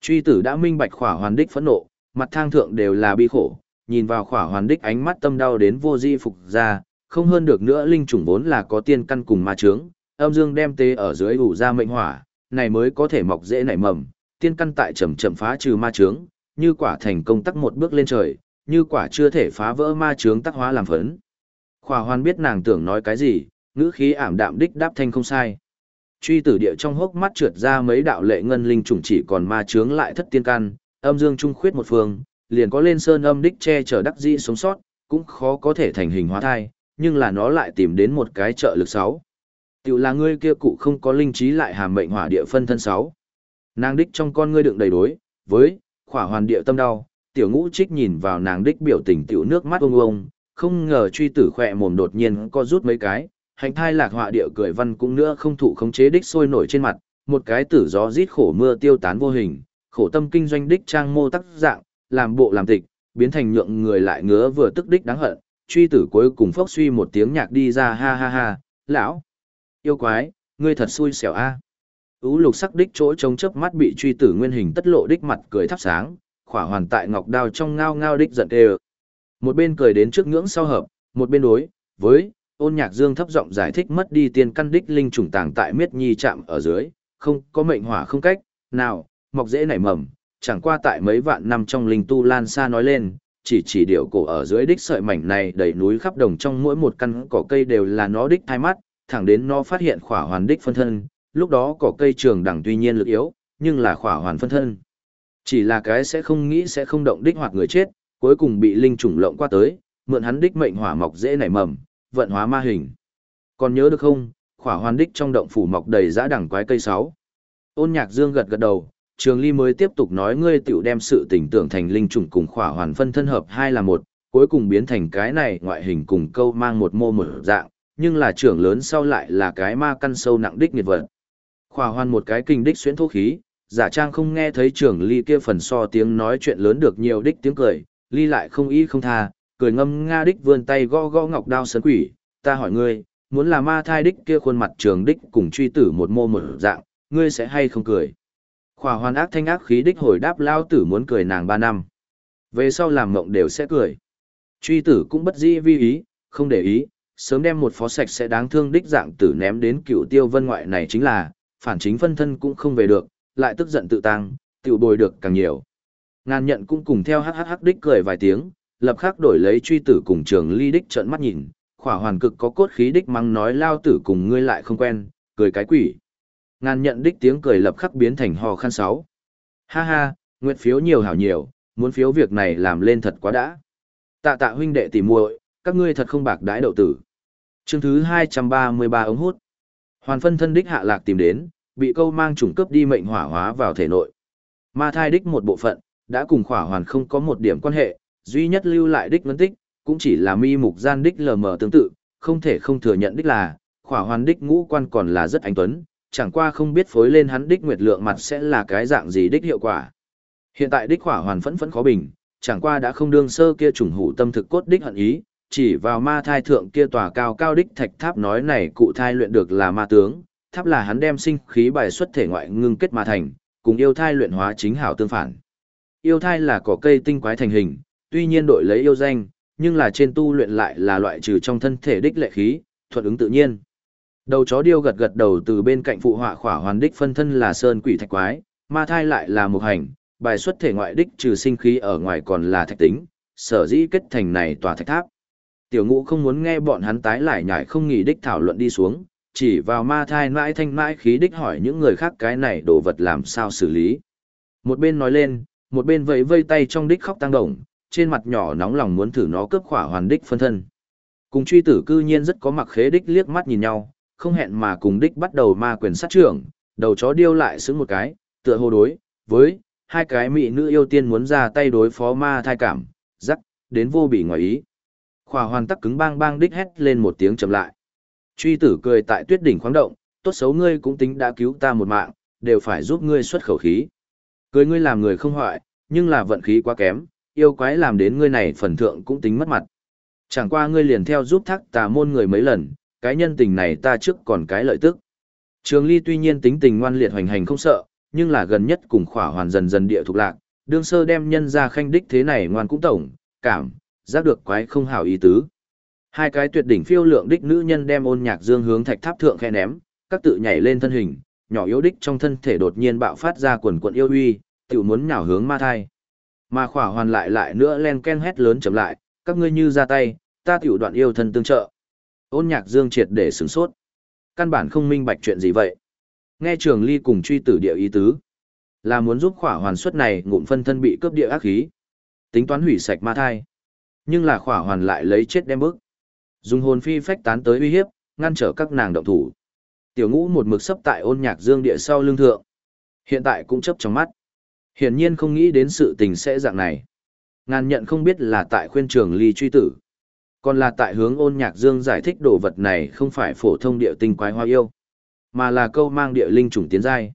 Truy tử đã minh bạch khỏa hoàn đích phẫn nộ, mặt thang thượng đều là bi khổ, nhìn vào khỏa hoàn đích ánh mắt tâm đau đến vô di phục ra, không hơn được nữa linh trùng vốn là có tiên căn cùng ma trướng, âm dương đem tê ở dưới ủ ra mệnh hỏa, này mới có thể mọc dễ nảy mầm, tiên căn tại chậm chậm phá trừ ma trướng, như quả thành công tắc một bước lên trời, như quả chưa thể phá vỡ ma chướng tắc hóa làm phấn. Khỏa Hoan biết nàng tưởng nói cái gì, ngữ khí ảm đạm đích đáp thanh không sai. Truy tử địa trong hốc mắt trượt ra mấy đạo lệ ngân linh trùng chỉ còn ma chướng lại thất tiên can âm dương trung khuyết một phương, liền có lên sơn âm đích che chở đắc dĩ sống sót, cũng khó có thể thành hình hóa thai, nhưng là nó lại tìm đến một cái trợ lực sáu. Tiểu là ngươi kia cụ không có linh trí lại hàm mệnh hỏa địa phân thân sáu. Nàng đích trong con ngươi đựng đầy đối, với, khỏa hoàn địa tâm đau, tiểu ngũ trích nhìn vào nàng đích biểu tình tiểu nước mắt ông ông, không ngờ truy tử khỏe mồm đột nhiên có rút mấy cái, hành thai lạc họa địa cười văn cũng nữa không thụ khống chế đích sôi nổi trên mặt, một cái tử gió rít khổ mưa tiêu tán vô hình, khổ tâm kinh doanh đích trang mô tắc dạng, làm bộ làm tịch, biến thành nhượng người lại ngứa vừa tức đích đáng hận, truy tử cuối cùng phốc suy một tiếng nhạc đi ra ha ha ha, lão, yêu quái, ngươi thật xui xẻo a. Ú lục sắc đích chỗ trống chớp mắt bị truy tử nguyên hình tất lộ đích mặt cười thắp sáng, khỏa hoàn tại ngọc đao trong ngao ngao đích giận đều. Một bên cười đến trước ngưỡng sau hợp, một bên đối, với, ôn nhạc dương thấp giọng giải thích mất đi tiền căn đích linh trùng tàng tại miết nhi chạm ở dưới, không có mệnh hỏa không cách, nào, mọc dễ nảy mầm, chẳng qua tại mấy vạn năm trong linh tu lan xa nói lên, chỉ chỉ điệu cổ ở dưới đích sợi mảnh này đầy núi khắp đồng trong mỗi một căn cỏ cây đều là nó đích thai mắt, thẳng đến nó phát hiện khỏa hoàn đích phân thân, lúc đó cỏ cây trường đẳng tuy nhiên lực yếu, nhưng là khỏa hoàn phân thân. Chỉ là cái sẽ không nghĩ sẽ không động đích hoặc người chết, cuối cùng bị linh trùng lộng qua tới, mượn hắn đích mệnh hỏa mọc dễ nảy mầm, vận hóa ma hình. Còn nhớ được không, khỏa hoàn đích trong động phủ mọc đầy dã đẳng quái cây sáu. Ôn nhạc dương gật gật đầu, trường ly mới tiếp tục nói ngươi tiểu đem sự tình tưởng thành linh trùng cùng khỏa hoàn phân thân hợp hai là một, cuối cùng biến thành cái này ngoại hình cùng câu mang một mô một dạng, nhưng là trưởng lớn sau lại là cái ma căn sâu nặng đích nghiệt vật. Khỏa hoàn một cái kinh đích xuyến thô khí, giả trang không nghe thấy trưởng ly kia phần so tiếng nói chuyện lớn được nhiều đích tiếng cười, ly lại không ý không tha, cười ngâm nga đích vươn tay gõ gõ ngọc đao sấn quỷ, ta hỏi ngươi, muốn là ma thai đích kia khuôn mặt trường đích cùng truy tử một mô một dạng, ngươi sẽ hay không cười. Khỏa hoàn ác thanh ác khí đích hồi đáp lao tử muốn cười nàng ba năm. Về sau làm mộng đều sẽ cười. Truy tử cũng bất di vi ý, không để ý, sớm đem một phó sạch sẽ đáng thương đích dạng tử ném đến cựu tiêu vân ngoại này chính là, phản chính phân thân cũng không về được, lại tức giận tự tăng, tiểu bồi được càng nhiều. Ngàn nhận cũng cùng theo hắc hắc đích cười vài tiếng, lập khắc đổi lấy truy tử cùng trường ly đích trợn mắt nhìn, khỏa hoàn cực có cốt khí đích mắng nói lao tử cùng ngươi lại không quen, cười cái quỷ. Ngàn nhận đích tiếng cười lập khắc biến thành hò khăn sáu. Ha ha, nguyện phiếu nhiều hảo nhiều, muốn phiếu việc này làm lên thật quá đã. Tạ tạ huynh đệ tỉ muội, các ngươi thật không bạc đãi đậu tử. Chương thứ 233 ống hút. Hoàn phân thân đích hạ lạc tìm đến, bị câu mang trùng cướp đi mệnh hỏa hóa vào thể nội. Ma thai đích một bộ phận, đã cùng khỏa hoàn không có một điểm quan hệ, duy nhất lưu lại đích ngân tích, cũng chỉ là mi mục gian đích lờ mờ tương tự, không thể không thừa nhận đích là, khỏa hoàn đích ngũ quan còn là rất anh tuấn, chẳng qua không biết phối lên hắn đích nguyệt lượng mặt sẽ là cái dạng gì đích hiệu quả. Hiện tại đích khỏa hoàn phẫn phẫn khó bình, chẳng qua đã không đương sơ kia trùng hủ tâm thực cốt đích hận ý, chỉ vào ma thai thượng kia tòa cao cao đích thạch tháp nói này cụ thai luyện được là ma tướng, tháp là hắn đem sinh khí bài xuất thể ngoại ngưng kết ma thành, cùng yêu thai luyện hóa chính hảo tương phản. Yêu thai là cỏ cây tinh quái thành hình, tuy nhiên đội lấy yêu danh, nhưng là trên tu luyện lại là loại trừ trong thân thể đích lệ khí, thuận ứng tự nhiên. Đầu chó điêu gật gật đầu từ bên cạnh phụ họa khỏa hoàn đích phân thân là sơn quỷ thạch quái, ma thai lại là một hành, bài xuất thể ngoại đích trừ sinh khí ở ngoài còn là thạch tính, sở dĩ kết thành này tòa thạch tháp. Tiểu ngũ không muốn nghe bọn hắn tái lại nhải không nghỉ đích thảo luận đi xuống, chỉ vào ma thai mãi thanh mãi khí đích hỏi những người khác cái này đồ vật làm sao xử lý. Một bên nói lên, một bên vẫy vây tay trong đích khóc tăng đồng, trên mặt nhỏ nóng lòng muốn thử nó cướp khỏa hoàn đích phân thân. Cùng truy tử cư nhiên rất có mặc khế đích liếc mắt nhìn nhau, không hẹn mà cùng đích bắt đầu ma quyền sát trưởng, đầu chó điêu lại xứng một cái, tựa hồ đối, với, hai cái mỹ nữ yêu tiên muốn ra tay đối phó ma thai cảm, rắc, đến vô bị ngoài ý. Khỏa hoàn tắc cứng bang bang đích hét lên một tiếng chậm lại. Truy tử cười tại tuyết đỉnh khoáng động, tốt xấu ngươi cũng tính đã cứu ta một mạng, đều phải giúp ngươi xuất khẩu khí. Cười ngươi làm người không hoại, nhưng là vận khí quá kém, yêu quái làm đến ngươi này phần thượng cũng tính mất mặt. Chẳng qua ngươi liền theo giúp thác tà môn người mấy lần, cái nhân tình này ta trước còn cái lợi tức. Trường Ly tuy nhiên tính tình ngoan liệt hoành hành không sợ, nhưng là gần nhất cùng khỏa hoàn dần dần địa thuộc lạc, đương sơ đem nhân ra khanh đích thế này ngoan cũng tổng, cảm, giác được quái không hảo ý tứ. Hai cái tuyệt đỉnh phiêu lượng đích nữ nhân đem ôn nhạc dương hướng thạch tháp thượng khe ném, các tự nhảy lên thân hình, nhỏ yếu đích trong thân thể đột nhiên bạo phát ra quần quần yêu uy, tiểu muốn nhào hướng ma thai. Ma khỏa hoàn lại lại nữa len ken hét lớn chậm lại, các ngươi như ra tay, ta tiểu đoạn yêu thân tương trợ. Ôn nhạc dương triệt để sửng sốt. Căn bản không minh bạch chuyện gì vậy. Nghe trường ly cùng truy tử địa ý tứ. Là muốn giúp khỏa hoàn suất này ngụm phân thân bị cướp địa ác khí. Tính toán hủy sạch ma thai. Nhưng là khỏa hoàn lại lấy chết đem bức. Dùng hồn phi phách tán tới uy hiếp, ngăn trở các nàng động thủ. Tiểu ngũ một mực sấp tại ôn nhạc dương địa sau lưng thượng. Hiện tại cũng chấp trong mắt. Hiển nhiên không nghĩ đến sự tình sẽ dạng này. Ngàn nhận không biết là tại khuyên trường ly truy tử. Còn là tại hướng ôn nhạc dương giải thích đồ vật này không phải phổ thông địa tinh quái hoa yêu. Mà là câu mang địa linh trùng tiến giai.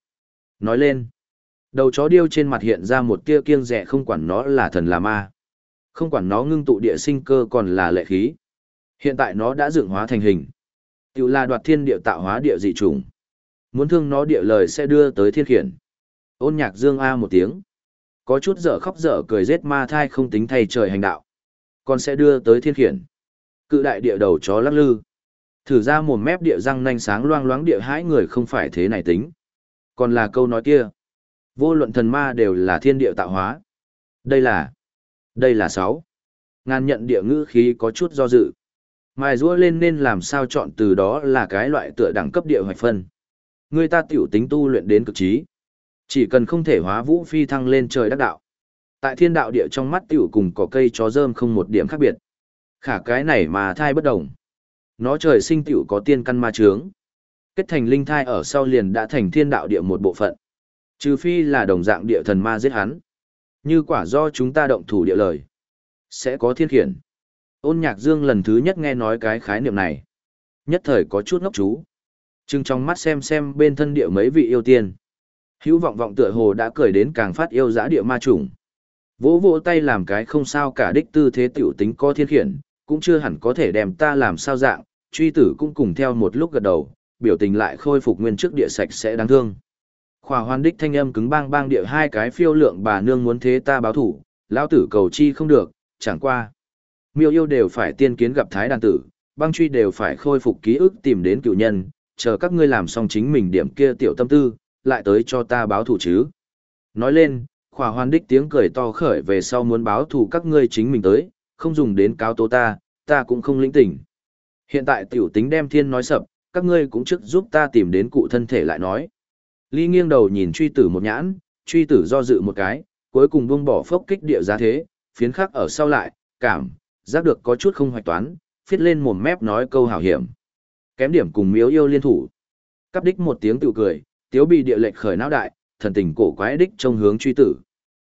Nói lên. Đầu chó điêu trên mặt hiện ra một tia kiêng rẻ không quản nó là thần là ma. Không quản nó ngưng tụ địa sinh cơ còn là lệ khí. Hiện tại nó đã dựng hóa thành hình. Tiểu là đoạt thiên địa tạo hóa địa dị trùng. Muốn thương nó địa lời sẽ đưa tới thiên khiển. Ôn nhạc dương A một tiếng. Có chút dở khóc dở cười giết ma thai không tính thay trời hành đạo. Còn sẽ đưa tới thiên khiển. Cự đại địa đầu chó lắc lư. Thử ra một mép địa răng nanh sáng loang loáng địa hãi người không phải thế này tính. Còn là câu nói kia. Vô luận thần ma đều là thiên địa tạo hóa. Đây là... Đây là sáu. Ngàn nhận địa ngữ khí có chút do dự. Mài rũa lên nên làm sao chọn từ đó là cái loại tựa đẳng cấp địa hoạch phân. Người ta tiểu tính tu luyện đến cực trí. Chỉ cần không thể hóa vũ phi thăng lên trời đắc đạo. Tại thiên đạo địa trong mắt tiểu cùng có cây chó rơm không một điểm khác biệt. Khả cái này mà thai bất đồng. Nó trời sinh tiểu có tiên căn ma trướng. Kết thành linh thai ở sau liền đã thành thiên đạo địa một bộ phận. Trừ phi là đồng dạng địa thần ma giết hắn. Như quả do chúng ta động thủ địa lời. Sẽ có thiên khiển. Ôn nhạc dương lần thứ nhất nghe nói cái khái niệm này. Nhất thời có chút ngốc chú. Trưng trong mắt xem xem bên thân địa mấy vị yêu tiên. Hữu vọng vọng tựa hồ đã cười đến càng phát yêu dã địa ma chủng. Vỗ vỗ tay làm cái không sao cả đích tư thế tiểu tính có thiên khiển, cũng chưa hẳn có thể đem ta làm sao dạng, truy tử cũng cùng theo một lúc gật đầu, biểu tình lại khôi phục nguyên trước địa sạch sẽ đáng thương. Khỏa hoàn đích thanh âm cứng bang bang địa hai cái phiêu lượng bà nương muốn thế ta báo thủ, lão tử cầu chi không được, chẳng qua. Miêu yêu đều phải tiên kiến gặp thái đàn tử, băng truy đều phải khôi phục ký ức tìm đến cựu nhân, chờ các ngươi làm xong chính mình điểm kia tiểu tâm tư, lại tới cho ta báo thủ chứ. Nói lên, khỏa hoàn đích tiếng cười to khởi về sau muốn báo thù các ngươi chính mình tới, không dùng đến cáo tố ta, ta cũng không lĩnh tỉnh. Hiện tại tiểu tính đem thiên nói sập, các ngươi cũng trước giúp ta tìm đến cụ thân thể lại nói. Ly nghiêng đầu nhìn truy tử một nhãn, truy tử do dự một cái, cuối cùng buông bỏ phốc kích địa giá thế, phiến khắc ở sau lại, cảm, giác được có chút không hoạch toán, phiết lên mồm mép nói câu hảo hiểm. Kém điểm cùng miếu yêu liên thủ. Cắp đích một tiếng tự cười, tiếu bị địa lệch khởi não đại, thần tình cổ quái đích trong hướng truy tử.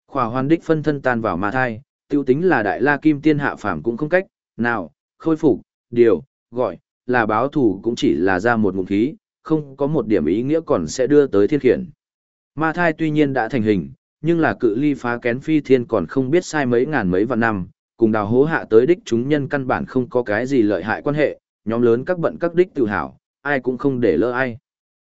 Khỏa Hoan đích phân thân tan vào ma thai, tiêu tính là đại la kim tiên hạ phàm cũng không cách, nào, khôi phục, điều, gọi, là báo thủ cũng chỉ là ra một ngụm khí, không có một điểm ý nghĩa còn sẽ đưa tới thiên khiển. Ma thai tuy nhiên đã thành hình, nhưng là cự ly phá kén phi thiên còn không biết sai mấy ngàn mấy vạn năm, cùng đào hố hạ tới đích chúng nhân căn bản không có cái gì lợi hại quan hệ, nhóm lớn các bận các đích tự hào, ai cũng không để lỡ ai.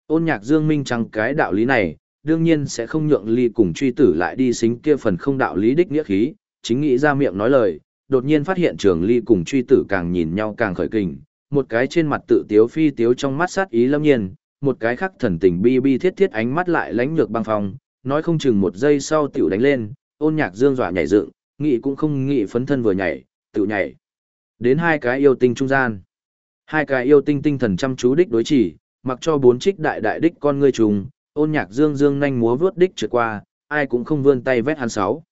Ôn nhạc dương minh chẳng cái đạo lý này, đương nhiên sẽ không nhượng ly cùng truy tử lại đi xính kia phần không đạo lý đích nghĩa khí, chính nghĩ ra miệng nói lời, đột nhiên phát hiện trường ly cùng truy tử càng nhìn nhau càng khởi kình, một cái trên mặt tự tiếu phi tiếu trong mắt sát ý lâm nhiên, một cái khác thần tình bi bi thiết thiết ánh mắt lại lánh nhược băng phong, nói không chừng một giây sau tiểu đánh lên, ôn nhạc dương dọa nhảy dựng, nghĩ cũng không nghĩ phấn thân vừa nhảy, tiểu nhảy. Đến hai cái yêu tinh trung gian. Hai cái yêu tinh tinh thần chăm chú đích đối chỉ, mặc cho bốn trích đại đại đích con ngươi trùng, ôn nhạc dương dương nhanh múa vướt đích trượt qua, ai cũng không vươn tay vét hắn sáu.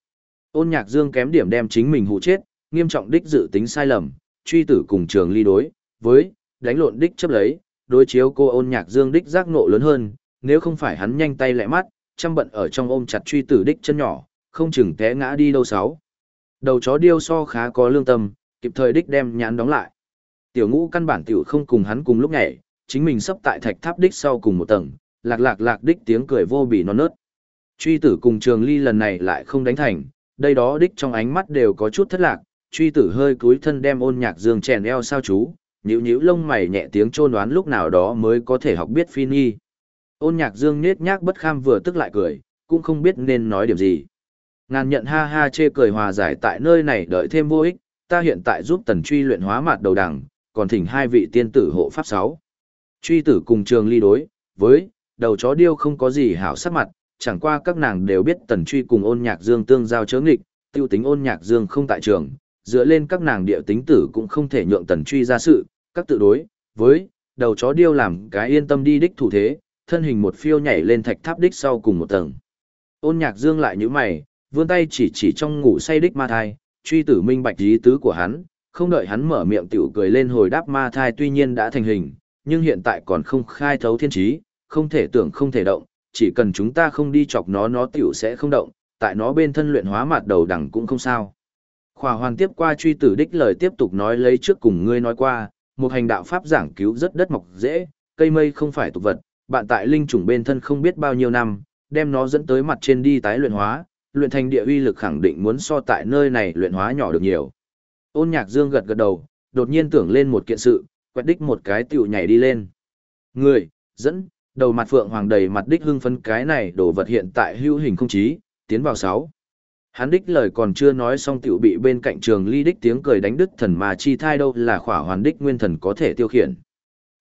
Ôn nhạc dương kém điểm đem chính mình hụ chết, nghiêm trọng đích dự tính sai lầm, truy tử cùng trường ly đối, với, đánh lộn đích chấp lấy, đối chiếu cô ôn nhạc dương đích giác nộ lớn hơn, nếu không phải hắn nhanh tay lẹ mắt, chăm bận ở trong ôm chặt truy tử đích chân nhỏ, không chừng té ngã đi đâu sáu. Đầu chó điêu so khá có lương tâm, kịp thời đích đem nhãn đóng lại. Tiểu ngũ căn bản tiểu không cùng hắn cùng lúc nhảy, chính mình sắp tại thạch tháp đích sau cùng một tầng, lạc lạc lạc đích tiếng cười vô bỉ non nớt. Truy tử cùng trường ly lần này lại không đánh thành, đây đó đích trong ánh mắt đều có chút thất lạc, truy tử hơi cúi thân đem ôn nhạc dương chèn eo sao chú, nhíu nhíu lông mày nhẹ tiếng chôn đoán lúc nào đó mới có thể học biết phi nhi. Ôn nhạc dương nết nhác bất kham vừa tức lại cười, cũng không biết nên nói điểm gì. Ngàn nhận ha ha chê cười hòa giải tại nơi này đợi thêm vô ích, ta hiện tại giúp tần truy luyện hóa mặt đầu đằng, còn thỉnh hai vị tiên tử hộ pháp sáu. Truy tử cùng trường ly đối, với, đầu chó điêu không có gì hảo sắc mặt, chẳng qua các nàng đều biết tần truy cùng ôn nhạc dương tương giao chớ nghịch, tiêu tính ôn nhạc dương không tại trường, dựa lên các nàng địa tính tử cũng không thể nhượng tần truy ra sự, các tự đối, với, đầu chó điêu làm cái yên tâm đi đích thủ thế, thân hình một phiêu nhảy lên thạch tháp đích sau cùng một tầng. Ôn nhạc dương lại như mày, vươn tay chỉ chỉ trong ngủ say đích ma thai, truy tử minh bạch ý tứ của hắn, không đợi hắn mở miệng tiểu cười lên hồi đáp ma thai tuy nhiên đã thành hình, nhưng hiện tại còn không khai thấu thiên trí, không thể tưởng không thể động, chỉ cần chúng ta không đi chọc nó nó tiểu sẽ không động, tại nó bên thân luyện hóa mặt đầu đẳng cũng không sao. Khỏa hoàn tiếp qua truy tử đích lời tiếp tục nói lấy trước cùng ngươi nói qua, một hành đạo pháp giảng cứu rất đất mọc dễ, cây mây không phải tục vật, bạn tại linh trùng bên thân không biết bao nhiêu năm, đem nó dẫn tới mặt trên đi tái luyện hóa, luyện thành địa uy lực khẳng định muốn so tại nơi này luyện hóa nhỏ được nhiều. Ôn nhạc dương gật gật đầu, đột nhiên tưởng lên một kiện sự, quẹt đích một cái tiểu nhảy đi lên. Người, dẫn, đầu mặt phượng hoàng đầy mặt đích hưng phấn cái này đồ vật hiện tại hữu hình không chí, tiến vào sáu. Hắn đích lời còn chưa nói xong tiểu bị bên cạnh trường ly đích tiếng cười đánh đứt thần mà chi thai đâu là khỏa hoàn đích nguyên thần có thể tiêu khiển.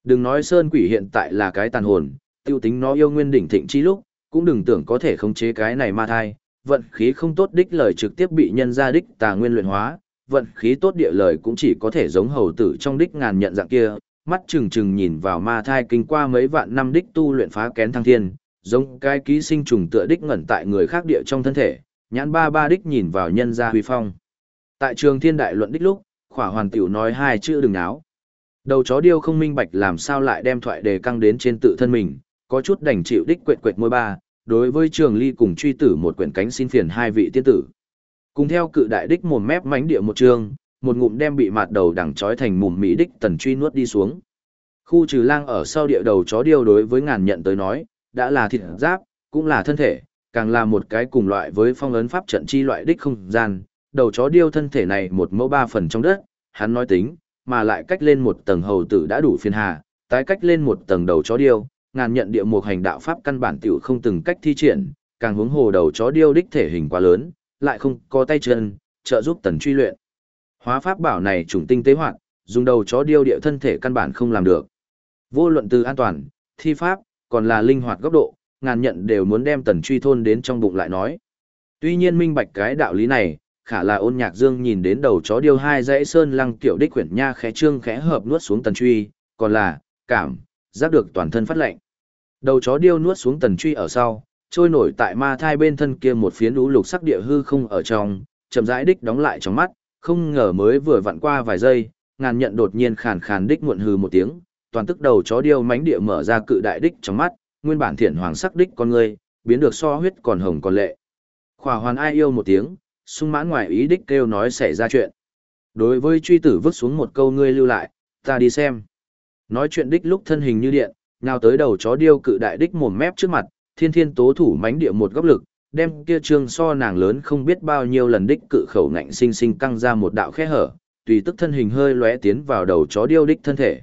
Đừng nói sơn quỷ hiện tại là cái tàn hồn, tiêu tính nó yêu nguyên đỉnh thịnh chi lúc, cũng đừng tưởng có thể khống chế cái này ma thai, vận khí không tốt đích lời trực tiếp bị nhân ra đích tà nguyên luyện hóa, vận khí tốt địa lời cũng chỉ có thể giống hầu tử trong đích ngàn nhận dạng kia, mắt trừng trừng nhìn vào ma thai kinh qua mấy vạn năm đích tu luyện phá kén thăng thiên, giống cái ký sinh trùng tựa đích ngẩn tại người khác địa trong thân thể, nhãn ba ba đích nhìn vào nhân gia huy phong. Tại trường thiên đại luận đích lúc, khỏa hoàn tiểu nói hai chữ đừng náo. Đầu chó điêu không minh bạch làm sao lại đem thoại đề căng đến trên tự thân mình, có chút đành chịu đích quệt quệt môi ba, đối với trường ly cùng truy tử một quyển cánh xin phiền hai vị tiên tử. Cùng theo cự đại đích mồm mép mánh địa một trường, một ngụm đem bị mạt đầu đằng trói thành mùm mỹ đích tần truy nuốt đi xuống. Khu trừ lang ở sau địa đầu chó điêu đối với ngàn nhận tới nói, đã là thịt giáp, cũng là thân thể, càng là một cái cùng loại với phong ấn pháp trận chi loại đích không gian, đầu chó điêu thân thể này một mẫu ba phần trong đất, hắn nói tính, mà lại cách lên một tầng hầu tử đã đủ phiền hà, tái cách lên một tầng đầu chó điêu, ngàn nhận địa một hành đạo pháp căn bản tiểu không từng cách thi triển, càng hướng hồ đầu chó điêu đích thể hình quá lớn, lại không có tay chân, trợ giúp tần truy luyện. Hóa pháp bảo này trùng tinh tế hoạt, dùng đầu chó điêu địa thân thể căn bản không làm được. Vô luận từ an toàn, thi pháp, còn là linh hoạt góc độ, ngàn nhận đều muốn đem tần truy thôn đến trong bụng lại nói. Tuy nhiên minh bạch cái đạo lý này, khả là ôn nhạc dương nhìn đến đầu chó điêu hai dãy sơn lăng tiểu đích quyển nha khẽ trương khẽ hợp nuốt xuống tần truy, còn là, cảm, giác được toàn thân phát lạnh. Đầu chó điêu nuốt xuống tần truy ở sau, trôi nổi tại ma thai bên thân kia một phiến lũ lục sắc địa hư không ở trong, chậm rãi đích đóng lại trong mắt, không ngờ mới vừa vặn qua vài giây, ngàn nhận đột nhiên khàn khàn đích muộn hư một tiếng, toàn tức đầu chó điêu mánh địa mở ra cự đại đích trong mắt, nguyên bản thiện hoàng sắc đích con ngươi biến được so huyết còn hồng còn lệ. Khỏa hoàn ai yêu một tiếng, sung mãn ngoài ý đích kêu nói xảy ra chuyện. Đối với truy tử vứt xuống một câu ngươi lưu lại, ta đi xem. Nói chuyện đích lúc thân hình như điện, nào tới đầu chó điêu cự đại đích mồm mép trước mặt, thiên thiên tố thủ mánh địa một góc lực, đem kia trương so nàng lớn không biết bao nhiêu lần đích cự khẩu ngạnh sinh sinh căng ra một đạo khe hở, tùy tức thân hình hơi lóe tiến vào đầu chó điêu đích thân thể.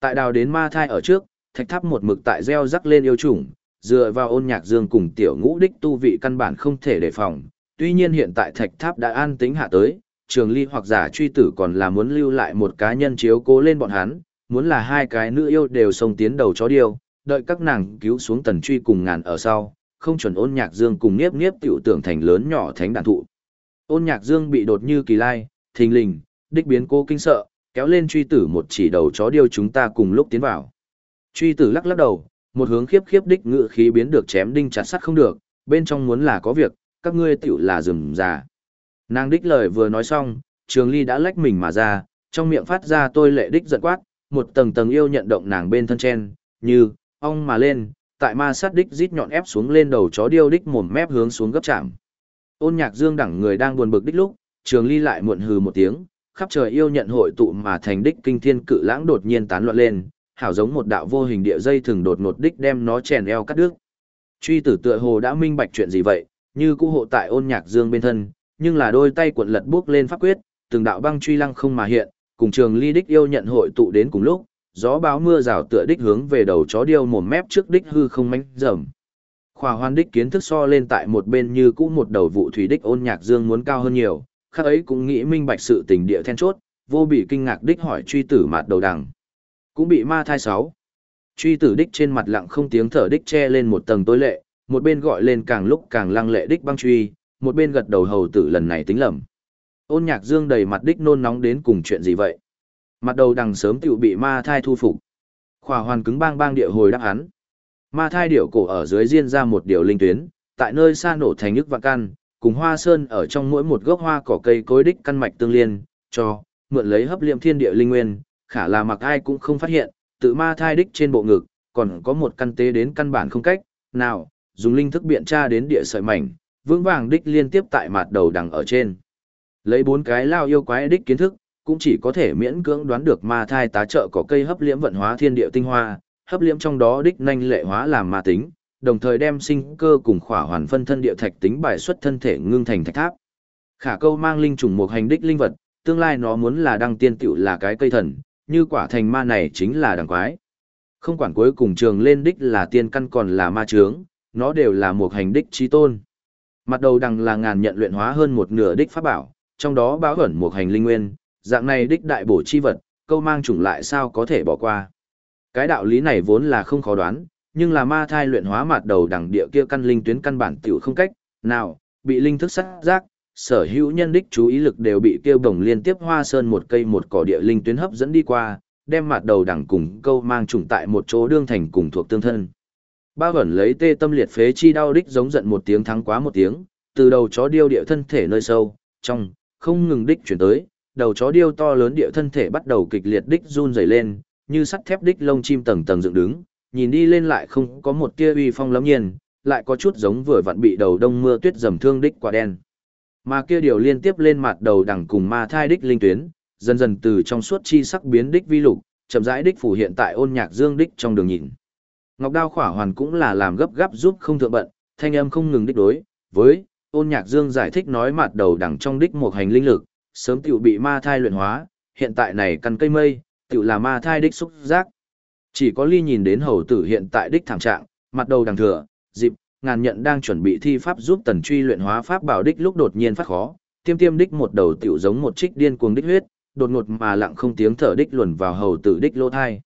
Tại đào đến ma thai ở trước, thạch tháp một mực tại gieo rắc lên yêu chủng, dựa vào ôn nhạc dương cùng tiểu ngũ đích tu vị căn bản không thể đề phòng. Tuy nhiên hiện tại thạch tháp đã an tính hạ tới, trường ly hoặc giả truy tử còn là muốn lưu lại một cá nhân chiếu cố lên bọn hắn, muốn là hai cái nữ yêu đều xông tiến đầu chó điêu, đợi các nàng cứu xuống tần truy cùng ngàn ở sau, không chuẩn ôn nhạc dương cùng niếp niếp tiểu tưởng thành lớn nhỏ thánh đàn thụ. Ôn nhạc dương bị đột như kỳ lai, thình lình, đích biến cô kinh sợ, kéo lên truy tử một chỉ đầu chó điêu chúng ta cùng lúc tiến vào. Truy tử lắc lắc đầu, một hướng khiếp khiếp đích ngự khí biến được chém đinh chặt sắt không được, bên trong muốn là có việc, các ngươi tiểu là rừng già. Nàng đích lời vừa nói xong, trường ly đã lách mình mà ra, trong miệng phát ra tôi lệ đích giận quát, một tầng tầng yêu nhận động nàng bên thân chen, như, ong mà lên, tại ma sát đích rít nhọn ép xuống lên đầu chó điêu đích mồm mép hướng xuống gấp chạm. Ôn nhạc dương đẳng người đang buồn bực đích lúc, trường ly lại muộn hừ một tiếng, khắp trời yêu nhận hội tụ mà thành đích kinh thiên cự lãng đột nhiên tán loạn lên, hảo giống một đạo vô hình địa dây thường đột ngột đích đem nó chèn eo cắt đứt. Truy tử tựa hồ đã minh bạch chuyện gì vậy, như cũ hộ tại ôn nhạc dương bên thân, nhưng là đôi tay cuộn lật bước lên pháp quyết, từng đạo băng truy lăng không mà hiện, cùng trường ly đích yêu nhận hội tụ đến cùng lúc, gió báo mưa rào tựa đích hướng về đầu chó điêu mồm mép trước đích hư không mánh rầm. Khỏa hoan đích kiến thức so lên tại một bên như cũ một đầu vụ thủy đích ôn nhạc dương muốn cao hơn nhiều, khác ấy cũng nghĩ minh bạch sự tình địa then chốt, vô bị kinh ngạc đích hỏi truy tử mặt đầu đằng. Cũng bị ma thai sáu. Truy tử đích trên mặt lặng không tiếng thở đích che lên một tầng tối lệ, một bên gọi lên càng lúc càng lăng lệ đích băng truy, một bên gật đầu hầu tử lần này tính lầm. Ôn nhạc dương đầy mặt đích nôn nóng đến cùng chuyện gì vậy? Mặt đầu đằng sớm tiểu bị ma thai thu phục. Khỏa hoàn cứng bang bang địa hồi đáp hắn. Ma thai điểu cổ ở dưới riêng ra một điều linh tuyến, tại nơi xa nổ thành nhức vạn căn, cùng hoa sơn ở trong mỗi một gốc hoa cỏ cây cối đích căn mạch tương liên, cho, mượn lấy hấp liệm thiên địa linh nguyên, khả là mặc ai cũng không phát hiện, tự ma thai đích trên bộ ngực, còn có một căn tế đến căn bản không cách, nào, dùng linh thức biện tra đến địa sợi mảnh, vững vàng đích liên tiếp tại mặt đầu đằng ở trên. Lấy bốn cái lao yêu quái đích kiến thức, cũng chỉ có thể miễn cưỡng đoán được ma thai tá trợ có cây hấp liễm vận hóa thiên địa tinh hoa, hấp liễm trong đó đích nhanh lệ hóa làm ma tính, đồng thời đem sinh cơ cùng khỏa hoàn phân thân địa thạch tính bài xuất thân thể ngưng thành thạch tháp. Khả câu mang linh trùng một hành đích linh vật, tương lai nó muốn là đăng tiên tiểu là cái cây thần, như quả thành ma này chính là đằng quái. Không quản cuối cùng trường lên đích là tiên căn còn là ma trướng, nó đều là một hành đích trí tôn. Mặt đầu đằng là ngàn nhận luyện hóa hơn một nửa đích pháp bảo, trong đó báo ẩn một hành linh nguyên, dạng này đích đại bổ chi vật, câu mang chủng lại sao có thể bỏ qua. Cái đạo lý này vốn là không khó đoán, nhưng là ma thai luyện hóa mặt đầu đằng địa kia căn linh tuyến căn bản tiểu không cách, nào, bị linh thức sát giác, sở hữu nhân đích chú ý lực đều bị kêu bổng liên tiếp hoa sơn một cây một cỏ địa linh tuyến hấp dẫn đi qua, đem mặt đầu đẳng cùng câu mang trùng tại một chỗ đương thành cùng thuộc tương thân. Ba vẩn lấy tê tâm liệt phế chi đau đích giống giận một tiếng thắng quá một tiếng, từ đầu chó điêu địa thân thể nơi sâu, trong, không ngừng đích chuyển tới, đầu chó điêu to lớn địa thân thể bắt đầu kịch liệt đích run rẩy lên, như sắt thép đích lông chim tầng tầng dựng đứng, nhìn đi lên lại không có một tia uy phong lắm nhiên, lại có chút giống vừa vặn bị đầu đông mưa tuyết dầm thương đích quả đen. Mà kia điều liên tiếp lên mặt đầu đằng cùng ma thai đích linh tuyến, dần dần từ trong suốt chi sắc biến đích vi lục, chậm rãi đích phủ hiện tại ôn nhạc dương đích trong đường nhìn. Ngọc Đao khỏa hoàn cũng là làm gấp gáp giúp không thượng bận, thanh âm không ngừng đích đối, với ôn nhạc dương giải thích nói mặt đầu đằng trong đích một hành linh lực, sớm tiểu bị ma thai luyện hóa, hiện tại này căn cây mây, tiểu là ma thai đích xúc giác. Chỉ có ly nhìn đến hầu tử hiện tại đích thảm trạng, mặt đầu đằng thừa, dịp, ngàn nhận đang chuẩn bị thi pháp giúp tần truy luyện hóa pháp bảo đích lúc đột nhiên phát khó, tiêm tiêm đích một đầu tiểu giống một trích điên cuồng đích huyết, đột ngột mà lặng không tiếng thở đích luồn vào hầu tử đích lỗ thai.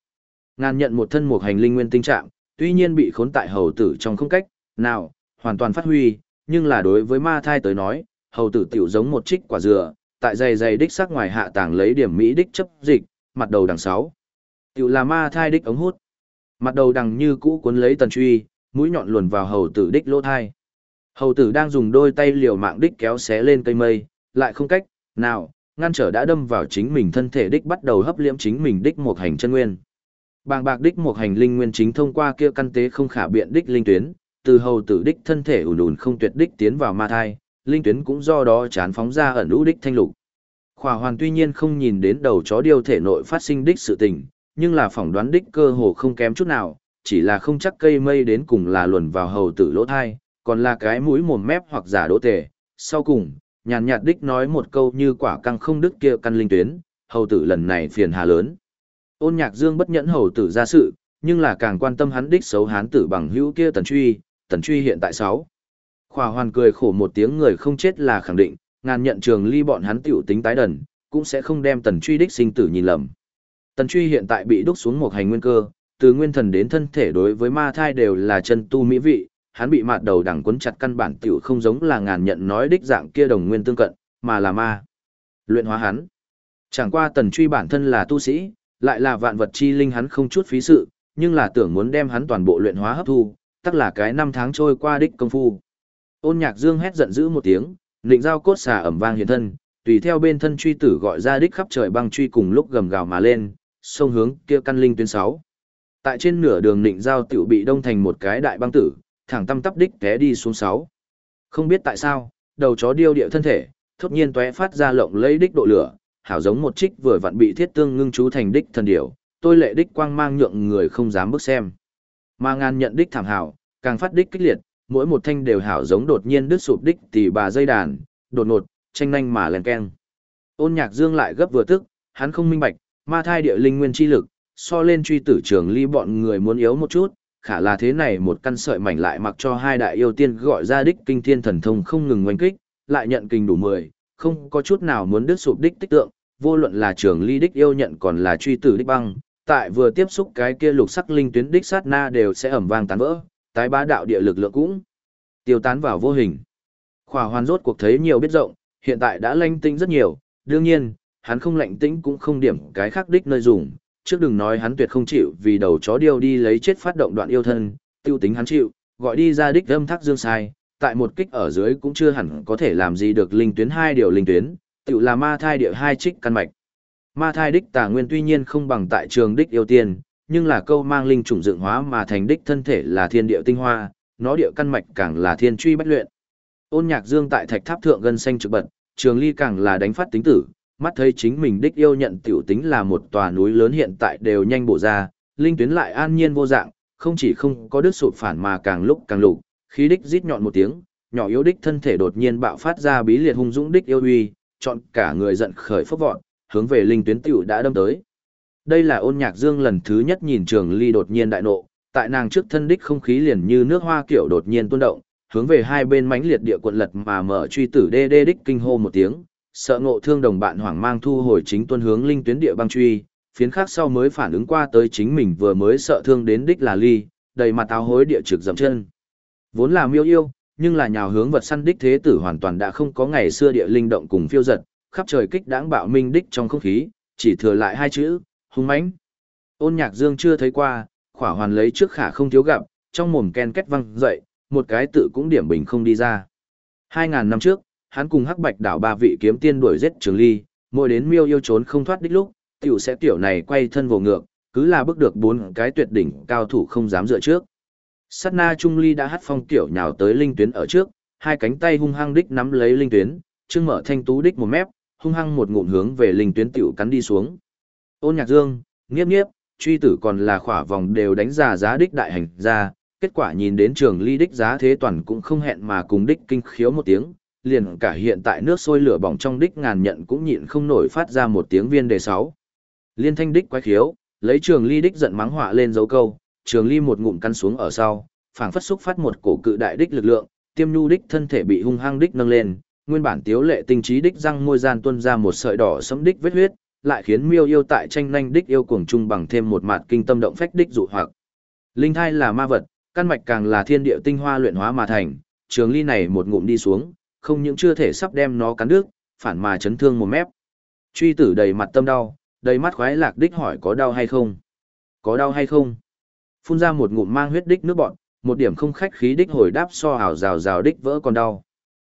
Ngàn nhận một thân một hành linh nguyên tinh trạng, tuy nhiên bị khốn tại hầu tử trong không cách, nào, hoàn toàn phát huy, nhưng là đối với ma thai tới nói, hầu tử tiểu giống một trích quả dừa, tại dày dày đích sắc ngoài hạ tàng lấy điểm mỹ đích chấp dịch, mặt đầu đằng sáu. Tiểu là ma thai đích ống hút. Mặt đầu đằng như cũ cuốn lấy tần truy, mũi nhọn luồn vào hầu tử đích lỗ thai. Hầu tử đang dùng đôi tay liều mạng đích kéo xé lên cây mây, lại không cách, nào, ngăn trở đã đâm vào chính mình thân thể đích bắt đầu hấp liễm chính mình đích một hành chân nguyên. Bàng bạc đích một hành linh nguyên chính thông qua kia căn tế không khả biện đích linh tuyến, từ hầu tử đích thân thể ủn ủn không tuyệt đích tiến vào ma thai, linh tuyến cũng do đó chán phóng ra ẩn lũ đích thanh lục. Khỏa hoàn tuy nhiên không nhìn đến đầu chó điêu thể nội phát sinh đích sự tình, nhưng là phỏng đoán đích cơ hồ không kém chút nào, chỉ là không chắc cây mây đến cùng là luồn vào hầu tử lỗ thai, còn là cái mũi mồm mép hoặc giả đỗ tề. Sau cùng, nhàn nhạt đích nói một câu như quả căng không đứt kia căn linh tuyến, hầu tử lần này phiền hà lớn. Ôn nhạc dương bất nhẫn hầu tử ra sự, nhưng là càng quan tâm hắn đích xấu hán tử bằng hữu kia tần truy, tần truy hiện tại sáu. Khỏa hoàn cười khổ một tiếng người không chết là khẳng định, ngàn nhận trường ly bọn hắn tiểu tính tái đần, cũng sẽ không đem tần truy đích sinh tử nhìn lầm. Tần truy hiện tại bị đúc xuống một hành nguyên cơ, từ nguyên thần đến thân thể đối với ma thai đều là chân tu mỹ vị, hắn bị mạt đầu đằng quấn chặt căn bản tiểu không giống là ngàn nhận nói đích dạng kia đồng nguyên tương cận, mà là ma. Luyện hóa hắn. Chẳng qua tần truy bản thân là tu sĩ, lại là vạn vật chi linh hắn không chút phí sự, nhưng là tưởng muốn đem hắn toàn bộ luyện hóa hấp thu, tất là cái năm tháng trôi qua đích công phu. Ôn nhạc dương hét giận dữ một tiếng, định giao cốt xà ẩm vang hiện thân, tùy theo bên thân truy tử gọi ra đích khắp trời băng truy cùng lúc gầm gào mà lên, sông hướng kia căn linh tuyến 6. Tại trên nửa đường nịnh giao tiểu bị đông thành một cái đại băng tử, thẳng tâm tắp đích té đi xuống sáu. Không biết tại sao, đầu chó điêu địa thân thể, thốt nhiên tóe phát ra lộng lấy đích độ lửa, hảo giống một trích vừa vặn bị thiết tương ngưng chú thành đích thần điểu, tôi lệ đích quang mang nhượng người không dám bước xem. Mà ngàn nhận đích thảm hảo, càng phát đích kích liệt, mỗi một thanh đều hảo giống đột nhiên đứt sụp đích tỷ bà dây đàn, đột ngột, tranh nhanh mà lèn keng. Ôn nhạc dương lại gấp vừa tức, hắn không minh bạch, ma thai địa linh nguyên chi lực, so lên truy tử trường ly bọn người muốn yếu một chút, khả là thế này một căn sợi mảnh lại mặc cho hai đại yêu tiên gọi ra đích kinh thiên thần thông không ngừng oanh kích, lại nhận kinh đủ mười, không có chút nào muốn đứt sụp đích tích tượng, vô luận là trường ly đích yêu nhận còn là truy tử đích băng, tại vừa tiếp xúc cái kia lục sắc linh tuyến đích sát na đều sẽ ẩm vang tán vỡ, tái bá đạo địa lực lượng cũng tiêu tán vào vô hình. Khỏa hoàn rốt cuộc thấy nhiều biết rộng, hiện tại đã lanh tinh rất nhiều, đương nhiên, hắn không lạnh tĩnh cũng không điểm cái khác đích nơi dùng, trước đừng nói hắn tuyệt không chịu vì đầu chó điêu đi lấy chết phát động đoạn yêu thân, tiêu tính hắn chịu, gọi đi ra đích âm thác dương sai, tại một kích ở dưới cũng chưa hẳn có thể làm gì được linh tuyến hai điều linh tuyến, tự là ma thai địa hai trích căn mạch. Ma thai đích tà nguyên tuy nhiên không bằng tại trường đích yêu tiên, nhưng là câu mang linh trùng dựng hóa mà thành đích thân thể là thiên địa tinh hoa, nó địa căn mạch càng là thiên truy bách luyện. Ôn Nhạc Dương tại thạch tháp thượng gần xanh trực bật, Trường Ly càng là đánh phát tính tử, mắt thấy chính mình đích yêu nhận tiểu tính là một tòa núi lớn hiện tại đều nhanh bổ ra, linh tuyến lại an nhiên vô dạng, không chỉ không có đứt sụp phản mà càng lúc càng lục, khí đích rít nhọn một tiếng, nhỏ yếu đích thân thể đột nhiên bạo phát ra bí liệt hung dũng đích yêu uy, chọn cả người giận khởi phốc vọt, hướng về linh tuyến tiểu đã đâm tới. Đây là ôn nhạc dương lần thứ nhất nhìn trường ly đột nhiên đại nộ, tại nàng trước thân đích không khí liền như nước hoa kiểu đột nhiên tuôn động, hướng về hai bên mãnh liệt địa quận lật mà mở truy tử đê đê đích kinh hô một tiếng, sợ ngộ thương đồng bạn hoảng mang thu hồi chính tuân hướng linh tuyến địa băng truy, phiến khác sau mới phản ứng qua tới chính mình vừa mới sợ thương đến đích là ly, đầy mặt áo hối địa trực dậm chân. Vốn là miêu yêu, nhưng là nhào hướng vật săn đích thế tử hoàn toàn đã không có ngày xưa địa linh động cùng phiêu giật, khắp trời kích đãng bạo minh đích trong không khí, chỉ thừa lại hai chữ, hung mãnh. Ôn Nhạc Dương chưa thấy qua, khỏa hoàn lấy trước khả không thiếu gặp, trong mồm ken két văng dậy, một cái tự cũng điểm bình không đi ra. Hai ngàn năm trước, hắn cùng Hắc Bạch đảo ba vị kiếm tiên đuổi giết Trường Ly, mỗi đến miêu yêu trốn không thoát đích lúc, tiểu sẽ tiểu này quay thân vô ngược, cứ là bước được bốn cái tuyệt đỉnh cao thủ không dám dựa trước. Sát na Trung Ly đã hắt phong tiểu nhào tới linh tuyến ở trước, hai cánh tay hung hăng đích nắm lấy linh tuyến, trương mở thanh tú đích một mép, hung hăng một ngụm hướng về linh tuyến tiểu cắn đi xuống. Ôn Nhạc Dương, nghiếp nghiếp, truy tử còn là khỏa vòng đều đánh giá giá đích đại hành ra, kết quả nhìn đến trường ly đích giá thế toàn cũng không hẹn mà cùng đích kinh khiếu một tiếng, liền cả hiện tại nước sôi lửa bỏng trong đích ngàn nhận cũng nhịn không nổi phát ra một tiếng viên đề sáu. Liên thanh đích quái khiếu, lấy trường ly đích giận mắng họa lên dấu câu, trường ly một ngụm căn xuống ở sau, phảng phất xúc phát một cổ cự đại đích lực lượng, tiêm nhu đích thân thể bị hung hăng đích nâng lên, nguyên bản tiếu lệ tinh trí đích răng môi gian tuôn ra một sợi đỏ sẫm đích vết huyết, lại khiến miêu yêu tại tranh nhanh đích yêu cuồng trung bằng thêm một mặt kinh tâm động phách đích dụ hoặc. Linh thai là ma vật, căn mạch càng là thiên địa tinh hoa luyện hóa mà thành, trường ly này một ngụm đi xuống, không những chưa thể sắp đem nó cắn đứt, phản mà chấn thương một mép. Truy tử đầy mặt tâm đau, đầy mắt khoái lạc đích hỏi có đau hay không? Có đau hay không? Phun ra một ngụm mang huyết đích nước bọn, một điểm không khách khí đích hồi đáp so hào rào rào đích vỡ còn đau.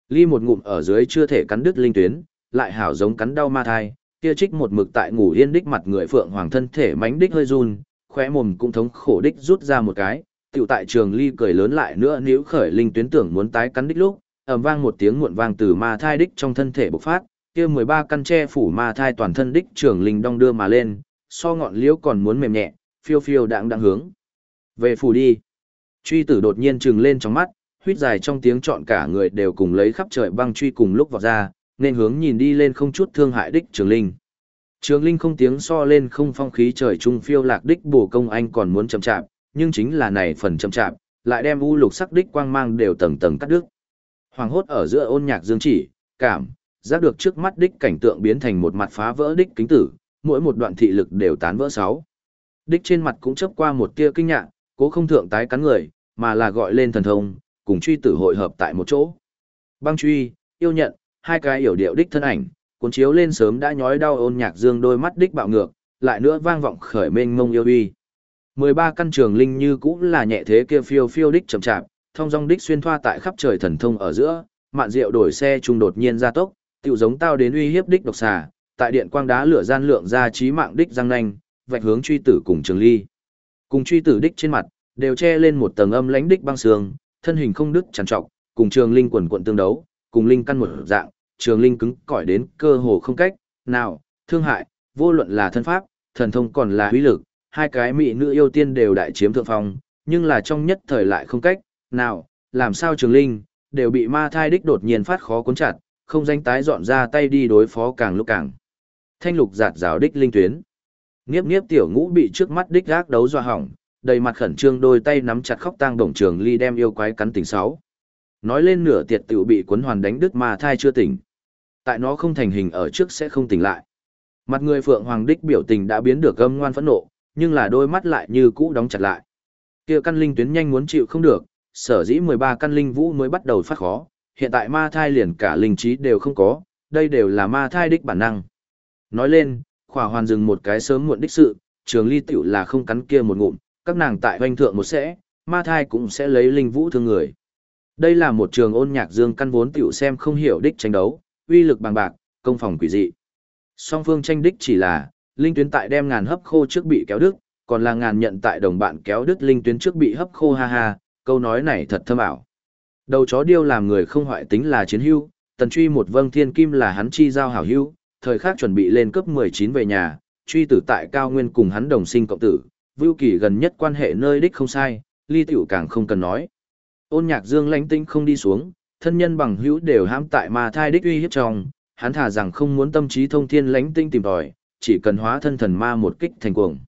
Ly một ngụm ở dưới chưa thể cắn đứt linh tuyến, lại hảo giống cắn đau ma thai, kia trích một mực tại ngủ yên đích mặt người phượng hoàng thân thể mánh đích hơi run, khóe mồm cũng thống khổ đích rút ra một cái, tiểu tại trường ly cười lớn lại nữa nếu khởi linh tuyến tưởng muốn tái cắn đích lúc, ầm vang một tiếng muộn vang từ ma thai đích trong thân thể bộc phát, kia 13 căn tre phủ ma thai toàn thân đích trường linh đong đưa mà lên, so ngọn liễu còn muốn mềm nhẹ, phiêu phiêu đãng đang hướng. Về phủ đi. Truy tử đột nhiên trừng lên trong mắt, huyết dài trong tiếng chọn cả người đều cùng lấy khắp trời băng truy cùng lúc vào ra, nên hướng nhìn đi lên không chút thương hại đích trường linh. Trường linh không tiếng so lên không phong khí trời trung phiêu lạc đích bổ công anh còn muốn chậm chạp, nhưng chính là này phần chậm chạp, lại đem u lục sắc đích quang mang đều tầng tầng cắt đứt. Hoàng hốt ở giữa ôn nhạc dương chỉ, cảm, giác được trước mắt đích cảnh tượng biến thành một mặt phá vỡ đích kính tử, mỗi một đoạn thị lực đều tán vỡ sáu. Đích trên mặt cũng chớp qua một tia kinh ngạc, cố không thượng tái cắn người, mà là gọi lên thần thông, cùng truy tử hội hợp tại một chỗ. Băng truy, yêu nhận, hai cái hiểu điệu đích thân ảnh, cuốn chiếu lên sớm đã nhói đau ôn nhạc dương đôi mắt đích bạo ngược, lại nữa vang vọng khởi mênh mông yêu uy. 13 căn trường linh như cũng là nhẹ thế kia phiêu phiêu đích chậm chạp, thông dong đích xuyên thoa tại khắp trời thần thông ở giữa, mạn diệu đổi xe trung đột nhiên ra tốc, tiểu giống tao đến uy hiếp đích độc xà, tại điện quang đá lửa gian lượng ra trí mạng đích răng nanh, vạch hướng truy tử cùng trường ly. Cùng truy tử đích trên mặt, đều che lên một tầng âm lãnh đích băng sương, thân hình không đứt trằn trọc, cùng trường linh quần quần tương đấu, cùng linh căn một dạng, trường linh cứng cỏi đến cơ hồ không cách, nào, thương hại, vô luận là thân pháp, thần thông còn là huy lực, hai cái mỹ nữ yêu tiên đều đại chiếm thượng phong, nhưng là trong nhất thời lại không cách, nào, làm sao trường linh, đều bị ma thai đích đột nhiên phát khó cuốn chặt, không danh tái dọn ra tay đi đối phó càng lúc càng. Thanh lục giạt rào đích linh tuyến. Niếp niếp tiểu ngũ bị trước mắt đích gác đấu do hỏng, đầy mặt khẩn trương đôi tay nắm chặt khóc tang đồng trường ly đem yêu quái cắn tỉnh sáu. Nói lên nửa tiệt tiểu bị cuốn hoàn đánh đứt ma thai chưa tỉnh. Tại nó không thành hình ở trước sẽ không tỉnh lại. Mặt người phượng hoàng đích biểu tình đã biến được gâm ngoan phẫn nộ, nhưng là đôi mắt lại như cũ đóng chặt lại. Kia căn linh tuyến nhanh muốn chịu không được, sở dĩ 13 căn linh vũ mới bắt đầu phát khó, hiện tại ma thai liền cả linh trí đều không có, đây đều là ma thai đích bản năng. Nói lên, khỏa hoàn dừng một cái sớm muộn đích sự, trường ly tiểu là không cắn kia một ngụm, các nàng tại hoanh thượng một sẽ, ma thai cũng sẽ lấy linh vũ thương người. Đây là một trường ôn nhạc dương căn vốn tiểu xem không hiểu đích tranh đấu, uy lực bằng bạc, công phòng quỷ dị. Song phương tranh đích chỉ là, linh tuyến tại đem ngàn hấp khô trước bị kéo đứt, còn là ngàn nhận tại đồng bạn kéo đứt linh tuyến trước bị hấp khô ha ha, câu nói này thật thâm ảo. Đầu chó điêu làm người không hoại tính là chiến hưu, tần truy một vâng thiên kim là hắn chi giao hảo hưu, thời khắc chuẩn bị lên cấp 19 về nhà, truy tử tại cao nguyên cùng hắn đồng sinh cộng tử, vưu kỳ gần nhất quan hệ nơi đích không sai, ly tiểu càng không cần nói. Ôn nhạc dương lãnh tinh không đi xuống, thân nhân bằng hữu đều hãm tại mà thai đích uy hiếp trong, hắn thả rằng không muốn tâm trí thông thiên lãnh tinh tìm tòi, chỉ cần hóa thân thần ma một kích thành cuồng.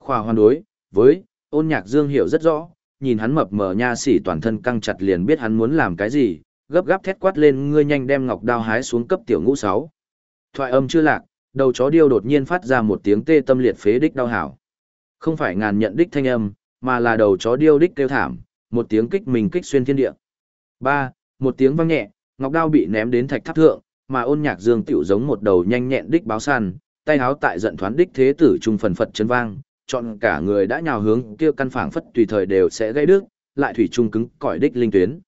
Khoa hoan đối, với, ôn nhạc dương hiểu rất rõ, nhìn hắn mập mờ nha sỉ toàn thân căng chặt liền biết hắn muốn làm cái gì, gấp gáp thét quát lên ngươi nhanh đem ngọc đao hái xuống cấp tiểu ngũ sáu. Thoại âm chưa lạc, đầu chó điêu đột nhiên phát ra một tiếng tê tâm liệt phế đích đau hảo. Không phải ngàn nhận đích thanh âm, mà là đầu chó điêu đích kêu thảm, một tiếng kích mình kích xuyên thiên địa. Ba, một tiếng vang nhẹ, ngọc đao bị ném đến thạch tháp thượng, mà ôn nhạc dương tiểu giống một đầu nhanh nhẹn đích báo săn, tay háo tại giận thoán đích thế tử trung phần phật chân vang, chọn cả người đã nhào hướng kia căn phảng phất tùy thời đều sẽ gây đứt, lại thủy trung cứng cỏi đích linh tuyến.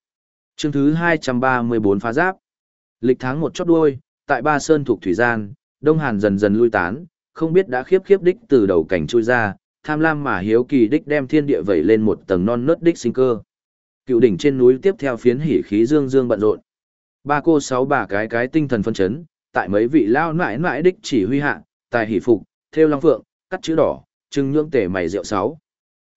Chương thứ 234 phá giáp. Lịch tháng một chót đuôi, tại Ba Sơn thuộc thủy gian, Đông Hàn dần dần lui tán, không biết đã khiếp khiếp đích từ đầu cảnh chui ra, tham lam mà hiếu kỳ đích đem thiên địa vẩy lên một tầng non nớt đích sinh cơ. Cựu đỉnh trên núi tiếp theo phiến hỉ khí dương dương bận rộn. Ba cô sáu bà cái cái tinh thần phân chấn, tại mấy vị lao nãi nãi đích chỉ huy hạ, tài hỉ phục, theo long phượng, cắt chữ đỏ, trưng nhưỡng tể mày rượu sáu.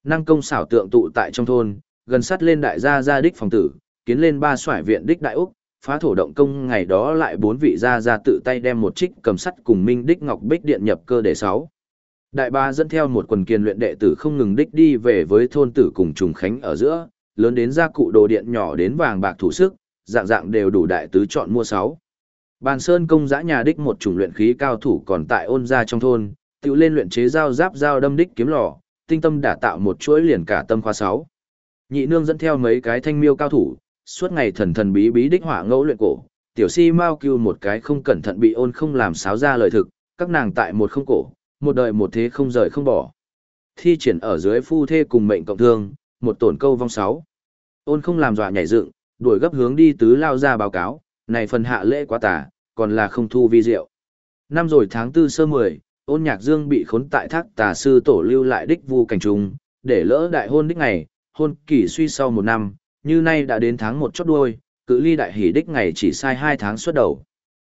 Năng công xảo tượng tụ tại trong thôn, gần sát lên đại gia gia đích phòng tử, kiến lên ba xoải viện đích đại úc, phá thổ động công ngày đó lại bốn vị gia gia tự tay đem một trích cầm sắt cùng minh đích ngọc bích điện nhập cơ để sáu. Đại ba dẫn theo một quần kiền luyện đệ tử không ngừng đích đi về với thôn tử cùng trùng khánh ở giữa, lớn đến gia cụ đồ điện nhỏ đến vàng bạc thủ sức, dạng dạng đều đủ đại tứ chọn mua sáu. Bàn Sơn công giã nhà đích một chủng luyện khí cao thủ còn tại ôn gia trong thôn, tự lên luyện chế dao giáp dao đâm đích kiếm lò, tinh tâm đã tạo một chuỗi liền cả tâm khoa sáu. Nhị nương dẫn theo mấy cái thanh miêu cao thủ, suốt ngày thần thần bí bí đích hỏa ngẫu luyện cổ, tiểu si mau cưu một cái không cẩn thận bị ôn không làm sáo ra lời thực, các nàng tại một không cổ, một đời một thế không rời không bỏ. Thi triển ở dưới phu thê cùng mệnh cộng thương, một tổn câu vong sáu. Ôn không làm dọa nhảy dựng, đuổi gấp hướng đi tứ lao ra báo cáo, này phần hạ lễ quá tà, còn là không thu vi diệu. Năm rồi tháng tư sơ mười, ôn nhạc dương bị khốn tại thác tà sư tổ lưu lại đích vu cảnh trùng, để lỡ đại hôn đích ngày, hôn kỳ suy sau một năm, như nay đã đến tháng một chót đuôi, cự ly đại hỷ đích ngày chỉ sai hai tháng xuất đầu.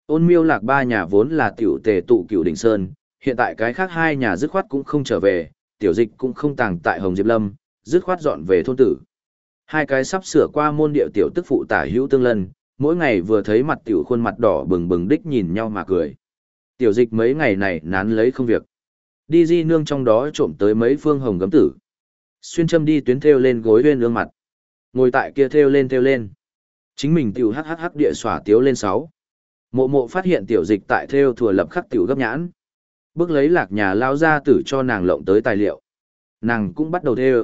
Ôn miêu lạc ba nhà vốn là tiểu tề tụ cửu đỉnh sơn, hiện tại cái khác hai nhà dứt khoát cũng không trở về, tiểu dịch cũng không tàng tại Hồng Diệp Lâm, dứt khoát dọn về thôn tử. Hai cái sắp sửa qua môn điệu tiểu tức phụ tả hữu tương lân, mỗi ngày vừa thấy mặt tiểu khuôn mặt đỏ bừng bừng đích nhìn nhau mà cười. Tiểu dịch mấy ngày này nán lấy không việc. Đi di nương trong đó trộm tới mấy phương hồng gấm tử. Xuyên châm đi tuyến theo lên gối huyên ương mặt. Ngồi tại kia theo lên theo lên. Chính mình tiểu hắc hắc hắc địa xỏa tiếu lên sáu. Mộ mộ phát hiện tiểu dịch tại theo thừa lập khắc tiểu gấp nhãn. Bước lấy lạc nhà lao ra tử cho nàng lộng tới tài liệu. Nàng cũng bắt đầu theo.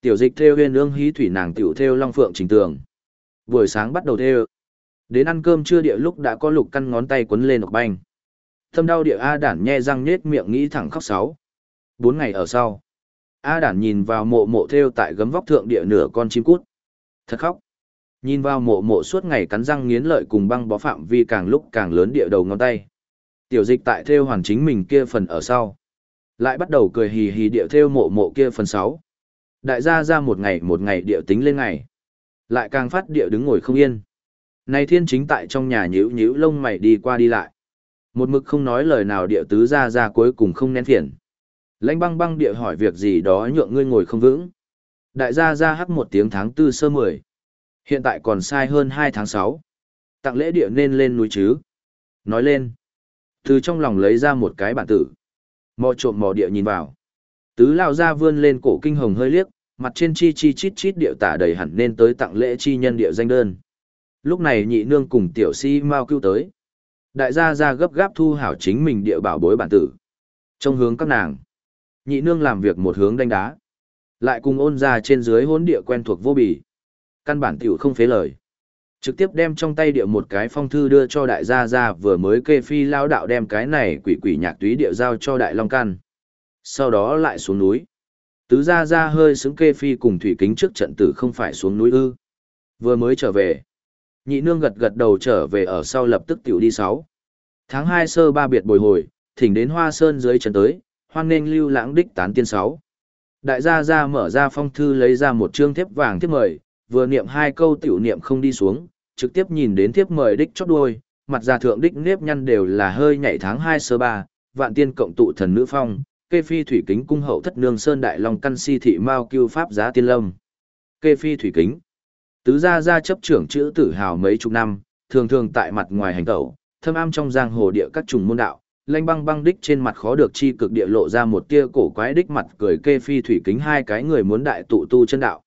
Tiểu dịch theo huyên ương hí thủy nàng tiểu theo long phượng trình tường. Buổi sáng bắt đầu theo. Đến ăn cơm trưa địa lúc đã có lục căn ngón tay quấn lên ọc banh. Thâm đau địa A đản nhe răng nết miệng nghĩ thẳng khóc sáu. Bốn ngày ở sau. A đản nhìn vào mộ mộ theo tại gấm vóc thượng địa nửa con chim cút. Thật khóc. Nhìn vào mộ mộ suốt ngày cắn răng nghiến lợi cùng băng bó phạm vi càng lúc càng lớn địa đầu ngón tay. Tiểu dịch tại theo hoàn chính mình kia phần ở sau. Lại bắt đầu cười hì hì địa theo mộ mộ kia phần sáu. Đại gia ra một ngày một ngày địa tính lên ngày. Lại càng phát địa đứng ngồi không yên. Này thiên chính tại trong nhà nhíu nhíu lông mày đi qua đi lại. Một mực không nói lời nào địa tứ ra ra cuối cùng không nén phiền. Lãnh băng băng địa hỏi việc gì đó nhượng ngươi ngồi không vững. Đại gia ra hắc một tiếng tháng tư sơ mười. Hiện tại còn sai hơn hai tháng sáu. Tặng lễ địa nên lên núi chứ. Nói lên. Từ trong lòng lấy ra một cái bản tử. Mò trộm mò địa nhìn vào. Tứ lao ra vươn lên cổ kinh hồng hơi liếc, mặt trên chi chi chít chít địa tả đầy hẳn nên tới tặng lễ chi nhân địa danh đơn. Lúc này nhị nương cùng tiểu si mau cứu tới. Đại gia ra gấp gáp thu hảo chính mình địa bảo bối bản tử. Trong hướng các nàng. Nhị nương làm việc một hướng đánh đá. Lại cùng ôn ra trên dưới hốn địa quen thuộc vô bì. Căn bản tiểu không phế lời. Trực tiếp đem trong tay địa một cái phong thư đưa cho đại gia ra vừa mới kê phi lao đạo đem cái này quỷ quỷ nhạc túy địa giao cho đại long căn. Sau đó lại xuống núi. Tứ gia ra hơi xứng kê phi cùng thủy kính trước trận tử không phải xuống núi ư. Vừa mới trở về. Nhị nương gật gật đầu trở về ở sau lập tức tiểu đi sáu. Tháng 2 sơ ba biệt bồi hồi, thỉnh đến hoa sơn dưới chân tới, hoan nên lưu lãng đích tán tiên sáu. Đại gia gia mở ra phong thư lấy ra một trương thiếp vàng thiếp mời, vừa niệm hai câu tiểu niệm không đi xuống, trực tiếp nhìn đến thiếp mời đích chót đuôi, mặt gia thượng đích nếp nhăn đều là hơi nhảy tháng 2 sơ ba, vạn tiên cộng tụ thần nữ phong, kê phi thủy kính cung hậu thất nương sơn đại long căn si thị mao cưu pháp giá tiên lâm. Kê phi thủy kính. Tứ gia gia chấp trưởng chữ tử hào mấy chục năm, thường thường tại mặt ngoài hành tẩu, thâm am trong giang hồ địa các trùng môn đạo, lanh băng băng đích trên mặt khó được chi cực địa lộ ra một tia cổ quái đích mặt cười kê phi thủy kính hai cái người muốn đại tụ tu chân đạo.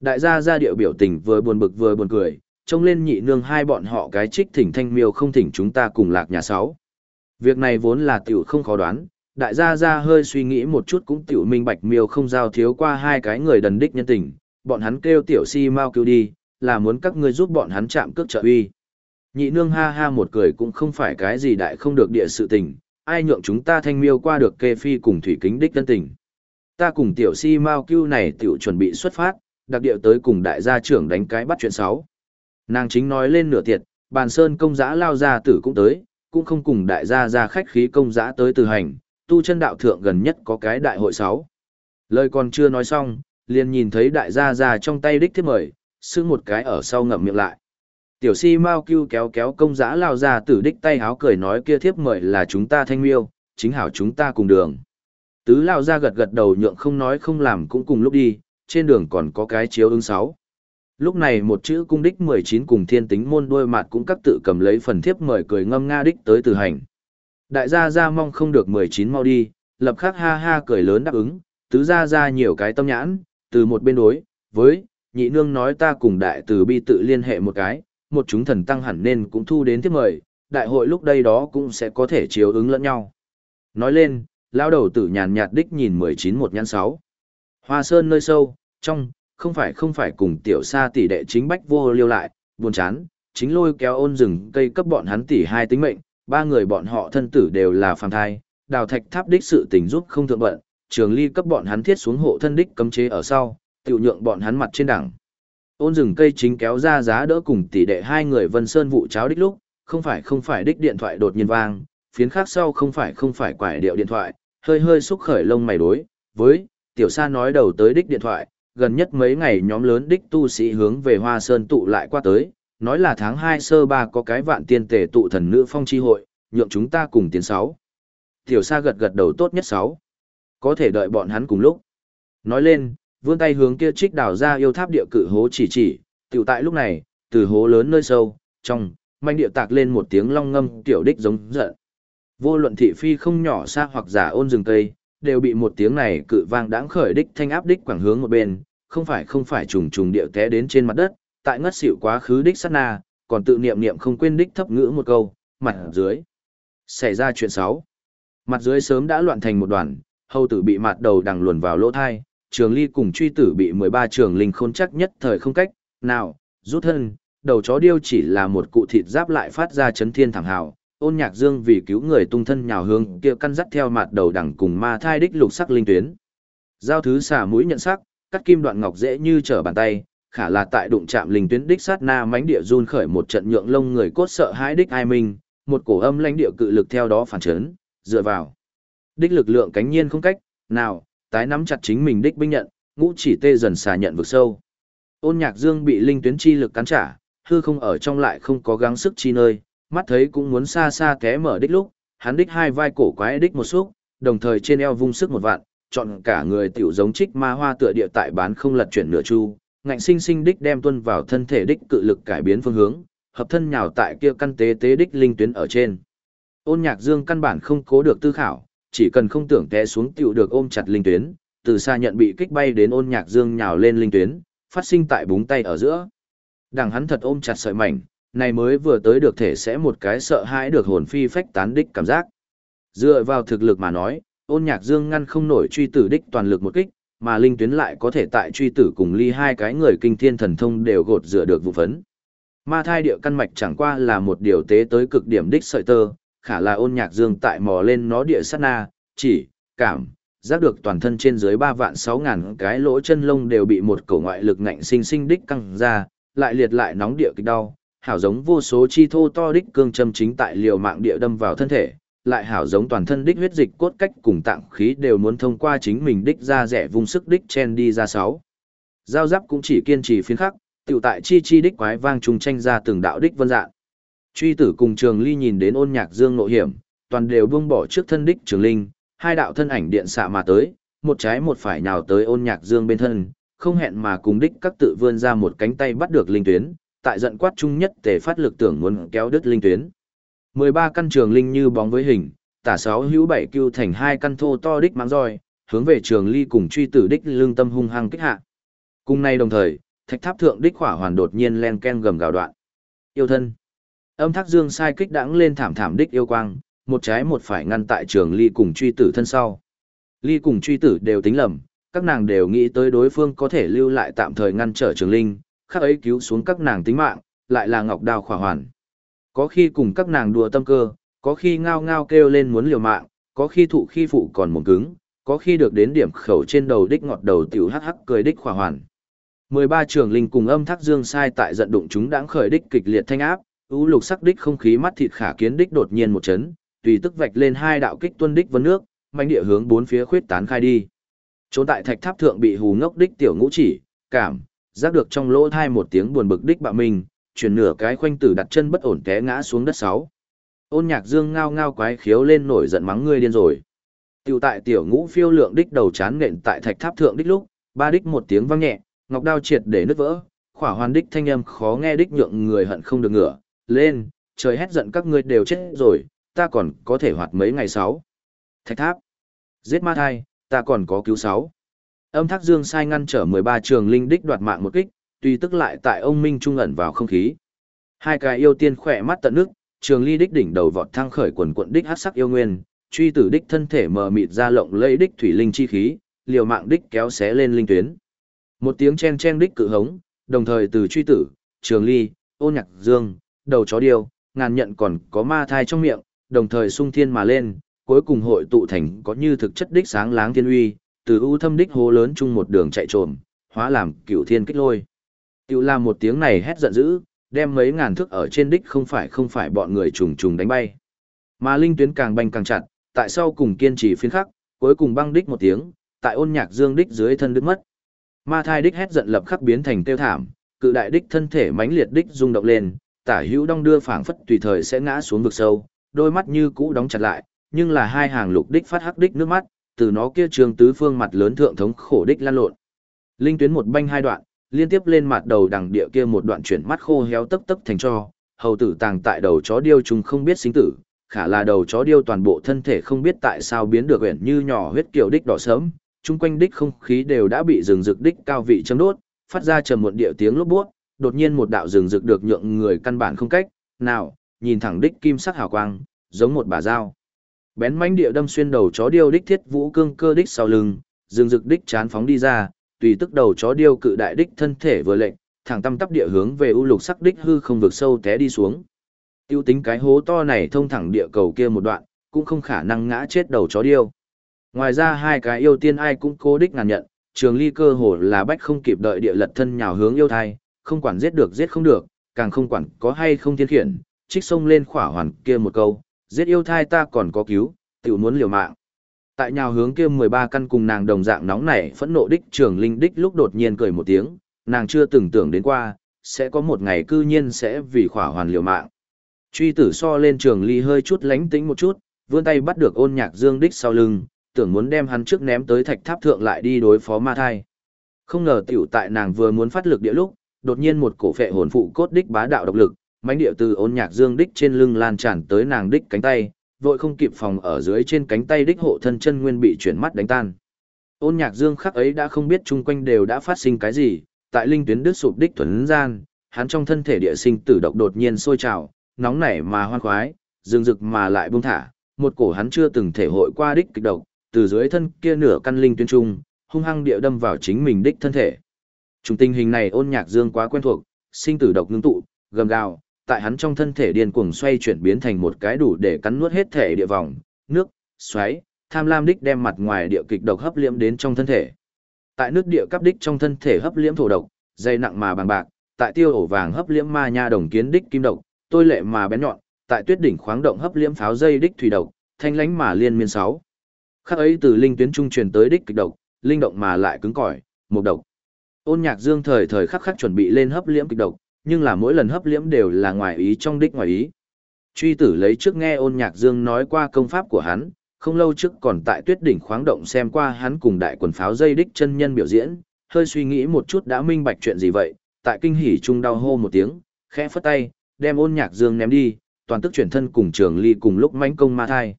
Đại gia gia địa biểu tình vừa buồn bực vừa buồn cười, trông lên nhị nương hai bọn họ cái trích thỉnh thanh miêu không thỉnh chúng ta cùng lạc nhà sáu. Việc này vốn là tiểu không khó đoán, đại gia gia hơi suy nghĩ một chút cũng tiểu minh bạch miêu không giao thiếu qua hai cái người đần đích nhân tình, bọn hắn kêu tiểu si mau cứu đi, là muốn các ngươi giúp bọn hắn chạm cước trợ uy. Nhị nương ha ha một cười cũng không phải cái gì đại không được địa sự tình, ai nhượng chúng ta thanh miêu qua được kê phi cùng thủy kính đích tân tình. Ta cùng tiểu si mau cứu này tiểu chuẩn bị xuất phát, đặc địa tới cùng đại gia trưởng đánh cái bắt chuyện sáu. Nàng chính nói lên nửa tiệt, bàn sơn công giã lao ra tử cũng tới, cũng không cùng đại gia ra khách khí công giã tới từ hành, tu chân đạo thượng gần nhất có cái đại hội sáu. Lời còn chưa nói xong, liền nhìn thấy đại gia ra trong tay đích thiết mời, sưng một cái ở sau ngậm miệng lại. Tiểu si mau kêu kéo kéo công giã lao ra tử đích tay háo cười nói kia thiếp mời là chúng ta thanh miêu, chính hảo chúng ta cùng đường. Tứ lao ra gật gật đầu nhượng không nói không làm cũng cùng lúc đi, trên đường còn có cái chiếu ứng sáu. Lúc này một chữ cung đích 19 cùng thiên tính môn đôi mặt cũng các tự cầm lấy phần thiếp mời cười ngâm nga đích tới từ hành. Đại gia gia mong không được 19 mau đi, lập khắc ha ha cười lớn đáp ứng, tứ gia gia nhiều cái tâm nhãn, từ một bên đối, với, nhị nương nói ta cùng đại từ bi tự liên hệ một cái, một chúng thần tăng hẳn nên cũng thu đến tiếp mời, đại hội lúc đây đó cũng sẽ có thể chiếu ứng lẫn nhau. Nói lên, lao đầu tử nhàn nhạt đích nhìn 19 một nhãn 6. Hoa sơn nơi sâu, trong, không phải không phải cùng tiểu sa tỷ đệ chính bách vô liêu lại, buồn chán, chính lôi kéo ôn rừng cây cấp bọn hắn tỷ hai tính mệnh, ba người bọn họ thân tử đều là phàm thai, đào thạch tháp đích sự tình giúp không thượng bận, trường ly cấp bọn hắn thiết xuống hộ thân đích cấm chế ở sau, tiểu nhượng bọn hắn mặt trên đẳng. Ôn rừng cây chính kéo ra giá đỡ cùng tỷ đệ hai người vân sơn vụ cháo đích lúc, không phải không phải đích điện thoại đột nhiên vang, phiến khác sau không phải không phải quải điệu điện thoại, hơi hơi xúc khởi lông mày đối, với, tiểu sa nói đầu tới đích điện thoại, gần nhất mấy ngày nhóm lớn đích tu sĩ hướng về Hoa Sơn tụ lại qua tới, nói là tháng 2 sơ ba có cái vạn tiên tề tụ thần nữ phong chi hội, nhượng chúng ta cùng tiến sáu. Tiểu Sa gật gật đầu tốt nhất sáu. Có thể đợi bọn hắn cùng lúc. Nói lên, vươn tay hướng kia trích đào ra yêu tháp địa cự hố chỉ chỉ, tiểu tại lúc này, từ hố lớn nơi sâu, trong, manh địa tạc lên một tiếng long ngâm tiểu đích giống giận. Vô luận thị phi không nhỏ xa hoặc giả ôn rừng cây, đều bị một tiếng này cự vang đãng khởi đích thanh áp đích quảng hướng một bên, không phải không phải trùng trùng điệu té đến trên mặt đất, tại ngất xỉu quá khứ đích sát na, còn tự niệm niệm không quên đích thấp ngữ một câu, mặt dưới. Xảy ra chuyện xấu. Mặt dưới sớm đã loạn thành một đoàn, hầu tử bị mạt đầu đằng luồn vào lỗ thai, trường ly cùng truy tử bị 13 trường linh khôn chắc nhất thời không cách, nào, rút thân, đầu chó điêu chỉ là một cụ thịt giáp lại phát ra chấn thiên thẳng hào, ôn nhạc dương vì cứu người tung thân nhào hướng kia căn dắt theo mặt đầu đằng cùng ma thai đích lục sắc linh tuyến. Giao thứ xả mũi nhận sắc, cắt kim đoạn ngọc dễ như trở bàn tay, khả là tại đụng chạm linh tuyến đích sát na mánh địa run khởi một trận nhượng lông người cốt sợ hãi đích ai minh, một cổ âm lãnh địa cự lực theo đó phản chấn, dựa vào. Đích lực lượng cánh nhiên không cách, nào, tái nắm chặt chính mình đích binh nhận, ngũ chỉ tê dần xà nhận vực sâu. Ôn nhạc dương bị linh tuyến chi lực cắn trả, hư không ở trong lại không có gắng sức chi nơi, mắt thấy cũng muốn xa xa té mở đích lúc, hắn đích hai vai cổ quái đích một xúc, đồng thời trên eo vung sức một vạn, chọn cả người tiểu giống trích ma hoa tựa địa tại bán không lật chuyển nửa chu, ngạnh sinh sinh đích đem tuân vào thân thể đích cự lực cải biến phương hướng, hợp thân nhào tại kia căn tế tế đích linh tuyến ở trên. Ôn Nhạc Dương căn bản không cố được tư khảo, chỉ cần không tưởng té xuống tiểu được ôm chặt linh tuyến, từ xa nhận bị kích bay đến Ôn Nhạc Dương nhào lên linh tuyến, phát sinh tại búng tay ở giữa. Đằng hắn thật ôm chặt sợi mảnh, này mới vừa tới được thể sẽ một cái sợ hãi được hồn phi phách tán đích cảm giác. Dựa vào thực lực mà nói, ôn nhạc dương ngăn không nổi truy tử đích toàn lực một kích, mà linh tuyến lại có thể tại truy tử cùng ly hai cái người kinh thiên thần thông đều gột rửa được vụ phấn. Ma thai địa căn mạch chẳng qua là một điều tế tới cực điểm đích sợi tơ, khả là ôn nhạc dương tại mò lên nó địa sát na, chỉ, cảm, giác được toàn thân trên dưới ba vạn sáu ngàn cái lỗ chân lông đều bị một cổ ngoại lực ngạnh sinh sinh đích căng ra, lại liệt lại nóng địa kịch đau, hảo giống vô số chi thô to đích cương châm chính tại liều mạng địa đâm vào thân thể, lại hảo giống toàn thân đích huyết dịch cốt cách cùng tạng khí đều muốn thông qua chính mình đích ra rẻ vùng sức đích chen đi ra sáu. Giao giáp cũng chỉ kiên trì phiến khắc, tiểu tại chi chi đích quái vang trùng tranh ra từng đạo đích vân dạng. Truy tử cùng trường ly nhìn đến ôn nhạc dương nội hiểm, toàn đều buông bỏ trước thân đích trường linh, hai đạo thân ảnh điện xạ mà tới, một trái một phải nhào tới ôn nhạc dương bên thân, không hẹn mà cùng đích các tự vươn ra một cánh tay bắt được linh tuyến, tại giận quát chung nhất tề phát lực tưởng muốn kéo đứt linh tuyến. 13 căn trường linh như bóng với hình, tả sáu hữu bảy cưu thành hai căn thô to đích mang roi, hướng về trường ly cùng truy tử đích lương tâm hung hăng kích hạ. Cùng nay đồng thời, thạch tháp thượng đích hỏa hoàn đột nhiên len ken gầm gào đoạn. Yêu thân. Âm thác dương sai kích đãng lên thảm thảm đích yêu quang, một trái một phải ngăn tại trường ly cùng truy tử thân sau. Ly cùng truy tử đều tính lầm, các nàng đều nghĩ tới đối phương có thể lưu lại tạm thời ngăn trở trường linh, khắc ấy cứu xuống các nàng tính mạng, lại là ngọc đao khỏa hoàn. Có khi cùng các nàng đùa tâm cơ, có khi ngao ngao kêu lên muốn liều mạng, có khi thụ khi phụ còn mồm cứng, có khi được đến điểm khẩu trên đầu đích ngọt đầu tiểu hắc hắc cười đích khỏa hoàn. 13 trường linh cùng âm thác dương sai tại giận đụng chúng đãng khởi đích kịch liệt thanh áp, u lục sắc đích không khí mắt thịt khả kiến đích đột nhiên một chấn, tùy tức vạch lên hai đạo kích tuân đích vân nước, manh địa hướng bốn phía khuyết tán khai đi. Trốn tại thạch tháp thượng bị hù ngốc đích tiểu ngũ chỉ, cảm, giác được trong lỗ thai một tiếng buồn bực đích bạo mình, chuyển nửa cái khoanh tử đặt chân bất ổn té ngã xuống đất sáu. Ôn nhạc dương ngao ngao quái khiếu lên nổi giận mắng ngươi điên rồi. Tiểu tại tiểu ngũ phiêu lượng đích đầu chán nện tại thạch tháp thượng đích lúc, ba đích một tiếng vang nhẹ, ngọc đao triệt để nứt vỡ, khỏa hoàn đích thanh âm khó nghe đích nhượng người hận không được ngửa, lên, trời hét giận các ngươi đều chết rồi, ta còn có thể hoạt mấy ngày sáu. Thạch tháp, giết ma thai, ta còn có cứu sáu. Âm thác dương sai ngăn trở 13 trường linh đích đoạt mạng một kích, tùy tức lại tại ông Minh Trung ẩn vào không khí. Hai cái yêu tiên khỏe mắt tận nước, trường ly đích đỉnh đầu vọt thăng khởi quần quận đích hát sắc yêu nguyên, truy tử đích thân thể mờ mịt ra lộng lẫy đích thủy linh chi khí, liều mạng đích kéo xé lên linh tuyến. Một tiếng chen chen đích cự hống, đồng thời từ truy tử, trường ly, ôn nhạc dương, đầu chó điêu, ngàn nhận còn có ma thai trong miệng, đồng thời sung thiên mà lên, cuối cùng hội tụ thành có như thực chất đích sáng láng thiên uy, từ ưu thâm đích hố lớn chung một đường chạy trồm, hóa làm cửu thiên kích lôi. Tiểu làm một tiếng này hét giận dữ, đem mấy ngàn thước ở trên đích không phải không phải bọn người trùng trùng đánh bay. Mà linh tuyến càng banh càng chặt, tại sau cùng kiên trì phiến khắc, cuối cùng băng đích một tiếng, tại ôn nhạc dương đích dưới thân đứt mất. Ma thai đích hét giận lập khắc biến thành tiêu thảm, cự đại đích thân thể mãnh liệt đích rung động lên, tả hữu đong đưa phảng phất tùy thời sẽ ngã xuống vực sâu, đôi mắt như cũ đóng chặt lại, nhưng là hai hàng lục đích phát hắc đích nước mắt, từ nó kia trường tứ phương mặt lớn thượng thống khổ đích lan lộn. Linh tuyến một banh hai đoạn, liên tiếp lên mặt đầu đằng địa kia một đoạn chuyển mắt khô héo tấp tấp thành cho, hầu tử tàng tại đầu chó điêu trùng không biết sinh tử, khả là đầu chó điêu toàn bộ thân thể không biết tại sao biến được uyển như nhỏ huyết kiểu đích đỏ sớm, chung quanh đích không khí đều đã bị rừng rực đích cao vị châm đốt, phát ra trầm một địa tiếng lốp buốt, đột nhiên một đạo rừng rực được nhượng người căn bản không cách, nào, nhìn thẳng đích kim sắc hào quang, giống một bà dao. Bén mãnh địa đâm xuyên đầu chó điêu đích thiết vũ cương cơ đích sau lưng, rừng rực đích chán phóng đi ra, tùy tức đầu chó điêu cự đại đích thân thể vừa lệnh, thẳng tâm tắp địa hướng về u lục sắc đích hư không vực sâu té đi xuống. Tiêu tính cái hố to này thông thẳng địa cầu kia một đoạn, cũng không khả năng ngã chết đầu chó điêu. Ngoài ra hai cái yêu tiên ai cũng cố đích ngàn nhận, trường ly cơ hồ là bách không kịp đợi địa lật thân nhào hướng yêu thai, không quản giết được giết không được, càng không quản có hay không thiên khiển, trích sông lên khỏa hoàn kia một câu, giết yêu thai ta còn có cứu, tiểu muốn liều mạng. Tại nhào hướng kia 13 căn cùng nàng đồng dạng nóng nảy phẫn nộ đích trường linh đích lúc đột nhiên cười một tiếng, nàng chưa từng tưởng đến qua, sẽ có một ngày cư nhiên sẽ vì khỏa hoàn liều mạng. Truy tử so lên trường ly hơi chút lánh tĩnh một chút, vươn tay bắt được ôn nhạc dương đích sau lưng, tưởng muốn đem hắn trước ném tới thạch tháp thượng lại đi đối phó ma thai. Không ngờ tiểu tại nàng vừa muốn phát lực địa lúc, đột nhiên một cổ phệ hồn phụ cốt đích bá đạo độc lực, mãnh địa từ ôn nhạc dương đích trên lưng lan tràn tới nàng đích cánh tay, vội không kịp phòng ở dưới trên cánh tay đích hộ thân chân nguyên bị chuyển mắt đánh tan. Ôn nhạc dương khắc ấy đã không biết chung quanh đều đã phát sinh cái gì, tại linh tuyến đứt sụp đích thuần gian, hắn trong thân thể địa sinh tử độc đột nhiên sôi trào, nóng nảy mà hoan khoái, dương rực mà lại buông thả, một cổ hắn chưa từng thể hội qua đích kịch độc, từ dưới thân kia nửa căn linh tuyến trung, hung hăng địa đâm vào chính mình đích thân thể. Trung tình hình này ôn nhạc dương quá quen thuộc, sinh tử độc ngưng tụ, gầm gào, tại hắn trong thân thể điên cuồng xoay chuyển biến thành một cái đủ để cắn nuốt hết thể địa vòng, nước, xoáy, tham lam đích đem mặt ngoài địa kịch độc hấp liễm đến trong thân thể. Tại nước địa cấp đích trong thân thể hấp liễm thổ độc, dây nặng mà bằng bạc, tại tiêu ổ vàng hấp liễm ma nha đồng kiến đích kim độc, tôi lệ mà bén nhọn, tại tuyết đỉnh khoáng động hấp liễm pháo dây đích thủy độc, thanh lãnh mà liên miên sáu. Khắc ấy từ linh tuyến trung truyền tới đích kịch độc, linh động mà lại cứng cỏi, mục độc. Ôn Nhạc Dương thời thời khắc khắc chuẩn bị lên hấp liễm kịch độc, nhưng là mỗi lần hấp liễm đều là ngoài ý trong đích ngoài ý. Truy tử lấy trước nghe Ôn Nhạc Dương nói qua công pháp của hắn, không lâu trước còn tại tuyết đỉnh khoáng động xem qua hắn cùng đại quần pháo dây đích chân nhân biểu diễn, hơi suy nghĩ một chút đã minh bạch chuyện gì vậy, tại kinh hỉ trung đau hô một tiếng, khẽ phất tay, đem ôn nhạc dương ném đi, toàn tức chuyển thân cùng trường ly cùng lúc mãnh công ma thai.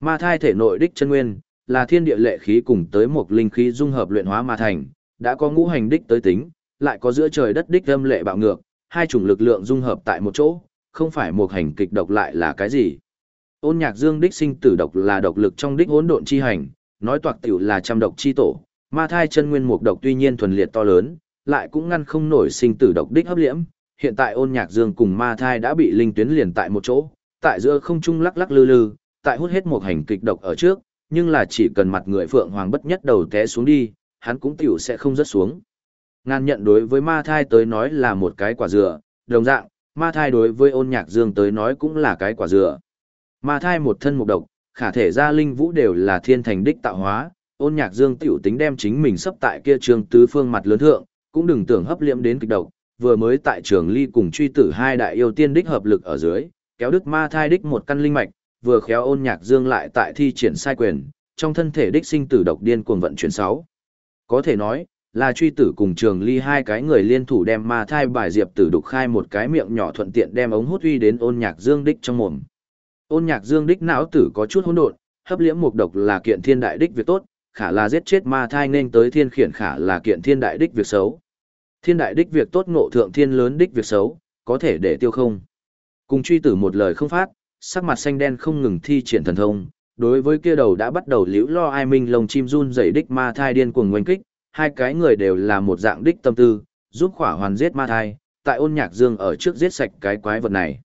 Ma thai thể nội đích chân nguyên, là thiên địa lệ khí cùng tới một linh khí dung hợp luyện hóa ma thành, đã có ngũ hành đích tới tính, lại có giữa trời đất đích âm lệ bạo ngược, hai chủng lực lượng dung hợp tại một chỗ, không phải một hành kịch độc lại là cái gì. Ôn nhạc dương đích sinh tử độc là độc lực trong đích hỗn độn chi hành, nói toạc tiểu là trăm độc chi tổ, ma thai chân nguyên mục độc tuy nhiên thuần liệt to lớn, lại cũng ngăn không nổi sinh tử độc đích hấp liễm. Hiện tại ôn nhạc dương cùng ma thai đã bị linh tuyến liền tại một chỗ, tại giữa không trung lắc lắc lư lư, tại hút hết một hành kịch độc ở trước, nhưng là chỉ cần mặt người phượng hoàng bất nhất đầu té xuống đi, hắn cũng tiểu sẽ không rớt xuống. Ngàn nhận đối với ma thai tới nói là một cái quả dừa, đồng dạng, ma thai đối với ôn nhạc dương tới nói cũng là cái quả dừa. Ma thai một thân một độc, khả thể gia linh vũ đều là thiên thành đích tạo hóa, ôn nhạc dương tiểu tính đem chính mình sắp tại kia trường tứ phương mặt lớn thượng, cũng đừng tưởng hấp liễm đến kịch độc, vừa mới tại trường ly cùng truy tử hai đại yêu tiên đích hợp lực ở dưới, kéo đứt ma thai đích một căn linh mạch, vừa khéo ôn nhạc dương lại tại thi triển sai quyền, trong thân thể đích sinh tử độc điên cuồng vận chuyển sáu. Có thể nói, là truy tử cùng trường ly hai cái người liên thủ đem ma thai bài diệp tử đục khai một cái miệng nhỏ thuận tiện đem ống hút uy đến ôn nhạc dương đích trong mồm. Ôn nhạc dương đích não tử có chút hỗn độn, hấp liễm mục độc là kiện thiên đại đích việc tốt, khả là giết chết ma thai nên tới thiên khiển khả là kiện thiên đại đích việc xấu. Thiên đại đích việc tốt ngộ thượng thiên lớn đích việc xấu, có thể để tiêu không. Cùng truy tử một lời không phát, sắc mặt xanh đen không ngừng thi triển thần thông, đối với kia đầu đã bắt đầu liễu lo ai minh lồng chim run dày đích ma thai điên cuồng ngoanh kích, hai cái người đều là một dạng đích tâm tư, giúp khỏa hoàn giết ma thai, tại ôn nhạc dương ở trước giết sạch cái quái vật này.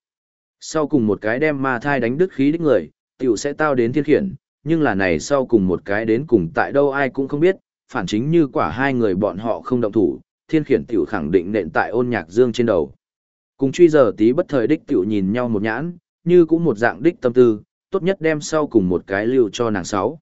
Sau cùng một cái đem ma thai đánh đứt khí đích người, tiểu sẽ tao đến thiên khiển, nhưng là này sau cùng một cái đến cùng tại đâu ai cũng không biết, phản chính như quả hai người bọn họ không động thủ, thiên khiển tiểu khẳng định nện tại ôn nhạc dương trên đầu. Cùng truy giờ tí bất thời đích tiểu nhìn nhau một nhãn, như cũng một dạng đích tâm tư, tốt nhất đem sau cùng một cái lưu cho nàng sáu.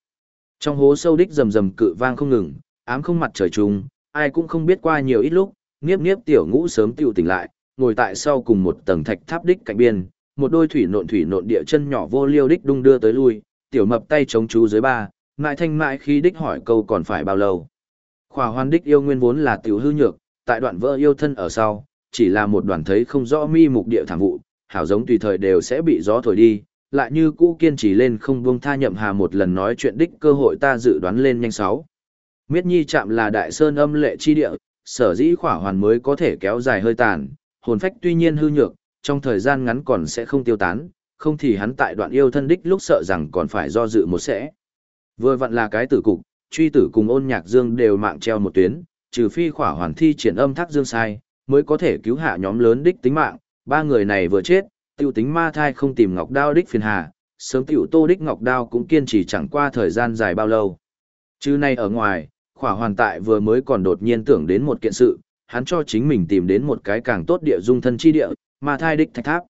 Trong hố sâu đích rầm rầm cự vang không ngừng, ám không mặt trời trùng, ai cũng không biết qua nhiều ít lúc, niếp niếp tiểu ngũ sớm tiểu tỉnh lại, ngồi tại sau cùng một tầng thạch tháp đích cạnh biên, một đôi thủy nộn thủy nộn địa chân nhỏ vô liêu đích đung đưa tới lui, tiểu mập tay chống chú dưới ba, ngại thanh mại khi đích hỏi câu còn phải bao lâu. Khỏa hoàn đích yêu nguyên vốn là tiểu hư nhược, tại đoạn vợ yêu thân ở sau, chỉ là một đoàn thấy không rõ mi mục địa thảm vụ, hảo giống tùy thời đều sẽ bị gió thổi đi, lại như cũ kiên trì lên không buông tha nhậm hà một lần nói chuyện đích cơ hội ta dự đoán lên nhanh sáu. Miết nhi chạm là đại sơn âm lệ chi địa, sở dĩ khỏa hoàn mới có thể kéo dài hơi tàn, hồn phách tuy nhiên hư nhược, trong thời gian ngắn còn sẽ không tiêu tán, không thì hắn tại đoạn yêu thân đích lúc sợ rằng còn phải do dự một sẽ. Vừa vặn là cái tử cục, truy tử cùng ôn nhạc dương đều mạng treo một tuyến, trừ phi khỏa hoàn thi triển âm thác dương sai, mới có thể cứu hạ nhóm lớn đích tính mạng, ba người này vừa chết, tiêu tính ma thai không tìm ngọc đao đích phiền hà, sớm tiểu tô đích ngọc đao cũng kiên trì chẳng qua thời gian dài bao lâu. Chứ nay ở ngoài, khỏa hoàn tại vừa mới còn đột nhiên tưởng đến một kiện sự, hắn cho chính mình tìm đến một cái càng tốt địa dung thân chi địa, ma thai đích thạch tháp.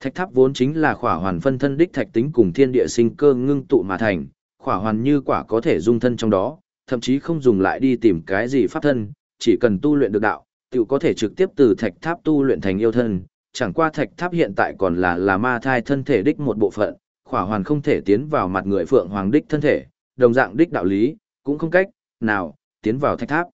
Thạch tháp vốn chính là khỏa hoàn phân thân đích thạch tính cùng thiên địa sinh cơ ngưng tụ mà thành, khỏa hoàn như quả có thể dung thân trong đó, thậm chí không dùng lại đi tìm cái gì pháp thân, chỉ cần tu luyện được đạo, Tiểu có thể trực tiếp từ thạch tháp tu luyện thành yêu thân, chẳng qua thạch tháp hiện tại còn là là ma thai thân thể đích một bộ phận, khỏa hoàn không thể tiến vào mặt người phượng hoàng đích thân thể, đồng dạng đích đạo lý, cũng không cách, nào, tiến vào thạch tháp.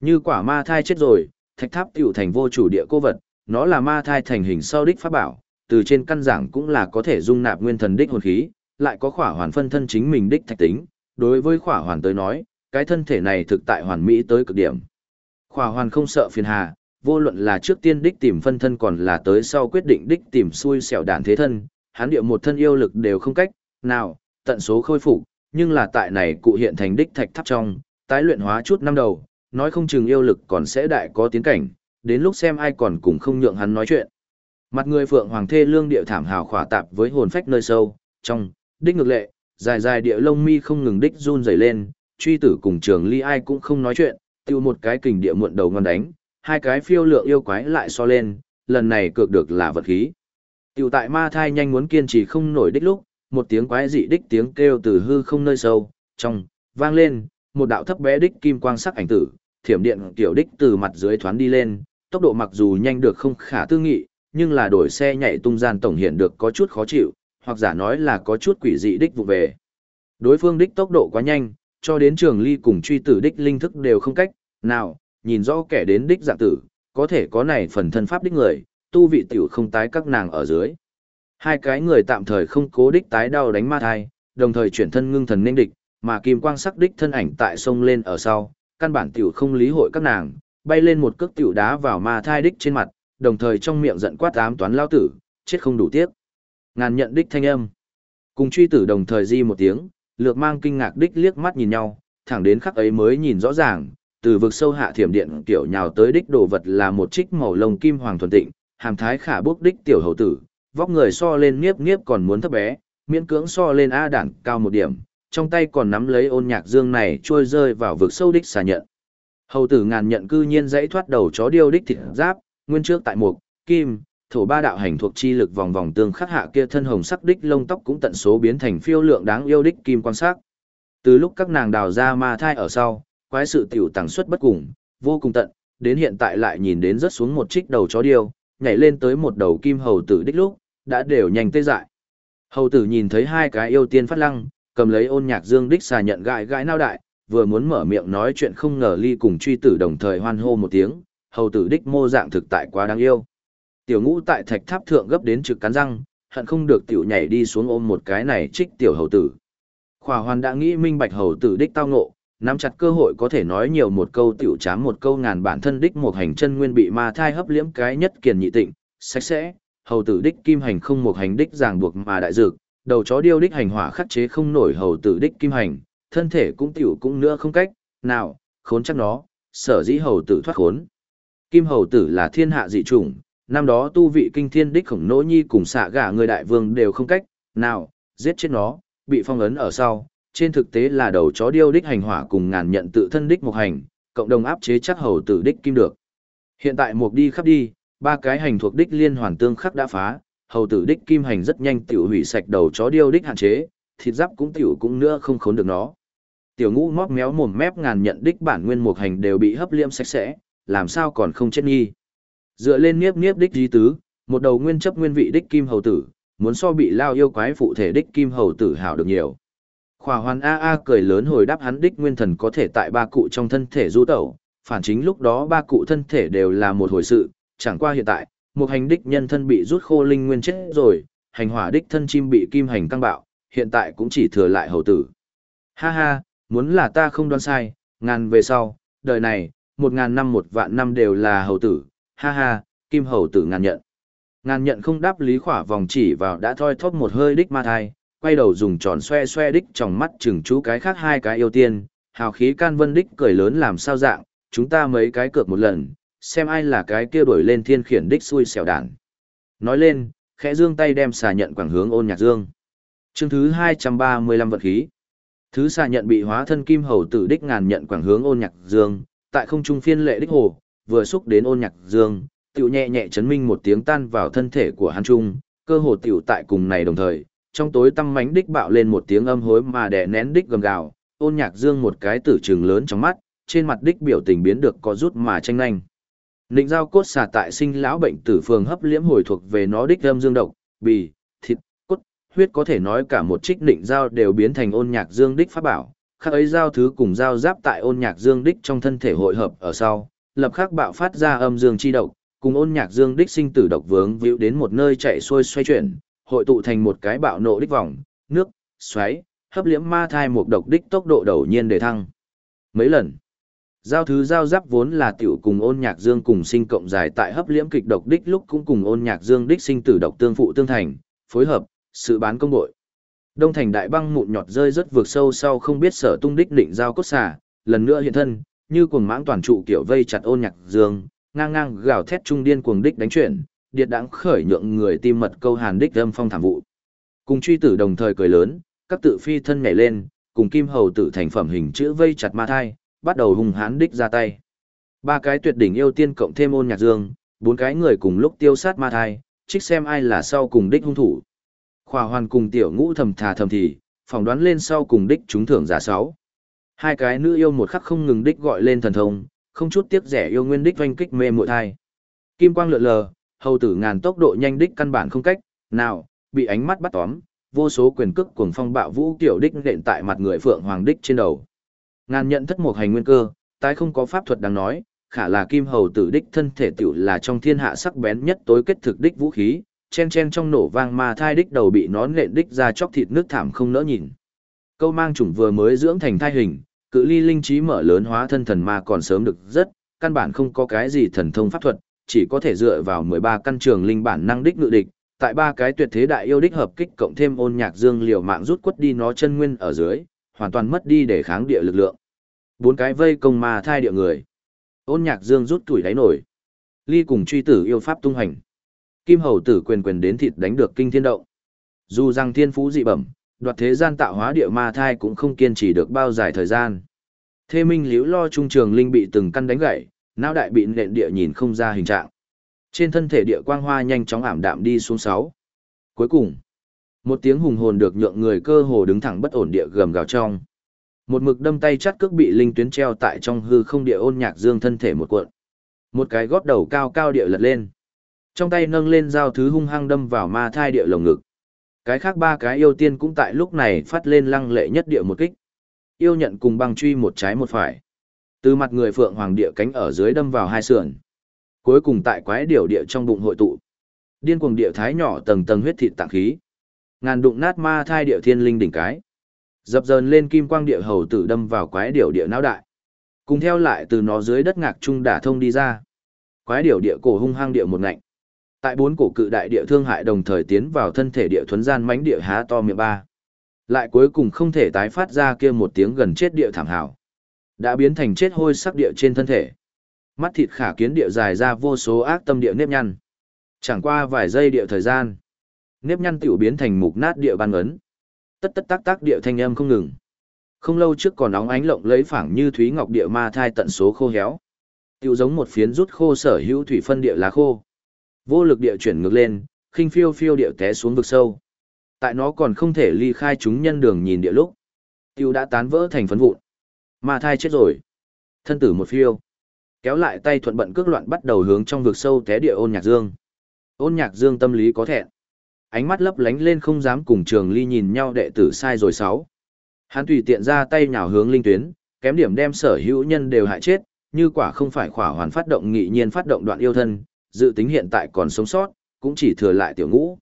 Như quả ma thai chết rồi, thạch tháp tiểu thành vô chủ địa cô vật, nó là ma thai thành hình sau đích pháp bảo, từ trên căn giảng cũng là có thể dung nạp nguyên thần đích hồn khí, lại có khỏa hoàn phân thân chính mình đích thạch tính, đối với khỏa hoàn tới nói, cái thân thể này thực tại hoàn mỹ tới cực điểm. Khỏa hoàn không sợ phiền hà, vô luận là trước tiên đích tìm phân thân còn là tới sau quyết định đích tìm xui xẻo đàn thế thân, hắn địa một thân yêu lực đều không cách, nào, tận số khôi phục, nhưng là tại này cụ hiện thành đích thạch tháp trong, tái luyện hóa chút năm đầu, nói không chừng yêu lực còn sẽ đại có tiến cảnh, đến lúc xem ai còn cùng không nhượng hắn nói chuyện. Mặt người phượng hoàng thê lương địa thảm hào khỏa tạp với hồn phách nơi sâu, trong, đích ngược lệ, dài dài địa lông mi không ngừng đích run rẩy lên, truy tử cùng trường ly ai cũng không nói chuyện, tiêu một cái kình địa muộn đầu ngon đánh, hai cái phiêu lượng yêu quái lại so lên, lần này cược được là vật khí. Tiểu tại ma thai nhanh muốn kiên trì không nổi đích lúc, một tiếng quái dị đích tiếng kêu từ hư không nơi sâu, trong, vang lên, một đạo thấp bé đích kim quang sắc ảnh tử, thiểm điện tiểu đích từ mặt dưới thoáng đi lên, tốc độ mặc dù nhanh được không khả tư nghị, nhưng là đổi xe nhảy tung gian tổng hiện được có chút khó chịu, hoặc giả nói là có chút quỷ dị đích vụ về. Đối phương đích tốc độ quá nhanh, cho đến trường ly cùng truy tử đích linh thức đều không cách, nào, nhìn rõ kẻ đến đích dạng tử, có thể có này phần thân pháp đích người, tu vị tiểu không tái các nàng ở dưới. Hai cái người tạm thời không cố đích tái đau đánh ma thai, đồng thời chuyển thân ngưng thần nên địch, mà kim quang sắc đích thân ảnh tại sông lên ở sau, căn bản tiểu không lý hội các nàng, bay lên một cước tiểu đá vào ma thai đích trên mặt, đồng thời trong miệng giận quát ám toán lao tử, chết không đủ tiếc. Ngàn nhận đích thanh âm. Cùng truy tử đồng thời di một tiếng, lược mang kinh ngạc đích liếc mắt nhìn nhau, thẳng đến khắc ấy mới nhìn rõ ràng, từ vực sâu hạ thiểm điện kiểu nhào tới đích đồ vật là một trích màu lông kim hoàng thuần tịnh, hàm thái khả bước đích tiểu hầu tử, vóc người so lên nghiếp nghiếp còn muốn thấp bé, miễn cưỡng so lên A đản cao một điểm, trong tay còn nắm lấy ôn nhạc dương này trôi rơi vào vực sâu đích xà nhận. Hầu tử ngàn nhận cư nhiên dãy thoát đầu chó điêu đích thịt giáp, nguyên trước tại mục, kim, thổ ba đạo hành thuộc chi lực vòng vòng tương khắc hạ kia thân hồng sắc đích lông tóc cũng tận số biến thành phiêu lượng đáng yêu đích kim quan sát. Từ lúc các nàng đào ra ma thai ở sau, quái sự tiểu tàng suất bất cùng, vô cùng tận, đến hiện tại lại nhìn đến rớt xuống một trích đầu chó điêu, nhảy lên tới một đầu kim hầu tử đích lúc, đã đều nhanh tê dại. Hầu tử nhìn thấy hai cái yêu tiên phát lăng, cầm lấy ôn nhạc dương đích xà nhận gãi gãi nao đại, vừa muốn mở miệng nói chuyện không ngờ ly cùng truy tử đồng thời hoan hô một tiếng, hầu tử đích mô dạng thực tại quá đáng yêu. Tiểu ngũ tại thạch tháp thượng gấp đến trực cắn răng, hận không được tiểu nhảy đi xuống ôm một cái này trích tiểu hầu tử. Khỏa hoàn đã nghĩ minh bạch hầu tử đích tao ngộ, nắm chặt cơ hội có thể nói nhiều một câu tiểu chám một câu ngàn bản thân đích một hành chân nguyên bị ma thai hấp liễm cái nhất kiền nhị tịnh, sạch sẽ, hầu tử đích kim hành không một hành đích ràng buộc mà đại dược, đầu chó điêu đích hành hỏa khắc chế không nổi hầu tử đích kim hành, thân thể cũng tiểu cũng nữa không cách, nào, khốn chắc nó, sở dĩ hầu tử thoát khốn. Kim hầu tử là thiên hạ dị chủng, năm đó tu vị kinh thiên đích khổng nỗ nhi cùng xạ gà người đại vương đều không cách, nào, giết chết nó, bị phong ấn ở sau, trên thực tế là đầu chó điêu đích hành hỏa cùng ngàn nhận tự thân đích một hành, cộng đồng áp chế chắc hầu tử đích kim được. Hiện tại một đi khắp đi, ba cái hành thuộc đích liên hoàn tương khắc đã phá, hầu tử đích kim hành rất nhanh tiểu hủy sạch đầu chó điêu đích hạn chế, thịt giáp cũng tiểu cũng nữa không khốn được nó. Tiểu ngũ móc méo mồm mép ngàn nhận đích bản nguyên một hành đều bị hấp liêm sạch sẽ, làm sao còn không chết nghi. Dựa lên niếp niếp đích di tứ, một đầu nguyên chấp nguyên vị đích kim hầu tử, muốn so bị lao yêu quái phụ thể đích kim hầu tử hảo được nhiều. Khỏa hoàn A A cười lớn hồi đáp hắn đích nguyên thần có thể tại ba cụ trong thân thể du tẩu, phản chính lúc đó ba cụ thân thể đều là một hồi sự, chẳng qua hiện tại, một hành đích nhân thân bị rút khô linh nguyên chết rồi, hành hỏa đích thân chim bị kim hành căng bạo, hiện tại cũng chỉ thừa lại hầu tử. Ha ha, muốn là ta không đoán sai, ngàn về sau, đời này, một ngàn năm một vạn năm đều là hầu tử, ha ha, kim hầu tử ngàn nhận. Ngàn nhận không đáp lý khỏa vòng chỉ vào đã thoi thóp một hơi đích ma thai, quay đầu dùng tròn xoe xoe đích trong mắt chừng chú cái khác hai cái yêu tiên, hào khí can vân đích cười lớn làm sao dạng, chúng ta mấy cái cược một lần, xem ai là cái kia đổi lên thiên khiển đích xui xẻo đản. Nói lên, khẽ dương tay đem xà nhận quảng hướng ôn nhạc dương. Chương thứ 235 vật khí. Thứ xà nhận bị hóa thân kim hầu tử đích ngàn nhận quảng hướng ôn nhạc dương, tại không trung phiên lệ đích hồ, vừa xúc đến ôn nhạc dương, tiểu nhẹ nhẹ chấn minh một tiếng tan vào thân thể của hắn trung, cơ hồ tiểu tại cùng này đồng thời, trong tối tăm mánh đích bạo lên một tiếng âm hối mà đè nén đích gầm gào, ôn nhạc dương một cái tử trường lớn trong mắt, trên mặt đích biểu tình biến được có rút mà tranh nhanh. Nịnh giao cốt xà tại sinh lão bệnh tử phường hấp liễm hồi thuộc về nó đích âm dương độc, bì, thịt, cốt, huyết có thể nói cả một trích nịnh giao đều biến thành ôn nhạc dương đích pháp bảo, khác ấy giao thứ cùng giao giáp tại ôn nhạc dương đích trong thân thể hội hợp ở sau, lập khắc bạo phát ra âm dương chi độc, cùng ôn nhạc dương đích sinh tử độc vướng víu đến một nơi chạy xuôi xoay chuyển, hội tụ thành một cái bạo nộ đích vòng, nước, xoáy, hấp liễm ma thai một độc đích tốc độ đầu nhiên để thăng. Mấy lần, giao thứ giao giáp vốn là tiểu cùng ôn nhạc dương cùng sinh cộng dài tại hấp liễm kịch độc đích lúc cũng cùng ôn nhạc dương đích sinh tử độc tương phụ tương thành, phối hợp, sự bán công bội. Đông thành đại băng mụn nhọt rơi rất vượt sâu sau không biết sở tung đích định giao cốt xà, lần nữa hiện thân, như cuồng mãng toàn trụ kiểu vây chặt ôn nhạc dương, ngang ngang gào thét trung điên cuồng đích đánh chuyển, điệt đãng khởi nhượng người tim mật câu hàn đích âm phong thảm vụ. Cùng truy tử đồng thời cười lớn, các tự phi thân nhảy lên, cùng kim hầu tử thành phẩm hình chữ vây chặt ma thai, bắt đầu hùng hán đích ra tay. Ba cái tuyệt đỉnh yêu tiên cộng thêm ôn nhạc dương, bốn cái người cùng lúc tiêu sát ma thai, trích xem ai là sau cùng đích hung thủ. Khỏa hoàn cùng tiểu ngũ thầm thà thầm thì, phỏng đoán lên sau cùng đích trúng thưởng giả sáu. Hai cái nữ yêu một khắc không ngừng đích gọi lên thần thông, không chút tiếc rẻ yêu nguyên đích doanh kích mê muội thai. Kim quang lượn lờ, hầu tử ngàn tốc độ nhanh đích căn bản không cách, nào, bị ánh mắt bắt tóm, vô số quyền cước cuồng phong bạo vũ tiểu đích nện tại mặt người phượng hoàng đích trên đầu. Ngàn nhận thất một hành nguyên cơ, tái không có pháp thuật đáng nói, khả là kim hầu tử đích thân thể tiểu là trong thiên hạ sắc bén nhất tối kết thực đích vũ khí, chen chen trong nổ vang ma thai đích đầu bị nón nện đích ra chóc thịt nước thảm không nỡ nhìn. Câu mang chủng vừa mới dưỡng thành thai hình, cự ly linh trí mở lớn hóa thân thần ma còn sớm được rất, căn bản không có cái gì thần thông pháp thuật, chỉ có thể dựa vào 13 căn trường linh bản năng đích ngự địch, tại ba cái tuyệt thế đại yêu đích hợp kích cộng thêm ôn nhạc dương liều mạng rút quất đi nó chân nguyên ở dưới, hoàn toàn mất đi để kháng địa lực lượng. Bốn cái vây công mà thai địa người. Ôn nhạc dương rút tuổi đáy nổi. Ly cùng truy tử yêu pháp tung hành. Kim hầu tử quyền quyền đến thịt đánh được kinh thiên động. Dù rằng thiên phú dị bẩm, đoạt thế gian tạo hóa địa ma thai cũng không kiên trì được bao dài thời gian. Thê minh liễu lo trung trường linh bị từng căn đánh gãy, não đại bị nện địa nhìn không ra hình trạng. Trên thân thể địa quang hoa nhanh chóng ảm đạm đi xuống sáu. Cuối cùng, một tiếng hùng hồn được nhượng người cơ hồ đứng thẳng bất ổn địa gầm gào trong. Một mực đâm tay chắt cước bị linh tuyến treo tại trong hư không địa ôn nhạc dương thân thể một cuộn. Một cái gót đầu cao cao địa lật lên. Trong tay nâng lên dao thứ hung hăng đâm vào ma thai địa lồng ngực. Cái khác ba cái yêu tiên cũng tại lúc này phát lên lăng lệ nhất địa một kích. Yêu nhận cùng băng truy một trái một phải. Từ mặt người phượng hoàng địa cánh ở dưới đâm vào hai sườn. Cuối cùng tại quái điểu địa trong bụng hội tụ. Điên cuồng địa thái nhỏ tầng tầng huyết thịt tạng khí. Ngàn đụng nát ma thai địa thiên linh đỉnh cái. Dập dờn lên kim quang địa hầu tử đâm vào quái điểu địa não đại. Cùng theo lại từ nó dưới đất ngạc trung đả thông đi ra. Quái điểu địa cổ hung hăng địa một ngạnh. Tại bốn cổ cự đại địa thương hại đồng thời tiến vào thân thể địa thuấn gian mãnh địa há to miệng ba. Lại cuối cùng không thể tái phát ra kia một tiếng gần chết địa thảm hảo. Đã biến thành chết hôi sắc địa trên thân thể. Mắt thịt khả kiến địa dài ra vô số ác tâm địa nếp nhăn. Chẳng qua vài giây địa thời gian, nếp nhăn tiểu biến thành mục nát địa ban ấn. Tất tất tác tác địa thanh âm không ngừng. Không lâu trước còn nóng ánh lộng lấy phảng như thúy ngọc địa ma thai tận số khô héo. Tiểu giống một phiến rút khô sở hữu thủy phân địa lá khô. Vô lực địa chuyển ngược lên, khinh phiêu phiêu địa té xuống vực sâu. Tại nó còn không thể ly khai chúng nhân đường nhìn địa lúc. Tiêu đã tán vỡ thành phấn vụn. Ma thai chết rồi. Thân tử một phiêu. Kéo lại tay thuận bận cước loạn bắt đầu hướng trong vực sâu té địa ôn nhạc dương. Ôn nhạc dương tâm lý có thẹn. Ánh mắt lấp lánh lên không dám cùng trường ly nhìn nhau đệ tử sai rồi sáu. Hắn tùy tiện ra tay nhào hướng linh tuyến, kém điểm đem sở hữu nhân đều hại chết, như quả không phải khỏa hoàn phát động nghị nhiên phát động đoạn yêu thân, dự tính hiện tại còn sống sót, cũng chỉ thừa lại tiểu ngũ.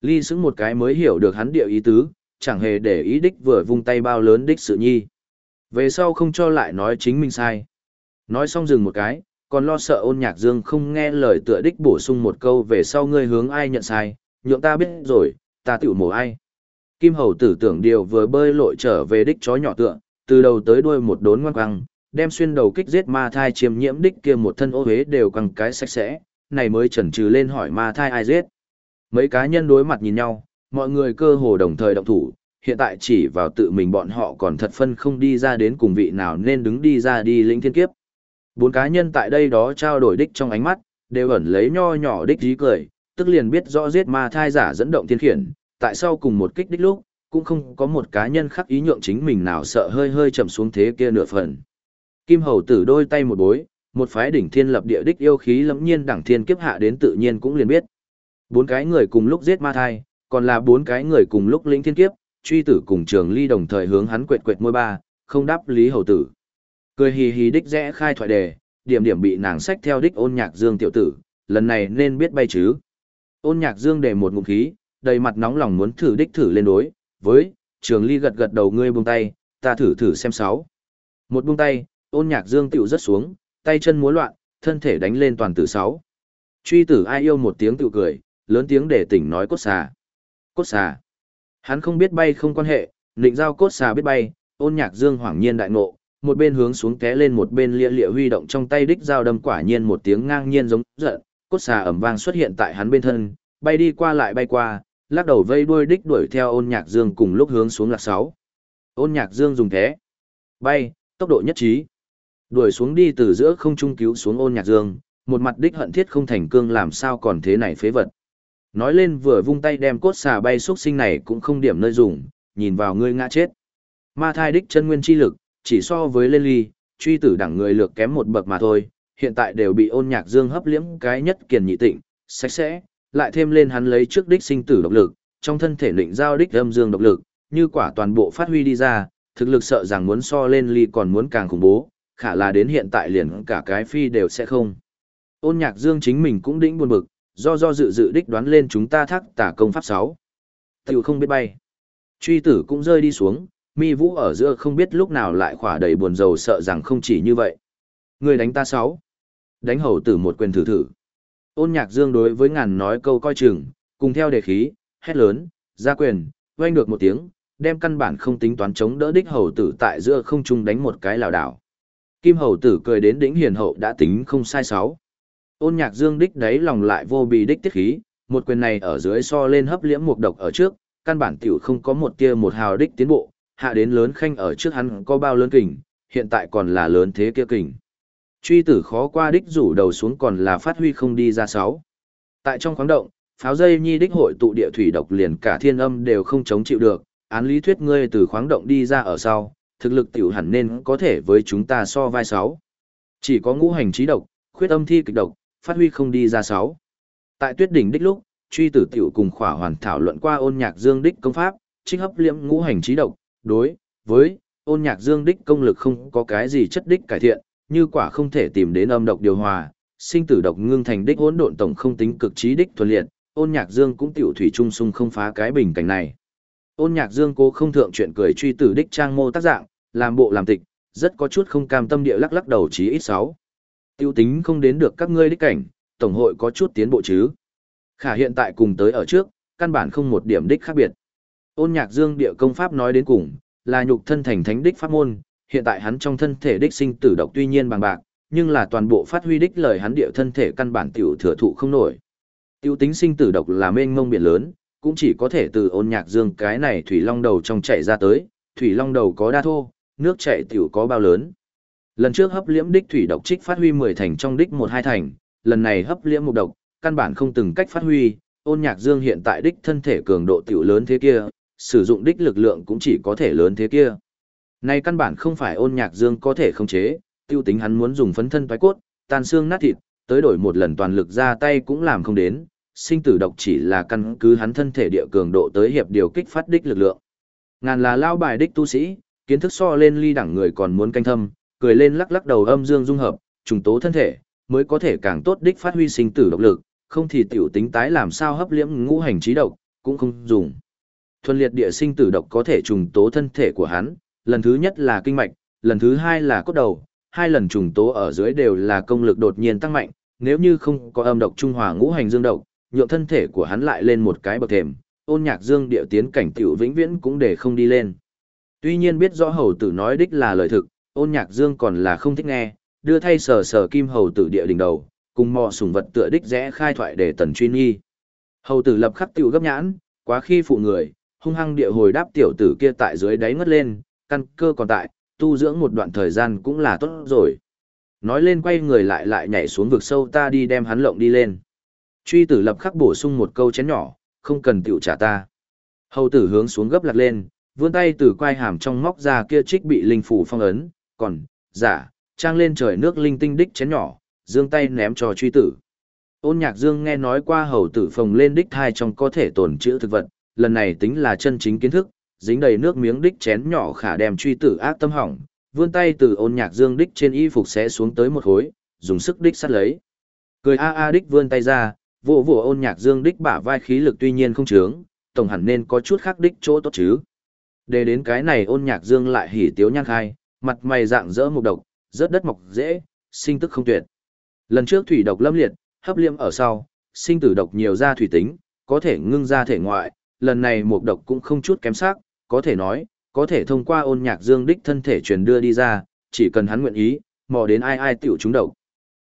Ly xứng một cái mới hiểu được hắn điệu ý tứ, chẳng hề để ý đích vừa vung tay bao lớn đích sự nhi. Về sau không cho lại nói chính mình sai. Nói xong dừng một cái, còn lo sợ ôn nhạc dương không nghe lời tựa đích bổ sung một câu về sau ngươi hướng ai nhận sai, nhượng ta biết rồi, ta tiểu mổ ai. Kim hầu tử tưởng điều vừa bơi lội trở về đích chó nhỏ tựa, từ đầu tới đuôi một đốn ngoan quăng, đem xuyên đầu kích giết ma thai chiêm nhiễm đích kia một thân ô hế đều quăng cái sạch sẽ, này mới chần chừ lên hỏi ma thai ai giết. Mấy cá nhân đối mặt nhìn nhau, mọi người cơ hồ đồng thời động thủ, hiện tại chỉ vào tự mình bọn họ còn thật phân không đi ra đến cùng vị nào nên đứng đi ra đi lĩnh thiên kiếp. Bốn cá nhân tại đây đó trao đổi đích trong ánh mắt, đều ẩn lấy nho nhỏ đích dí cười, tức liền biết rõ giết ma thai giả dẫn động thiên khiển, tại sao cùng một kích đích lúc, cũng không có một cá nhân khắc ý nhượng chính mình nào sợ hơi hơi chậm xuống thế kia nửa phần. Kim hầu tử đôi tay một bối, một phái đỉnh thiên lập địa đích yêu khí lẫm nhiên đẳng thiên kiếp hạ đến tự nhiên cũng liền biết. Bốn cái người cùng lúc giết ma thai, còn là bốn cái người cùng lúc lĩnh thiên kiếp, truy tử cùng trường ly đồng thời hướng hắn quệt quệt môi ba, không đáp lý hầu tử. Cười hì hì đích rẽ khai thoại đề, điểm điểm bị nàng sách theo đích ôn nhạc dương tiểu tử, lần này nên biết bay chứ. Ôn nhạc dương để một ngụm khí, đầy mặt nóng lòng muốn thử đích thử lên đối, với, trường ly gật gật đầu ngươi buông tay, ta thử thử xem sáu. Một buông tay, ôn nhạc dương tiểu rất xuống, tay chân múa loạn, thân thể đánh lên toàn tử sáu. Truy tử ai yêu một tiếng tự cười, lớn tiếng để tỉnh nói cốt xà. Cốt xà. Hắn không biết bay không quan hệ, định giao cốt xà biết bay, ôn nhạc dương hoảng nhiên đại ngộ, một bên hướng xuống té lên một bên lia lịa huy động trong tay đích dao đâm quả nhiên một tiếng ngang nhiên giống giận, cốt xà ẩm vang xuất hiện tại hắn bên thân, bay đi qua lại bay qua, lắc đầu vây đuôi đích đuổi theo ôn nhạc dương cùng lúc hướng xuống là sáu. Ôn nhạc dương dùng thế, bay, tốc độ nhất trí. Đuổi xuống đi từ giữa không trung cứu xuống ôn nhạc dương, một mặt đích hận thiết không thành cương làm sao còn thế này phế vật. Nói lên vừa vung tay đem cốt xà bay xuất sinh này cũng không điểm nơi dùng, nhìn vào ngươi ngã chết. Ma thai đích chân nguyên chi lực, chỉ so với lên ly, truy tử đẳng người lược kém một bậc mà thôi, hiện tại đều bị ôn nhạc dương hấp liễm cái nhất kiền nhị tịnh, sạch sẽ, lại thêm lên hắn lấy trước đích sinh tử độc lực, trong thân thể định giao đích âm dương độc lực, như quả toàn bộ phát huy đi ra, thực lực sợ rằng muốn so lên ly còn muốn càng khủng bố, khả là đến hiện tại liền cả cái phi đều sẽ không. Ôn nhạc dương chính mình cũng đĩnh buồn bực, do do dự dự đích đoán lên chúng ta thác tả công pháp 6. Tiểu không biết bay. Truy tử cũng rơi đi xuống, mi vũ ở giữa không biết lúc nào lại khỏa đầy buồn rầu sợ rằng không chỉ như vậy. Người đánh ta 6. Đánh hầu tử một quyền thử thử. Ôn nhạc dương đối với ngàn nói câu coi chừng, cùng theo đề khí, hét lớn, ra quyền, oanh được một tiếng, đem căn bản không tính toán chống đỡ đích hầu tử tại giữa không trung đánh một cái lảo đảo. Kim hầu tử cười đến đỉnh hiền hậu đã tính không sai sáu. Ôn nhạc dương đích đấy lòng lại vô bì đích tiết khí, một quyền này ở dưới so lên hấp liễm một độc ở trước, căn bản tiểu không có một tia một hào đích tiến bộ, hạ đến lớn khanh ở trước hắn có bao lớn kình, hiện tại còn là lớn thế kia kình. Truy tử khó qua đích rủ đầu xuống còn là phát huy không đi ra sáu. Tại trong khoáng động, pháo dây nhi đích hội tụ địa thủy độc liền cả thiên âm đều không chống chịu được, án lý thuyết ngươi từ khoáng động đi ra ở sau, thực lực tiểu hẳn nên có thể với chúng ta so vai sáu. Chỉ có ngũ hành trí độc, khuyết âm thi kịch độc, phát huy không đi ra sáu. Tại tuyết đỉnh đích lúc, truy tử tiểu cùng khỏa hoàn thảo luận qua ôn nhạc dương đích công pháp, trích hấp liễm ngũ hành trí độc, đối với ôn nhạc dương đích công lực không có cái gì chất đích cải thiện, như quả không thể tìm đến âm độc điều hòa, sinh tử độc ngưng thành đích hỗn độn tổng không tính cực trí đích thuần liệt, ôn nhạc dương cũng tiểu thủy trung sung không phá cái bình cảnh này. Ôn nhạc dương cố không thượng chuyện cười truy tử đích trang mô tác dạng, làm bộ làm tịch, rất có chút không cam tâm địa lắc lắc đầu chí ít sáu. Tiêu tính không đến được các ngươi đích cảnh, tổng hội có chút tiến bộ chứ. Khả hiện tại cùng tới ở trước, căn bản không một điểm đích khác biệt. Ôn nhạc dương địa công pháp nói đến cùng, là nhục thân thành thánh đích pháp môn, hiện tại hắn trong thân thể đích sinh tử độc tuy nhiên bằng bạc, nhưng là toàn bộ phát huy đích lời hắn địa thân thể căn bản tiểu thừa thụ không nổi. Tiêu tính sinh tử độc là mênh mông biển lớn, cũng chỉ có thể từ ôn nhạc dương cái này thủy long đầu trong chạy ra tới, thủy long đầu có đa thô, nước chảy tiểu có bao lớn. Lần trước hấp liễm đích thủy độc trích phát huy 10 thành trong đích một hai thành, lần này hấp liễm một độc, căn bản không từng cách phát huy, ôn nhạc dương hiện tại đích thân thể cường độ tiểu lớn thế kia, sử dụng đích lực lượng cũng chỉ có thể lớn thế kia. Này căn bản không phải ôn nhạc dương có thể khống chế, tiêu tính hắn muốn dùng phấn thân toái cốt, tan xương nát thịt, tới đổi một lần toàn lực ra tay cũng làm không đến, sinh tử độc chỉ là căn cứ hắn thân thể địa cường độ tới hiệp điều kích phát đích lực lượng. Ngàn là lao bài đích tu sĩ, kiến thức so lên ly đẳng người còn muốn canh thâm, cười lên lắc lắc đầu âm dương dung hợp, trùng tố thân thể, mới có thể càng tốt đích phát huy sinh tử độc lực, không thì tiểu tính tái làm sao hấp liễm ngũ hành trí độc, cũng không dùng. Thuần liệt địa sinh tử độc có thể trùng tố thân thể của hắn, lần thứ nhất là kinh mạch, lần thứ hai là cốt đầu, hai lần trùng tố ở dưới đều là công lực đột nhiên tăng mạnh, nếu như không có âm độc trung hòa ngũ hành dương độc, nhượng thân thể của hắn lại lên một cái bậc thềm, ôn nhạc dương địa tiến cảnh tiểu vĩnh viễn cũng để không đi lên. Tuy nhiên biết rõ hầu tử nói đích là lời thực, ôn nhạc dương còn là không thích nghe, đưa thay sờ sờ kim hầu tử địa đỉnh đầu, cùng mò sùng vật tựa đích rẽ khai thoại để tần truy nghi. Hầu tử lập khắc tiểu gấp nhãn, quá khi phụ người, hung hăng địa hồi đáp tiểu tử kia tại dưới đáy ngất lên, căn cơ còn tại, tu dưỡng một đoạn thời gian cũng là tốt rồi. Nói lên quay người lại lại nhảy xuống vực sâu ta đi đem hắn lộng đi lên. Truy tử lập khắc bổ sung một câu chén nhỏ, không cần tiểu trả ta. Hầu tử hướng xuống gấp lạc lên, vươn tay từ quai hàm trong móc ra kia trích bị linh phủ phong ấn, còn, giả, trang lên trời nước linh tinh đích chén nhỏ, dương tay ném cho truy tử. Ôn nhạc dương nghe nói qua hầu tử phồng lên đích thai trong có thể tồn chữ thực vật, lần này tính là chân chính kiến thức, dính đầy nước miếng đích chén nhỏ khả đem truy tử ác tâm hỏng, vươn tay từ ôn nhạc dương đích trên y phục sẽ xuống tới một khối, dùng sức đích sát lấy. Cười a a đích vươn tay ra, vỗ vỗ ôn nhạc dương đích bả vai khí lực tuy nhiên không chướng, tổng hẳn nên có chút khác đích chỗ tốt chứ. Để đến cái này ôn nhạc dương lại hỉ tiếu nhang khai, mặt mày dạng dỡ mục độc, rớt đất mọc dễ, sinh tức không tuyệt. Lần trước thủy độc lâm liệt, hấp liêm ở sau, sinh tử độc nhiều ra thủy tính, có thể ngưng ra thể ngoại, lần này mục độc cũng không chút kém sắc, có thể nói, có thể thông qua ôn nhạc dương đích thân thể truyền đưa đi ra, chỉ cần hắn nguyện ý, mò đến ai ai tiểu chúng độc.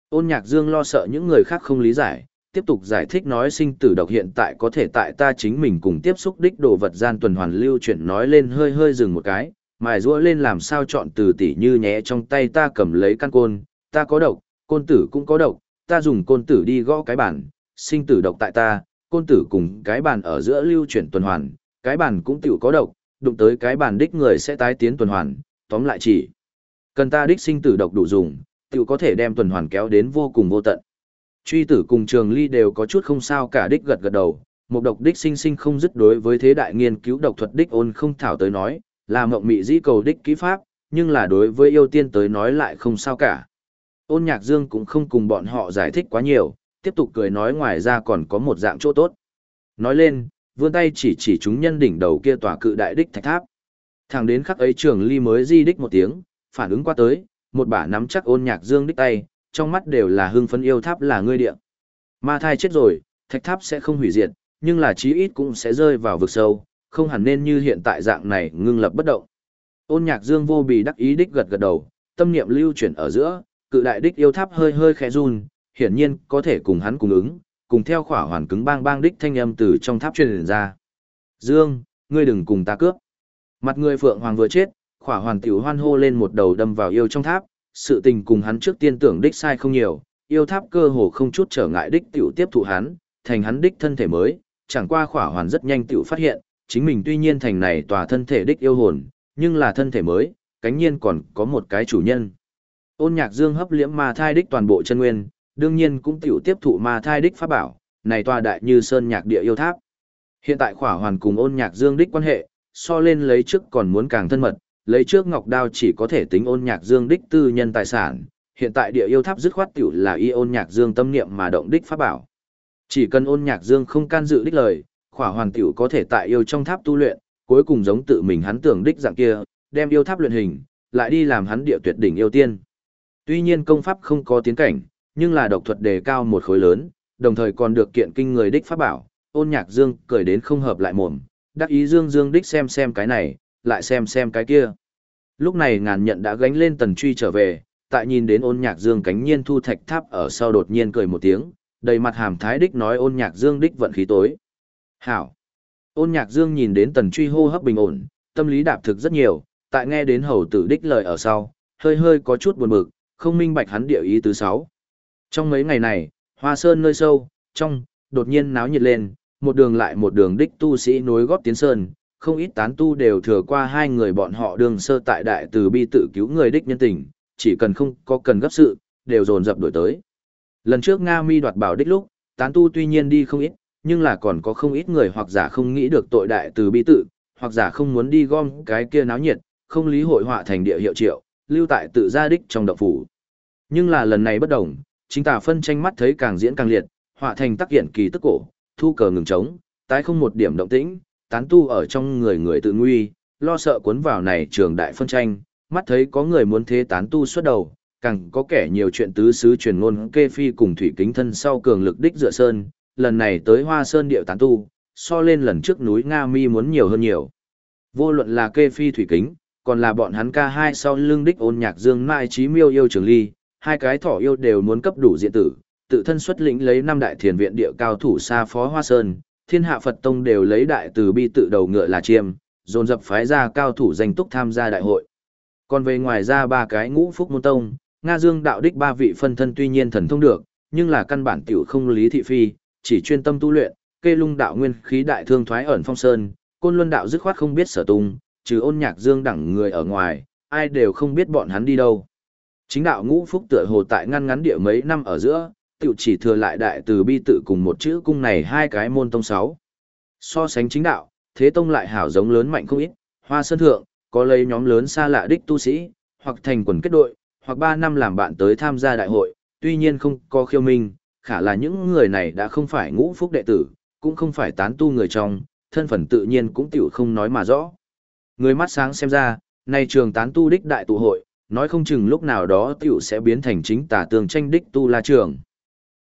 Ôn nhạc dương lo sợ những người khác không lý giải, tiếp tục giải thích nói sinh tử độc hiện tại có thể tại ta chính mình cùng tiếp xúc đích đồ vật gian tuần hoàn lưu chuyển nói lên hơi hơi dừng một cái, mài rũa lên làm sao chọn từ tỉ như nhé trong tay ta cầm lấy căn côn, ta có độc, côn tử cũng có độc, ta dùng côn tử đi gõ cái bản, sinh tử độc tại ta, côn tử cùng cái bàn ở giữa lưu chuyển tuần hoàn, cái bàn cũng tiểu có độc, đụng tới cái bàn đích người sẽ tái tiến tuần hoàn, tóm lại chỉ. Cần ta đích sinh tử độc đủ dùng, tiểu có thể đem tuần hoàn kéo đến vô cùng vô tận. Truy tử cùng trường ly đều có chút không sao cả đích gật gật đầu, một độc đích sinh sinh không dứt đối với thế đại nghiên cứu độc thuật đích ôn không thảo tới nói, là mộng mị dĩ cầu đích ký pháp, nhưng là đối với yêu tiên tới nói lại không sao cả. Ôn nhạc dương cũng không cùng bọn họ giải thích quá nhiều, tiếp tục cười nói ngoài ra còn có một dạng chỗ tốt. Nói lên, vươn tay chỉ chỉ chúng nhân đỉnh đầu kia tòa cự đại đích thạch tháp. Thẳng đến khắc ấy trường ly mới di đích một tiếng, phản ứng qua tới, một bả nắm chắc ôn nhạc dương đích tay, trong mắt đều là hưng phấn yêu tháp là ngươi địa. Ma thai chết rồi, thạch tháp sẽ không hủy diệt, nhưng là chí ít cũng sẽ rơi vào vực sâu, không hẳn nên như hiện tại dạng này ngưng lập bất động. Ôn nhạc dương vô bì đắc ý đích gật gật đầu, tâm niệm lưu chuyển ở giữa, cự đại đích yêu tháp hơi hơi khẽ run, hiển nhiên có thể cùng hắn cùng ứng, cùng theo khỏa hoàn cứng bang bang đích thanh âm từ trong tháp truyền ra. Dương, ngươi đừng cùng ta cướp. Mặt người phượng hoàng vừa chết, khỏa hoàn tiểu hoan hô lên một đầu đâm vào yêu trong tháp, sự tình cùng hắn trước tiên tưởng đích sai không nhiều, yêu tháp cơ hồ không chút trở ngại đích tiểu tiếp thụ hắn, thành hắn đích thân thể mới, chẳng qua khỏa hoàn rất nhanh tiểu phát hiện, chính mình tuy nhiên thành này tòa thân thể đích yêu hồn, nhưng là thân thể mới, cánh nhiên còn có một cái chủ nhân. Ôn nhạc dương hấp liễm ma thai đích toàn bộ chân nguyên, đương nhiên cũng tiểu tiếp thụ ma thai đích pháp bảo, này tòa đại như sơn nhạc địa yêu tháp. Hiện tại khỏa hoàn cùng ôn nhạc dương đích quan hệ, so lên lấy trước còn muốn càng thân mật, lấy trước ngọc đao chỉ có thể tính ôn nhạc dương đích tư nhân tài sản, hiện tại địa yêu tháp dứt khoát tiểu là y ôn nhạc dương tâm niệm mà động đích pháp bảo. Chỉ cần ôn nhạc dương không can dự đích lời, khỏa hoàn tiểu có thể tại yêu trong tháp tu luyện, cuối cùng giống tự mình hắn tưởng đích dạng kia, đem yêu tháp luyện hình, lại đi làm hắn địa tuyệt đỉnh yêu tiên. Tuy nhiên công pháp không có tiến cảnh, nhưng là độc thuật đề cao một khối lớn, đồng thời còn được kiện kinh người đích pháp bảo, ôn nhạc dương cười đến không hợp lại mồm, đắc ý dương dương đích xem xem cái này, lại xem xem cái kia. Lúc này ngàn nhận đã gánh lên tần truy trở về, tại nhìn đến ôn nhạc dương cánh nhiên thu thạch tháp ở sau đột nhiên cười một tiếng, đầy mặt hàm thái đích nói ôn nhạc dương đích vận khí tối. Hảo! Ôn nhạc dương nhìn đến tần truy hô hấp bình ổn, tâm lý đạp thực rất nhiều, tại nghe đến hầu tử đích lời ở sau, hơi hơi có chút buồn bực, không minh bạch hắn địa ý thứ sáu. Trong mấy ngày này, hoa sơn nơi sâu, trong, đột nhiên náo nhiệt lên, một đường lại một đường đích tu sĩ nối góp tiến sơn, không ít tán tu đều thừa qua hai người bọn họ đường sơ tại đại từ bi tự cứu người đích nhân tình, chỉ cần không có cần gấp sự, đều dồn dập đổi tới. Lần trước Nga mi đoạt bảo đích lúc, tán tu tuy nhiên đi không ít, nhưng là còn có không ít người hoặc giả không nghĩ được tội đại từ bi tự, hoặc giả không muốn đi gom cái kia náo nhiệt, không lý hội họa thành địa hiệu triệu, lưu tại tự gia đích trong động phủ. Nhưng là lần này bất đồng, chính tà phân tranh mắt thấy càng diễn càng liệt, họa thành tác hiện kỳ tức cổ, thu cờ ngừng trống, tái không một điểm động tĩnh, tán tu ở trong người người tự nguy, lo sợ cuốn vào này trường đại phân tranh, mắt thấy có người muốn thế tán tu xuất đầu, càng có kẻ nhiều chuyện tứ xứ truyền ngôn kê phi cùng thủy kính thân sau cường lực đích dựa sơn, lần này tới hoa sơn điệu tán tu, so lên lần trước núi Nga Mi muốn nhiều hơn nhiều. Vô luận là kê phi thủy kính, còn là bọn hắn ca hai sau lưng đích ôn nhạc dương mai trí miêu yêu trường ly, hai cái thỏ yêu đều muốn cấp đủ diện tử, tự thân xuất lĩnh lấy năm đại thiền viện địa cao thủ xa phó hoa sơn, thiên hạ Phật Tông đều lấy đại từ bi tự đầu ngựa là chiêm, dồn dập phái ra cao thủ danh túc tham gia đại hội. Còn về ngoài ra ba cái ngũ phúc môn tông, Nga Dương đạo đích ba vị phân thân tuy nhiên thần thông được, nhưng là căn bản tiểu không lý thị phi, chỉ chuyên tâm tu luyện, kê lung đạo nguyên khí đại thương thoái ẩn phong sơn, côn luân đạo dứt khoát không biết sở tung, trừ ôn nhạc dương đẳng người ở ngoài, ai đều không biết bọn hắn đi đâu. Chính đạo ngũ phúc tựa hồ tại ngăn ngắn địa mấy năm ở giữa, tiểu chỉ thừa lại đại từ bi tự cùng một chữ cung này hai cái môn tông sáu. So sánh chính đạo, thế tông lại hảo giống lớn mạnh không ít, hoa sơn thượng, có lấy nhóm lớn xa lạ đích tu sĩ, hoặc thành quần kết đội, hoặc ba năm làm bạn tới tham gia đại hội, tuy nhiên không có khiêu minh, khả là những người này đã không phải ngũ phúc đệ tử, cũng không phải tán tu người trong, thân phận tự nhiên cũng tiểu không nói mà rõ. Người mắt sáng xem ra, nay trường tán tu đích đại tụ hội, nói không chừng lúc nào đó tiểu sẽ biến thành chính tả tường tranh đích tu la trường.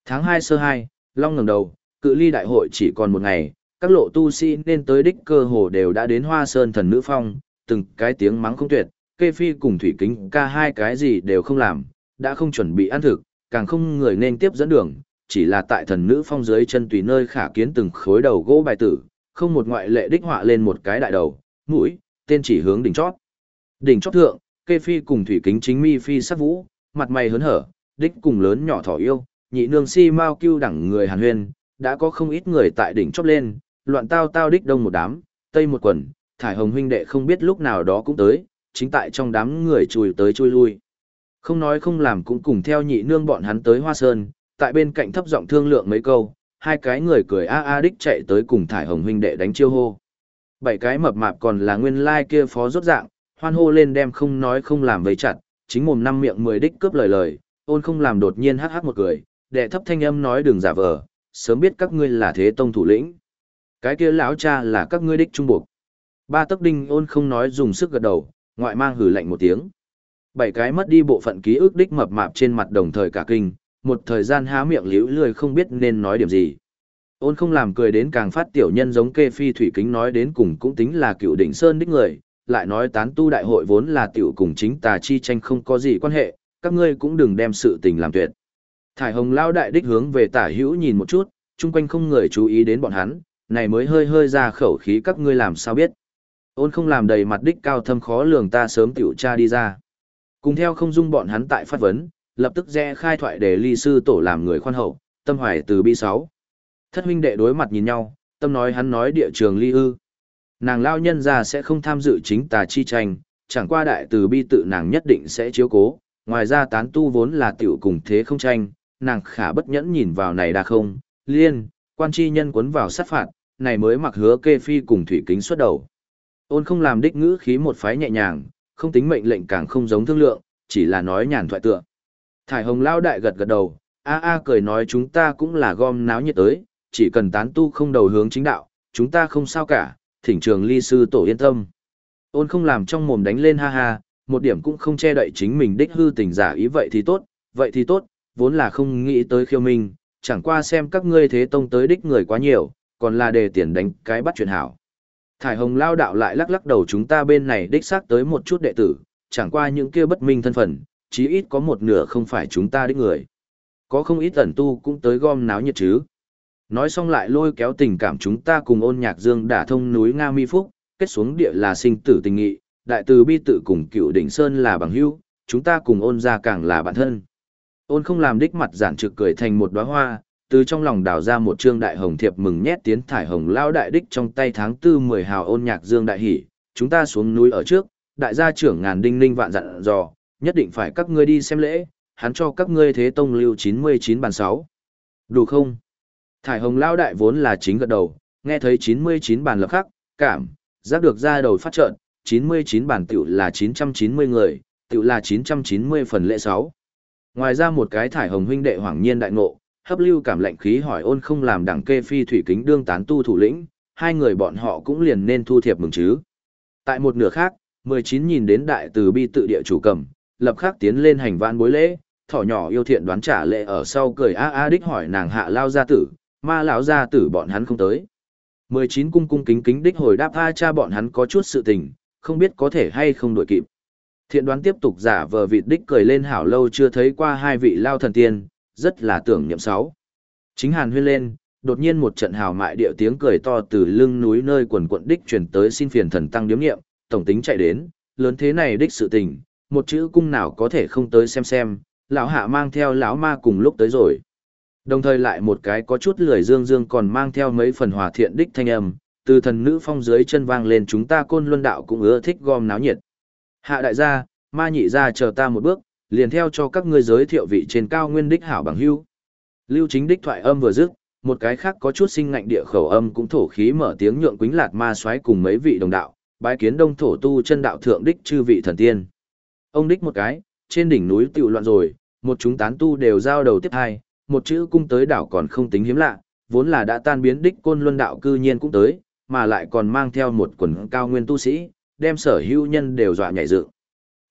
Tháng 2 sơ 2, Long ngẩng đầu, cự ly đại hội chỉ còn một ngày, các lộ tu sĩ nên tới đích cơ hồ đều đã đến Hoa Sơn thần nữ phong, từng cái tiếng mắng không tuyệt, kê phi cùng thủy kính ca hai cái gì đều không làm, đã không chuẩn bị ăn thực, càng không người nên tiếp dẫn đường, chỉ là tại thần nữ phong dưới chân tùy nơi khả kiến từng khối đầu gỗ bài tử, không một ngoại lệ đích họa lên một cái đại đầu, mũi, tên chỉ hướng đỉnh chót. Đỉnh chót thượng, kê phi cùng thủy kính chính mi phi sắc vũ, mặt mày hớn hở, đích cùng lớn nhỏ thỏ yêu, nhị nương si mau cưu đẳng người hàn huyên, đã có không ít người tại đỉnh chót lên, loạn tao tao đích đông một đám, tây một quần, thải hồng huynh đệ không biết lúc nào đó cũng tới, chính tại trong đám người chùi tới chui lui. Không nói không làm cũng cùng theo nhị nương bọn hắn tới Hoa Sơn, tại bên cạnh thấp giọng thương lượng mấy câu, hai cái người cười a a đích chạy tới cùng thải hồng huynh đệ đánh chiêu hô. Bảy cái mập mạp còn là nguyên lai kia phó rốt dạng, hoan hô lên đem không nói không làm vây chặt, chính mồm năm miệng mười đích cướp lời lời, ôn không làm đột nhiên hắc hắc một cười, đệ thấp thanh âm nói đừng giả vờ, sớm biết các ngươi là thế tông thủ lĩnh. Cái kia lão cha là các ngươi đích trung buộc. Ba tấc đinh ôn không nói dùng sức gật đầu, ngoại mang hử lạnh một tiếng. Bảy cái mất đi bộ phận ký ức đích mập mạp trên mặt đồng thời cả kinh, một thời gian há miệng liễu lười không biết nên nói điểm gì. Ôn không làm cười đến càng phát tiểu nhân giống kê phi thủy kính nói đến cùng cũng tính là cựu đỉnh sơn đích người, lại nói tán tu đại hội vốn là tiểu cùng chính tà chi tranh không có gì quan hệ, các ngươi cũng đừng đem sự tình làm tuyệt. Thải hồng lao đại đích hướng về tả hữu nhìn một chút, chung quanh không người chú ý đến bọn hắn, này mới hơi hơi ra khẩu khí các ngươi làm sao biết. Ôn không làm đầy mặt đích cao thâm khó lường ta sớm tiểu tra đi ra. Cùng theo không dung bọn hắn tại phát vấn, lập tức rẽ khai thoại để ly sư tổ làm người khoan hậu, tâm hoài từ bi sáu Thất huynh đệ đối mặt nhìn nhau, tâm nói hắn nói địa trường ly ư. Nàng lao nhân ra sẽ không tham dự chính tà chi tranh, chẳng qua đại từ bi tự nàng nhất định sẽ chiếu cố, ngoài ra tán tu vốn là tiểu cùng thế không tranh, nàng khả bất nhẫn nhìn vào này đa không, liên, quan chi nhân quấn vào sát phạt, này mới mặc hứa kê phi cùng thủy kính xuất đầu. Ôn không làm đích ngữ khí một phái nhẹ nhàng, không tính mệnh lệnh càng không giống thương lượng, chỉ là nói nhàn thoại tựa. Thải hồng lao đại gật gật đầu, a a cười nói chúng ta cũng là gom náo nhiệt tới, chỉ cần tán tu không đầu hướng chính đạo, chúng ta không sao cả, thỉnh trường ly sư tổ yên tâm. Ôn không làm trong mồm đánh lên ha ha, một điểm cũng không che đậy chính mình đích hư tình giả ý vậy thì tốt, vậy thì tốt, vốn là không nghĩ tới khiêu minh, chẳng qua xem các ngươi thế tông tới đích người quá nhiều, còn là đề tiền đánh cái bắt chuyện hảo. Thải hồng lao đạo lại lắc lắc đầu chúng ta bên này đích xác tới một chút đệ tử, chẳng qua những kia bất minh thân phận, chí ít có một nửa không phải chúng ta đích người. Có không ít ẩn tu cũng tới gom náo nhiệt chứ. Nói xong lại lôi kéo tình cảm chúng ta cùng ôn nhạc dương đả thông núi Nga Mi Phúc, kết xuống địa là sinh tử tình nghị, đại từ bi tự cùng cựu đỉnh sơn là bằng hữu, chúng ta cùng ôn ra càng là bạn thân. Ôn không làm đích mặt giản trực cười thành một đóa hoa, từ trong lòng đào ra một trương đại hồng thiệp mừng nhét tiến thải hồng lao đại đích trong tay tháng tư mười hào ôn nhạc dương đại hỷ, chúng ta xuống núi ở trước, đại gia trưởng ngàn đinh ninh vạn dặn dò, nhất định phải các ngươi đi xem lễ, hắn cho các ngươi thế tông lưu chín mươi chín bàn sáu Đủ không? Thải hồng lao đại vốn là chính gật đầu, nghe thấy chín mươi chín bàn lập khắc, cảm, giác được ra đầu phát trợn, chín mươi chín bàn tiểu là chín trăm chín mươi người, tiểu là chín trăm chín mươi phần lễ sáu Ngoài ra một cái thải hồng huynh đệ hoàng nhiên đại ngộ, hấp lưu cảm lạnh khí hỏi ôn không làm đẳng kê phi thủy kính đương tán tu thủ lĩnh, hai người bọn họ cũng liền nên thu thiệp mừng chứ. Tại một nửa khác, mười chín nhìn đến đại từ bi tự địa chủ cầm, lập khắc tiến lên hành vãn bối lễ, thỏ nhỏ yêu thiện đoán trả lệ ở sau cười a a đích hỏi nàng hạ lao gia tử, ma lão gia tử bọn hắn không tới. mười chín cung cung kính kính đích hồi đáp a cha bọn hắn có chút sự tình, không biết có thể hay không đổi kịp. Thiện đoán tiếp tục giả vờ vịt đích cười lên hảo lâu chưa thấy qua hai vị lao thần tiên, rất là tưởng niệm sáu. Chính hàn huyên lên, đột nhiên một trận hào mại điệu tiếng cười to từ lưng núi nơi quần quận đích truyền tới xin phiền thần tăng điếm nghiệm, tổng tính chạy đến, lớn thế này đích sự tình, một chữ cung nào có thể không tới xem xem, lão hạ mang theo lão ma cùng lúc tới rồi. Đồng thời lại một cái có chút lười dương dương còn mang theo mấy phần hòa thiện đích thanh âm, từ thần nữ phong dưới chân vang lên chúng ta côn luân đạo cũng ưa thích gom náo nhiệt. Hạ đại gia, ma nhị gia chờ ta một bước, liền theo cho các ngươi giới thiệu vị trên cao nguyên đích hảo bằng hưu. Lưu chính đích thoại âm vừa dứt, một cái khác có chút sinh ngạnh địa khẩu âm cũng thổ khí mở tiếng nhượng quính lạt ma xoáy cùng mấy vị đồng đạo, bái kiến đông thổ tu chân đạo thượng đích chư vị thần tiên. Ông đích một cái, trên đỉnh núi tiểu loạn rồi, một chúng tán tu đều giao đầu tiếp hai, một chữ cung tới đảo còn không tính hiếm lạ, vốn là đã tan biến đích côn luân đạo cư nhiên cũng tới, mà lại còn mang theo một quần cao nguyên tu sĩ, đem sở hữu nhân đều dọa nhảy dựng.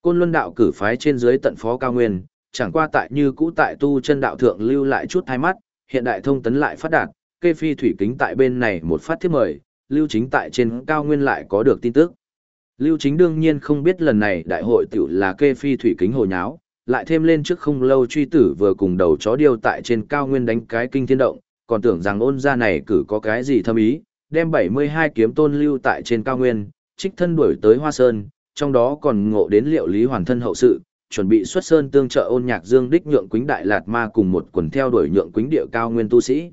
Côn Luân đạo cử phái trên dưới tận phó cao nguyên, chẳng qua tại như cũ tại tu chân đạo thượng lưu lại chút hai mắt, hiện đại thông tấn lại phát đạt, kê phi thủy kính tại bên này một phát thiết mời, lưu chính tại trên cao nguyên lại có được tin tức. Lưu chính đương nhiên không biết lần này đại hội tiểu là kê phi thủy kính hồ nháo, lại thêm lên trước không lâu truy tử vừa cùng đầu chó điêu tại trên cao nguyên đánh cái kinh thiên động, còn tưởng rằng ôn gia này cử có cái gì thâm ý, đem 72 kiếm tôn lưu tại trên cao nguyên, trích thân đuổi tới Hoa Sơn, trong đó còn ngộ đến liệu lý hoàn thân hậu sự, chuẩn bị xuất sơn tương trợ ôn nhạc dương đích nhượng quính đại lạt ma cùng một quần theo đuổi nhượng quính địa cao nguyên tu sĩ.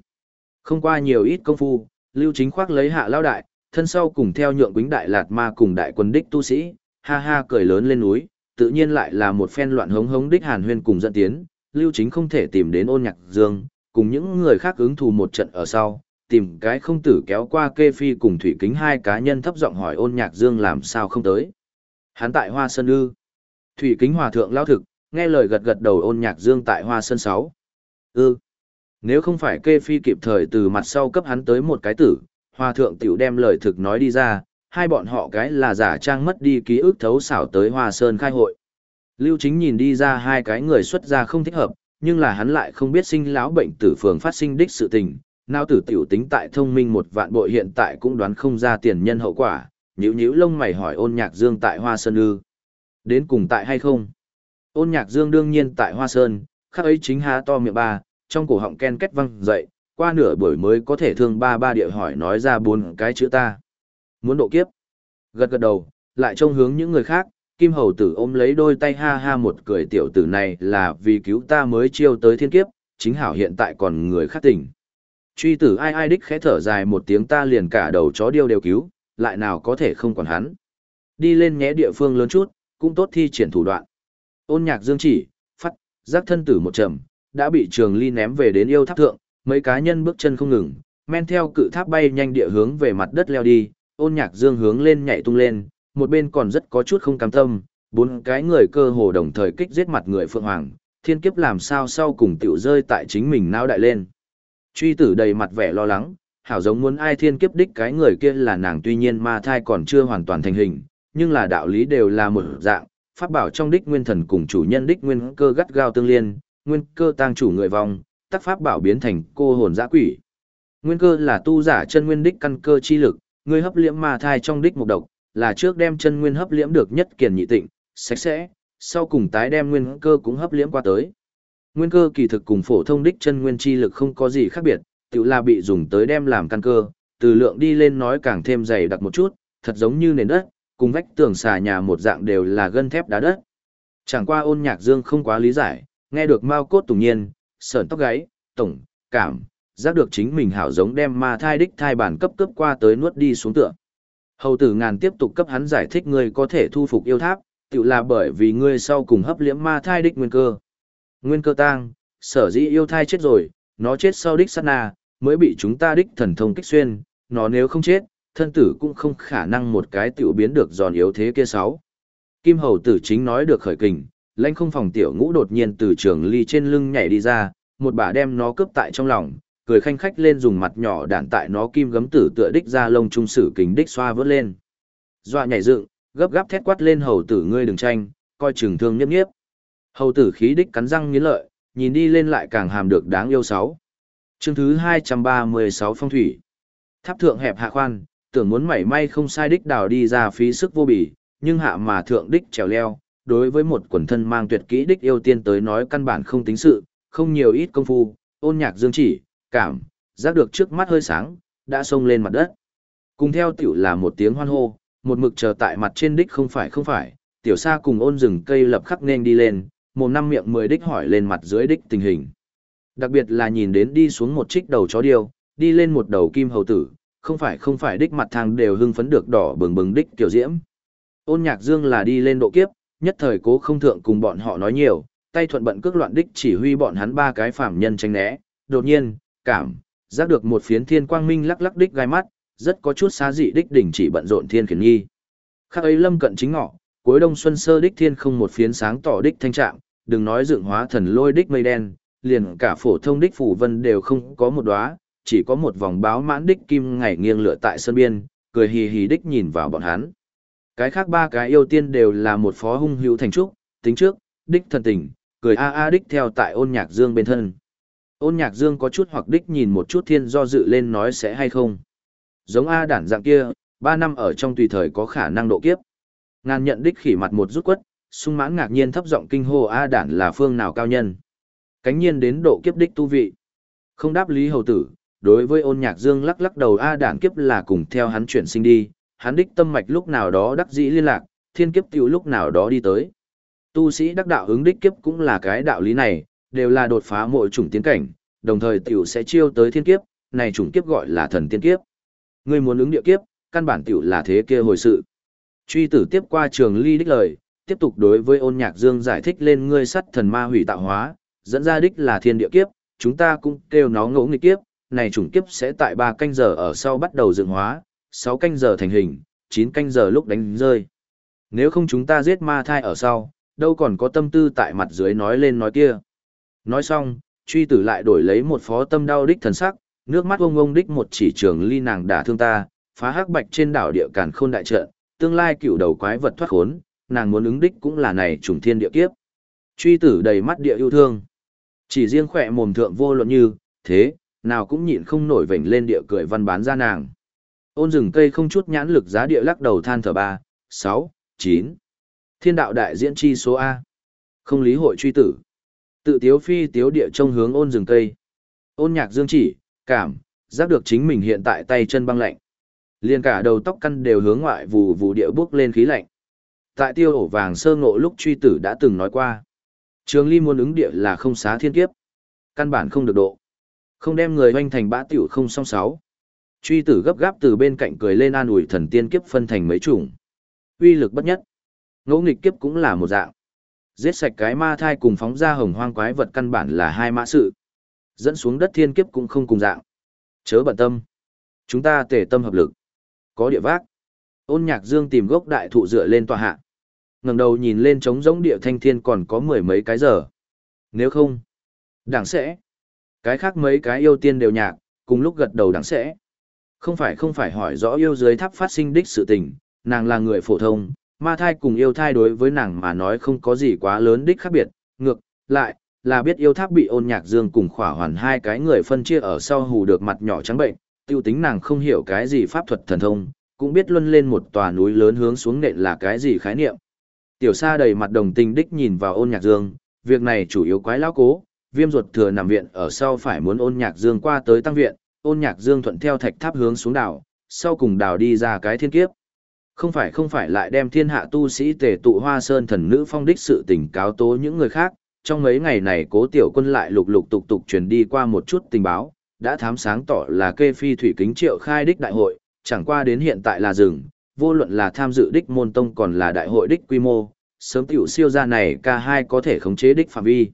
Không qua nhiều ít công phu, lưu chính khoác lấy hạ lao đại, thân sau cùng theo nhượng quính đại lạt ma cùng đại quân đích tu sĩ, ha ha cười lớn lên núi, tự nhiên lại là một phen loạn hống hống đích hàn huyên cùng dẫn tiến, lưu chính không thể tìm đến ôn nhạc dương, cùng những người khác ứng thù một trận ở sau, tìm cái không tử kéo qua kê phi cùng thủy kính hai cá nhân thấp giọng hỏi ôn nhạc dương làm sao không tới. Hắn tại hoa sơn ư. Thủy kính hòa thượng lao thực, nghe lời gật gật đầu ôn nhạc dương tại hoa sơn sáu. Ư. Nếu không phải kê phi kịp thời từ mặt sau cấp hắn tới một cái tử, hòa thượng tiểu đem lời thực nói đi ra, hai bọn họ cái là giả trang mất đi ký ức thấu xảo tới hoa sơn khai hội. Lưu chính nhìn đi ra hai cái người xuất ra không thích hợp, nhưng là hắn lại không biết sinh lão bệnh tử phường phát sinh đích sự tình, nào tử tiểu tính tại thông minh một vạn bội hiện tại cũng đoán không ra tiền nhân hậu quả, nhíu nhíu lông mày hỏi ôn nhạc dương tại hoa sơn ư. Đến cùng tại hay không? Ôn nhạc dương đương nhiên tại hoa sơn, khắc ấy chính há to miệng ba, trong cổ họng ken kết văng dậy, qua nửa buổi mới có thể thương ba ba địa hỏi nói ra bốn cái chữ ta. Muốn độ kiếp. Gật gật đầu, lại trông hướng những người khác, Kim Hầu Tử ôm lấy đôi tay ha ha một cười tiểu tử này là vì cứu ta mới chiêu tới thiên kiếp, chính hảo hiện tại còn người khác tỉnh. Truy tử ai ai đích khẽ thở dài một tiếng ta liền cả đầu chó điêu đều cứu, lại nào có thể không còn hắn. Đi lên nhé địa phương lớn chút, cũng tốt thi triển thủ đoạn. Ôn nhạc dương chỉ, phát, giác thân tử một trầm, đã bị trường ly ném về đến yêu tháp thượng, mấy cá nhân bước chân không ngừng, men theo cự tháp bay nhanh địa hướng về mặt đất leo đi, ôn nhạc dương hướng lên nhảy tung lên, một bên còn rất có chút không cam tâm, bốn cái người cơ hồ đồng thời kích giết mặt người Phượng Hoàng, thiên kiếp làm sao sau cùng tiểu rơi tại chính mình nao đại lên. Truy tử đầy mặt vẻ lo lắng, hảo giống muốn ai thiên kiếp đích cái người kia là nàng tuy nhiên ma thai còn chưa hoàn toàn thành hình, nhưng là đạo lý đều là một dạng, pháp bảo trong đích nguyên thần cùng chủ nhân đích nguyên cơ gắt gao tương liên, nguyên cơ tăng chủ người vong, tác pháp bảo biến thành cô hồn dã quỷ. Nguyên cơ là tu giả chân nguyên đích căn cơ chi lực, người hấp liễm ma thai trong đích mục độc, là trước đem chân nguyên hấp liễm được nhất kiền nhị tịnh, sạch sẽ, sau cùng tái đem nguyên cơ cũng hấp liễm qua tới. Nguyên cơ kỳ thực cùng phổ thông đích chân nguyên chi lực không có gì khác biệt, tự là bị dùng tới đem làm căn cơ, từ lượng đi lên nói càng thêm dày đặc một chút, thật giống như nền đất, cùng vách tường xà nhà một dạng đều là gân thép đá đất. Chẳng qua ôn nhạc dương không quá lý giải, nghe được mao cốt tùng nhiên, sởn tóc gáy, tổng, cảm, giác được chính mình hảo giống đem ma thai đích thai bản cấp cấp qua tới nuốt đi xuống tựa. Hầu tử ngàn tiếp tục cấp hắn giải thích ngươi có thể thu phục yêu tháp, tự là bởi vì ngươi sau cùng hấp liễm ma thai đích nguyên cơ. Nguyên cơ tang, sở dĩ yêu thai chết rồi, nó chết sau đích sát na, mới bị chúng ta đích thần thông kích xuyên, nó nếu không chết, thân tử cũng không khả năng một cái tiểu biến được giòn yếu thế kia sáu. Kim hầu tử chính nói được khởi kình, lãnh không phòng tiểu ngũ đột nhiên từ trường ly trên lưng nhảy đi ra, một bà đem nó cướp tại trong lòng, cười khanh khách lên dùng mặt nhỏ đạn tại nó kim gấm tử tựa đích ra lông trung sử kính đích xoa vớt lên. Dọa nhảy dựng, gấp gáp thét quát lên hầu tử ngươi đừng tranh, coi chừng thương nhấp nhiếp. Hầu tử khí đích cắn răng nghiến lợi, nhìn đi lên lại càng hàm được đáng yêu sáu. Chương thứ 236 phong thủy. Tháp thượng hẹp hạ khoan, tưởng muốn mảy may không sai đích đào đi ra phí sức vô bì, nhưng hạ mà thượng đích trèo leo, đối với một quần thân mang tuyệt kỹ đích yêu tiên tới nói căn bản không tính sự, không nhiều ít công phu, ôn nhạc dương chỉ, cảm, giác được trước mắt hơi sáng, đã xông lên mặt đất. Cùng theo tiểu là một tiếng hoan hô, một mực chờ tại mặt trên đích không phải không phải, tiểu sa cùng ôn rừng cây lập khắc nên đi lên, một năm miệng mười đích hỏi lên mặt dưới đích tình hình. Đặc biệt là nhìn đến đi xuống một trích đầu chó điêu, đi lên một đầu kim hầu tử, không phải không phải đích mặt thang đều hưng phấn được đỏ bừng bừng đích kiểu diễm. Ôn nhạc dương là đi lên độ kiếp, nhất thời cố không thượng cùng bọn họ nói nhiều, tay thuận bận cước loạn đích chỉ huy bọn hắn ba cái phạm nhân tránh né, đột nhiên, cảm, giác được một phiến thiên quang minh lắc lắc đích gai mắt, rất có chút xá dị đích đỉnh chỉ bận rộn thiên khiển nghi. Khác ấy lâm cận chính ngọ, cuối đông xuân sơ đích thiên không một phiến sáng tỏ đích thanh trạng, đừng nói dựng hóa thần lôi đích mây đen, liền cả phổ thông đích phủ vân đều không có một đóa, chỉ có một vòng báo mãn đích kim ngày nghiêng lửa tại sân biên, cười hì hì đích nhìn vào bọn hắn. Cái khác ba cái yêu tiên đều là một phó hung hữu thành trúc, tính trước, đích thần tình, cười a a đích theo tại ôn nhạc dương bên thân. Ôn nhạc dương có chút hoặc đích nhìn một chút thiên do dự lên nói sẽ hay không. Giống A đản dạng kia, ba năm ở trong tùy thời có khả năng độ kiếp. Ngàn nhận đích khỉ mặt một rút quất, sung mãn ngạc nhiên thấp giọng kinh hô A đản là phương nào cao nhân. Cánh nhiên đến độ kiếp đích tu vị. Không đáp lý hầu tử, đối với ôn nhạc dương lắc lắc đầu A đản kiếp là cùng theo hắn chuyển sinh đi, hắn đích tâm mạch lúc nào đó đắc dĩ liên lạc, thiên kiếp tiểu lúc nào đó đi tới. Tu sĩ đắc đạo ứng đích kiếp cũng là cái đạo lý này, đều là đột phá mỗi chủng tiến cảnh, đồng thời tiểu sẽ chiêu tới thiên kiếp, này chủng kiếp gọi là thần tiên kiếp. Ngươi muốn ứng địa kiếp, căn bản tiểu là thế kia hồi sự. Truy tử tiếp qua trường ly đích lời, tiếp tục đối với ôn nhạc dương giải thích lên ngươi sắt thần ma hủy tạo hóa, dẫn ra đích là thiên địa kiếp, chúng ta cũng kêu nó ngẫu nghịch kiếp, này chủng kiếp sẽ tại ba canh giờ ở sau bắt đầu dựng hóa, 6 canh giờ thành hình, 9 canh giờ lúc đánh rơi. Nếu không chúng ta giết ma thai ở sau, đâu còn có tâm tư tại mặt dưới nói lên nói kia. Nói xong, truy tử lại đổi lấy một phó tâm đau đích thần sắc, nước mắt ông ông đích một chỉ trường ly nàng đả thương ta, phá hắc bạch trên đảo địa càn khôn đại trận, tương lai cựu đầu quái vật thoát khốn, nàng muốn ứng đích cũng là này trùng thiên địa kiếp. Truy tử đầy mắt địa yêu thương. Chỉ riêng khỏe mồm thượng vô luận như, thế, nào cũng nhịn không nổi vểnh lên địa cười văn bán ra nàng. Ôn rừng cây không chút nhãn lực giá địa lắc đầu than thở ba, sáu, chín. Thiên đạo đại diễn chi số A. Không lý hội truy tử. Tự tiếu phi tiếu địa trông hướng ôn rừng cây. Ôn nhạc dương chỉ, cảm, giác được chính mình hiện tại tay chân băng lạnh. Liền cả đầu tóc căn đều hướng ngoại vù vù địa bước lên khí lạnh. Tại tiêu ổ vàng sơ ngộ lúc truy tử đã từng nói qua. Trường ly muốn ứng địa là không xá thiên kiếp. Căn bản không được độ. Không đem người hoanh thành bã tiểu không song sáu. Truy tử gấp gáp từ bên cạnh cười lên an ủi thần tiên kiếp phân thành mấy chủng. Uy lực bất nhất. Ngẫu nghịch kiếp cũng là một dạng. Giết sạch cái ma thai cùng phóng ra hồng hoang quái vật căn bản là hai mã sự. Dẫn xuống đất thiên kiếp cũng không cùng dạng. Chớ bận tâm. Chúng ta tề tâm hợp lực. Có địa vác. Ôn nhạc dương tìm gốc đại thụ dựa lên tòa hạ. ngẩng đầu nhìn lên trống giống địa thanh thiên còn có mười mấy cái giờ. Nếu không, đảng sẽ. Cái khác mấy cái yêu tiên đều nhạc, cùng lúc gật đầu đảng sẽ. Không phải không phải hỏi rõ yêu dưới tháp phát sinh đích sự tình, nàng là người phổ thông, ma thai cùng yêu thai đối với nàng mà nói không có gì quá lớn đích khác biệt, ngược, lại, là biết yêu tháp bị ôn nhạc dương cùng khỏa hoàn hai cái người phân chia ở sau hù được mặt nhỏ trắng bệnh, tiêu tính nàng không hiểu cái gì pháp thuật thần thông, cũng biết luân lên một tòa núi lớn hướng xuống nện là cái gì khái niệm. Tiểu sa đầy mặt đồng tình đích nhìn vào ôn nhạc dương, việc này chủ yếu quái lão cố, viêm ruột thừa nằm viện ở sau phải muốn ôn nhạc dương qua tới tăng viện, ôn nhạc dương thuận theo thạch tháp hướng xuống đảo, sau cùng đảo đi ra cái thiên kiếp. Không phải không phải lại đem thiên hạ tu sĩ tề tụ hoa sơn thần nữ phong đích sự tình cáo tố những người khác, trong mấy ngày này cố tiểu quân lại lục lục tục tục truyền đi qua một chút tình báo, đã thám sáng tỏ là kê phi thủy kính triệu khai đích đại hội, chẳng qua đến hiện tại là rừng, vô luận là tham dự đích môn tông còn là đại hội đích quy mô, sớm tiểu siêu ra này ca hai có thể khống chế đích phạm vi.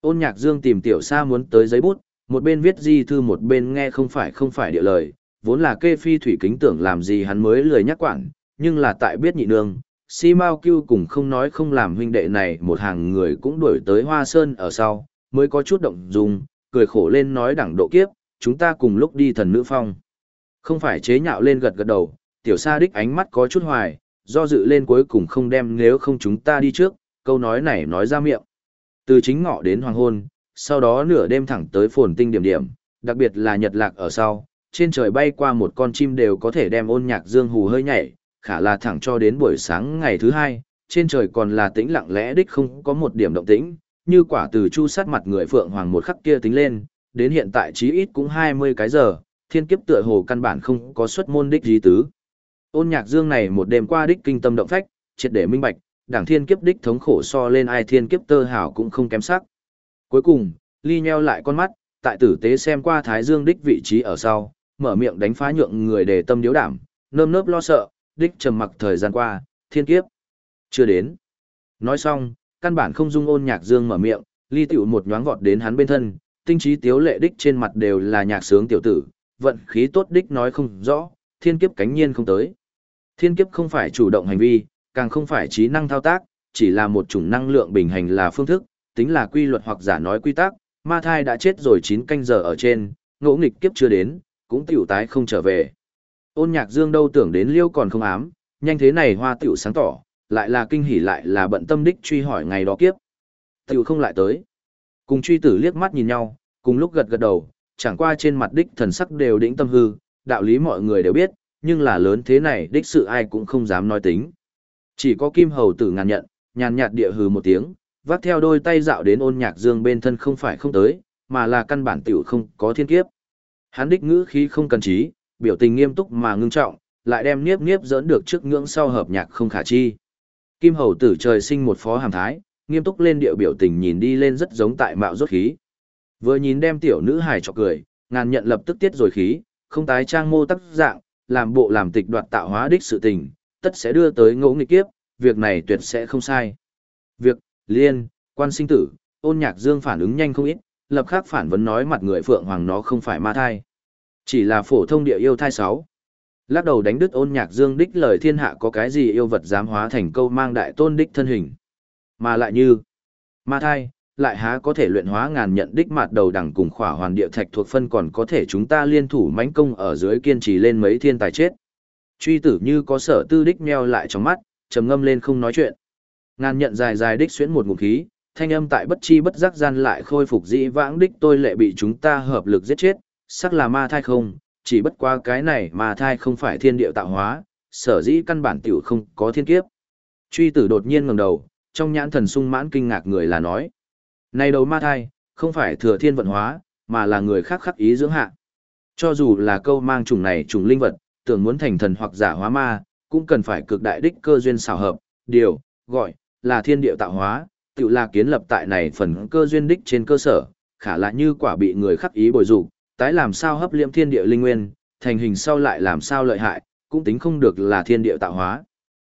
Ôn nhạc dương tìm tiểu sa muốn tới giấy bút, một bên viết di thư một bên nghe không phải không phải địa lời, vốn là kê phi thủy kính tưởng làm gì hắn mới lười nhắc quản, nhưng là tại biết nhị nương, si mao kêu cùng không nói không làm huynh đệ này một hàng người cũng đuổi tới hoa sơn ở sau, mới có chút động dung, cười khổ lên nói đẳng độ kiếp, chúng ta cùng lúc đi thần nữ phong. Không phải chế nhạo lên gật gật đầu, tiểu sa đích ánh mắt có chút hoài, do dự lên cuối cùng không đem nếu không chúng ta đi trước, câu nói này nói ra miệng. Từ chính ngọ đến hoàng hôn, sau đó nửa đêm thẳng tới phồn tinh điểm điểm, đặc biệt là nhật lạc ở sau, trên trời bay qua một con chim đều có thể đem ôn nhạc dương hù hơi nhảy, khả là thẳng cho đến buổi sáng ngày thứ hai, trên trời còn là tĩnh lặng lẽ đích không có một điểm động tĩnh, như quả từ chu sát mặt người phượng hoàng một khắc kia tính lên, đến hiện tại chí ít cũng 20 cái giờ, thiên kiếp tựa hồ căn bản không có xuất môn đích gì tứ. Ôn nhạc dương này một đêm qua đích kinh tâm động phách, triệt để minh bạch, đảng thiên kiếp đích thống khổ so lên ai thiên kiếp tơ hảo cũng không kém sắc. Cuối cùng, ly nheo lại con mắt, tại tử tế xem qua thái dương đích vị trí ở sau, mở miệng đánh phá nhượng người để tâm điếu đảm, nơm nớp lo sợ, đích trầm mặc thời gian qua, thiên kiếp. Chưa đến. Nói xong, căn bản không dung ôn nhạc dương mở miệng, ly tiểu một nhoáng vọt đến hắn bên thân, tinh trí tiếu lệ đích trên mặt đều là nhạc sướng tiểu tử, vận khí tốt đích nói không rõ, thiên kiếp cánh nhiên không tới. Thiên kiếp không phải chủ động hành vi, càng không phải trí năng thao tác, chỉ là một chủng năng lượng bình hành là phương thức, tính là quy luật hoặc giả nói quy tắc, ma thai đã chết rồi 9 canh giờ ở trên, ngỗ nghịch kiếp chưa đến, cũng tiểu tái không trở về. Ôn nhạc dương đâu tưởng đến liêu còn không ám, nhanh thế này hoa tiểu sáng tỏ, lại là kinh hỉ lại là bận tâm đích truy hỏi ngày đó kiếp. Tiểu không lại tới. Cùng truy tử liếc mắt nhìn nhau, cùng lúc gật gật đầu, chẳng qua trên mặt đích thần sắc đều đĩnh tâm hư, đạo lý mọi người đều biết, nhưng là lớn thế này đích sự ai cũng không dám nói tính. Chỉ có kim hầu tử ngàn nhận, nhàn nhạt địa hừ một tiếng, vác theo đôi tay dạo đến ôn nhạc dương bên thân không phải không tới, mà là căn bản tiểu không có thiên kiếp. Hắn đích ngữ khí không cần trí, biểu tình nghiêm túc mà ngưng trọng, lại đem niếp niếp dẫn được trước ngưỡng sau hợp nhạc không khả chi. Kim hầu tử trời sinh một phó hàm thái, nghiêm túc lên điệu biểu tình nhìn đi lên rất giống tại mạo rốt khí. Vừa nhìn đem tiểu nữ hài cho cười, ngàn nhận lập tức tiết rồi khí, không tái trang mô tác dạng, làm bộ làm tịch đoạt tạo hóa đích sự tình, tất sẽ đưa tới ngỗ nghịch kiếp, việc này tuyệt sẽ không sai. Việc, liên, quan sinh tử, ôn nhạc dương phản ứng nhanh không ít, lập khắc phản vấn nói mặt người phượng hoàng nó không phải ma thai. Chỉ là phổ thông địa yêu thai sáu. Lắc đầu đánh đứt ôn nhạc dương đích lời thiên hạ có cái gì yêu vật dám hóa thành câu mang đại tôn đích thân hình. Mà lại như, ma thai, lại há có thể luyện hóa ngàn nhận đích mặt đầu đẳng cùng khỏa hoàn địa thạch thuộc phân còn có thể chúng ta liên thủ mãnh công ở dưới kiên trì lên mấy thiên tài chết. Truy tử như có sở tư đích meo lại trong mắt, trầm ngâm lên không nói chuyện. Ngàn nhận dài dài đích xuyến một ngụm khí, thanh âm tại bất chi bất giác gian lại khôi phục dĩ vãng đích tôi lệ bị chúng ta hợp lực giết chết, sắc là ma thai không, chỉ bất qua cái này ma thai không phải thiên địa tạo hóa, sở dĩ căn bản tiểu không có thiên kiếp. Truy tử đột nhiên ngẩng đầu, trong nhãn thần sung mãn kinh ngạc người là nói. Này đầu ma thai, không phải thừa thiên vận hóa, mà là người khác khắc ý dưỡng hạ. Cho dù là câu mang trùng này trùng linh vật, tưởng muốn thành thần hoặc giả hóa ma, cũng cần phải cực đại đích cơ duyên xảo hợp, điều, gọi, là thiên địa tạo hóa, tự là kiến lập tại này phần cơ duyên đích trên cơ sở, khả là như quả bị người khắc ý bồi dục, tái làm sao hấp liễm thiên địa linh nguyên, thành hình sau lại làm sao lợi hại, cũng tính không được là thiên địa tạo hóa.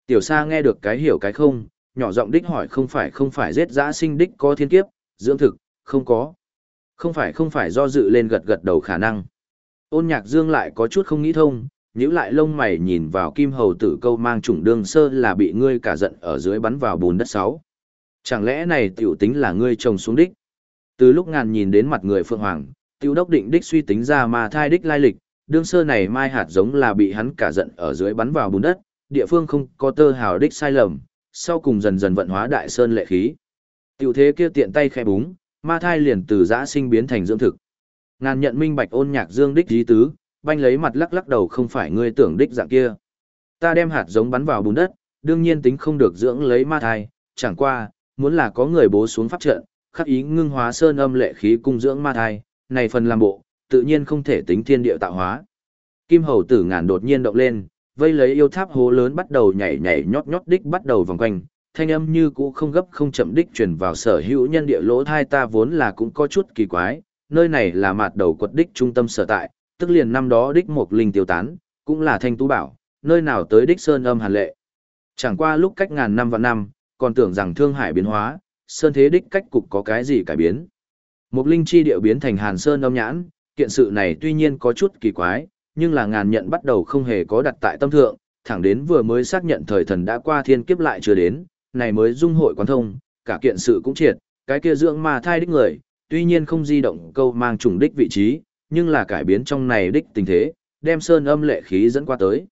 Tiểu Sa nghe được cái hiểu cái không, nhỏ giọng đích hỏi không phải không phải giết dã sinh đích có thiên kiếp, dưỡng thực, không có. Không phải không phải do dự lên gật gật đầu khả năng. Ôn nhạc dương lại có chút không nghĩ thông, nhíu lại lông mày nhìn vào kim hầu tử câu mang trùng đương sơ là bị ngươi cả giận ở dưới bắn vào bùn đất sáu. Chẳng lẽ này tiểu tính là ngươi trồng xuống đích? Từ lúc ngàn nhìn đến mặt người Phượng Hoàng, tiêu đốc định đích suy tính ra mà thai đích lai lịch, đương sơ này mai hạt giống là bị hắn cả giận ở dưới bắn vào bùn đất, địa phương không có tơ hào đích sai lầm, sau cùng dần dần vận hóa đại sơn lệ khí. Tiểu thế kia tiện tay khẽ búng, ma thai liền từ giã sinh biến thành dưỡng thực. Ngàn nhận minh bạch ôn nhạc dương đích dí tứ, banh lấy mặt lắc lắc đầu không phải ngươi tưởng đích dạng kia. Ta đem hạt giống bắn vào bùn đất, đương nhiên tính không được dưỡng lấy ma thai, chẳng qua, muốn là có người bố xuống pháp trận, khắc ý ngưng hóa sơn âm lệ khí cung dưỡng ma thai, này phần làm bộ, tự nhiên không thể tính thiên địa tạo hóa. Kim hầu tử ngàn đột nhiên động lên, vây lấy yêu tháp hố lớn bắt đầu nhảy nhảy nhót nhót đích bắt đầu vòng quanh, thanh âm như cũ không gấp không chậm đích truyền vào sở hữu nhân địa lỗ thai ta vốn là cũng có chút kỳ quái, nơi này là mặt đầu quật đích trung tâm sở tại, tức liền năm đó đích một linh tiêu tán, cũng là thanh tú bảo, nơi nào tới đích sơn âm hàn lệ. Chẳng qua lúc cách ngàn năm và năm, còn tưởng rằng thương hải biến hóa, sơn thế đích cách cục có cái gì cải biến. Một linh chi điệu biến thành hàn sơn âm nhãn, kiện sự này tuy nhiên có chút kỳ quái, nhưng là ngàn nhận bắt đầu không hề có đặt tại tâm thượng, thẳng đến vừa mới xác nhận thời thần đã qua thiên kiếp lại chưa đến, này mới dung hội quán thông, cả kiện sự cũng triệt, cái kia dưỡng ma thai đích người, tuy nhiên không di động câu mang trùng đích vị trí, nhưng là cải biến trong này đích tình thế, đem sơn âm lệ khí dẫn qua tới.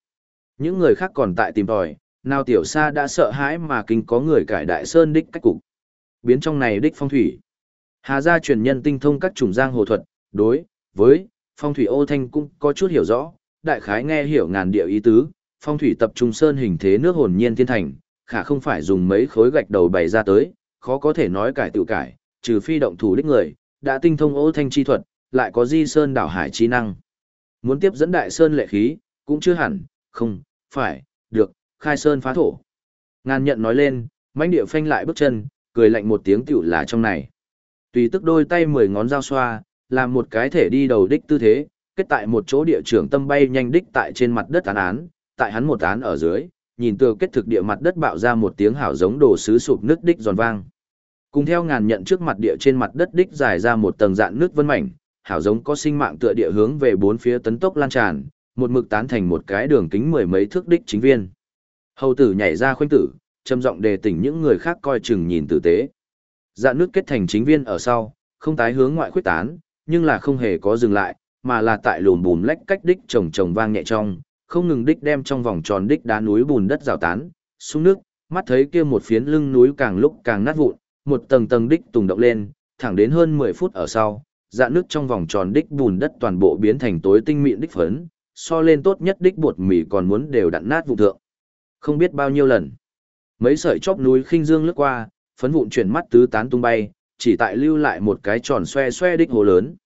Những người khác còn tại tìm tòi, nào tiểu sa đã sợ hãi mà kinh có người cải đại sơn đích cách cục. Biến trong này đích phong thủy. Hà gia truyền nhân tinh thông các chủng giang hồ thuật, đối với phong thủy ô thanh cũng có chút hiểu rõ, đại khái nghe hiểu ngàn địa ý tứ, phong thủy tập trung sơn hình thế nước hồn nhiên thiên thành, khả không phải dùng mấy khối gạch đầu bày ra tới, khó có thể nói cải tự cải, trừ phi động thủ đích người, đã tinh thông ô thanh chi thuật, lại có di sơn đảo hải chi năng. Muốn tiếp dẫn đại sơn lệ khí, cũng chưa hẳn, không, phải, được, khai sơn phá thổ. Ngàn nhận nói lên, mãnh địa phanh lại bước chân, cười lạnh một tiếng tiểu là trong này. Tùy tức đôi tay mười ngón dao xoa, làm một cái thể đi đầu đích tư thế, kết tại một chỗ địa trưởng tâm bay nhanh đích tại trên mặt đất án án, tại hắn một án ở dưới, nhìn từ kết thực địa mặt đất bạo ra một tiếng hảo giống đồ sứ sụp nước đích giòn vang. Cùng theo ngàn nhận trước mặt địa trên mặt đất đích dài ra một tầng dạn nước vân mảnh, hảo giống có sinh mạng tựa địa hướng về bốn phía tấn tốc lan tràn, một mực tán thành một cái đường kính mười mấy thước đích chính viên. Hầu tử nhảy ra khoanh tử, trầm giọng đề tỉnh những người khác coi chừng nhìn tử tế. Dạ nước kết thành chính viên ở sau, không tái hướng ngoại khuyết tán, nhưng là không hề có dừng lại, mà là tại lùn bùn lách cách đích trồng trồng vang nhẹ trong, không ngừng đích đem trong vòng tròn đích đá núi bùn đất rào tán, xuống nước, mắt thấy kia một phiến lưng núi càng lúc càng nát vụn, một tầng tầng đích tùng động lên, thẳng đến hơn 10 phút ở sau, dạ nước trong vòng tròn đích bùn đất toàn bộ biến thành tối tinh mịn đích phấn, so lên tốt nhất đích bột mì còn muốn đều đặn nát vụ thượng. Không biết bao nhiêu lần. Mấy sợi chóp núi khinh dương lướt qua, phấn vụn chuyển mắt tứ tán tung bay, chỉ tại lưu lại một cái tròn xoe xoe đích hồ lớn.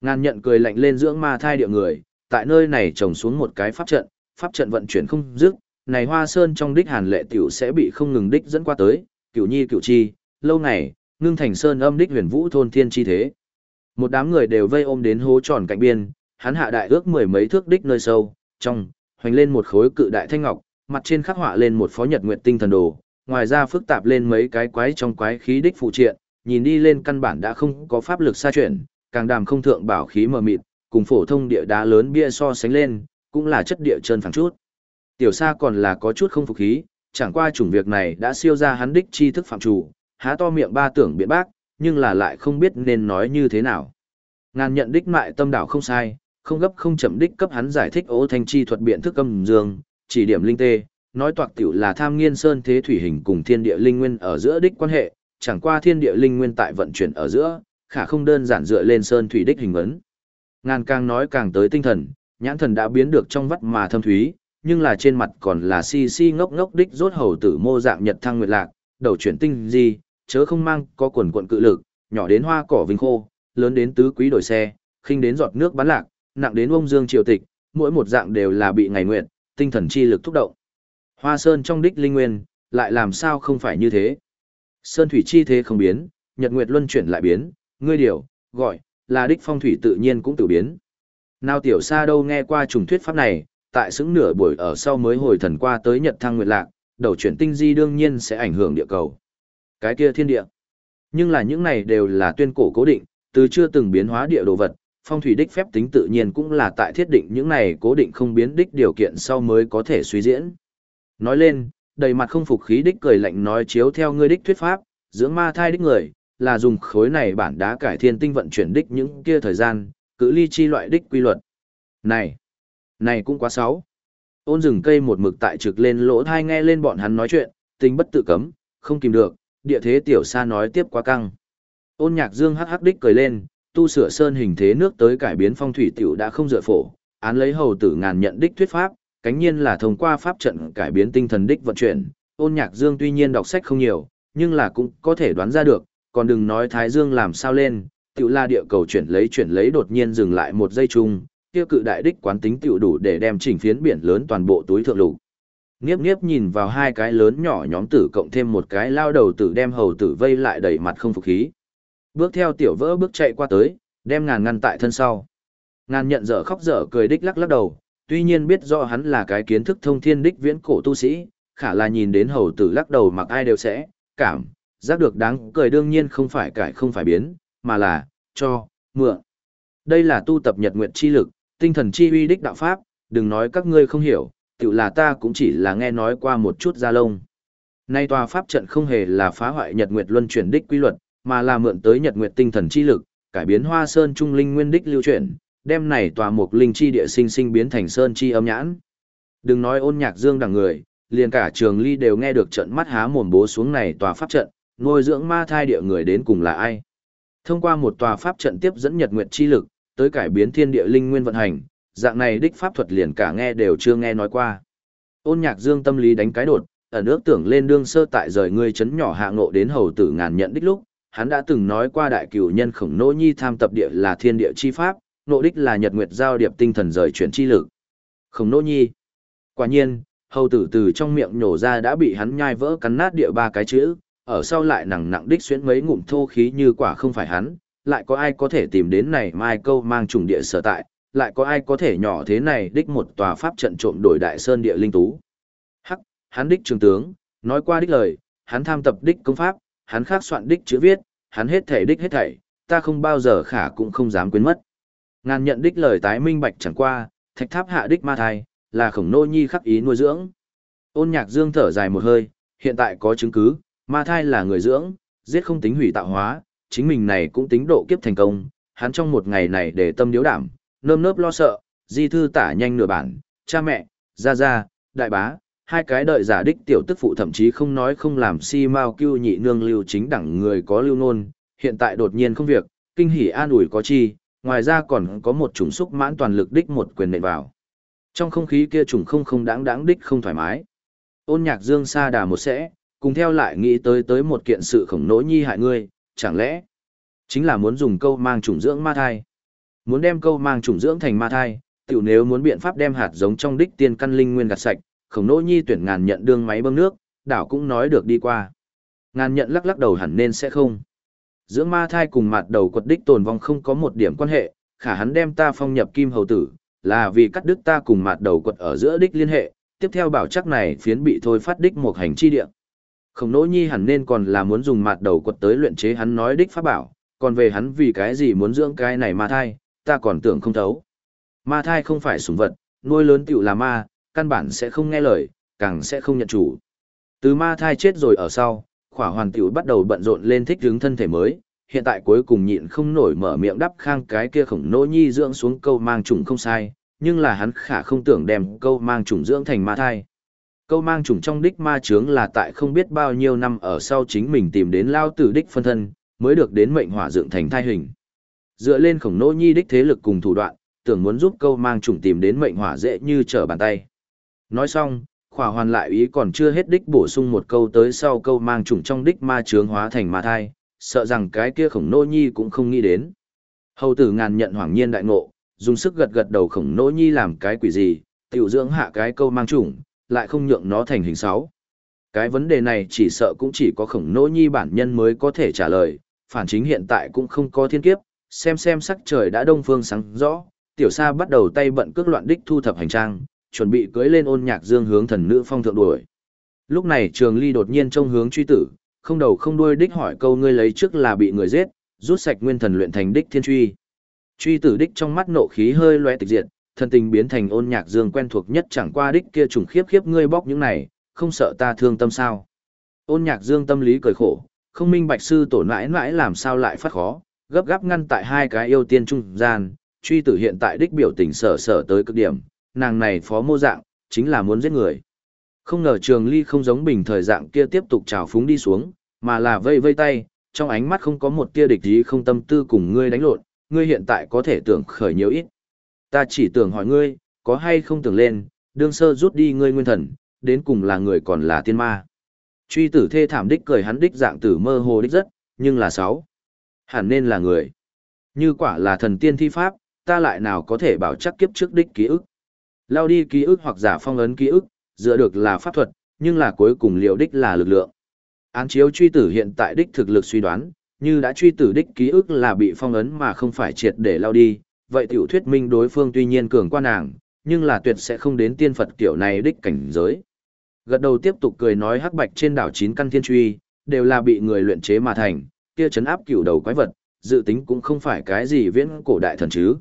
Ngàn nhận cười lạnh lên dưỡng ma thai địa người, tại nơi này trồng xuống một cái pháp trận, pháp trận vận chuyển không dứt, này hoa sơn trong đích hàn lệ tiểu sẽ bị không ngừng đích dẫn qua tới, cửu nhi cửu chi, lâu ngày, ngưng thành sơn âm đích huyền vũ thôn thiên chi thế. Một đám người đều vây ôm đến hố tròn cạnh biên, hắn hạ đại ước mười mấy thước đích nơi sâu, trong, hoành lên một khối cự đại thanh ngọc, mặt trên khắc họa lên một phó nhật nguyệt tinh thần đồ, ngoài ra phức tạp lên mấy cái quái trong quái khí đích phụ triện, nhìn đi lên căn bản đã không có pháp lực xa chuyển, càng đàm không thượng bảo khí mờ mịt, cùng phổ thông địa đá lớn bia so sánh lên, cũng là chất địa trơn phẳng chút. Tiểu Sa còn là có chút không phục khí, chẳng qua chủng việc này đã siêu ra hắn đích tri thức phạm chủ, há to miệng ba tưởng biện bác, nhưng là lại không biết nên nói như thế nào. Ngàn nhận đích mại tâm đảo không sai, không gấp không chậm đích cấp hắn giải thích ố thanh chi thuật biện thức âm dương, chỉ điểm linh tê, nói toạc tiểu là tham nghiên sơn thế thủy hình cùng thiên địa linh nguyên ở giữa đích quan hệ, chẳng qua thiên địa linh nguyên tại vận chuyển ở giữa, khả không đơn giản dựa lên sơn thủy đích hình ấn. Ngàn càng nói càng tới tinh thần, nhãn thần đã biến được trong vắt mà thâm thúy, nhưng là trên mặt còn là si si ngốc ngốc đích rốt hầu tử mô dạng nhật thăng nguyệt lạc, đầu chuyển tinh gì, chớ không mang có quần quận cự lực, nhỏ đến hoa cỏ vinh khô, lớn đến tứ quý đổi xe, khinh đến giọt nước bắn lạc, nặng đến ông dương triều tịch, mỗi một dạng đều là bị ngày nguyện, tinh thần chi lực thúc động. Hoa sơn trong đích linh nguyên, lại làm sao không phải như thế. Sơn thủy chi thế không biến, nhật nguyệt luân chuyển lại biến, ngươi điều, gọi, là đích phong thủy tự nhiên cũng tự biến. Nào tiểu xa đâu nghe qua trùng thuyết pháp này, tại xứng nửa buổi ở sau mới hồi thần qua tới nhật thăng nguyệt lạc, đầu chuyển tinh di đương nhiên sẽ ảnh hưởng địa cầu. Cái kia thiên địa. Nhưng là những này đều là tuyên cổ cố định, từ chưa từng biến hóa địa đồ vật, phong thủy đích phép tính tự nhiên cũng là tại thiết định những này cố định không biến đích điều kiện sau mới có thể suy diễn. Nói lên, đầy mặt không phục khí đích cười lạnh nói chiếu theo ngươi đích thuyết pháp, dưỡng ma thai đích người, là dùng khối này bản đá cải thiên tinh vận chuyển đích những kia thời gian, cự ly chi loại đích quy luật. Này, này cũng quá xấu. Ôn rừng cây một mực tại trực lên lỗ thai nghe lên bọn hắn nói chuyện, tình bất tự cấm, không kìm được, địa thế tiểu sa nói tiếp quá căng. Ôn nhạc dương hắc hắc đích cười lên, tu sửa sơn hình thế nước tới cải biến phong thủy tiểu đã không dựa phổ, án lấy hầu tử ngàn nhận đích thuyết pháp, cánh nhiên là thông qua pháp trận cải biến tinh thần đích vận chuyển. Ôn nhạc dương tuy nhiên đọc sách không nhiều, nhưng là cũng có thể đoán ra được, còn đừng nói thái dương làm sao lên, tiểu la địa cầu chuyển lấy chuyển lấy đột nhiên dừng lại một giây chung, kia cự đại đích quán tính tiểu đủ để đem chỉnh phiến biển lớn toàn bộ túi thượng lục. Nghiếp nghiếp nhìn vào hai cái lớn nhỏ nhóm tử cộng thêm một cái lao đầu tử đem hầu tử vây lại đầy mặt không phục khí. Bước theo tiểu vỡ bước chạy qua tới, đem ngàn ngăn tại thân sau. Ngàn nhận dở khóc dở cười đích lắc lắc đầu, tuy nhiên biết rõ hắn là cái kiến thức thông thiên đích viễn cổ tu sĩ, khả là nhìn đến hầu tử lắc đầu mặc ai đều sẽ, cảm, giác được đáng cười đương nhiên không phải cải không phải biến, mà là, cho, mượn. Đây là tu tập nhật nguyện chi lực, tinh thần chi uy đích đạo pháp, đừng nói các ngươi không hiểu, tự là ta cũng chỉ là nghe nói qua một chút ra lông. Nay tòa pháp trận không hề là phá hoại nhật nguyệt luân chuyển đích quy luật, mà là mượn tới nhật nguyệt tinh thần chi lực, cải biến hoa sơn trung linh nguyên đích lưu chuyển, đem này tòa một linh chi địa sinh sinh biến thành sơn chi âm nhãn. Đừng nói ôn nhạc dương đằng người, liền cả trường ly đều nghe được trận mắt há mồm bố xuống này tòa pháp trận, nuôi dưỡng ma thai địa người đến cùng là ai. Thông qua một tòa pháp trận tiếp dẫn nhật nguyệt chi lực, tới cải biến thiên địa linh nguyên vận hành, dạng này đích pháp thuật liền cả nghe đều chưa nghe nói qua. Ôn nhạc dương tâm lý đánh cái đột, ở nước tưởng lên đương sơ tại rời ngươi chấn nhỏ hạ ngộ đến hầu tử ngàn nhận đích lúc, hắn đã từng nói qua đại cửu nhân khổng nô nhi tham tập địa là thiên địa chi pháp, nộ đích là nhật nguyệt giao điệp tinh thần rời chuyển chi lực. Khổng nô nhi. Quả nhiên, hầu tử từ trong miệng nhổ ra đã bị hắn nhai vỡ cắn nát địa ba cái chữ, ở sau lại nặng nặng đích xuyến mấy ngụm thô khí như quả không phải hắn, lại có ai có thể tìm đến này mai câu mang trùng địa sở tại, lại có ai có thể nhỏ thế này đích một tòa pháp trận trộm đổi đại sơn địa linh tú. Hắc, hắn đích trường tướng, nói qua đích lời, hắn tham tập đích công pháp, hắn khác soạn đích chữ viết, hắn hết thể đích hết thảy, ta không bao giờ khả cũng không dám quên mất. Ngàn nhận đích lời tái minh bạch chẳng qua, thạch tháp hạ đích ma thai, là khổng nô nhi khắc ý nuôi dưỡng. Ôn nhạc dương thở dài một hơi, hiện tại có chứng cứ, ma thai là người dưỡng, giết không tính hủy tạo hóa, chính mình này cũng tính độ kiếp thành công, hắn trong một ngày này để tâm điếu đảm, nơm nớp lo sợ, di thư tả nhanh nửa bản, cha mẹ, gia gia, đại bá, hai cái đợi giả đích tiểu tức phụ thậm chí không nói không làm si mau cưu nhị nương lưu chính đẳng người có lưu nôn, hiện tại đột nhiên không việc, kinh hỉ an ủi có chi, ngoài ra còn có một chủng xúc mãn toàn lực đích một quyền nện vào. Trong không khí kia trùng không không đáng đáng đích không thoải mái. Ôn nhạc dương xa đà một sẽ, cùng theo lại nghĩ tới tới một kiện sự khổng nỗi nhi hại ngươi, chẳng lẽ chính là muốn dùng câu mang chủng dưỡng ma thai. Muốn đem câu mang chủng dưỡng thành ma thai, tiểu nếu muốn biện pháp đem hạt giống trong đích tiên căn linh nguyên gạt sạch, khổng nỗ nhi tuyển ngàn nhận đương máy bơm nước, đảo cũng nói được đi qua. Ngàn nhận lắc lắc đầu hẳn nên sẽ không. Dưỡng ma thai cùng mặt đầu quật đích tồn vong không có một điểm quan hệ, khả hắn đem ta phong nhập kim hầu tử, là vì cắt đứt ta cùng mặt đầu quật ở giữa đích liên hệ, tiếp theo bảo chắc này phiến bị thôi phát đích một hành chi địa. Khổng nỗ nhi hẳn nên còn là muốn dùng mặt đầu quật tới luyện chế hắn nói đích pháp bảo, còn về hắn vì cái gì muốn dưỡng cái này ma thai, ta còn tưởng không thấu. Ma thai không phải sủng vật, nuôi lớn tiểu là ma, căn bản sẽ không nghe lời, càng sẽ không nhận chủ. Từ ma thai chết rồi ở sau, khỏa hoàn tiểu bắt đầu bận rộn lên thích hướng thân thể mới, hiện tại cuối cùng nhịn không nổi mở miệng đắp khang cái kia khổng nỗ nhi dưỡng xuống câu mang trùng không sai, nhưng là hắn khả không tưởng đem câu mang trùng dưỡng thành ma thai. Câu mang trùng trong đích ma chướng là tại không biết bao nhiêu năm ở sau chính mình tìm đến lao tử đích phân thân, mới được đến mệnh hỏa dựng thành thai hình. Dựa lên khổng nỗ nhi đích thế lực cùng thủ đoạn, tưởng muốn giúp câu mang trùng tìm đến mệnh hỏa dễ như trở bàn tay. Nói xong, khỏa hoàn lại ý còn chưa hết đích bổ sung một câu tới sau câu mang trùng trong đích ma trướng hóa thành ma thai, sợ rằng cái kia khổng nô nhi cũng không nghĩ đến. Hầu tử ngàn nhận hoảng nhiên đại ngộ, dùng sức gật gật đầu khổng nô nhi làm cái quỷ gì, tiểu dưỡng hạ cái câu mang trùng, lại không nhượng nó thành hình sáu. Cái vấn đề này chỉ sợ cũng chỉ có khổng nô nhi bản nhân mới có thể trả lời, phản chính hiện tại cũng không có thiên kiếp, xem xem sắc trời đã đông phương sáng rõ, tiểu sa bắt đầu tay bận cước loạn đích thu thập hành trang, chuẩn bị cưỡi lên ôn nhạc dương hướng thần nữ phong thượng đuổi. Lúc này Trường Ly đột nhiên trông hướng truy tử, không đầu không đuôi đích hỏi câu ngươi lấy trước là bị người giết, rút sạch nguyên thần luyện thành đích thiên truy. Truy tử đích trong mắt nộ khí hơi loe tịch diệt, thần tình biến thành ôn nhạc dương quen thuộc nhất chẳng qua đích kia trùng khiếp khiếp ngươi bóc những này, không sợ ta thương tâm sao? Ôn nhạc dương tâm lý cười khổ, không minh bạch sư tổ mãi mãi làm sao lại phát khó, gấp gáp ngăn tại hai cái yêu tiên trung gian, truy tử hiện tại đích biểu tình sở sở tới cực điểm, nàng này phó mô dạng, chính là muốn giết người. Không ngờ trường ly không giống bình thời dạng kia tiếp tục trào phúng đi xuống, mà là vây vây tay, trong ánh mắt không có một tia địch ý không tâm tư cùng ngươi đánh lộn, ngươi hiện tại có thể tưởng khởi nhiều ít. Ta chỉ tưởng hỏi ngươi, có hay không tưởng lên, đương sơ rút đi ngươi nguyên thần, đến cùng là người còn là tiên ma. Truy tử thê thảm đích cười hắn đích dạng tử mơ hồ đích rất, nhưng là sáu. Hẳn nên là người. Như quả là thần tiên thi pháp, ta lại nào có thể bảo chắc kiếp trước đích ký ức. Lao đi ký ức hoặc giả phong ấn ký ức, dựa được là pháp thuật, nhưng là cuối cùng liệu đích là lực lượng. Án chiếu truy tử hiện tại đích thực lực suy đoán, như đã truy tử đích ký ức là bị phong ấn mà không phải triệt để lao đi, vậy tiểu thuyết minh đối phương tuy nhiên cường qua nàng, nhưng là tuyệt sẽ không đến tiên Phật kiểu này đích cảnh giới. Gật đầu tiếp tục cười nói hắc bạch trên đảo chín căn thiên truy, đều là bị người luyện chế mà thành, kia chấn áp cửu đầu quái vật, dự tính cũng không phải cái gì viễn cổ đại thần chứ.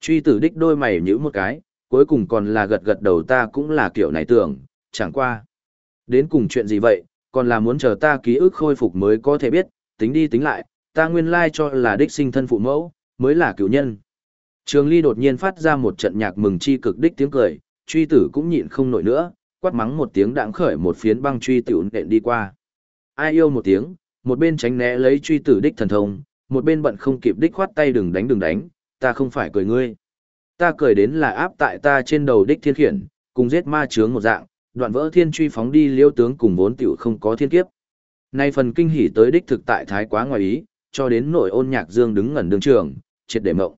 Truy tử đích đôi mày nhữ một cái, cuối cùng còn là gật gật đầu ta cũng là kiểu này tưởng, chẳng qua. Đến cùng chuyện gì vậy, còn là muốn chờ ta ký ức khôi phục mới có thể biết, tính đi tính lại, ta nguyên lai cho là đích sinh thân phụ mẫu, mới là cựu nhân. Trường Ly đột nhiên phát ra một trận nhạc mừng chi cực đích tiếng cười, truy tử cũng nhịn không nổi nữa, quát mắng một tiếng đãng khởi một phiến băng truy tiểu nện đi qua. Ai yêu một tiếng, một bên tránh né lấy truy tử đích thần thông, một bên bận không kịp đích khoát tay đừng đánh đừng đánh, ta không phải cười ngươi. Ta cười đến là áp tại ta trên đầu đích thiên khiển, cùng giết ma chướng một dạng, đoạn vỡ thiên truy phóng đi liêu tướng cùng vốn tiểu không có thiên kiếp. Nay phần kinh hỉ tới đích thực tại thái quá ngoài ý, cho đến nội ôn nhạc dương đứng ngẩn đường trường, triệt để mộng.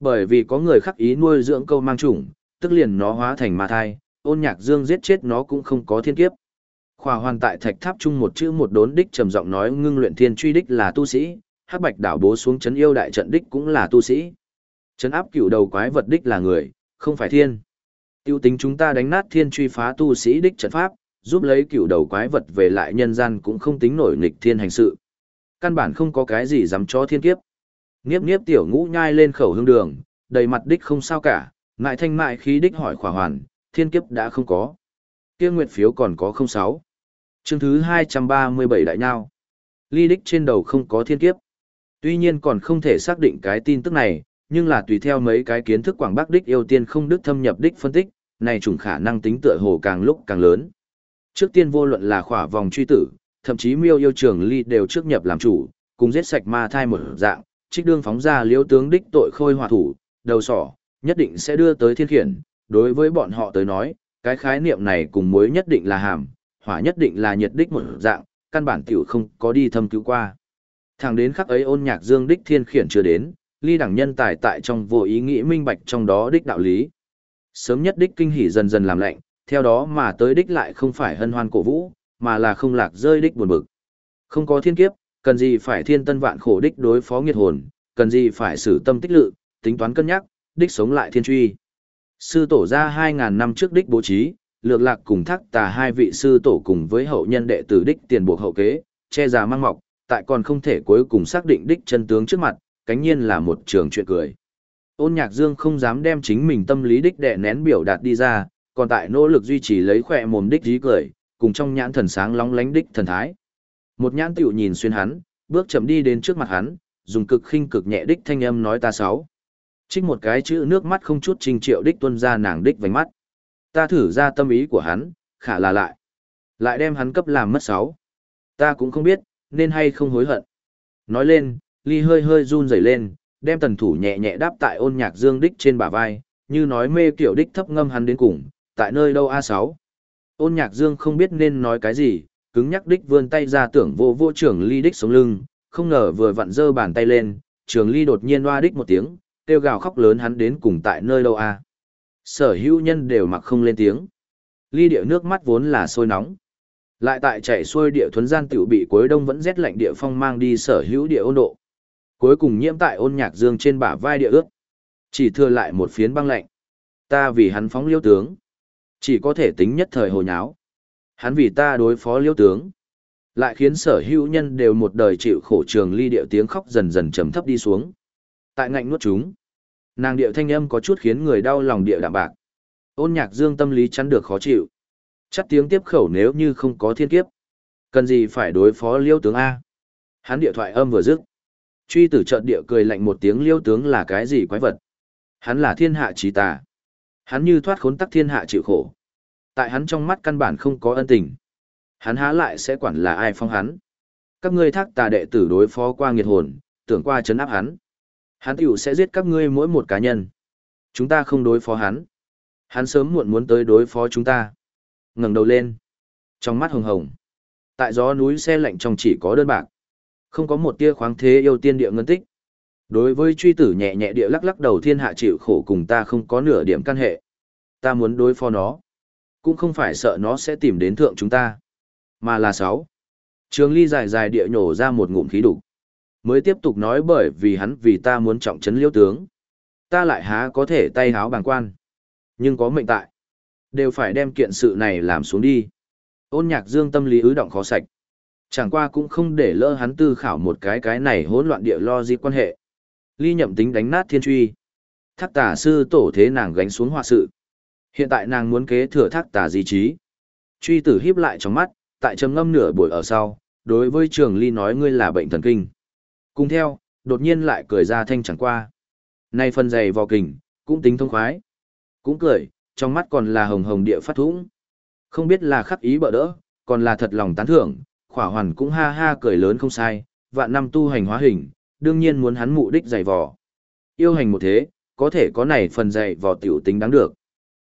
Bởi vì có người khắc ý nuôi dưỡng câu mang chủng, tức liền nó hóa thành ma thai, ôn nhạc dương giết chết nó cũng không có thiên kiếp. Khỏa hoàn tại thạch tháp chung một chữ một đốn đích trầm giọng nói ngưng luyện thiên truy đích là tu sĩ, hắc bạch đảo bố xuống chấn yêu đại trận đích cũng là tu sĩ. Chấn áp cựu đầu quái vật đích là người, không phải thiên. Tiêu tính chúng ta đánh nát thiên truy phá tu sĩ đích trận pháp, giúp lấy cựu đầu quái vật về lại nhân gian cũng không tính nổi nghịch thiên hành sự. Căn bản không có cái gì dám cho thiên kiếp. Niếp niếp tiểu ngũ nhai lên khẩu hương đường, đầy mặt đích không sao cả, ngại thanh mại khí đích hỏi khỏa hoàn, thiên kiếp đã không có. Kia nguyệt phiếu còn có không sáu. Chương thứ 237 đại nhau. Ly đích trên đầu không có thiên kiếp. Tuy nhiên còn không thể xác định cái tin tức này, nhưng là tùy theo mấy cái kiến thức quảng bắc đích yêu tiên không đức thâm nhập đích phân tích, này trùng khả năng tính tựa hồ càng lúc càng lớn. Trước tiên vô luận là khỏa vòng truy tử, thậm chí miêu yêu trưởng ly đều trước nhập làm chủ, cùng giết sạch ma thai một dạng, trích đương phóng ra liễu tướng đích tội khôi hòa thủ, đầu sỏ, nhất định sẽ đưa tới thiên khiển. Đối với bọn họ tới nói, cái khái niệm này cùng mối nhất định là hàm, hỏa nhất định là nhiệt đích một dạng, căn bản tiểu không có đi thâm cứu qua. Thẳng đến khắc ấy ôn nhạc dương đích thiên khiển chưa đến, ly đẳng nhân tài tại trong vô ý nghĩ minh bạch trong đó đích đạo lý. Sớm nhất đích kinh hỉ dần dần làm lạnh, Theo đó mà tới đích lại không phải hân hoan cổ vũ, mà là không lạc rơi đích buồn bực. Không có thiên kiếp, cần gì phải thiên tân vạn khổ đích đối phó nghiệt hồn, cần gì phải xử tâm tích lự, tính toán cân nhắc, đích sống lại thiên truy. Sư tổ ra 2.000 năm trước đích bố trí, lược lạc cùng thác tà hai vị sư tổ cùng với hậu nhân đệ tử đích tiền buộc hậu kế, che già mang mọc, tại còn không thể cuối cùng xác định đích chân tướng trước mặt, cánh nhiên là một trường chuyện cười. Ôn nhạc dương không dám đem chính mình tâm lý đích đệ nén biểu đạt đi ra, còn tại nỗ lực duy trì lấy khỏe mồm đích dí cười, cùng trong nhãn thần sáng lóng lánh đích thần thái. Một nhãn tiểu nhìn xuyên hắn, bước chậm đi đến trước mặt hắn, dùng cực khinh cực nhẹ đích thanh âm nói ta sáu. Trích một cái chữ nước mắt không chút trình triệu đích tuân ra nàng đích vành mắt. Ta thử ra tâm ý của hắn, khả là lại. Lại đem hắn cấp làm mất sáu. Ta cũng không biết, nên hay không hối hận. Nói lên, ly hơi hơi run rẩy lên, đem tần thủ nhẹ nhẹ đáp tại ôn nhạc dương đích trên bả vai, như nói mê kiểu đích thấp ngâm hắn đến cùng, tại nơi đâu A6. Ôn nhạc dương không biết nên nói cái gì, cứng nhắc đích vươn tay ra tưởng vô vô trưởng ly đích sống lưng, không ngờ vừa vặn dơ bàn tay lên, trường ly đột nhiên loa đích một tiếng, kêu gào khóc lớn hắn đến cùng tại nơi đâu A. Sở hữu nhân đều mặc không lên tiếng. Ly địa nước mắt vốn là sôi nóng. Lại tại chạy xuôi địa thuấn gian tiểu bị cuối đông vẫn rét lạnh địa phong mang đi sở hữu địa ôn độ. Cuối cùng nhiễm tại ôn nhạc dương trên bả vai địa ước. Chỉ thừa lại một phiến băng lạnh. Ta vì hắn phóng liêu tướng. Chỉ có thể tính nhất thời hồ nháo. Hắn vì ta đối phó liêu tướng. Lại khiến sở hữu nhân đều một đời chịu khổ trường ly điệu tiếng khóc dần dần trầm thấp đi xuống. Tại ngạnh nuốt chúng. Nàng điệu thanh âm có chút khiến người đau lòng địa đạm bạc. Ôn nhạc dương tâm lý chắn được khó chịu. Chắc tiếng tiếp khẩu nếu như không có thiên kiếp. Cần gì phải đối phó liêu tướng A. Hắn điện thoại âm vừa dứt. Truy tử trận địa cười lạnh một tiếng liêu tướng là cái gì quái vật. Hắn là thiên hạ trí tà. Hắn như thoát khốn tắc thiên hạ chịu khổ. Tại hắn trong mắt căn bản không có ân tình. Hắn há lại sẽ quản là ai phong hắn. Các ngươi thác tà đệ tử đối phó qua nghiệt hồn, tưởng qua chấn áp hắn. Hắn tiểu sẽ giết các ngươi mỗi một cá nhân. Chúng ta không đối phó hắn. Hắn sớm muộn muốn tới đối phó chúng ta. ngẩng đầu lên. Trong mắt hồng hồng. Tại gió núi xe lạnh trong chỉ có đơn bạc. Không có một tia khoáng thế yêu tiên địa ngân tích. Đối với truy tử nhẹ nhẹ địa lắc lắc đầu thiên hạ chịu khổ cùng ta không có nửa điểm căn hệ. Ta muốn đối phó nó. Cũng không phải sợ nó sẽ tìm đến thượng chúng ta. Mà là sáu. Trường ly dài dài địa nhổ ra một ngụm khí đục. Mới tiếp tục nói bởi vì hắn vì ta muốn trọng trấn liêu tướng. Ta lại há có thể tay háo bàng quan. Nhưng có mệnh tại. Đều phải đem kiện sự này làm xuống đi. Ôn nhạc dương tâm lý ứ động khó sạch. Chẳng qua cũng không để lỡ hắn tư khảo một cái cái này hỗn loạn địa lo di quan hệ. Ly nhậm tính đánh nát thiên truy. Thác tả sư tổ thế nàng gánh xuống họa sự. Hiện tại nàng muốn kế thừa thác tả di trí. Truy tử híp lại trong mắt, tại trầm ngâm nửa buổi ở sau, đối với trường ly nói ngươi là bệnh thần kinh. Cùng theo, đột nhiên lại cười ra thanh chẳng qua. Nay phần dày vò kình, cũng tính thông khoái. Cũng cười, trong mắt còn là hồng hồng địa phát thũng. Không biết là khắc ý bợ đỡ, còn là thật lòng tán thưởng, khỏa hoàn cũng ha ha cười lớn không sai, vạn năm tu hành hóa hình, đương nhiên muốn hắn mụ đích dày vò. Yêu hành một thế, có thể có này phần dày vò tiểu tính đáng được.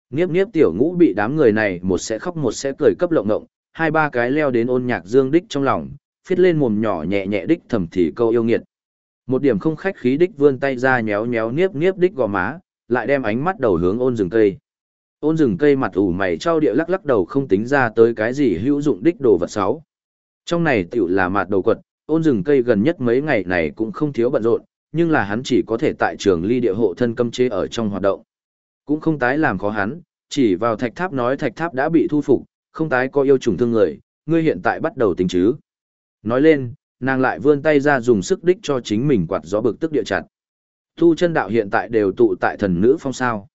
Niếp niếp tiểu ngũ bị đám người này một sẽ khóc một sẽ cười cấp lộng ngộng, hai ba cái leo đến ôn nhạc dương đích trong lòng, phiết lên mồm nhỏ nhẹ nhẹ đích thầm thì câu yêu nghiệt. Một điểm không khách khí đích vươn tay ra nhéo nhéo niếp niếp đích gò má, lại đem ánh mắt đầu hướng ôn rừng cây. Ôn rừng cây mặt ủ mày trao địa lắc lắc đầu không tính ra tới cái gì hữu dụng đích đồ vật sáu. Trong này tiểu là mạt đầu quật, ôn rừng cây gần nhất mấy ngày này cũng không thiếu bận rộn, nhưng là hắn chỉ có thể tại trường ly địa hộ thân cấm chế ở trong hoạt động. Cũng không tái làm khó hắn, chỉ vào thạch tháp nói thạch tháp đã bị thu phục, không tái có yêu trùng thương người, ngươi hiện tại bắt đầu tính chứ. Nói lên, nàng lại vươn tay ra dùng sức đích cho chính mình quạt gió bực tức địa chặt. Thu chân đạo hiện tại đều tụ tại thần nữ phong sao.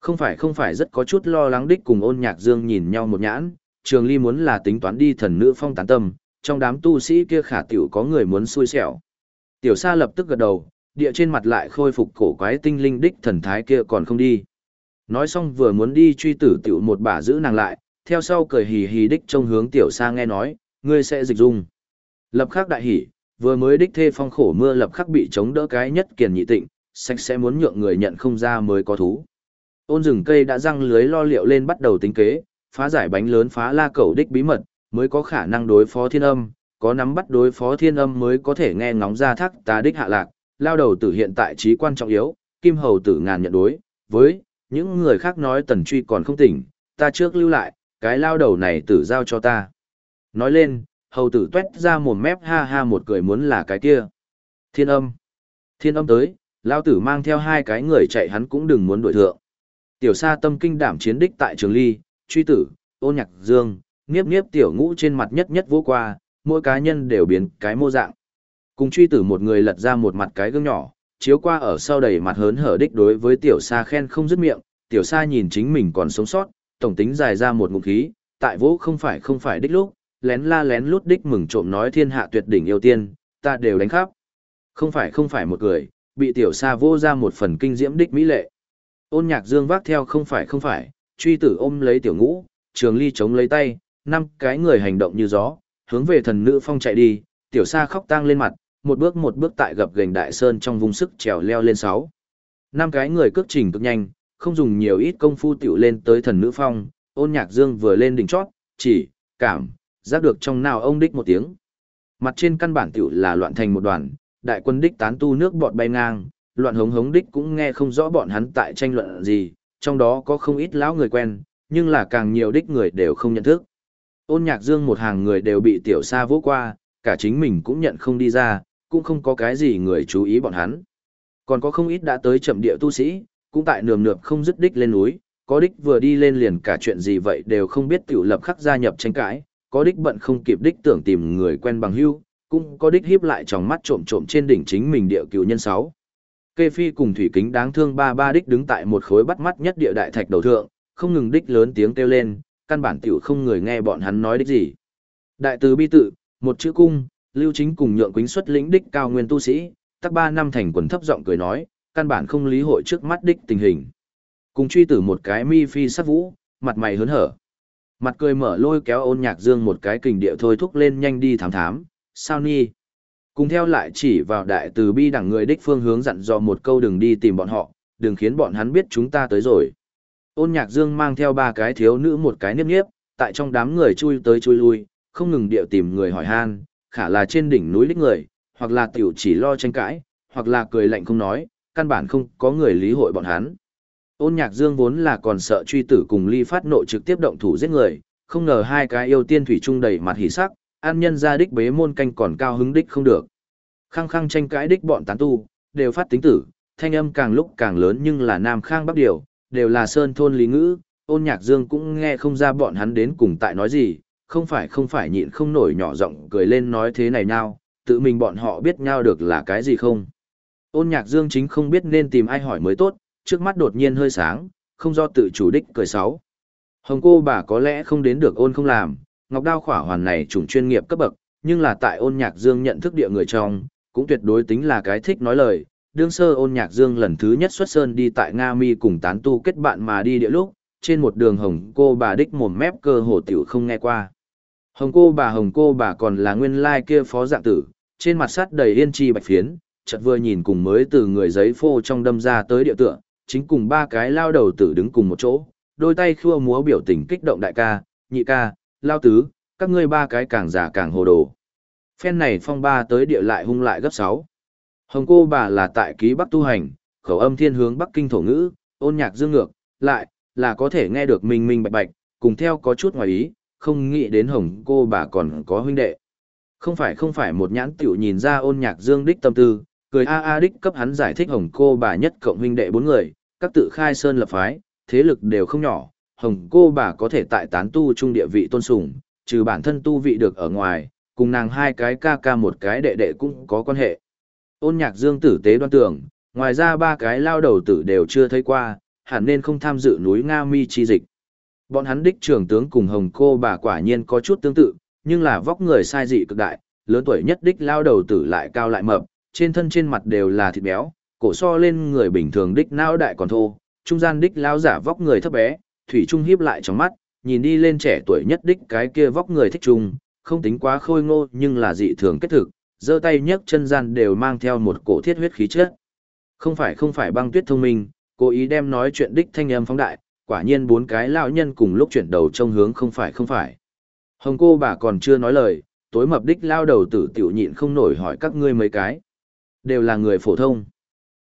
Không phải không phải rất có chút lo lắng đích cùng ôn nhạc dương nhìn nhau một nhãn, trường ly muốn là tính toán đi thần nữ phong tán tâm, trong đám tu sĩ kia khả tiểu có người muốn xui xẻo. Tiểu sa lập tức gật đầu, địa trên mặt lại khôi phục cổ quái tinh linh đích thần thái kia còn không đi. Nói xong vừa muốn đi truy tử tiểu một bà giữ nàng lại, theo sau cười hì hì đích trông hướng tiểu sa nghe nói, ngươi sẽ dịch dung. Lập khắc đại hỉ, vừa mới đích thê phong khổ mưa lập khắc bị chống đỡ cái nhất kiền nhị tịnh, sạch sẽ muốn nhượng người nhận không ra mới có thú. Ôn rừng cây đã răng lưới lo liệu lên bắt đầu tính kế, phá giải bánh lớn phá la cầu đích bí mật, mới có khả năng đối phó thiên âm, có nắm bắt đối phó thiên âm mới có thể nghe ngóng ra thác tà đích hạ lạc, lao đầu tử hiện tại trí quan trọng yếu, kim hầu tử ngàn nhận đối, với những người khác nói tần truy còn không tỉnh, ta trước lưu lại, cái lao đầu này tử giao cho ta. Nói lên, hầu tử tuét ra một mép ha ha một cười muốn là cái kia. Thiên âm. Thiên âm tới, lao tử mang theo hai cái người chạy hắn cũng đừng muốn đuổi thượng. Tiểu sa tâm kinh đảm chiến đích tại trường ly, truy tử, ôn nhạc dương, nghiếp nghiếp tiểu ngũ trên mặt nhất nhất vô qua, mỗi cá nhân đều biến cái mô dạng. Cùng truy tử một người lật ra một mặt cái gương nhỏ, chiếu qua ở sau đầy mặt hớn hở đích đối với tiểu sa khen không dứt miệng, tiểu sa nhìn chính mình còn sống sót, tổng tính dài ra một ngụm khí, tại vũ không phải không phải đích lúc, lén la lén lút đích mừng trộm nói thiên hạ tuyệt đỉnh yêu tiên, ta đều đánh khắp. Không phải không phải một người, bị tiểu sa vô ra một phần kinh diễm đích mỹ lệ. Ôn nhạc dương vác theo không phải không phải, truy tử ôm lấy tiểu ngũ, trường ly chống lấy tay, năm cái người hành động như gió, hướng về thần nữ phong chạy đi, tiểu sa khóc tang lên mặt, một bước một bước tại gập gành đại sơn trong vùng sức trèo leo lên sáu. Năm cái người cước trình cực nhanh, không dùng nhiều ít công phu tiểu lên tới thần nữ phong, ôn nhạc dương vừa lên đỉnh chót, chỉ, cảm, giác được trong nào ông đích một tiếng. Mặt trên căn bản tiểu là loạn thành một đoàn, đại quân đích tán tu nước bọt bay ngang, loạn hống hống đích cũng nghe không rõ bọn hắn tại tranh luận gì, trong đó có không ít lão người quen, nhưng là càng nhiều đích người đều không nhận thức. Ôn nhạc dương một hàng người đều bị tiểu sa vỗ qua, cả chính mình cũng nhận không đi ra, cũng không có cái gì người chú ý bọn hắn. Còn có không ít đã tới chậm địa tu sĩ, cũng tại nườm nượp không dứt đích lên núi, có đích vừa đi lên liền cả chuyện gì vậy đều không biết tiểu lập khắc gia nhập tranh cãi, có đích bận không kịp đích tưởng tìm người quen bằng hưu, cũng có đích hiếp lại trong mắt trộm trộm trên đỉnh chính mình địa cựu nhân sáu. Kê Phi cùng Thủy Kính đáng thương ba ba đích đứng tại một khối bắt mắt nhất địa đại thạch đầu thượng, không ngừng đích lớn tiếng kêu lên, căn bản tiểu không người nghe bọn hắn nói đích gì. Đại từ bi tự, một chữ cung, lưu chính cùng nhượng quính xuất lĩnh đích cao nguyên tu sĩ, tắc ba năm thành quần thấp giọng cười nói, căn bản không lý hội trước mắt đích tình hình. Cùng truy tử một cái mi phi sát vũ, mặt mày hớn hở. Mặt cười mở lôi kéo ôn nhạc dương một cái kình địa thôi thúc lên nhanh đi thám thám, sao ni. Cùng theo lại chỉ vào đại từ bi đẳng người đích phương hướng dặn dò một câu đừng đi tìm bọn họ, đừng khiến bọn hắn biết chúng ta tới rồi. Ôn nhạc dương mang theo ba cái thiếu nữ một cái niếp niếp, tại trong đám người chui tới chui lui, không ngừng điệu tìm người hỏi han, khả là trên đỉnh núi đích người, hoặc là tiểu chỉ lo tranh cãi, hoặc là cười lạnh không nói, căn bản không có người lý hội bọn hắn. Ôn nhạc dương vốn là còn sợ truy tử cùng ly phát nộ trực tiếp động thủ giết người, không ngờ hai cái yêu tiên thủy trung đầy mặt hỉ sắc, an nhân ra đích bế môn canh còn cao hứng đích không được. Khăng khăng tranh cãi đích bọn tán tu, đều phát tính tử, thanh âm càng lúc càng lớn nhưng là nam khang bắc điều, đều là sơn thôn lý ngữ, ôn nhạc dương cũng nghe không ra bọn hắn đến cùng tại nói gì, không phải không phải nhịn không nổi nhỏ giọng cười lên nói thế này nào, tự mình bọn họ biết nhau được là cái gì không. Ôn nhạc dương chính không biết nên tìm ai hỏi mới tốt, trước mắt đột nhiên hơi sáng, không do tự chủ đích cười sáu. Hồng cô bà có lẽ không đến được ôn không làm, ngọc đao khỏa hoàn này chủng chuyên nghiệp cấp bậc, nhưng là tại ôn nhạc dương nhận thức địa người trong, cũng tuyệt đối tính là cái thích nói lời. Đương sơ ôn nhạc dương lần thứ nhất xuất sơn đi tại Nga Mi cùng tán tu kết bạn mà đi địa lúc, trên một đường hồng cô bà đích mồm mép cơ hồ tiểu không nghe qua. Hồng cô bà hồng cô bà còn là nguyên lai kia phó dạng tử, trên mặt sắt đầy yên chi bạch phiến, chợt vừa nhìn cùng mới từ người giấy phô trong đâm ra tới địa tựa, chính cùng ba cái lao đầu tử đứng cùng một chỗ, đôi tay khua múa biểu tình kích động đại ca, nhị ca, lao tứ, các ngươi ba cái càng già càng hồ đồ. Phen này phong ba tới địa lại hung lại gấp sáu. Hồng cô bà là tại ký bắc tu hành, khẩu âm thiên hướng bắc kinh thổ ngữ, ôn nhạc dương ngược, lại, là có thể nghe được minh minh bạch bạch, cùng theo có chút ngoài ý, không nghĩ đến hồng cô bà còn có huynh đệ. Không phải không phải một nhãn tiểu nhìn ra ôn nhạc dương đích tâm tư, cười a a đích cấp hắn giải thích hồng cô bà nhất cộng huynh đệ bốn người, các tự khai sơn lập phái, thế lực đều không nhỏ, hồng cô bà có thể tại tán tu trung địa vị tôn sùng, trừ bản thân tu vị được ở ngoài, cùng nàng hai cái ca ca một cái đệ đệ cũng có quan hệ. Ôn nhạc dương tử tế đoan tưởng, ngoài ra ba cái lao đầu tử đều chưa thấy qua, hẳn nên không tham dự núi Nga Mi chi dịch. Bọn hắn đích trưởng tướng cùng hồng cô bà quả nhiên có chút tương tự, nhưng là vóc người sai dị cực đại, lớn tuổi nhất đích lao đầu tử lại cao lại mập, trên thân trên mặt đều là thịt béo, cổ so lên người bình thường đích não đại còn thô, trung gian đích lao giả vóc người thấp bé, thủy trung hiếp lại trong mắt, nhìn đi lên trẻ tuổi nhất đích cái kia vóc người thích trung, không tính quá khôi ngô nhưng là dị thường kết thực, giơ tay nhấc chân gian đều mang theo một cổ thiết huyết khí chất. Không phải không phải băng tuyết thông minh, cố ý đem nói chuyện đích thanh âm phóng đại, quả nhiên bốn cái lão nhân cùng lúc chuyển đầu trông hướng không phải không phải. Hồng cô bà còn chưa nói lời, tối mập đích lao đầu tử tiểu nhịn không nổi hỏi các ngươi mấy cái. Đều là người phổ thông.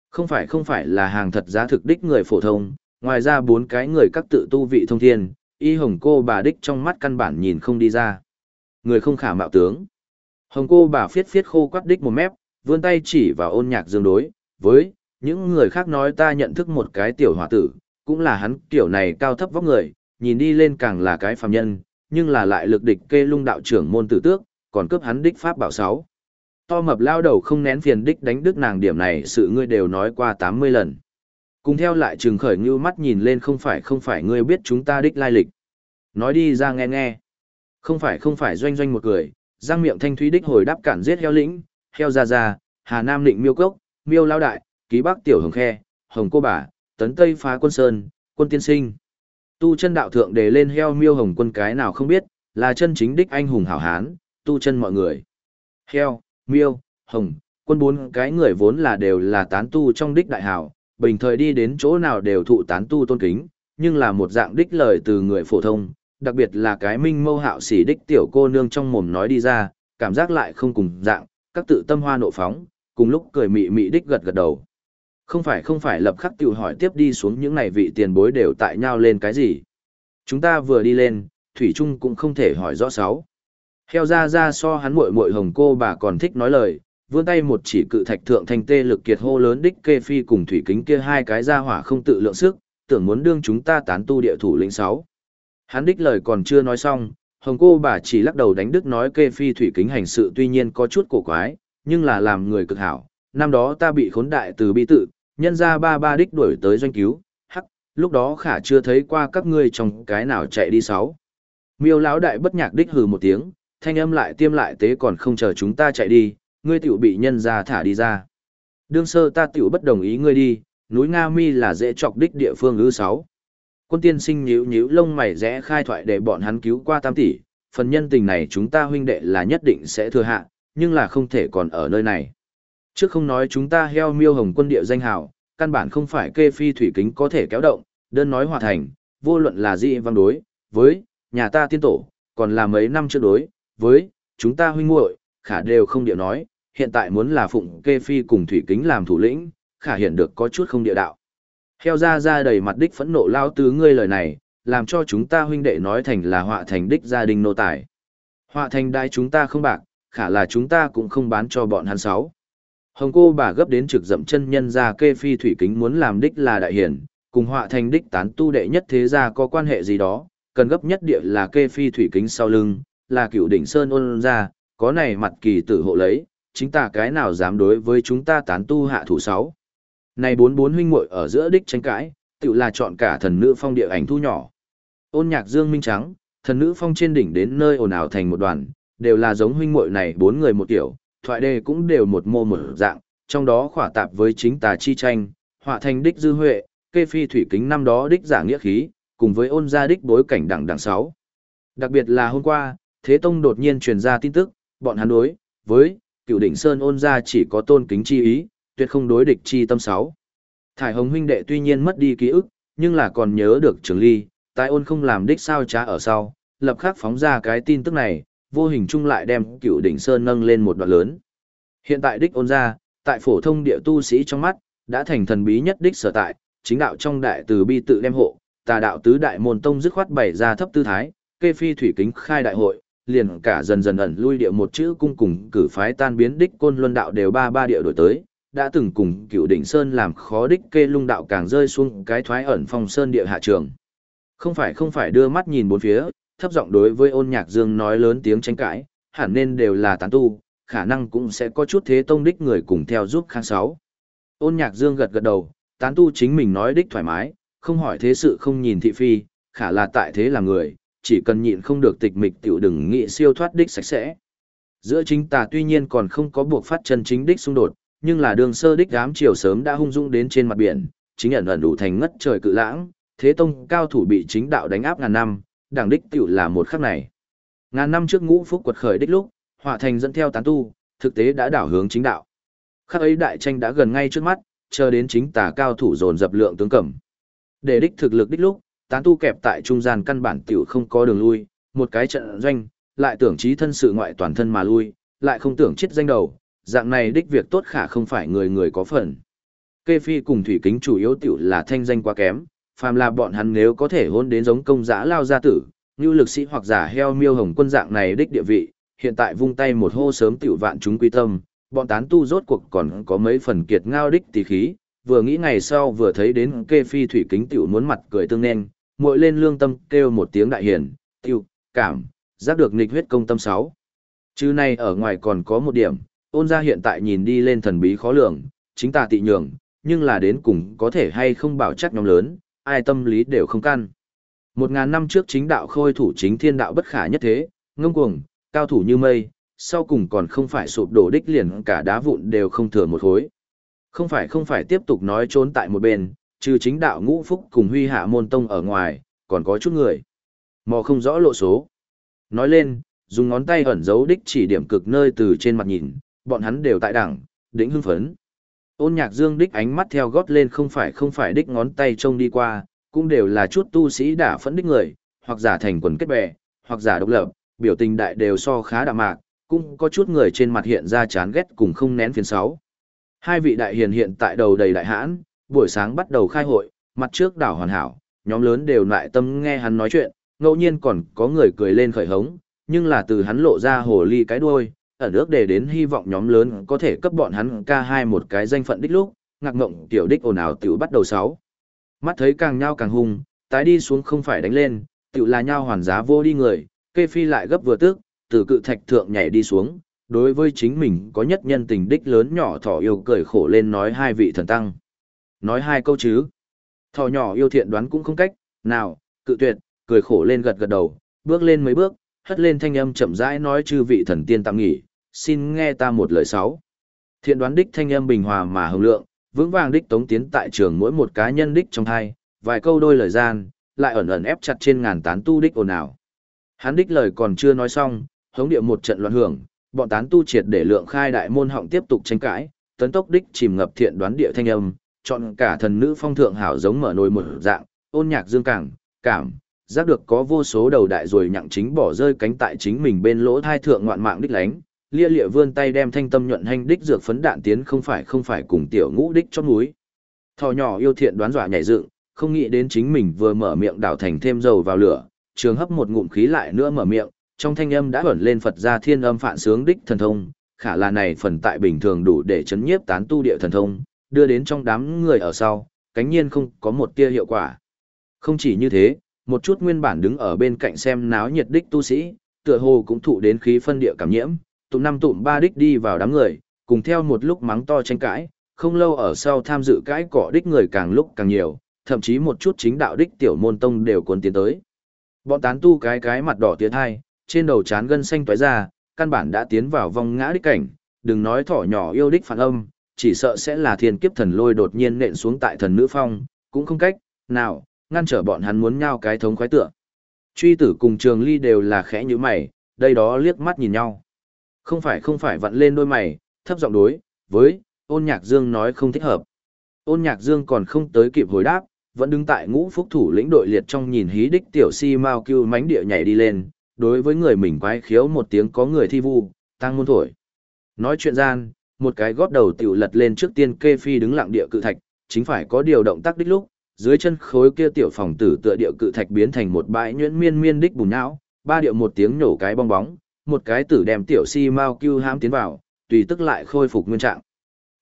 Không phải không phải là hàng thật giá thực đích người phổ thông, ngoài ra bốn cái người các tự tu vị thông thiên, y hồng cô bà đích trong mắt căn bản nhìn không đi ra. Người không khả mạo tướng. Hồng cô bà phiết phiết khô quắt đích một mép, vươn tay chỉ vào ôn nhạc dương đối, với, những người khác nói ta nhận thức một cái tiểu hòa tử, cũng là hắn kiểu này cao thấp vóc người, nhìn đi lên càng là cái phàm nhân, nhưng là lại lực địch kê lung đạo trưởng môn tử tước, còn cướp hắn đích pháp bảo sáu. To mập lao đầu không nén phiền đích đánh đức nàng điểm này sự ngươi đều nói qua 80 lần. Cùng theo lại trường khởi như mắt nhìn lên không phải không phải ngươi biết chúng ta đích lai lịch. Nói đi ra nghe nghe. Không phải không phải doanh doanh một người, giang miệng thanh thúy đích hồi đáp cản giết heo lĩnh, heo ra ra, hà nam định miêu cốc, miêu lao đại, ký bắc tiểu hồng khe, hồng cô bà, tấn tây phá quân sơn, quân tiên sinh. Tu chân đạo thượng đề lên heo miêu hồng quân cái nào không biết, là chân chính đích anh hùng hảo hán, tu chân mọi người. Heo, miêu, hồng, quân bốn cái người vốn là đều là tán tu trong đích đại hảo, bình thời đi đến chỗ nào đều thụ tán tu tôn kính, nhưng là một dạng đích lời từ người phổ thông, đặc biệt là cái minh mâu hạo xỉ đích tiểu cô nương trong mồm nói đi ra, cảm giác lại không cùng dạng, các tự tâm hoa nộ phóng, cùng lúc cười mị mị đích gật gật đầu. Không phải không phải lập khắc tiểu hỏi tiếp đi xuống những này vị tiền bối đều tại nhau lên cái gì. Chúng ta vừa đi lên, Thủy Trung cũng không thể hỏi rõ sáu. Heo ra ra so hắn muội muội hồng cô bà còn thích nói lời, vươn tay một chỉ cự thạch thượng thanh tê lực kiệt hô lớn đích kê phi cùng thủy kính kia hai cái ra hỏa không tự lượng sức, tưởng muốn đương chúng ta tán tu địa thủ lĩnh sáu. Hắn đích lời còn chưa nói xong, hồng cô bà chỉ lắc đầu đánh đức nói kê phi thủy kính hành sự tuy nhiên có chút cổ quái, nhưng là làm người cực hảo. Năm đó ta bị khốn đại từ bi tự, nhân ra ba ba đích đuổi tới doanh cứu, hắc, lúc đó khả chưa thấy qua các ngươi trong cái nào chạy đi sáu. Miêu lão đại bất nhạc đích hừ một tiếng, thanh âm lại tiêm lại tế còn không chờ chúng ta chạy đi, ngươi tiểu bị nhân ra thả đi ra. Đương sơ ta tiểu bất đồng ý ngươi đi, núi Nga Mi là dễ chọc đích địa phương ư sáu. Quân tiên sinh nhíu nhíu lông mày rẽ khai thoại để bọn hắn cứu qua tam tỷ, phần nhân tình này chúng ta huynh đệ là nhất định sẽ thừa hạ, nhưng là không thể còn ở nơi này. Trước không nói chúng ta heo miêu hồng quân địa danh hào, căn bản không phải kê phi thủy kính có thể kéo động, đơn nói hòa thành, vô luận là gì văn đối, với, nhà ta tiên tổ, còn là mấy năm trước đối, với, chúng ta huynh muội khả đều không địa nói, hiện tại muốn là phụng kê phi cùng thủy kính làm thủ lĩnh, khả hiện được có chút không địa đạo. Heo ra ra đầy mặt đích phẫn nộ lao tứ ngươi lời này, làm cho chúng ta huynh đệ nói thành là họa thành đích gia đình nô tài. Họa thành đai chúng ta không bạc, khả là chúng ta cũng không bán cho bọn hắn sáu. Hồng cô bà gấp đến trực dậm chân nhân ra kê phi thủy kính muốn làm đích là đại hiển, cùng họa thành đích tán tu đệ nhất thế gia có quan hệ gì đó, cần gấp nhất địa là kê phi thủy kính sau lưng, là cựu đỉnh sơn ôn ra, có này mặt kỳ tử hộ lấy, chính ta cái nào dám đối với chúng ta tán tu hạ thủ sáu. Này bốn bốn huynh muội ở giữa đích tranh cãi, tự là chọn cả thần nữ phong địa ảnh thu nhỏ. Ôn nhạc dương minh trắng, thần nữ phong trên đỉnh đến nơi ồn ào thành một đoàn, đều là giống huynh muội này bốn người một tiểu, thoại đề cũng đều một mô một dạng, trong đó khỏa tạp với chính tà chi tranh, họa thành đích dư huệ, kê phi thủy kính năm đó đích giả nghĩa khí, cùng với ôn gia đích bối cảnh đẳng đẳng sáu. Đặc biệt là hôm qua, Thế Tông đột nhiên truyền ra tin tức, bọn hắn đối với cựu đỉnh Sơn ôn gia chỉ có tôn kính chi ý, tuyệt không đối địch chi tâm sáu. Thải Hồng huynh đệ tuy nhiên mất đi ký ức, nhưng là còn nhớ được Trường Ly, tại ôn không làm đích sao trá ở sau, lập khắc phóng ra cái tin tức này, vô hình chung lại đem cựu đỉnh Sơn nâng lên một đoạn lớn. Hiện tại đích ôn gia, tại phổ thông địa tu sĩ trong mắt, đã thành thần bí nhất đích sở tại, chính đạo trong đại từ bi tự đem hộ, tà đạo tứ đại môn tông dứt khoát bày ra thấp tư thái, kê phi thủy kính khai đại hội, liền cả dần dần ẩn lui địa một chữ cung cùng cử phái tan biến đích côn luân đạo đều ba ba địa đổi tới, đã từng cùng cựu đỉnh sơn làm khó đích kê lung đạo càng rơi xuống cái thoái ẩn phong sơn địa hạ trường. Không phải không phải đưa mắt nhìn bốn phía, thấp giọng đối với ôn nhạc dương nói lớn tiếng tranh cãi, hẳn nên đều là tán tu, khả năng cũng sẽ có chút thế tông đích người cùng theo giúp khang sáu. Ôn nhạc dương gật gật đầu, tán tu chính mình nói đích thoải mái, không hỏi thế sự không nhìn thị phi, khả là tại thế là người, chỉ cần nhịn không được tịch mịch tiểu đừng nghĩ siêu thoát đích sạch sẽ. Giữa chính tà tuy nhiên còn không có buộc phát chân chính đích xung đột, nhưng là đường sơ đích ám chiều sớm đã hung dung đến trên mặt biển, chính ẩn ẩn đủ thành ngất trời cự lãng, thế tông cao thủ bị chính đạo đánh áp ngàn năm, đảng đích tiểu là một khắc này. Ngàn năm trước ngũ phúc quật khởi đích lúc, hỏa thành dẫn theo tán tu, thực tế đã đảo hướng chính đạo. Khắc ấy đại tranh đã gần ngay trước mắt, chờ đến chính tà cao thủ dồn dập lượng tướng cẩm. Để đích thực lực đích lúc, tán tu kẹp tại trung gian căn bản tiểu không có đường lui, một cái trận doanh, lại tưởng trí thân sự ngoại toàn thân mà lui, lại không tưởng chết danh đầu, dạng này đích việc tốt khả không phải người người có phần. Kê phi cùng thủy kính chủ yếu tiểu là thanh danh quá kém, phàm là bọn hắn nếu có thể hôn đến giống công giã lao gia tử, như lực sĩ hoặc giả heo miêu hồng quân dạng này đích địa vị, hiện tại vung tay một hô sớm tiểu vạn chúng quy tâm, bọn tán tu rốt cuộc còn có mấy phần kiệt ngao đích tỷ khí, vừa nghĩ ngày sau vừa thấy đến kê phi thủy kính tiểu muốn mặt cười tương nên, muội lên lương tâm kêu một tiếng đại hiển, tiêu, cảm, giác được nghịch huyết công tâm sáu. Chứ này ở ngoài còn có một điểm, ôn ra hiện tại nhìn đi lên thần bí khó lường, chính ta tị nhường, nhưng là đến cùng có thể hay không bảo chắc nhóm lớn, ai tâm lý đều không căn. Một ngàn năm trước chính đạo khôi thủ chính thiên đạo bất khả nhất thế, ngông cuồng, cao thủ như mây, sau cùng còn không phải sụp đổ đích liền cả đá vụn đều không thừa một khối. Không phải không phải tiếp tục nói trốn tại một bên, trừ chính đạo ngũ phúc cùng huy hạ môn tông ở ngoài, còn có chút người. Mò không rõ lộ số. Nói lên, dùng ngón tay ẩn giấu đích chỉ điểm cực nơi từ trên mặt nhìn, bọn hắn đều tại đẳng, đỉnh hưng phấn. Ôn nhạc dương đích ánh mắt theo gót lên không phải không phải đích ngón tay trông đi qua, cũng đều là chút tu sĩ đả phẫn đích người, hoặc giả thành quần kết bè, hoặc giả độc lập, biểu tình đại đều so khá đạm mạc, cũng có chút người trên mặt hiện ra chán ghét cùng không nén phiền sáu. Hai vị đại hiền hiện tại đầu đầy đại hãn, buổi sáng bắt đầu khai hội, mặt trước đảo hoàn hảo, nhóm lớn đều lại tâm nghe hắn nói chuyện, ngẫu nhiên còn có người cười lên khởi hống, nhưng là từ hắn lộ ra hồ ly cái đuôi, ở nước để đến hy vọng nhóm lớn có thể cấp bọn hắn ca hai một cái danh phận đích lúc, ngạc ngộng tiểu đích ồn ào tiểu bắt đầu sáu. Mắt thấy càng nhao càng hung, tái đi xuống không phải đánh lên, tiểu là nhao hoàn giá vô đi người, kê phi lại gấp vừa tức, từ cự thạch thượng nhảy đi xuống, đối với chính mình có nhất nhân tình đích lớn nhỏ thỏ yêu cười khổ lên nói hai vị thần tăng. Nói hai câu chứ. Thỏ nhỏ yêu thiện đoán cũng không cách, nào, cự tuyệt, cười khổ lên gật gật đầu, bước lên mấy bước, hất lên thanh âm chậm rãi nói chư vị thần tiên tạm nghỉ, xin nghe ta một lời sáu. Thiện đoán đích thanh âm bình hòa mà hồng lượng, vững vàng đích tống tiến tại trường mỗi một cá nhân đích trong hai, vài câu đôi lời gian, lại ẩn ẩn ép chặt trên ngàn tán tu đích ồn ào. Hắn đích lời còn chưa nói xong, hống địa một trận loạn hưởng, bọn tán tu triệt để lượng khai đại môn họng tiếp tục tranh cãi, tấn tốc đích chìm ngập thiện đoán địa thanh âm, chọn cả thần nữ phong thượng hảo giống mở nồi một dạng, ôn nhạc dương cảng, cảm, giác được có vô số đầu đại rồi nhặng chính bỏ rơi cánh tại chính mình bên lỗ thai thượng ngoạn mạng đích lánh, lia lịa vươn tay đem thanh tâm nhuận hành đích dược phấn đạn tiến không phải không phải cùng tiểu ngũ đích chót núi. Thò nhỏ yêu thiện đoán dọa nhảy dựng, không nghĩ đến chính mình vừa mở miệng đảo thành thêm dầu vào lửa, trường hấp một ngụm khí lại nữa mở miệng, trong thanh âm đã ẩn lên Phật gia thiên âm phạn sướng đích thần thông, khả là này phần tại bình thường đủ để chấn nhiếp tán tu địa thần thông, đưa đến trong đám người ở sau, cánh nhiên không có một tia hiệu quả. Không chỉ như thế, một chút nguyên bản đứng ở bên cạnh xem náo nhiệt đích tu sĩ, tựa hồ cũng thụ đến khí phân địa cảm nhiễm, tụm năm tụm ba đích đi vào đám người, cùng theo một lúc mắng to tranh cãi, không lâu ở sau tham dự cãi cỏ đích người càng lúc càng nhiều, thậm chí một chút chính đạo đích tiểu môn tông đều cuốn tiến tới. Bọn tán tu cái cái mặt đỏ tiến hai, trên đầu chán gân xanh tóe ra, căn bản đã tiến vào vòng ngã đích cảnh, đừng nói thỏ nhỏ yêu đích phản âm, chỉ sợ sẽ là thiên kiếp thần lôi đột nhiên nện xuống tại thần nữ phong, cũng không cách, nào, ngăn trở bọn hắn muốn nhau cái thống khoái tựa. Truy tử cùng trường ly đều là khẽ như mày, đây đó liếc mắt nhìn nhau. Không phải không phải vặn lên đôi mày, thấp giọng đối, với, ôn nhạc dương nói không thích hợp. Ôn nhạc dương còn không tới kịp hồi đáp, vẫn đứng tại ngũ phúc thủ lĩnh đội liệt trong nhìn hí đích tiểu si mau cưu mánh địa nhảy đi lên, đối với người mình quái khiếu một tiếng có người thi vu, tăng môn thổi. Nói chuyện gian, một cái gót đầu tiểu lật lên trước tiên kê phi đứng lặng địa cự thạch, chính phải có điều động tác đích lúc, dưới chân khối kia tiểu phòng tử tựa địa cự thạch biến thành một bãi nhuyễn miên miên đích bùn não, ba điệu một tiếng nổ cái bong bóng, một cái tử đem tiểu si mau cưu hãm tiến vào, tùy tức lại khôi phục nguyên trạng.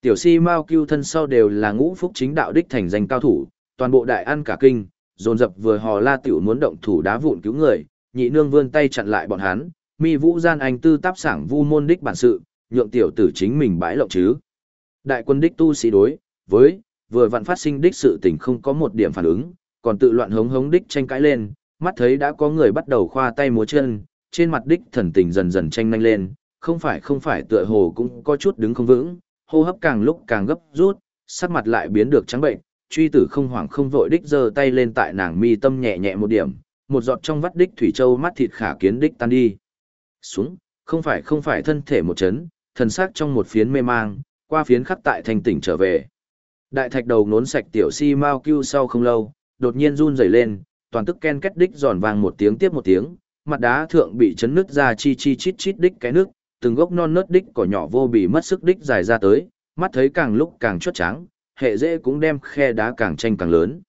Tiểu si mau cưu thân sau đều là ngũ phúc chính đạo đích thành danh cao thủ, toàn bộ đại ăn cả kinh, dồn dập vừa hò la tiểu muốn động thủ đá vụn cứu người, nhị nương vươn tay chặn lại bọn hắn, mi vũ gian anh tư táp sảng vu môn đích bản sự, nhượng tiểu tử chính mình bãi lộng chứ. Đại quân đích tu sĩ đối, với, vừa vặn phát sinh đích sự tình không có một điểm phản ứng, còn tự loạn hống hống đích tranh cãi lên, mắt thấy đã có người bắt đầu khoa tay múa chân, trên mặt đích thần tình dần dần tranh nhanh lên, không phải không phải tựa hồ cũng có chút đứng không vững, hô hấp càng lúc càng gấp rút, sắc mặt lại biến được trắng bệnh, truy tử không hoảng không vội đích giơ tay lên tại nàng mi tâm nhẹ nhẹ một điểm, một giọt trong vắt đích thủy châu mắt thịt khả kiến đích tan đi. Xuống, không phải không phải thân thể một chấn, thần sắc trong một phiến mê mang, qua phiến khắc tại thành tỉnh trở về. Đại thạch đầu nốn sạch tiểu si mau cưu sau không lâu, đột nhiên run rẩy lên, toàn tức ken kết đích giòn vàng một tiếng tiếp một tiếng, mặt đá thượng bị chấn nứt ra chi chi chít chít đích cái nước, từng gốc non nớt đích cỏ nhỏ vô bị mất sức đích dài ra tới, mắt thấy càng lúc càng chốt trắng, hệ dễ cũng đem khe đá càng tranh càng lớn.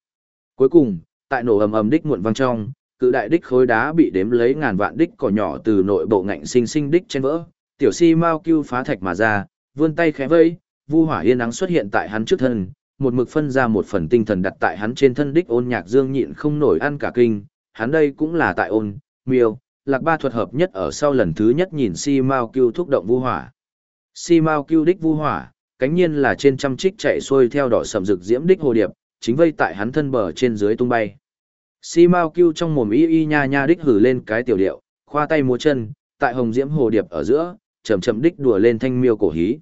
Cuối cùng, tại nổ ầm ầm đích muộn vang trong, cự đại đích khối đá bị đếm lấy ngàn vạn đích cỏ nhỏ từ nội bộ ngạnh sinh sinh đích trên vỡ, tiểu si mau cưu phá thạch mà ra, vươn tay khẽ vây, vu hỏa yên nắng xuất hiện tại hắn trước thân, một mực phân ra một phần tinh thần đặt tại hắn trên thân đích ôn nhạc dương nhịn không nổi ăn cả kinh, hắn đây cũng là tại ôn, miêu, lạc ba thuật hợp nhất ở sau lần thứ nhất nhìn si mau cưu thúc động vu hỏa. Si mau cưu đích vu hỏa, cánh nhiên là trên trăm trích chạy xuôi theo đỏ sầm rực diễm đích hồ điệp, chính vây tại hắn thân bờ trên dưới tung bay. Si Mao cưu trong mồm y y nha nha đích hử lên cái tiểu điệu, khoa tay múa chân, tại hồng diễm hồ điệp ở giữa, chậm chậm đích đùa lên thanh miêu cổ hí.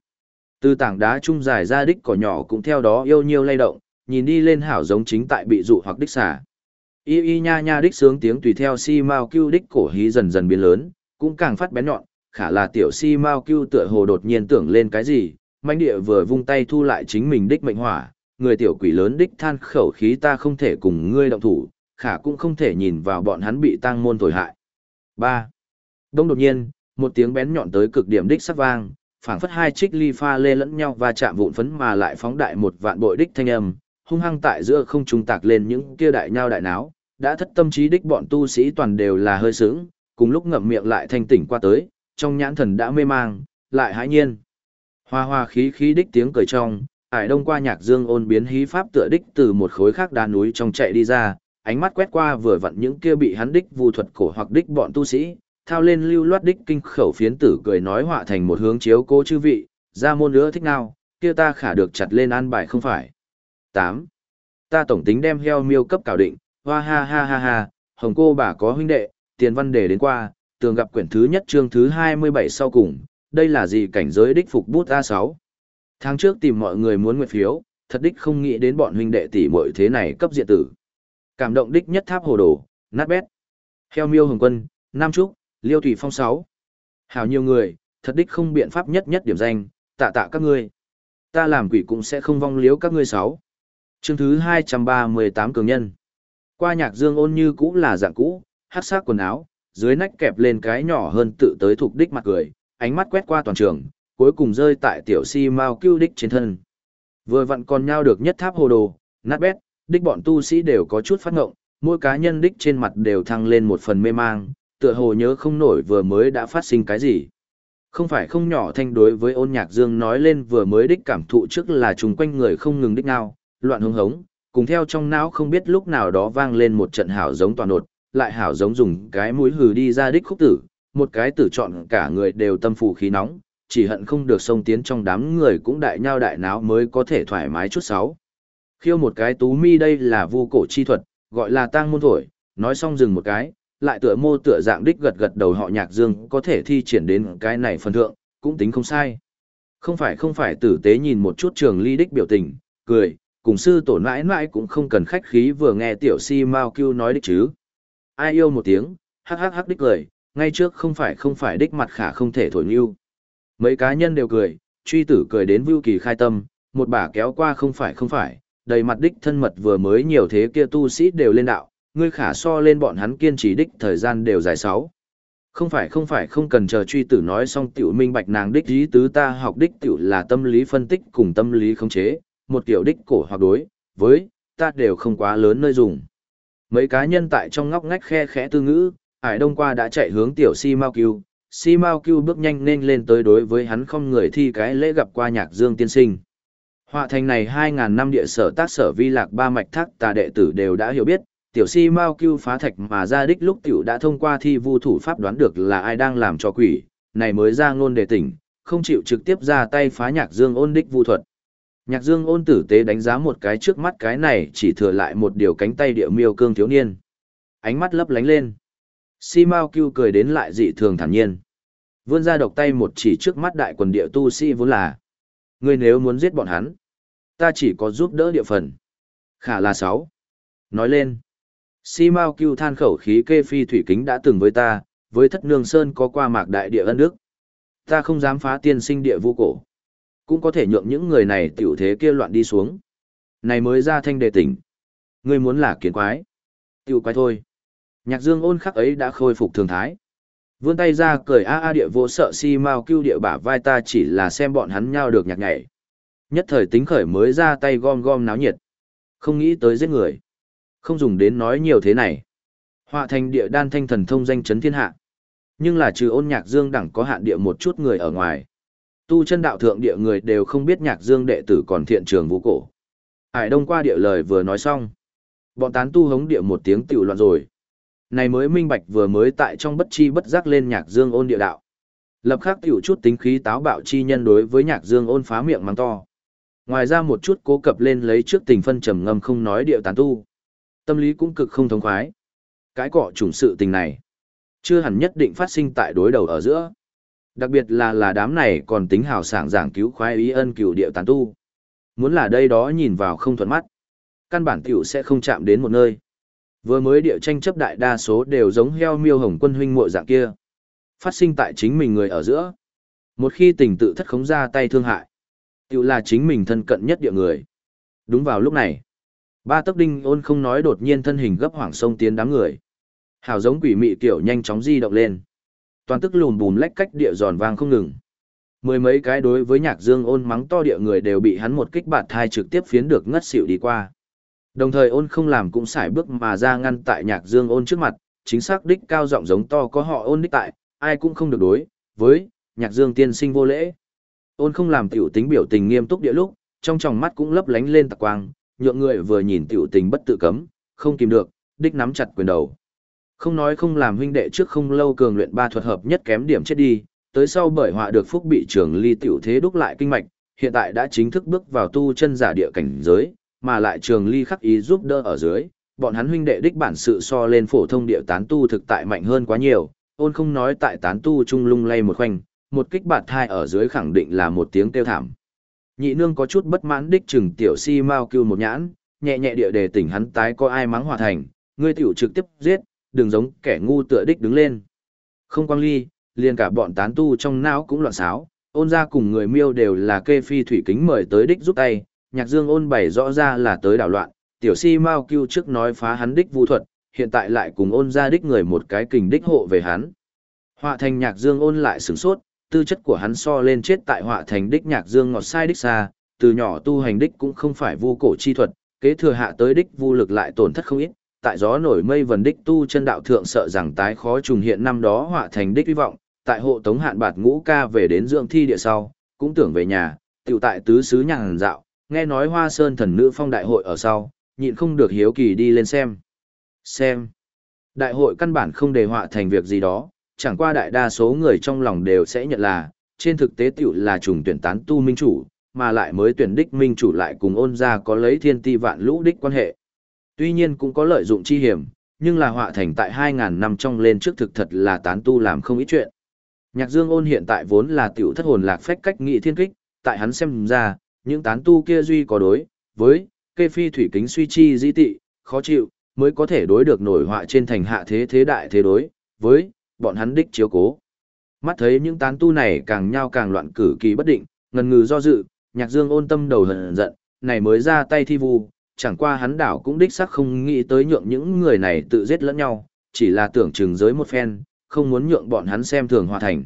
Từ tảng đá trung dài ra đích cỏ nhỏ cũng theo đó yêu nhiêu lay động, nhìn đi lên hảo giống chính tại bị dụ hoặc đích xả. Y y nha nha đích sướng tiếng tùy theo si Mao cưu đích cổ hí dần dần biến lớn, cũng càng phát bén nhọn, khả là tiểu si Mao cưu tựa hồ đột nhiên tưởng lên cái gì, mãnh địa vừa vung tay thu lại chính mình đích mệnh hỏa, người tiểu quỷ lớn đích than khẩu khí ta không thể cùng ngươi động thủ, khả cũng không thể nhìn vào bọn hắn bị tăng môn thổi hại. 3. Đông đột nhiên, một tiếng bén nhọn tới cực điểm đích sắc vang, phảng phất hai trích ly pha lê lẫn nhau và chạm vụn phấn mà lại phóng đại một vạn bội đích thanh âm, hung hăng tại giữa không trung tạc lên những kia đại nhau đại náo, đã thất tâm trí đích bọn tu sĩ toàn đều là hơi sướng, cùng lúc ngậm miệng lại thanh tỉnh qua tới, trong nhãn thần đã mê mang, lại hãi nhiên. Hoa hoa khí khí đích tiếng cười trong, ải đông qua nhạc dương ôn biến hí pháp tựa đích từ một khối khác đá núi trong chạy đi ra, ánh mắt quét qua vừa vặn những kia bị hắn đích vu thuật cổ hoặc đích bọn tu sĩ, thao lên lưu loát đích kinh khẩu phiến tử cười nói họa thành một hướng chiếu cố chư vị, ra môn nữa thích nào, kia ta khả được chặt lên an bài không phải. 8. Ta tổng tính đem heo miêu cấp cảo định, hoa ha ha ha ha, hồng cô bà có huynh đệ, tiền văn đề đến qua, tường gặp quyển thứ nhất chương thứ 27 sau cùng, đây là gì cảnh giới đích phục bút A6. Tháng trước tìm mọi người muốn nguyện phiếu, thật đích không nghĩ đến bọn huynh đệ tỷ muội thế này cấp diện tử. Cảm động đích nhất tháp hồ đồ, nát bét. Heo miêu hồng quân, Nam Trúc, Liêu Thủy Phong sáu, Hào nhiều người, thật đích không biện pháp nhất nhất điểm danh, tạ tạ các ngươi. Ta làm quỷ cũng sẽ không vong liếu các ngươi sáu. Chương thứ 238 cường nhân. Qua nhạc dương ôn như cũ là dạng cũ, hát sắc quần áo, dưới nách kẹp lên cái nhỏ hơn tự tới thuộc đích mặt cười, ánh mắt quét qua toàn trường, cuối cùng rơi tại tiểu si mao cưu đích trên thân. Vừa vặn còn nhau được nhất tháp hồ đồ, nát bét, đích bọn tu sĩ đều có chút phát ngộng, mỗi cá nhân đích trên mặt đều thăng lên một phần mê mang, tựa hồ nhớ không nổi vừa mới đã phát sinh cái gì. Không phải không nhỏ thanh đối với ôn nhạc dương nói lên vừa mới đích cảm thụ trước là chung quanh người không ngừng đích nào, loạn hứng hống, cùng theo trong não không biết lúc nào đó vang lên một trận hảo giống toàn đột, lại hảo giống dùng cái mũi hừ đi ra đích khúc tử, một cái tử chọn cả người đều tâm phù khí nóng, chỉ hận không được sông tiến trong đám người cũng đại nhau đại náo mới có thể thoải mái chút sáu. Khiêu một cái tú mi đây là vu cổ chi thuật, gọi là tang môn thổi, nói xong dừng một cái, lại tựa mô tựa dạng đích gật gật đầu họ nhạc dương có thể thi triển đến cái này phần thượng, cũng tính không sai. Không phải không phải tử tế nhìn một chút trường ly đích biểu tình, cười, cùng sư tổ mãi mãi cũng không cần khách khí vừa nghe tiểu si mao kêu nói đích chứ. Ai yêu một tiếng, hắc hắc hắc đích cười, ngay trước không phải không phải đích mặt khả không thể thổi nhu. Mấy cá nhân đều cười, truy tử cười đến vưu kỳ khai tâm, một bà kéo qua không phải không phải, đầy mặt đích thân mật vừa mới nhiều thế kia tu sĩ đều lên đạo, ngươi khả so lên bọn hắn kiên trì đích thời gian đều dài sáu. Không phải không phải không cần chờ truy tử nói xong tiểu minh bạch nàng đích ý tứ ta học đích tiểu là tâm lý phân tích cùng tâm lý khống chế, một tiểu đích cổ hoặc đối, với, ta đều không quá lớn nơi dùng. Mấy cá nhân tại trong ngóc ngách khe khẽ tư ngữ, Hải Đông qua đã chạy hướng tiểu Si Mao Cưu, Si Mao Cưu bước nhanh nên lên tới đối với hắn không người thi cái lễ gặp qua nhạc dương tiên sinh. Họa thành này 2.000 năm địa sở tác sở vi lạc ba mạch thác tà đệ tử đều đã hiểu biết, tiểu si mao cưu phá thạch mà ra đích lúc tiểu đã thông qua thi vu thủ pháp đoán được là ai đang làm cho quỷ, này mới ra ngôn đề tỉnh, không chịu trực tiếp ra tay phá nhạc dương ôn đích vu thuật. Nhạc dương ôn tử tế đánh giá một cái trước mắt cái này chỉ thừa lại một điều cánh tay địa miêu cương thiếu niên. Ánh mắt lấp lánh lên. Si Mao Cưu cười đến lại dị thường thản nhiên. Vươn ra độc tay một chỉ trước mắt đại quần địa tu sĩ si vốn là. Ngươi nếu muốn giết bọn hắn, ta chỉ có giúp đỡ địa phần. Khả là sáu. Nói lên. Si Mao Cưu than khẩu khí kê phi thủy kính đã từng với ta, với thất nương sơn có qua mạc đại địa ân đức. Ta không dám phá tiên sinh địa vu cổ. Cũng có thể nhượng những người này tiểu thế kia loạn đi xuống. Này mới ra thanh đề tỉnh. Ngươi muốn là kiến quái. Tiểu quái thôi. Nhạc dương ôn khắc ấy đã khôi phục thường thái. Vươn tay ra cười a a địa vô sợ si mau cưu địa bả vai ta chỉ là xem bọn hắn nhau được nhạc nhảy. Nhất thời tính khởi mới ra tay gom gom náo nhiệt. Không nghĩ tới giết người. Không dùng đến nói nhiều thế này. Họa thành địa đan thanh thần thông danh chấn thiên hạ. Nhưng là trừ ôn nhạc dương đẳng có hạn địa một chút người ở ngoài. Tu chân đạo thượng địa người đều không biết nhạc dương đệ tử còn thiện trường vũ cổ. Hải đông qua địa lời vừa nói xong. Bọn tán tu hống địa một tiếng tiểu loạn rồi. Này mới minh bạch vừa mới tại trong bất chi bất giác lên nhạc dương ôn địa đạo. Lập khắc tiểu chút tính khí táo bạo chi nhân đối với nhạc dương ôn phá miệng mắng to. Ngoài ra một chút cố cập lên lấy trước tình phân trầm ngâm không nói địa tán tu. Tâm lý cũng cực không thống khoái. Cái cọ chủng sự tình này. Chưa hẳn nhất định phát sinh tại đối đầu ở giữa. Đặc biệt là là đám này còn tính hào sảng giảng cứu khoái ý ân cựu địa tán tu. Muốn là đây đó nhìn vào không thuận mắt. Căn bản tiểu sẽ không chạm đến một nơi. Vừa mới địa tranh chấp đại đa số đều giống heo miêu hồng quân huynh muội dạng kia. Phát sinh tại chính mình người ở giữa. Một khi tình tự thất khống ra tay thương hại. Tiểu là chính mình thân cận nhất địa người. Đúng vào lúc này. Ba tấc đinh ôn không nói đột nhiên thân hình gấp hoảng sông tiến đám người. Hào giống quỷ mị kiểu nhanh chóng di động lên. Toàn tức lùm bùm lách cách địa giòn vang không ngừng. Mười mấy cái đối với nhạc dương ôn mắng to địa người đều bị hắn một kích bạt thai trực tiếp phiến được ngất xỉu đi qua. Đồng thời ôn không làm cũng xài bước mà ra ngăn tại nhạc dương ôn trước mặt, chính xác đích cao giọng giống to có họ ôn đích tại, ai cũng không được đối, với, nhạc dương tiên sinh vô lễ. Ôn không làm tiểu tính biểu tình nghiêm túc địa lúc, trong tròng mắt cũng lấp lánh lên tạc quang, nhượng người vừa nhìn tiểu tình bất tự cấm, không kìm được, đích nắm chặt quyền đầu. Không nói không làm huynh đệ trước không lâu cường luyện ba thuật hợp nhất kém điểm chết đi, tới sau bởi họa được phúc bị trường ly tiểu thế đúc lại kinh mạch, hiện tại đã chính thức bước vào tu chân giả địa cảnh giới, mà lại trường ly khắc ý giúp đỡ ở dưới, bọn hắn huynh đệ đích bản sự so lên phổ thông địa tán tu thực tại mạnh hơn quá nhiều, ôn không nói tại tán tu trung lung lay một khoanh, một kích bạt thai ở dưới khẳng định là một tiếng kêu thảm. Nhị nương có chút bất mãn đích chừng tiểu si mau cưu một nhãn, nhẹ nhẹ địa đề tỉnh hắn tái có ai mắng hòa thành, ngươi tiểu trực tiếp giết, đừng giống kẻ ngu tựa đích đứng lên. Không quang ly, liền cả bọn tán tu trong não cũng loạn xáo, ôn ra cùng người miêu đều là kê phi thủy kính mời tới đích giúp tay, nhạc dương ôn bày rõ ra là tới đảo loạn, tiểu si mau cưu trước nói phá hắn đích vũ thuật, hiện tại lại cùng ôn ra đích người một cái kình đích hộ về hắn. Họa thành nhạc dương ôn lại sửng sốt, tư chất của hắn so lên chết tại họa thành đích nhạc dương ngọt sai đích xa, từ nhỏ tu hành đích cũng không phải vu cổ chi thuật, kế thừa hạ tới đích vu lực lại tổn thất không ít, tại gió nổi mây vần đích tu chân đạo thượng sợ rằng tái khó trùng hiện năm đó họa thành đích hy vọng, tại hộ tống hạn bạt ngũ ca về đến dưỡng thi địa sau, cũng tưởng về nhà, tiểu tại tứ xứ nhàn dạo, nghe nói hoa sơn thần nữ phong đại hội ở sau, nhịn không được hiếu kỳ đi lên xem. Xem. Đại hội căn bản không đề họa thành việc gì đó, chẳng qua đại đa số người trong lòng đều sẽ nhận là, trên thực tế tiểu là trùng tuyển tán tu minh chủ, mà lại mới tuyển đích minh chủ lại cùng ôn ra có lấy thiên ti vạn lũ đích quan hệ. Tuy nhiên cũng có lợi dụng chi hiểm, nhưng là họa thành tại 2.000 năm trong lên trước thực thật là tán tu làm không ít chuyện. Nhạc Dương ôn hiện tại vốn là tiểu thất hồn lạc phách cách nghị thiên kích, tại hắn xem ra, những tán tu kia duy có đối, với, kê phi thủy kính suy chi di tị, khó chịu, mới có thể đối được nổi họa trên thành hạ thế thế đại thế đối, với, bọn hắn đích chiếu cố. Mắt thấy những tán tu này càng nhao càng loạn cử kỳ bất định, ngần ngừ do dự, nhạc dương ôn tâm đầu hận giận, này mới ra tay thi vu, chẳng qua hắn đảo cũng đích xác không nghĩ tới nhượng những người này tự giết lẫn nhau, chỉ là tưởng chừng giới một phen, không muốn nhượng bọn hắn xem thường hòa thành.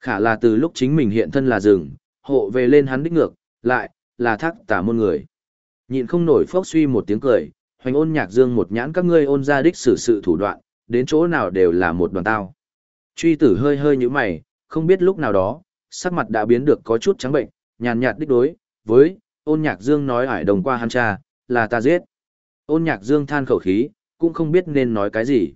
Khả là từ lúc chính mình hiện thân là rừng, hộ về lên hắn đích ngược, lại, là thác tả môn người. Nhịn không nổi phốc suy một tiếng cười, hoành ôn nhạc dương một nhãn các ngươi ôn ra đích xử sự thủ đoạn, đến chỗ nào đều là một đoàn tao. Truy tử hơi hơi như mày, không biết lúc nào đó, sắc mặt đã biến được có chút trắng bệnh, nhàn nhạt đích đối, với, ôn nhạc dương nói ải đồng qua hắn cha, là ta giết. Ôn nhạc dương than khẩu khí, cũng không biết nên nói cái gì.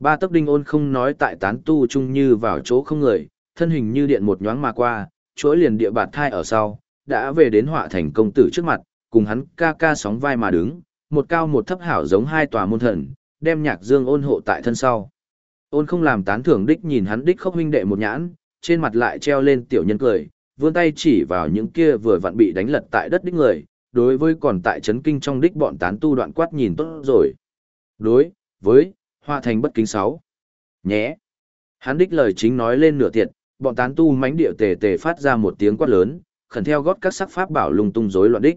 Ba tấc đinh ôn không nói tại tán tu chung như vào chỗ không người, thân hình như điện một nhoáng mà qua, chuỗi liền địa bạt thai ở sau, đã về đến họa thành công tử trước mặt, cùng hắn ca ca sóng vai mà đứng, một cao một thấp hảo giống hai tòa môn thần, đem nhạc dương ôn hộ tại thân sau. Ôn không làm tán thưởng đích nhìn hắn đích khóc huynh đệ một nhãn, trên mặt lại treo lên tiểu nhân cười, vươn tay chỉ vào những kia vừa vặn bị đánh lật tại đất đích người, đối với còn tại chấn kinh trong đích bọn tán tu đoạn quát nhìn tốt rồi. Đối, với, hoa thành bất kính sáu. Nhé. Hắn đích lời chính nói lên nửa tiệt, bọn tán tu mánh địa tề tề phát ra một tiếng quát lớn, khẩn theo gót các sắc pháp bảo lung tung rối loạn đích.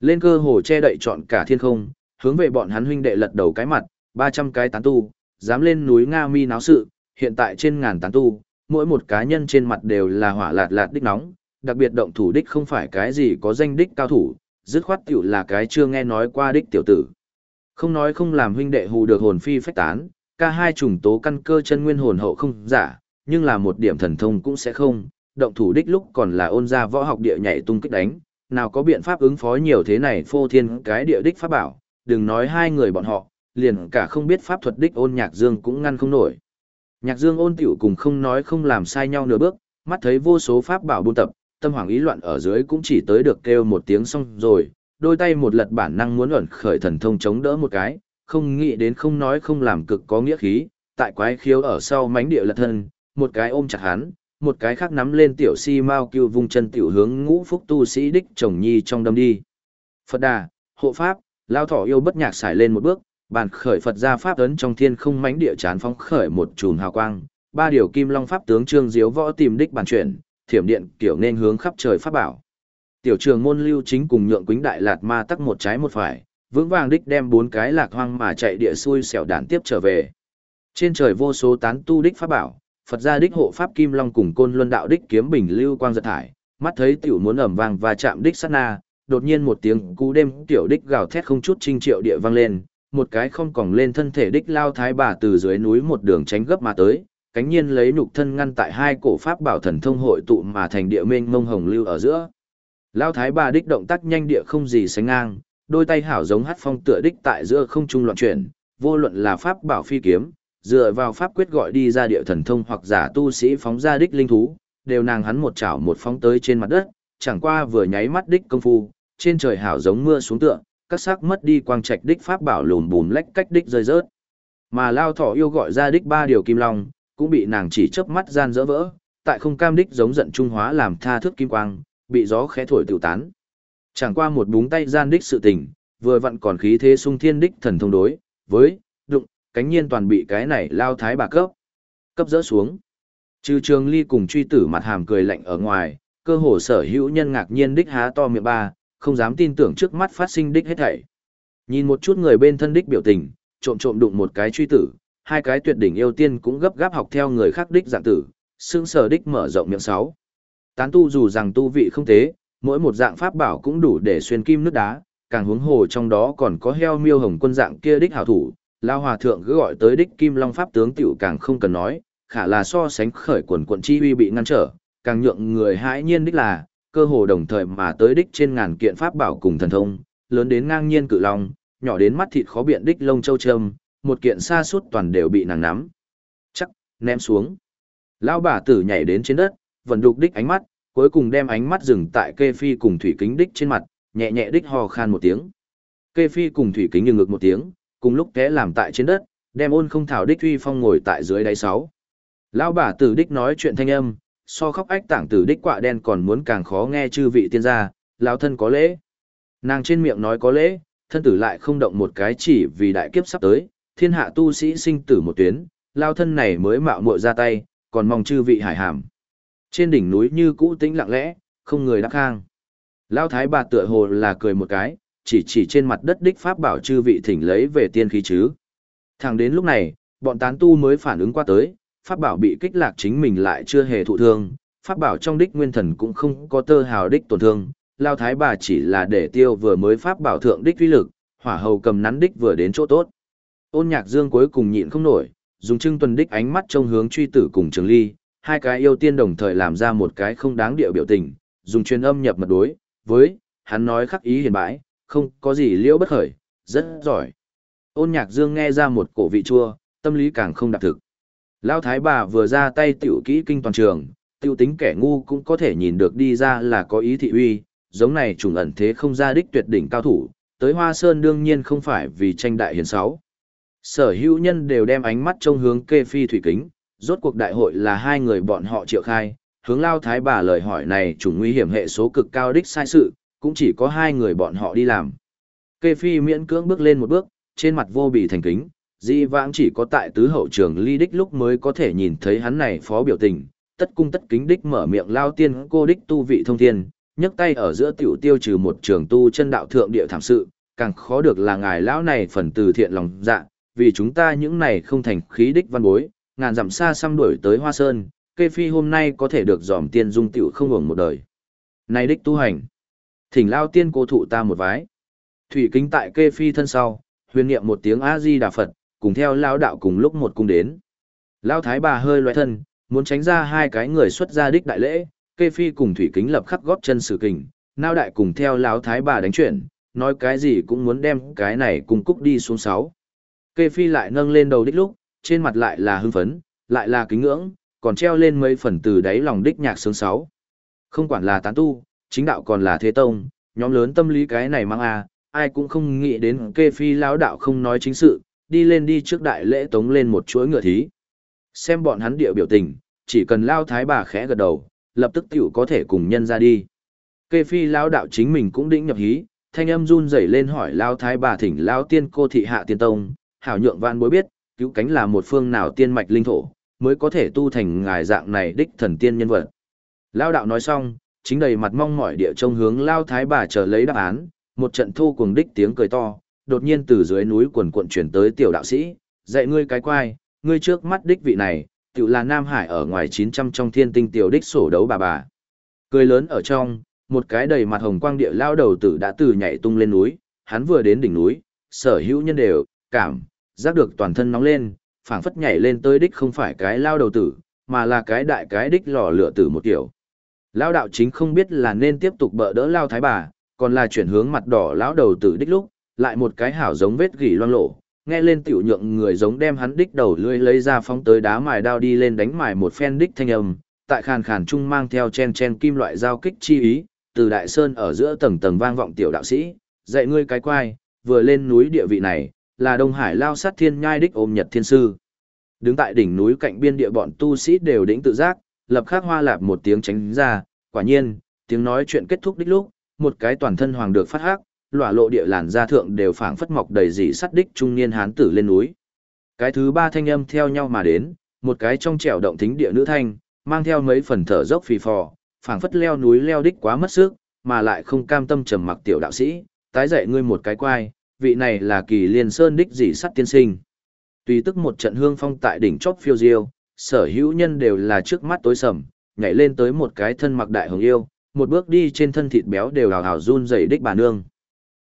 Lên cơ hồ che đậy trọn cả thiên không, hướng về bọn hắn huynh đệ lật đầu cái mặt, 300 cái tán tu, dám lên núi Nga Mi náo sự, hiện tại trên ngàn tán tu, mỗi một cá nhân trên mặt đều là hỏa lạt lạt đích nóng, đặc biệt động thủ đích không phải cái gì có danh đích cao thủ, dứt khoát tiểu là cái chưa nghe nói qua đích tiểu tử. Không nói không làm huynh đệ hù được hồn phi phách tán, ca hai trùng tố căn cơ chân nguyên hồn hậu không giả, nhưng là một điểm thần thông cũng sẽ không, động thủ đích lúc còn là ôn ra võ học địa nhảy tung kích đánh, nào có biện pháp ứng phó nhiều thế này phô thiên cái địa đích pháp bảo, đừng nói hai người bọn họ, liền cả không biết pháp thuật đích ôn nhạc dương cũng ngăn không nổi. Nhạc dương ôn tiểu cùng không nói không làm sai nhau nửa bước, mắt thấy vô số pháp bảo buôn tập, tâm hoàng ý loạn ở dưới cũng chỉ tới được kêu một tiếng xong rồi, đôi tay một lật bản năng muốn ẩn khởi thần thông chống đỡ một cái, không nghĩ đến không nói không làm cực có nghĩa khí, tại quái khiếu ở sau mánh địa lật thân, một cái ôm chặt hắn, một cái khác nắm lên tiểu si mau cưu vung chân tiểu hướng ngũ phúc tu sĩ đích chồng nhi trong đâm đi. Phật đà, hộ pháp, lao thỏ yêu bất nhạc xài lên một bước, bàn khởi Phật ra pháp ấn trong thiên không mánh địa chán phóng khởi một chùm hào quang, ba điều kim long pháp tướng trương diếu võ tìm đích bàn chuyển, thiểm điện kiểu nên hướng khắp trời pháp bảo. Tiểu trường môn lưu chính cùng nhượng quính đại lạt ma tắc một trái một phải, vững vàng đích đem bốn cái lạc hoang mà chạy địa xuôi xẻo đàn tiếp trở về. Trên trời vô số tán tu đích pháp bảo, Phật gia đích hộ pháp kim long cùng côn luân đạo đích kiếm bình lưu quang giật thải, mắt thấy tiểu muốn ẩm vàng và chạm đích sát na, đột nhiên một tiếng cú đêm tiểu đích gào thét không chút trinh triệu địa vang lên, một cái không còng lên thân thể đích lao thái bà từ dưới núi một đường tránh gấp mà tới, cánh nhiên lấy nhục thân ngăn tại hai cổ pháp bảo thần thông hội tụ mà thành địa mênh mông hồng lưu ở giữa. Lao thái bà đích động tác nhanh địa không gì sánh ngang, đôi tay hảo giống hát phong tựa đích tại giữa không trung loạn chuyển, vô luận là pháp bảo phi kiếm, dựa vào pháp quyết gọi đi ra địa thần thông hoặc giả tu sĩ phóng ra đích linh thú, đều nàng hắn một chảo một phóng tới trên mặt đất, chẳng qua vừa nháy mắt đích công phu, trên trời hảo giống mưa xuống tựa, các sắc mất đi quang trạch đích pháp bảo lùn bùn lách cách đích rơi rớt. Mà lao thỏ yêu gọi ra đích ba điều kim long, cũng bị nàng chỉ chớp mắt gian dỡ vỡ, tại không cam đích giống giận trung hóa làm tha thước kim quang, bị gió khẽ thổi tiểu tán. Chẳng qua một búng tay gian đích sự tình, vừa vặn còn khí thế sung thiên đích thần thông đối, với, đụng, cánh nhiên toàn bị cái này lao thái bà cấp. Cấp dỡ xuống. Trừ trường ly cùng truy tử mặt hàm cười lạnh ở ngoài, cơ hồ sở hữu nhân ngạc nhiên đích há to miệng ba, không dám tin tưởng trước mắt phát sinh đích hết thảy. Nhìn một chút người bên thân đích biểu tình, trộm trộm đụng một cái truy tử, hai cái tuyệt đỉnh yêu tiên cũng gấp gáp học theo người khác đích dạng tử, xương sở đích mở rộng miệng sáu. Tán tu dù rằng tu vị không thế, mỗi một dạng pháp bảo cũng đủ để xuyên kim nước đá, càng huống hồ trong đó còn có heo miêu hồng quân dạng kia đích hảo thủ, lao hòa thượng cứ gọi tới đích kim long pháp tướng tiểu càng không cần nói, khả là so sánh khởi quần quận chi uy bị ngăn trở, càng nhượng người hãi nhiên đích là, cơ hồ đồng thời mà tới đích trên ngàn kiện pháp bảo cùng thần thông, lớn đến ngang nhiên cự long, nhỏ đến mắt thịt khó biện đích lông châu châm, một kiện xa suốt toàn đều bị nàng nắm. Chắc, ném xuống. Lão bà tử nhảy đến trên đất, vận đục đích ánh mắt, cuối cùng đem ánh mắt dừng tại kê phi cùng thủy kính đích trên mặt, nhẹ nhẹ đích hò khan một tiếng. Kê phi cùng thủy kính như ngược một tiếng, cùng lúc té làm tại trên đất, đem ôn không thảo đích uy phong ngồi tại dưới đáy sáu. Lão bà tử đích nói chuyện thanh âm, so khóc ách tảng tử đích quạ đen còn muốn càng khó nghe chư vị tiên gia, lão thân có lễ. Nàng trên miệng nói có lễ, thân tử lại không động một cái chỉ vì đại kiếp sắp tới, thiên hạ tu sĩ sinh tử một tuyến, lao thân này mới mạo muội ra tay, còn mong chư vị hải hàm. Trên đỉnh núi như cũ tĩnh lặng lẽ, không người đắc khang. Lao thái bà tựa hồ là cười một cái, chỉ chỉ trên mặt đất đích pháp bảo chư vị thỉnh lấy về tiên khí chứ. Thẳng đến lúc này, bọn tán tu mới phản ứng qua tới, pháp bảo bị kích lạc chính mình lại chưa hề thụ thương, pháp bảo trong đích nguyên thần cũng không có tơ hào đích tổn thương, lao thái bà chỉ là để tiêu vừa mới pháp bảo thượng đích uy lực, hỏa hầu cầm nắn đích vừa đến chỗ tốt. Ôn nhạc dương cuối cùng nhịn không nổi, dùng trưng tuần đích ánh mắt trông hướng truy tử cùng trường ly, hai cái yêu tiên đồng thời làm ra một cái không đáng địa biểu tình, dùng truyền âm nhập mật đối, với, hắn nói khắc ý hiền bãi, không có gì liễu bất khởi, rất giỏi. Ôn nhạc dương nghe ra một cổ vị chua, tâm lý càng không đạt thực. Lao thái bà vừa ra tay tiểu kỹ kinh toàn trường, tiêu tính kẻ ngu cũng có thể nhìn được đi ra là có ý thị uy, giống này trùng ẩn thế không ra đích tuyệt đỉnh cao thủ, tới Hoa Sơn đương nhiên không phải vì tranh đại hiền sáu. Sở hữu nhân đều đem ánh mắt trông hướng kê phi thủy kính, rốt cuộc đại hội là hai người bọn họ triệu khai, hướng lao thái bà lời hỏi này trùng nguy hiểm hệ số cực cao đích sai sự, cũng chỉ có hai người bọn họ đi làm. Kê phi miễn cưỡng bước lên một bước, trên mặt vô bị thành kính, di vãng chỉ có tại tứ hậu trường ly đích lúc mới có thể nhìn thấy hắn này phó biểu tình, tất cung tất kính đích mở miệng lao tiên cô đích tu vị thông thiên, nhấc tay ở giữa tiểu tiêu trừ một trường tu chân đạo thượng địa thảm sự, càng khó được là ngài lão này phần từ thiện lòng dạ, vì chúng ta những này không thành khí đích văn bối, ngàn dặm xa xăm đuổi tới Hoa Sơn, kê phi hôm nay có thể được dòm tiên dung tiểu không hưởng một đời. Này đích tu hành, thỉnh lao tiên cô thụ ta một vái. Thủy kính tại kê phi thân sau, huyền niệm một tiếng a di đà phật cùng theo lao đạo cùng lúc một cung đến. Lao thái bà hơi loại thân, muốn tránh ra hai cái người xuất gia đích đại lễ, kê phi cùng thủy kính lập khắc góp chân sử kình, nao đại cùng theo lão thái bà đánh chuyển, nói cái gì cũng muốn đem cái này cùng cúc đi xuống sáu. Kê phi lại nâng lên đầu đích lúc, trên mặt lại là hưng phấn, lại là kính ngưỡng, còn treo lên mấy phần từ đáy lòng đích nhạc sướng sáu. Không quản là tán tu, chính đạo còn là thế tông, nhóm lớn tâm lý cái này mang a ai cũng không nghĩ đến kê phi lão đạo không nói chính sự đi lên đi trước đại lễ tống lên một chuỗi ngựa thí. Xem bọn hắn địa biểu tình chỉ cần lao thái bà khẽ gật đầu lập tức tiểu có thể cùng nhân ra đi. Kê phi lao đạo chính mình cũng đĩnh nhập hí thanh âm run rẩy lên hỏi lao thái bà thỉnh lao tiên cô thị hạ tiên tông hảo nhượng văn bối biết cứu cánh là một phương nào tiên mạch linh thổ mới có thể tu thành ngài dạng này đích thần tiên nhân vật. Lao đạo nói xong chính đầy mặt mong mỏi địa trông hướng lao thái bà chờ lấy đáp án, một trận thu cuồng đích tiếng cười to, đột nhiên từ dưới núi quần cuộn chuyển tới tiểu đạo sĩ, dạy ngươi cái quai, ngươi trước mắt đích vị này, tiểu là Nam Hải ở ngoài 900 trong thiên tinh tiểu đích sổ đấu bà bà. Cười lớn ở trong, một cái đầy mặt hồng quang địa lao đầu tử đã từ nhảy tung lên núi, hắn vừa đến đỉnh núi, sở hữu nhân đều, cảm, giác được toàn thân nóng lên, phảng phất nhảy lên tới đích không phải cái lao đầu tử, mà là cái đại cái đích lò lửa tử một kiểu. Lão đạo chính không biết là nên tiếp tục bỡ đỡ lao thái bà, còn là chuyển hướng mặt đỏ lão đầu tử đích lúc, lại một cái hảo giống vết gỉ loang lộ, nghe lên tiểu nhượng người giống đem hắn đích đầu lưỡi lấy ra phóng tới đá mài đao đi lên đánh mài một phen đích thanh âm, tại khàn khàn trung mang theo chen chen kim loại giao kích chi ý, từ đại sơn ở giữa tầng tầng vang vọng tiểu đạo sĩ, dạy ngươi cái quai, vừa lên núi địa vị này, là Đông Hải lao sát thiên nhai đích ôm Nhật Thiên Sư. Đứng tại đỉnh núi cạnh biên địa bọn tu sĩ đều đĩnh tự giác, lập khắc hoa lạp một tiếng tránh ra, quả nhiên, tiếng nói chuyện kết thúc đích lúc, một cái toàn thân hoàng được phát hắc, lỏa lộ địa làn da thượng đều phảng phất mọc đầy dị sắt đích trung niên hán tử lên núi. Cái thứ ba thanh âm theo nhau mà đến, một cái trong trẻo động thính địa nữ thanh, mang theo mấy phần thở dốc phì phò, phảng phất leo núi leo đích quá mất sức, mà lại không cam tâm trầm mặc tiểu đạo sĩ, tái dạy ngươi một cái quai, vị này là kỳ liên sơn đích dị sắt tiên sinh. Tùy tức một trận hương phong tại đỉnh chóp phiêu diêu, sở hữu nhân đều là trước mắt tối sầm, nhảy lên tới một cái thân mặc đại hồng yêu, một bước đi trên thân thịt béo đều hào hào run rẩy đích bà nương.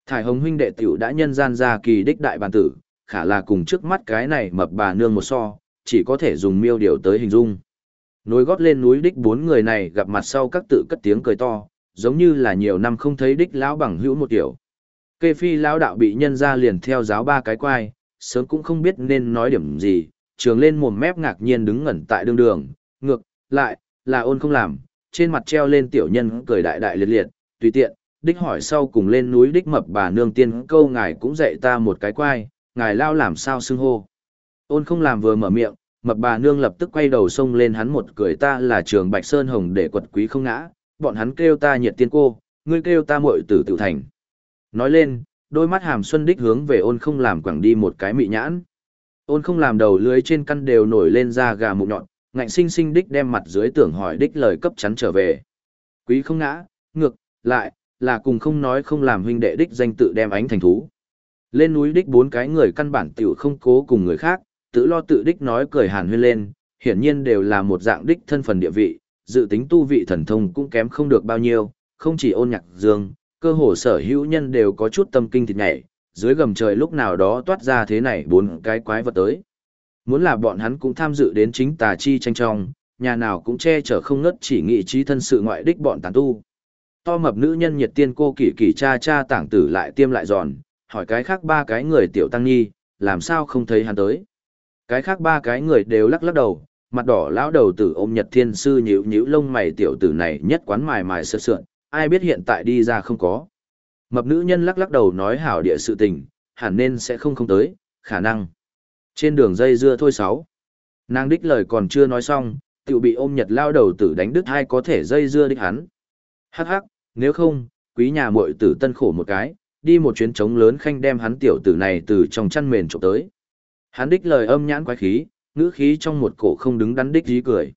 Thải hồng huynh đệ tiểu đã nhân gian ra kỳ đích đại bản tử, khả là cùng trước mắt cái này mập bà nương một so, chỉ có thể dùng miêu điều tới hình dung. Nối gót lên núi đích bốn người này gặp mặt sau các tự cất tiếng cười to, giống như là nhiều năm không thấy đích lão bằng hữu một kiểu. Kê phi lão đạo bị nhân ra liền theo giáo ba cái quai, sớm cũng không biết nên nói điểm gì, trường lên mồm mép ngạc nhiên đứng ngẩn tại đường đường, ngược, lại, là ôn không làm, trên mặt treo lên tiểu nhân cười đại đại liệt liệt, tùy tiện, đích hỏi sau cùng lên núi đích mập bà nương tiên câu ngài cũng dạy ta một cái quai, ngài lao làm sao xưng hô. Ôn không làm vừa mở miệng, mập bà nương lập tức quay đầu xông lên hắn một cười ta là trường Bạch Sơn Hồng để quật quý không ngã, bọn hắn kêu ta nhiệt tiên cô, ngươi kêu ta muội tử tự thành. Nói lên, đôi mắt hàm xuân đích hướng về ôn không làm quẳng đi một cái mị nhãn. Ôn không làm đầu lưới trên căn đều nổi lên ra gà mụn nhọn, ngạnh sinh sinh đích đem mặt dưới tưởng hỏi đích lời cấp chắn trở về. Quý không ngã, ngược, lại, là cùng không nói không làm huynh đệ đích danh tự đem ánh thành thú. Lên núi đích bốn cái người căn bản tiểu không cố cùng người khác, tự lo tự đích nói cười hàn huyên lên, hiển nhiên đều là một dạng đích thân phần địa vị, dự tính tu vị thần thông cũng kém không được bao nhiêu, không chỉ ôn nhạc dương, cơ hồ sở hữu nhân đều có chút tâm kinh thịt nhảy, dưới gầm trời lúc nào đó toát ra thế này bốn cái quái vật tới muốn là bọn hắn cũng tham dự đến chính tà chi tranh trong, nhà nào cũng che chở không ngất chỉ nghị trí thân sự ngoại đích bọn tàn tu. To mập nữ nhân nhiệt tiên cô kỳ kỳ cha cha tảng tử lại tiêm lại giòn, hỏi cái khác ba cái người tiểu tăng nhi, làm sao không thấy hắn tới. Cái khác ba cái người đều lắc lắc đầu, mặt đỏ lão đầu tử ôm nhật thiên sư nhíu nhíu lông mày tiểu tử này nhất quán mài mài sợ sượn, ai biết hiện tại đi ra không có. Mập nữ nhân lắc lắc đầu nói hảo địa sự tình, hẳn nên sẽ không không tới, khả năng. Trên đường dây dưa thôi sáu. Nàng đích lời còn chưa nói xong, tiểu bị ôm nhật lao đầu tử đánh đứt hai có thể dây dưa đích hắn. Hắc hắc, nếu không, quý nhà muội tử tân khổ một cái, đi một chuyến trống lớn khanh đem hắn tiểu tử này từ trong chăn mền trộm tới. Hắn đích lời âm nhãn quái khí, ngữ khí trong một cổ không đứng đắn đích dí cười.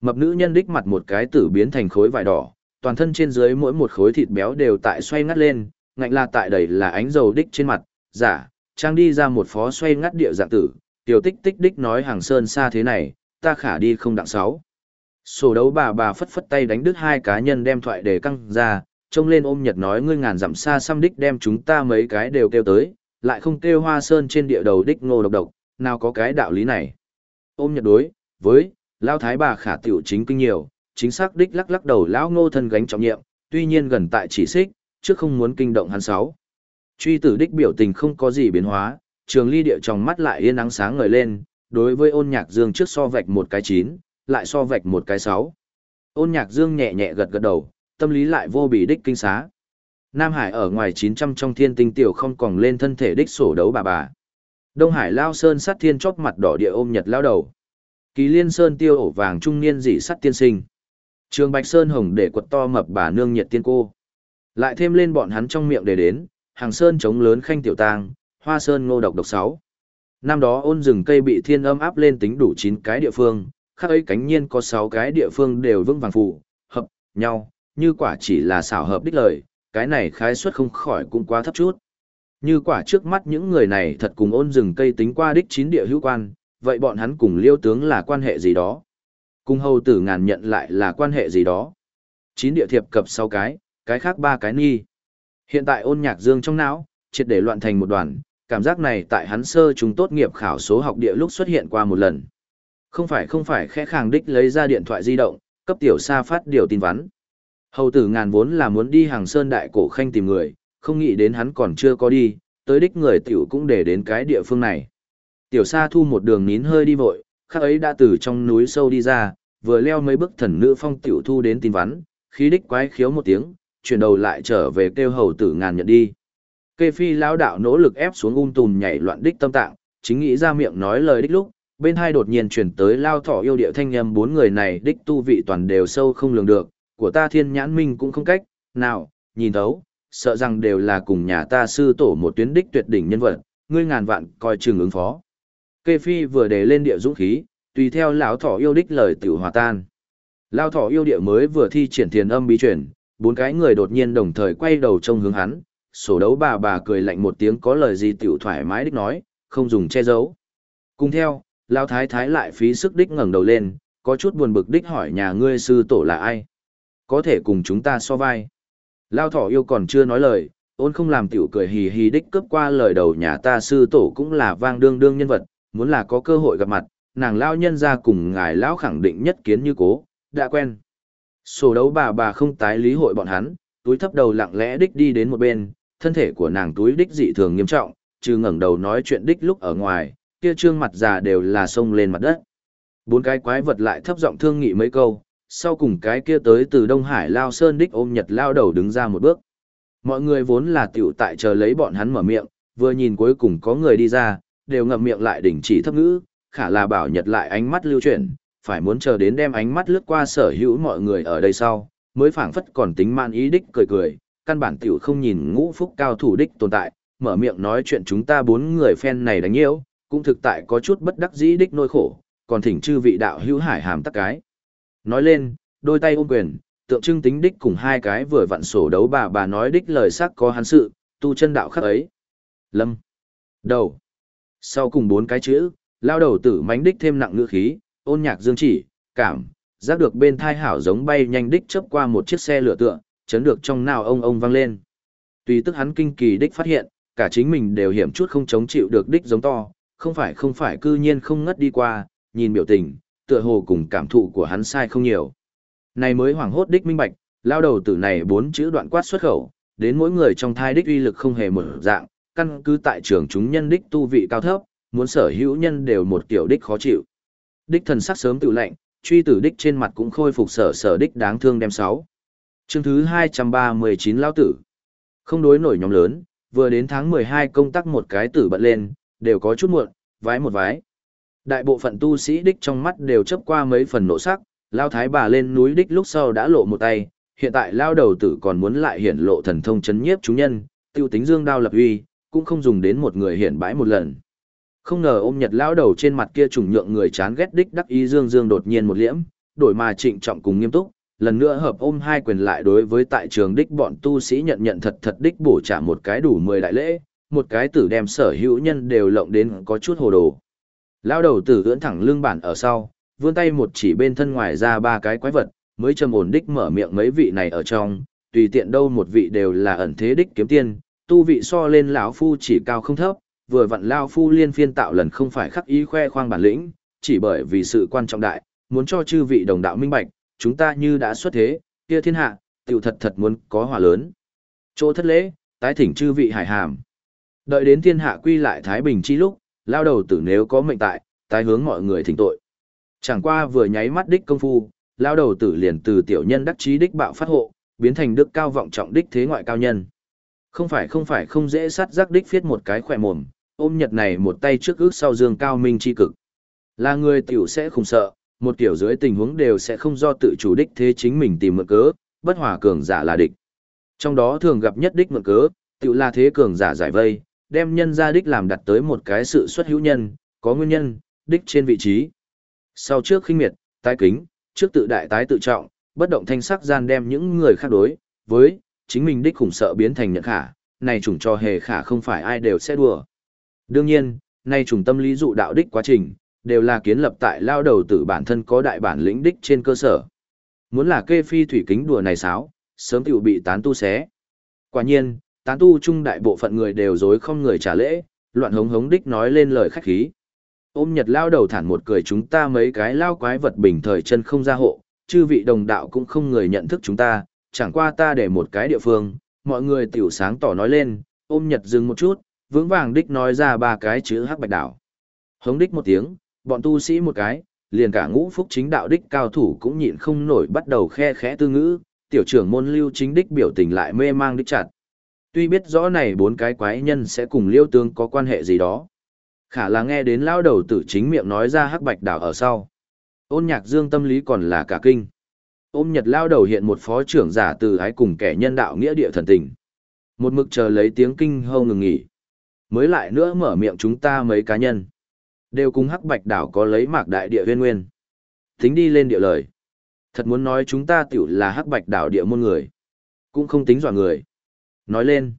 Mập nữ nhân đích mặt một cái tử biến thành khối vải đỏ, toàn thân trên dưới mỗi một khối thịt béo đều tại xoay ngắt lên, ngạnh là tại đầy là ánh dầu đích trên mặt, giả, trang đi ra một phó xoay ngắt địa dạng tử, tiểu tích tích đích nói hàng sơn xa thế này, ta khả đi không đặng sáu. Sổ đấu bà bà phất phất tay đánh đứt hai cá nhân đem thoại để căng ra, trông lên ôm nhật nói ngươi ngàn dặm xa xăm đích đem chúng ta mấy cái đều kêu tới, lại không kêu hoa sơn trên địa đầu đích ngô độc độc, nào có cái đạo lý này. Ôm nhật đối, với, lao thái bà khả tiểu chính kinh nhiều, chính xác đích lắc lắc đầu lão ngô thân gánh trọng nhiệm, tuy nhiên gần tại chỉ xích, trước không muốn kinh động hắn sáu. Truy tử đích biểu tình không có gì biến hóa, trường ly địa trong mắt lại yên nắng sáng ngời lên, đối với ôn nhạc dương trước so vạch một cái chín, lại so vạch một cái sáu. Ôn nhạc dương nhẹ nhẹ gật gật đầu, tâm lý lại vô bị đích kinh xá. Nam Hải ở ngoài 900 trong thiên tinh tiểu không còn lên thân thể đích sổ đấu bà bà. Đông Hải lao sơn sát thiên chóp mặt đỏ địa ôm nhật lao đầu. Kỳ liên sơn tiêu ổ vàng trung niên dị sắt tiên sinh. Trường Bạch Sơn hồng để quật to mập bà nương nhiệt tiên cô. Lại thêm lên bọn hắn trong miệng để đến, hàng sơn chống lớn khanh tiểu tang, hoa sơn ngô độc độc sáu. Năm đó ôn rừng cây bị thiên âm áp lên tính đủ 9 cái địa phương, khác ấy cánh nhiên có 6 cái địa phương đều vững vàng phụ, hợp, nhau, như quả chỉ là xảo hợp đích lời, cái này khái suất không khỏi cũng quá thấp chút. Như quả trước mắt những người này thật cùng ôn rừng cây tính qua đích chín địa hữu quan, vậy bọn hắn cùng liêu tướng là quan hệ gì đó? Cùng hầu tử ngàn nhận lại là quan hệ gì đó? Chín địa thiệp cập sáu cái, cái khác ba cái nghi. Hiện tại ôn nhạc dương trong não, triệt để loạn thành một đoàn, cảm giác này tại hắn sơ chúng tốt nghiệp khảo số học địa lúc xuất hiện qua một lần. Không phải không phải khẽ khàng đích lấy ra điện thoại di động, cấp tiểu sa phát điều tin vắn. Hầu tử ngàn vốn là muốn đi hàng sơn đại cổ khanh tìm người, không nghĩ đến hắn còn chưa có đi, tới đích người tiểu cũng để đến cái địa phương này. Tiểu sa thu một đường nín hơi đi vội, khắc ấy đã từ trong núi sâu đi ra, vừa leo mấy bước thần nữ phong tiểu thu đến tin vắn, khí đích quái khiếu một tiếng, chuyển đầu lại trở về kêu hầu tử ngàn nhận đi. Kê phi lão đạo nỗ lực ép xuống ung tùm nhảy loạn đích tâm tạng, chính nghĩ ra miệng nói lời đích lúc, bên hai đột nhiên chuyển tới lao thọ yêu địa thanh âm bốn người này đích tu vị toàn đều sâu không lường được, của ta thiên nhãn minh cũng không cách, nào, nhìn thấu, sợ rằng đều là cùng nhà ta sư tổ một tuyến đích tuyệt đỉnh nhân vật, ngươi ngàn vạn coi chừng ứng phó. Kê phi vừa đề lên địa dũng khí, tùy theo lão thọ yêu đích lời tiểu hòa tan. Lao thọ yêu địa mới vừa thi triển thiền âm bí chuyển, bốn cái người đột nhiên đồng thời quay đầu trông hướng hắn, sổ đấu bà bà cười lạnh một tiếng có lời gì tiểu thoải mái đích nói, không dùng che giấu. Cùng theo, Lao thái thái lại phí sức đích ngẩng đầu lên, có chút buồn bực đích hỏi nhà ngươi sư tổ là ai. Có thể cùng chúng ta so vai. Lao thỏ yêu còn chưa nói lời, ôn không làm tiểu cười hì hì đích cướp qua lời đầu nhà ta sư tổ cũng là vang đương đương nhân vật, muốn là có cơ hội gặp mặt, nàng lao nhân ra cùng ngài lão khẳng định nhất kiến như cố, đã quen. Sổ đấu bà bà không tái lý hội bọn hắn, túi thấp đầu lặng lẽ đích đi đến một bên, thân thể của nàng túi đích dị thường nghiêm trọng, trừ ngẩng đầu nói chuyện đích lúc ở ngoài, kia trương mặt già đều là sông lên mặt đất. Bốn cái quái vật lại thấp giọng thương nghị mấy câu, sau cùng cái kia tới từ Đông Hải Lao Sơn đích ôm Nhật Lao đầu đứng ra một bước. Mọi người vốn là tiểu tại chờ lấy bọn hắn mở miệng, vừa nhìn cuối cùng có người đi ra, đều ngậm miệng lại đỉnh chỉ thấp ngữ, khả là bảo Nhật lại ánh mắt lưu chuyển, phải muốn chờ đến đem ánh mắt lướt qua sở hữu mọi người ở đây sau, mới phảng phất còn tính man ý đích cười cười, căn bản tiểu không nhìn ngũ phúc cao thủ đích tồn tại, mở miệng nói chuyện chúng ta bốn người phen này đánh nhiễu, cũng thực tại có chút bất đắc dĩ đích nỗi khổ, còn thỉnh chư vị đạo hữu hải hàm tắc cái. Nói lên, đôi tay ôm quyền, tượng trưng tính đích cùng hai cái vừa vặn sổ đấu bà bà nói đích lời sắc có hắn sự, tu chân đạo khắc ấy. Lâm. Đầu. Sau cùng bốn cái chữ, lao đầu tử mánh đích thêm nặng ngữ khí, ôn nhạc dương chỉ, cảm, giác được bên thai hảo giống bay nhanh đích chớp qua một chiếc xe lửa tựa, chấn được trong nào ông ông vang lên. Tùy tức hắn kinh kỳ đích phát hiện, cả chính mình đều hiểm chút không chống chịu được đích giống to, không phải không phải cư nhiên không ngất đi qua, nhìn biểu tình, tựa hồ cùng cảm thụ của hắn sai không nhiều. Này mới hoảng hốt đích minh bạch, lao đầu tử này bốn chữ đoạn quát xuất khẩu, đến mỗi người trong thai đích uy lực không hề mở dạng, căn cứ tại trường chúng nhân đích tu vị cao thấp, muốn sở hữu nhân đều một kiểu đích khó chịu. Đích thần sắc sớm tự lạnh, truy tử đích trên mặt cũng khôi phục sở sở đích đáng thương đem sáu. Chương thứ 239 lao tử. Không đối nổi nhóm lớn, vừa đến tháng 12 công tác một cái tử bận lên, đều có chút muộn, vái một vái. Đại bộ phận tu sĩ đích trong mắt đều chấp qua mấy phần nộ sắc, lao thái bà lên núi đích lúc sau đã lộ một tay, hiện tại lao đầu tử còn muốn lại hiển lộ thần thông chấn nhiếp chúng nhân, tiêu tính dương đao lập uy, cũng không dùng đến một người hiển bãi một lần. Không ngờ ôm nhật lao đầu trên mặt kia trùng nhượng người chán ghét đích đắc ý dương dương đột nhiên một liễm, đổi mà trịnh trọng cùng nghiêm túc, lần nữa hợp ôm hai quyền lại đối với tại trường đích bọn tu sĩ nhận nhận thật thật đích bổ trả một cái đủ mười đại lễ, một cái tử đem sở hữu nhân đều lộng đến có chút hồ đồ. Lao đầu tử ưỡn thẳng lưng bản ở sau, vươn tay một chỉ bên thân ngoài ra ba cái quái vật, mới trầm ổn đích mở miệng mấy vị này ở trong, tùy tiện đâu một vị đều là ẩn thế đích kiếm tiên, tu vị so lên lão phu chỉ cao không thấp, vừa vặn lão phu liên phiên tạo lần không phải khắc ý khoe khoang bản lĩnh, chỉ bởi vì sự quan trọng đại, muốn cho chư vị đồng đạo minh bạch, chúng ta như đã xuất thế, kia thiên hạ, tiểu thật thật muốn có hòa lớn. Chỗ thất lễ, tái thỉnh chư vị hải hàm. Đợi đến thiên hạ quy lại Thái Bình chi lúc, lao đầu tử nếu có mệnh tại, tái hướng mọi người thỉnh tội. Chẳng qua vừa nháy mắt đích công phu, lao đầu tử liền từ tiểu nhân đắc chí đích bạo phát hộ, biến thành đức cao vọng trọng đích thế ngoại cao nhân. Không phải không phải không dễ sát giác đích viết một cái khỏe mồm, ôm nhật này một tay trước ước sau dương cao minh chi cực. Là người tiểu sẽ không sợ, một tiểu dưới tình huống đều sẽ không do tự chủ đích thế chính mình tìm mượn cớ, bất hòa cường giả là địch. Trong đó thường gặp nhất đích mượn cớ, tiểu là thế cường giả giải vây, đem nhân ra đích làm đặt tới một cái sự xuất hữu nhân, có nguyên nhân, đích trên vị trí. Sau trước khinh miệt, tái kính, trước tự đại tái tự trọng, bất động thanh sắc gian đem những người khác đối, với, chính mình đích khủng sợ biến thành nhận khả, này chủng cho hề khả không phải ai đều sẽ đùa. Đương nhiên, này chủng tâm lý dụ đạo đích quá trình, đều là kiến lập tại lao đầu tử bản thân có đại bản lĩnh đích trên cơ sở. Muốn là kê phi thủy kính đùa này sáo, sớm tiểu bị tán tu xé. Quả nhiên, tán tu trung đại bộ phận người đều dối không người trả lễ, loạn hống hống đích nói lên lời khách khí. Ôm nhật lao đầu thản một cười chúng ta mấy cái lao quái vật bình thời chân không ra hộ, chư vị đồng đạo cũng không người nhận thức chúng ta, chẳng qua ta để một cái địa phương, mọi người tiểu sáng tỏ nói lên, ôm nhật dừng một chút, vững vàng đích nói ra ba cái chữ hắc bạch đảo. Hống đích một tiếng, bọn tu sĩ một cái, liền cả ngũ phúc chính đạo đích cao thủ cũng nhịn không nổi bắt đầu khe khẽ tư ngữ, tiểu trưởng môn lưu chính đích biểu tình lại mê mang đích chặt. Tuy biết rõ này bốn cái quái nhân sẽ cùng liêu tương có quan hệ gì đó. Khả là nghe đến lao đầu tử chính miệng nói ra hắc bạch đảo ở sau. Ôn nhạc dương tâm lý còn là cả kinh. Ôm nhật lao đầu hiện một phó trưởng giả từ ái cùng kẻ nhân đạo nghĩa địa thần tình. Một mực chờ lấy tiếng kinh hâu ngừng nghỉ. Mới lại nữa mở miệng chúng ta mấy cá nhân. Đều cùng hắc bạch đảo có lấy mạc đại địa viên nguyên. Tính đi lên địa lời. Thật muốn nói chúng ta tiểu là hắc bạch đảo địa môn người. Cũng không tính dọa người. Nói lên.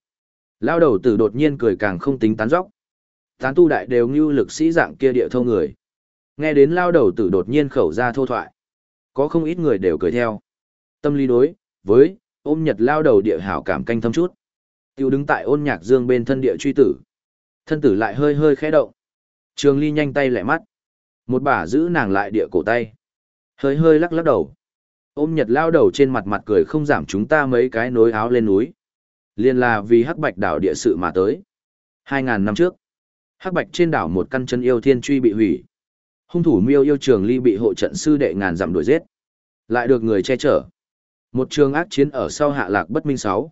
Lao đầu tử đột nhiên cười càng không tính tán dóc. Tán tu đại đều như lực sĩ dạng kia địa thâu người. Nghe đến lao đầu tử đột nhiên khẩu ra thô thoại. Có không ít người đều cười theo. Tâm lý đối, với, ôm nhật lao đầu địa hảo cảm canh thâm chút. Tiêu đứng tại ôn nhạc dương bên thân địa truy tử. Thân tử lại hơi hơi khẽ động. Trường ly nhanh tay lẹ mắt. Một bà giữ nàng lại địa cổ tay. Hơi hơi lắc lắc đầu. Ôm nhật lao đầu trên mặt mặt cười không giảm chúng ta mấy cái nối áo lên núi. Liên là vì hắc bạch đảo địa sự mà tới. Hai ngàn năm trước, hắc bạch trên đảo một căn chân yêu thiên truy bị hủy. Hung thủ miêu yêu trường ly bị hộ trận sư đệ ngàn dặm đuổi giết. Lại được người che chở. Một trường ác chiến ở sau hạ lạc bất minh sáu.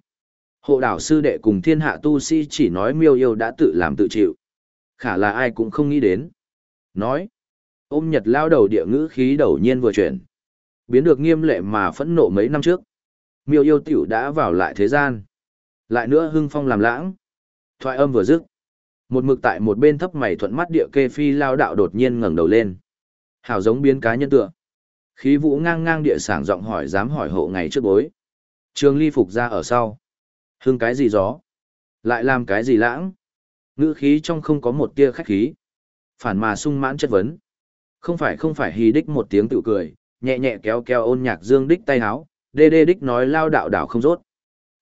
Hộ đảo sư đệ cùng thiên hạ tu sĩ chỉ nói miêu yêu đã tự làm tự chịu. Khả là ai cũng không nghĩ đến. Nói. Ôm nhật lao đầu địa ngữ khí đầu nhiên vừa chuyển. Biến được nghiêm lệ mà phẫn nộ mấy năm trước. Miêu yêu tiểu đã vào lại thế gian. Lại nữa hưng phong làm lãng. Thoại âm vừa dứt. Một mực tại một bên thấp mày thuận mắt địa kê phi lao đạo đột nhiên ngẩng đầu lên. Hảo giống biến cá nhân tựa. Khí vũ ngang ngang địa sảng giọng hỏi dám hỏi hộ ngày trước bối. Trường ly phục ra ở sau. Hưng cái gì gió? Lại làm cái gì lãng? Ngữ khí trong không có một tia khách khí. Phản mà sung mãn chất vấn. Không phải không phải hì đích một tiếng tự cười, nhẹ nhẹ kéo kéo ôn nhạc dương đích tay háo, đê đê đích nói lao đạo đạo không rốt.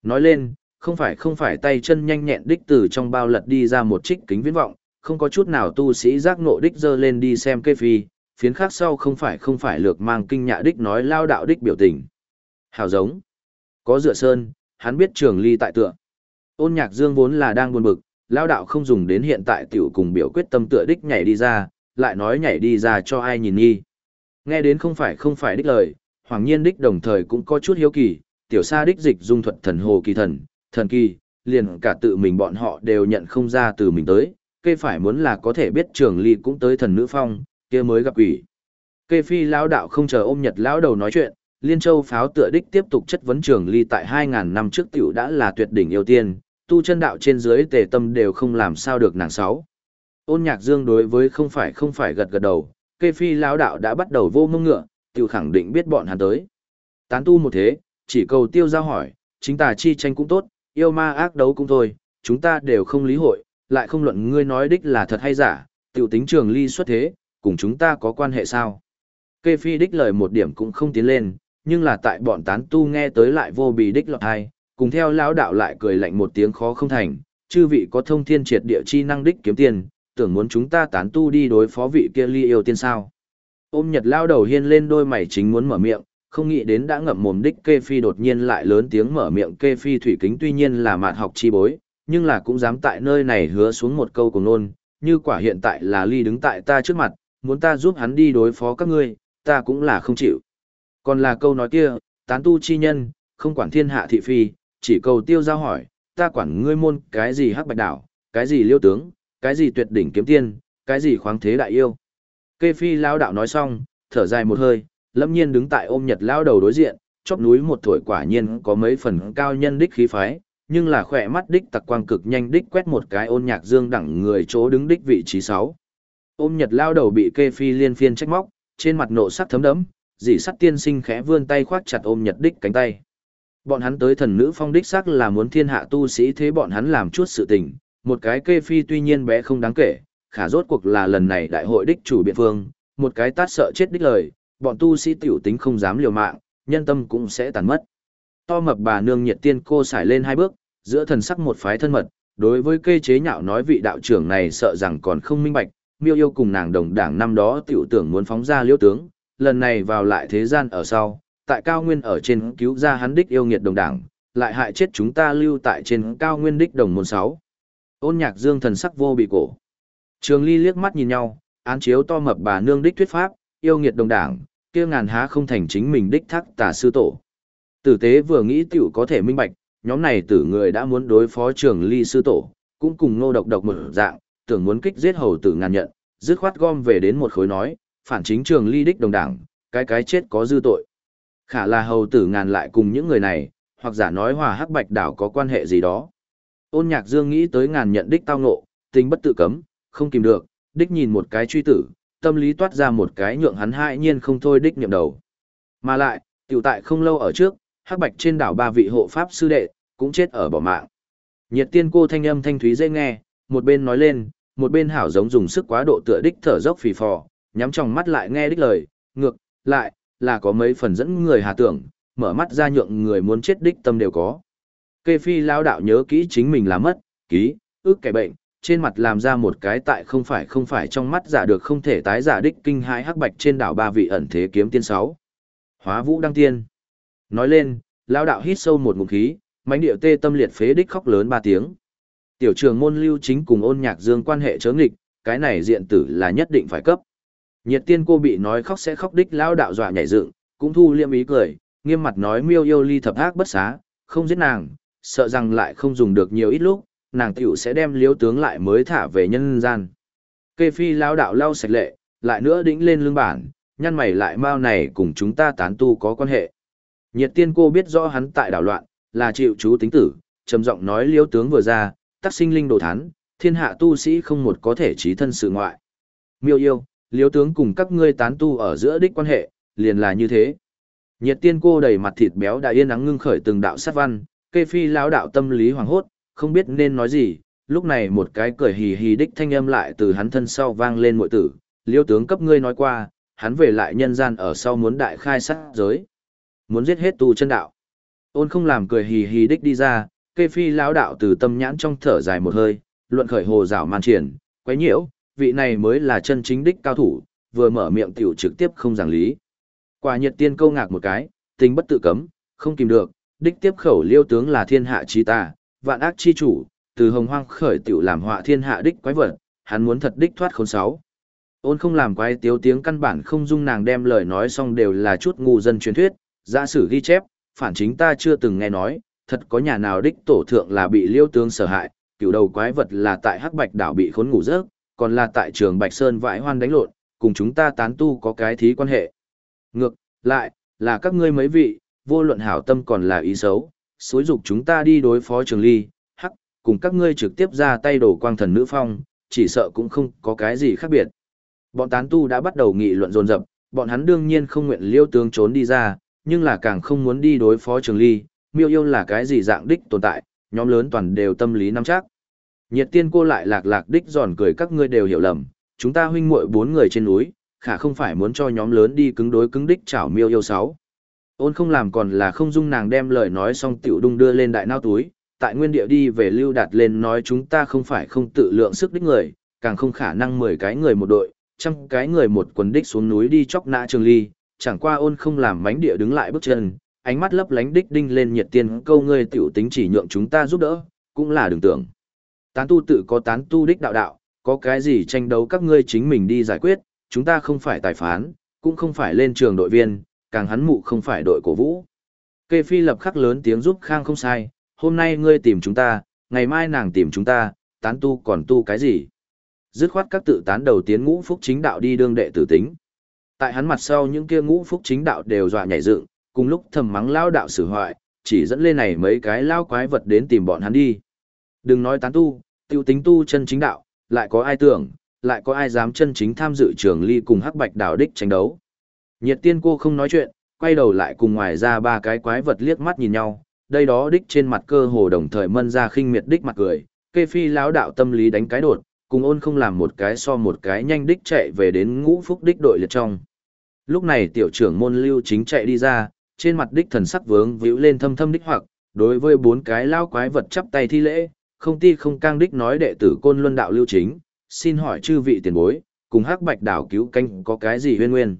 Nói lên, không phải không phải tay chân nhanh nhẹn đích từ trong bao lật đi ra một trích kính viễn vọng, không có chút nào tu sĩ giác ngộ đích dơ lên đi xem cây phi, phiến khác sau không phải không phải lược mang kinh nhạ đích nói lao đạo đích biểu tình. Hào giống. Có dựa sơn, hắn biết trường ly tại tựa. Ôn nhạc dương vốn là đang buồn bực, lao đạo không dùng đến hiện tại tiểu cùng biểu quyết tâm tựa đích nhảy đi ra, lại nói nhảy đi ra cho ai nhìn nghi. Nghe đến không phải không phải đích lời, hoàng nhiên đích đồng thời cũng có chút hiếu kỳ, tiểu sa đích dịch dung thuật thần hồ kỳ thần, thần kỳ, liền cả tự mình bọn họ đều nhận không ra từ mình tới, kê phải muốn là có thể biết trường ly cũng tới thần nữ phong, kia mới gặp quỷ. Kê phi lão đạo không chờ ôm nhật lão đầu nói chuyện, liên châu pháo tựa đích tiếp tục chất vấn trường ly tại 2.000 năm trước tiểu đã là tuyệt đỉnh yêu tiên, tu chân đạo trên dưới tề tâm đều không làm sao được nàng sáu. Ôn nhạc dương đối với không phải không phải gật gật đầu, kê phi lão đạo đã bắt đầu vô mông ngựa, tiểu khẳng định biết bọn hắn tới. Tán tu một thế, chỉ cầu tiêu giao hỏi, chính tà chi tranh cũng tốt, yêu ma ác đấu cũng thôi, chúng ta đều không lý hội, lại không luận ngươi nói đích là thật hay giả, tiểu tính trường ly xuất thế, cùng chúng ta có quan hệ sao. Kê phi đích lời một điểm cũng không tiến lên, nhưng là tại bọn tán tu nghe tới lại vô bì đích lọt hai, cùng theo lão đạo lại cười lạnh một tiếng khó không thành, chư vị có thông thiên triệt địa chi năng đích kiếm tiền, tưởng muốn chúng ta tán tu đi đối phó vị kia ly yêu tiên sao. Ôm nhật lao đầu hiên lên đôi mày chính muốn mở miệng, không nghĩ đến đã ngậm mồm đích kê phi đột nhiên lại lớn tiếng mở miệng kê phi thủy kính tuy nhiên là mạn học chi bối, nhưng là cũng dám tại nơi này hứa xuống một câu cùng nôn, như quả hiện tại là ly đứng tại ta trước mặt, muốn ta giúp hắn đi đối phó các ngươi, ta cũng là không chịu. Còn là câu nói kia, tán tu chi nhân, không quản thiên hạ thị phi, chỉ cầu tiêu giao hỏi, ta quản ngươi môn cái gì hắc bạch đảo, cái gì liêu tướng, cái gì tuyệt đỉnh kiếm tiên, cái gì khoáng thế đại yêu. Kê phi lao đạo nói xong, thở dài một hơi, lâm nhiên đứng tại ôm nhật lao đầu đối diện, chóp núi một tuổi quả nhiên có mấy phần cao nhân đích khí phái, nhưng là khỏe mắt đích tặc quang cực nhanh đích quét một cái ôn nhạc dương đẳng người chỗ đứng đích vị trí 6. Ôm nhật lao đầu bị kê phi liên phiên trách móc, trên mặt nộ sắc thấm đẫm, dị sắt tiên sinh khẽ vươn tay khoát chặt ôm nhật đích cánh tay. Bọn hắn tới thần nữ phong đích sắc là muốn thiên hạ tu sĩ thế bọn hắn làm chút sự tình, một cái kê phi tuy nhiên bé không đáng kể, khả rốt cuộc là lần này đại hội đích chủ biện phương, một cái tát sợ chết đích lời, bọn tu sĩ tiểu tính không dám liều mạng, nhân tâm cũng sẽ tàn mất. To mập bà nương nhiệt tiên cô xài lên hai bước, giữa thần sắc một phái thân mật, đối với kê chế nhạo nói vị đạo trưởng này sợ rằng còn không minh bạch, miêu yêu cùng nàng đồng đảng năm đó tiểu tưởng muốn phóng ra liêu tướng, lần này vào lại thế gian ở sau, tại cao nguyên ở trên cứu ra hắn đích yêu nghiệt đồng đảng, lại hại chết chúng ta lưu tại trên cao nguyên đích đồng môn sáu. Ôn nhạc dương thần sắc vô bị cổ. Trường ly liếc mắt nhìn nhau, án chiếu to mập bà nương đích thuyết pháp, yêu nghiệt đồng đảng, kia ngàn há không thành chính mình đích thác tà sư tổ. Tử tế vừa nghĩ tiểu có thể minh bạch, nhóm này tử người đã muốn đối phó trường ly sư tổ, cũng cùng ngô độc độc một dạng, tưởng muốn kích giết hầu tử ngàn nhận, dứt khoát gom về đến một khối nói, phản chính trường ly đích đồng đảng, cái cái chết có dư tội. Khả là hầu tử ngàn lại cùng những người này, hoặc giả nói hòa hắc bạch đảo có quan hệ gì đó. Ôn nhạc dương nghĩ tới ngàn nhận đích tao ngộ, tình bất tự cấm, không kìm được, đích nhìn một cái truy tử, tâm lý toát ra một cái nhượng hắn hại nhiên không thôi đích niệm đầu. Mà lại, tiểu tại không lâu ở trước, hắc bạch trên đảo ba vị hộ pháp sư đệ, cũng chết ở bỏ mạng. Nhiệt tiên cô thanh âm thanh thúy dễ nghe, một bên nói lên, một bên hảo giống dùng sức quá độ tựa đích thở dốc phì phò, nhắm trong mắt lại nghe đích lời, ngược, lại, là có mấy phần dẫn người hà tưởng, mở mắt ra nhượng người muốn chết đích tâm đều có. Kê phi lao đạo nhớ kỹ chính mình là mất, ký, ước kẻ bệnh, trên mặt làm ra một cái tại không phải không phải trong mắt giả được không thể tái giả đích kinh hãi hắc bạch trên đảo ba vị ẩn thế kiếm tiên sáu. Hóa vũ đăng tiên. Nói lên, lao đạo hít sâu một ngụm khí, mãnh điệu tê tâm liệt phế đích khóc lớn ba tiếng. Tiểu trường môn lưu chính cùng ôn nhạc dương quan hệ chớ nghịch, cái này diện tử là nhất định phải cấp. Nhiệt tiên cô bị nói khóc sẽ khóc đích lao đạo dọa nhảy dựng, cũng thu liêm ý cười, nghiêm mặt nói miêu yêu ly thập ác bất xá, không giết nàng, sợ rằng lại không dùng được nhiều ít lúc, nàng tiểu sẽ đem liếu tướng lại mới thả về nhân gian. Kê phi lao đạo lau sạch lệ, lại nữa đĩnh lên lưng bản, nhăn mày lại mau này cùng chúng ta tán tu có quan hệ. Nhiệt tiên cô biết rõ hắn tại đảo loạn, là chịu chú tính tử, trầm giọng nói liêu tướng vừa ra, tắc sinh linh đồ thán, thiên hạ tu sĩ không một có thể trí thân sự ngoại. Miêu yêu, liêu tướng cùng các ngươi tán tu ở giữa đích quan hệ, liền là như thế. Nhiệt tiên cô đầy mặt thịt béo đã yên nắng ngưng khởi từng đạo sát văn, kê phi lão đạo tâm lý hoàng hốt, không biết nên nói gì, lúc này một cái cười hì hì đích thanh âm lại từ hắn thân sau vang lên mội tử, liêu tướng cấp ngươi nói qua, hắn về lại nhân gian ở sau muốn đại khai sát giới. Muốn giết hết tu chân đạo. Ôn không làm cười hì hì đích đi ra, kê phi lão đạo từ tâm nhãn trong thở dài một hơi, luận khởi hồ rảo man triển, quấy nhiễu, vị này mới là chân chính đích cao thủ, vừa mở miệng tiểu trực tiếp không giảng lý. Quả nhiệt tiên câu ngạc một cái, tình bất tự cấm, không kìm được, đích tiếp khẩu liêu tướng là thiên hạ chi ta, vạn ác chi chủ, từ hồng hoang khởi tiểu làm họa thiên hạ đích quái vật, hắn muốn thật đích thoát khốn sáu. Ôn không làm quái tiếu tiếng căn bản không dung nàng đem lời nói xong đều là chút ngu dân truyền thuyết, giả sử ghi chép, phản chính ta chưa từng nghe nói, thật có nhà nào đích tổ thượng là bị liêu tướng sở hại, cựu đầu quái vật là tại hắc bạch đảo bị khốn ngủ rớt, còn là tại trường Bạch Sơn vãi hoan đánh lộn, cùng chúng ta tán tu có cái thí quan hệ. Ngược, lại, là các ngươi mấy vị, vô luận hảo tâm còn là ý xấu, xúi dục chúng ta đi đối phó trường ly, hắc, cùng các ngươi trực tiếp ra tay đổ quang thần nữ phong, chỉ sợ cũng không có cái gì khác biệt. Bọn tán tu đã bắt đầu nghị luận dồn dập, bọn hắn đương nhiên không nguyện liêu tướng trốn đi ra, nhưng là càng không muốn đi đối phó trường ly, miêu yêu là cái gì dạng đích tồn tại, nhóm lớn toàn đều tâm lý nắm chắc. Nhiệt tiên cô lại lạc lạc đích giòn cười các ngươi đều hiểu lầm, chúng ta huynh muội bốn người trên núi, khả không phải muốn cho nhóm lớn đi cứng đối cứng đích chảo miêu yêu sáu. Ôn không làm còn là không dung nàng đem lời nói xong tiểu đung đưa lên đại nao túi, tại nguyên địa đi về lưu đạt lên nói chúng ta không phải không tự lượng sức đích người, càng không khả năng 10 cái người một đội, trăm cái người một quần đích xuống núi đi chóc nã trường ly, chẳng qua ôn không làm mánh địa đứng lại bước chân, ánh mắt lấp lánh đích đinh lên nhiệt tiên câu ngươi tiểu tính chỉ nhượng chúng ta giúp đỡ, cũng là đừng tưởng. Tán tu tự có tán tu đích đạo đạo, có cái gì tranh đấu các ngươi chính mình đi giải quyết, chúng ta không phải tài phán, cũng không phải lên trường đội viên, càng hắn mụ không phải đội cổ vũ. Kê Phi lập khắc lớn tiếng giúp Khang không sai, hôm nay ngươi tìm chúng ta, ngày mai nàng tìm chúng ta, tán tu còn tu cái gì? Dứt khoát các tự tán đầu tiến ngũ phúc chính đạo đi đương đệ tử tính. Tại hắn mặt sau những kia ngũ phúc chính đạo đều dọa nhảy dựng, cùng lúc thầm mắng lao đạo xử hoại, chỉ dẫn lên này mấy cái lao quái vật đến tìm bọn hắn đi. Đừng nói tán tu, tiêu tính tu chân chính đạo, lại có ai tưởng, lại có ai dám chân chính tham dự trường ly cùng hắc bạch đạo đích tranh đấu. Nhiệt tiên cô không nói chuyện, quay đầu lại cùng ngoài ra ba cái quái vật liếc mắt nhìn nhau, đây đó đích trên mặt cơ hồ đồng thời mân ra khinh miệt đích mặt cười, kê phi lão đạo tâm lý đánh cái đột, cùng ôn không làm một cái so một cái nhanh đích chạy về đến ngũ phúc đích đội liệt trong. Lúc này tiểu trưởng môn lưu chính chạy đi ra, trên mặt đích thần sắc vướng víu lên thâm thâm đích hoặc, đối với bốn cái lao quái vật chắp tay thi lễ, không ti không cang đích nói đệ tử côn luân đạo lưu chính, xin hỏi chư vị tiền bối, cùng hắc bạch đảo cứu canh có cái gì huyên nguyên.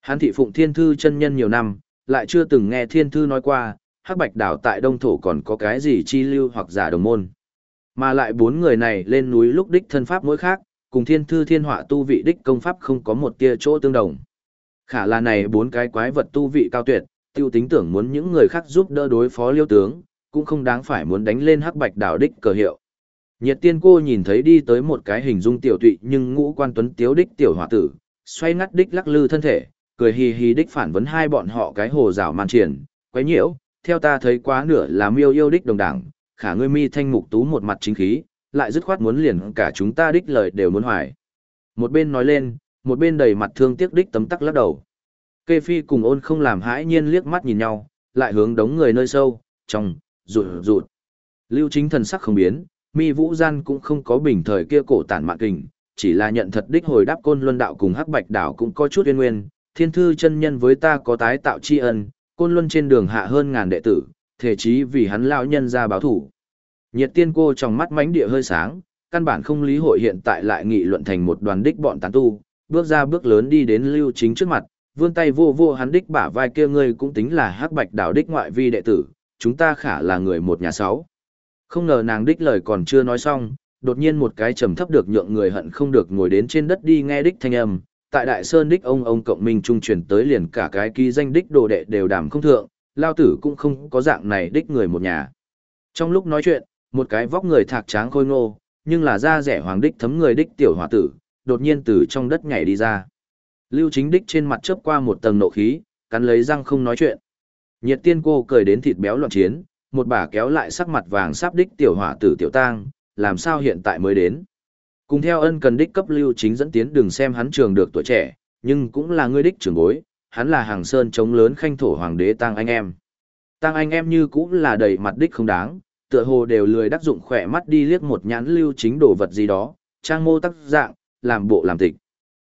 Hán thị phụng thiên thư chân nhân nhiều năm, lại chưa từng nghe thiên thư nói qua, hắc bạch đảo tại đông thổ còn có cái gì chi lưu hoặc giả đồng môn. Mà lại bốn người này lên núi lúc đích thân pháp mỗi khác, cùng thiên thư thiên họa tu vị đích công pháp không có một tia chỗ tương đồng. Khả là này bốn cái quái vật tu vị cao tuyệt, tiêu tính tưởng muốn những người khác giúp đỡ đối phó liêu tướng, cũng không đáng phải muốn đánh lên hắc bạch đảo đích cờ hiệu. Nhiệt tiên cô nhìn thấy đi tới một cái hình dung tiểu tụy nhưng ngũ quan tuấn tiếu đích tiểu hòa tử, xoay ngắt đích lắc lư thân thể, cười hì hì đích phản vấn hai bọn họ cái hồ rào man triển, quấy nhiễu, theo ta thấy quá nửa là miêu yêu đích đồng đảng, khả ngươi mi thanh mục tú một mặt chính khí, lại dứt khoát muốn liền cả chúng ta đích lời đều muốn hoài. Một bên nói lên, một bên đầy mặt thương tiếc đích tấm tắc lắc đầu. Kê Phi cùng ôn không làm hãi nhiên liếc mắt nhìn nhau, lại hướng đống người nơi sâu, trong, rụt rụt. Lưu chính thần sắc không biến, mi vũ gian cũng không có bình thời kia cổ tản mạn kình, chỉ là nhận thật đích hồi đáp côn luân đạo cùng hắc bạch đảo cũng có chút yên nguyên, thiên thư chân nhân với ta có tái tạo tri ân, côn luân trên đường hạ hơn ngàn đệ tử, thể chí vì hắn lão nhân ra báo thủ. Nhiệt tiên cô trong mắt mánh địa hơi sáng, căn bản không lý hội hiện tại lại nghị luận thành một đoàn đích bọn tán tu, bước ra bước lớn đi đến lưu chính trước mặt, vươn tay vô vô hắn đích bả vai kia ngươi cũng tính là hắc bạch đảo đích ngoại vi đệ tử, chúng ta khả là người một nhà sáu. Không ngờ nàng đích lời còn chưa nói xong, đột nhiên một cái trầm thấp được nhượng người hận không được ngồi đến trên đất đi nghe đích thanh âm, tại đại sơn đích ông ông cộng minh trung truyền tới liền cả cái ký danh đích đồ đệ đều đảm không thượng, lao tử cũng không có dạng này đích người một nhà. Trong lúc nói chuyện, một cái vóc người thạc tráng khôi ngô, nhưng là da rẻ hoàng đích thấm người đích tiểu hòa tử, đột nhiên từ trong đất nhảy đi ra. Lưu chính đích trên mặt chớp qua một tầng nộ khí, cắn lấy răng không nói chuyện. Nhiệt tiên cô cười đến thịt béo loạn chiến, một bà kéo lại sắc mặt vàng sáp đích tiểu hỏa tử tiểu tang, làm sao hiện tại mới đến. Cùng theo ân cần đích cấp lưu chính dẫn tiến đừng xem hắn trường được tuổi trẻ, nhưng cũng là người đích trưởng bối, hắn là hàng sơn chống lớn khanh thổ hoàng đế tăng anh em. Tăng anh em như cũng là đầy mặt đích không đáng, tựa hồ đều lười đắc dụng khỏe mắt đi liếc một nhãn lưu chính đồ vật gì đó, trang mô tác dạng, làm bộ làm tịch.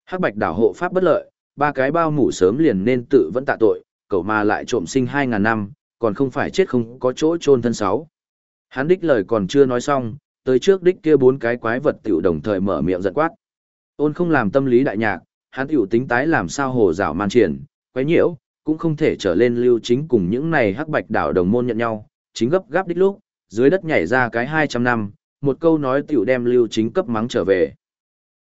Hắc bạch đảo hộ pháp bất lợi, ba cái bao mủ sớm liền nên tự vẫn tạ tội, cậu mà lại trộm sinh hai ngàn năm, còn không phải chết không có chỗ chôn thân sáu. Hắn đích lời còn chưa nói xong, tới trước đích kia bốn cái quái vật tiểu đồng thời mở miệng giận quát. Ôn không làm tâm lý đại nhạc, hắn tiểu tính tái làm sao hồ rảo man triển, quái nhiễu, cũng không thể trở lên lưu chính cùng những này hắc bạch đảo đồng môn nhận nhau, chính gấp gáp đích lúc, dưới đất nhảy ra cái 200 năm, một câu nói tiểu đem lưu chính cấp mắng trở về.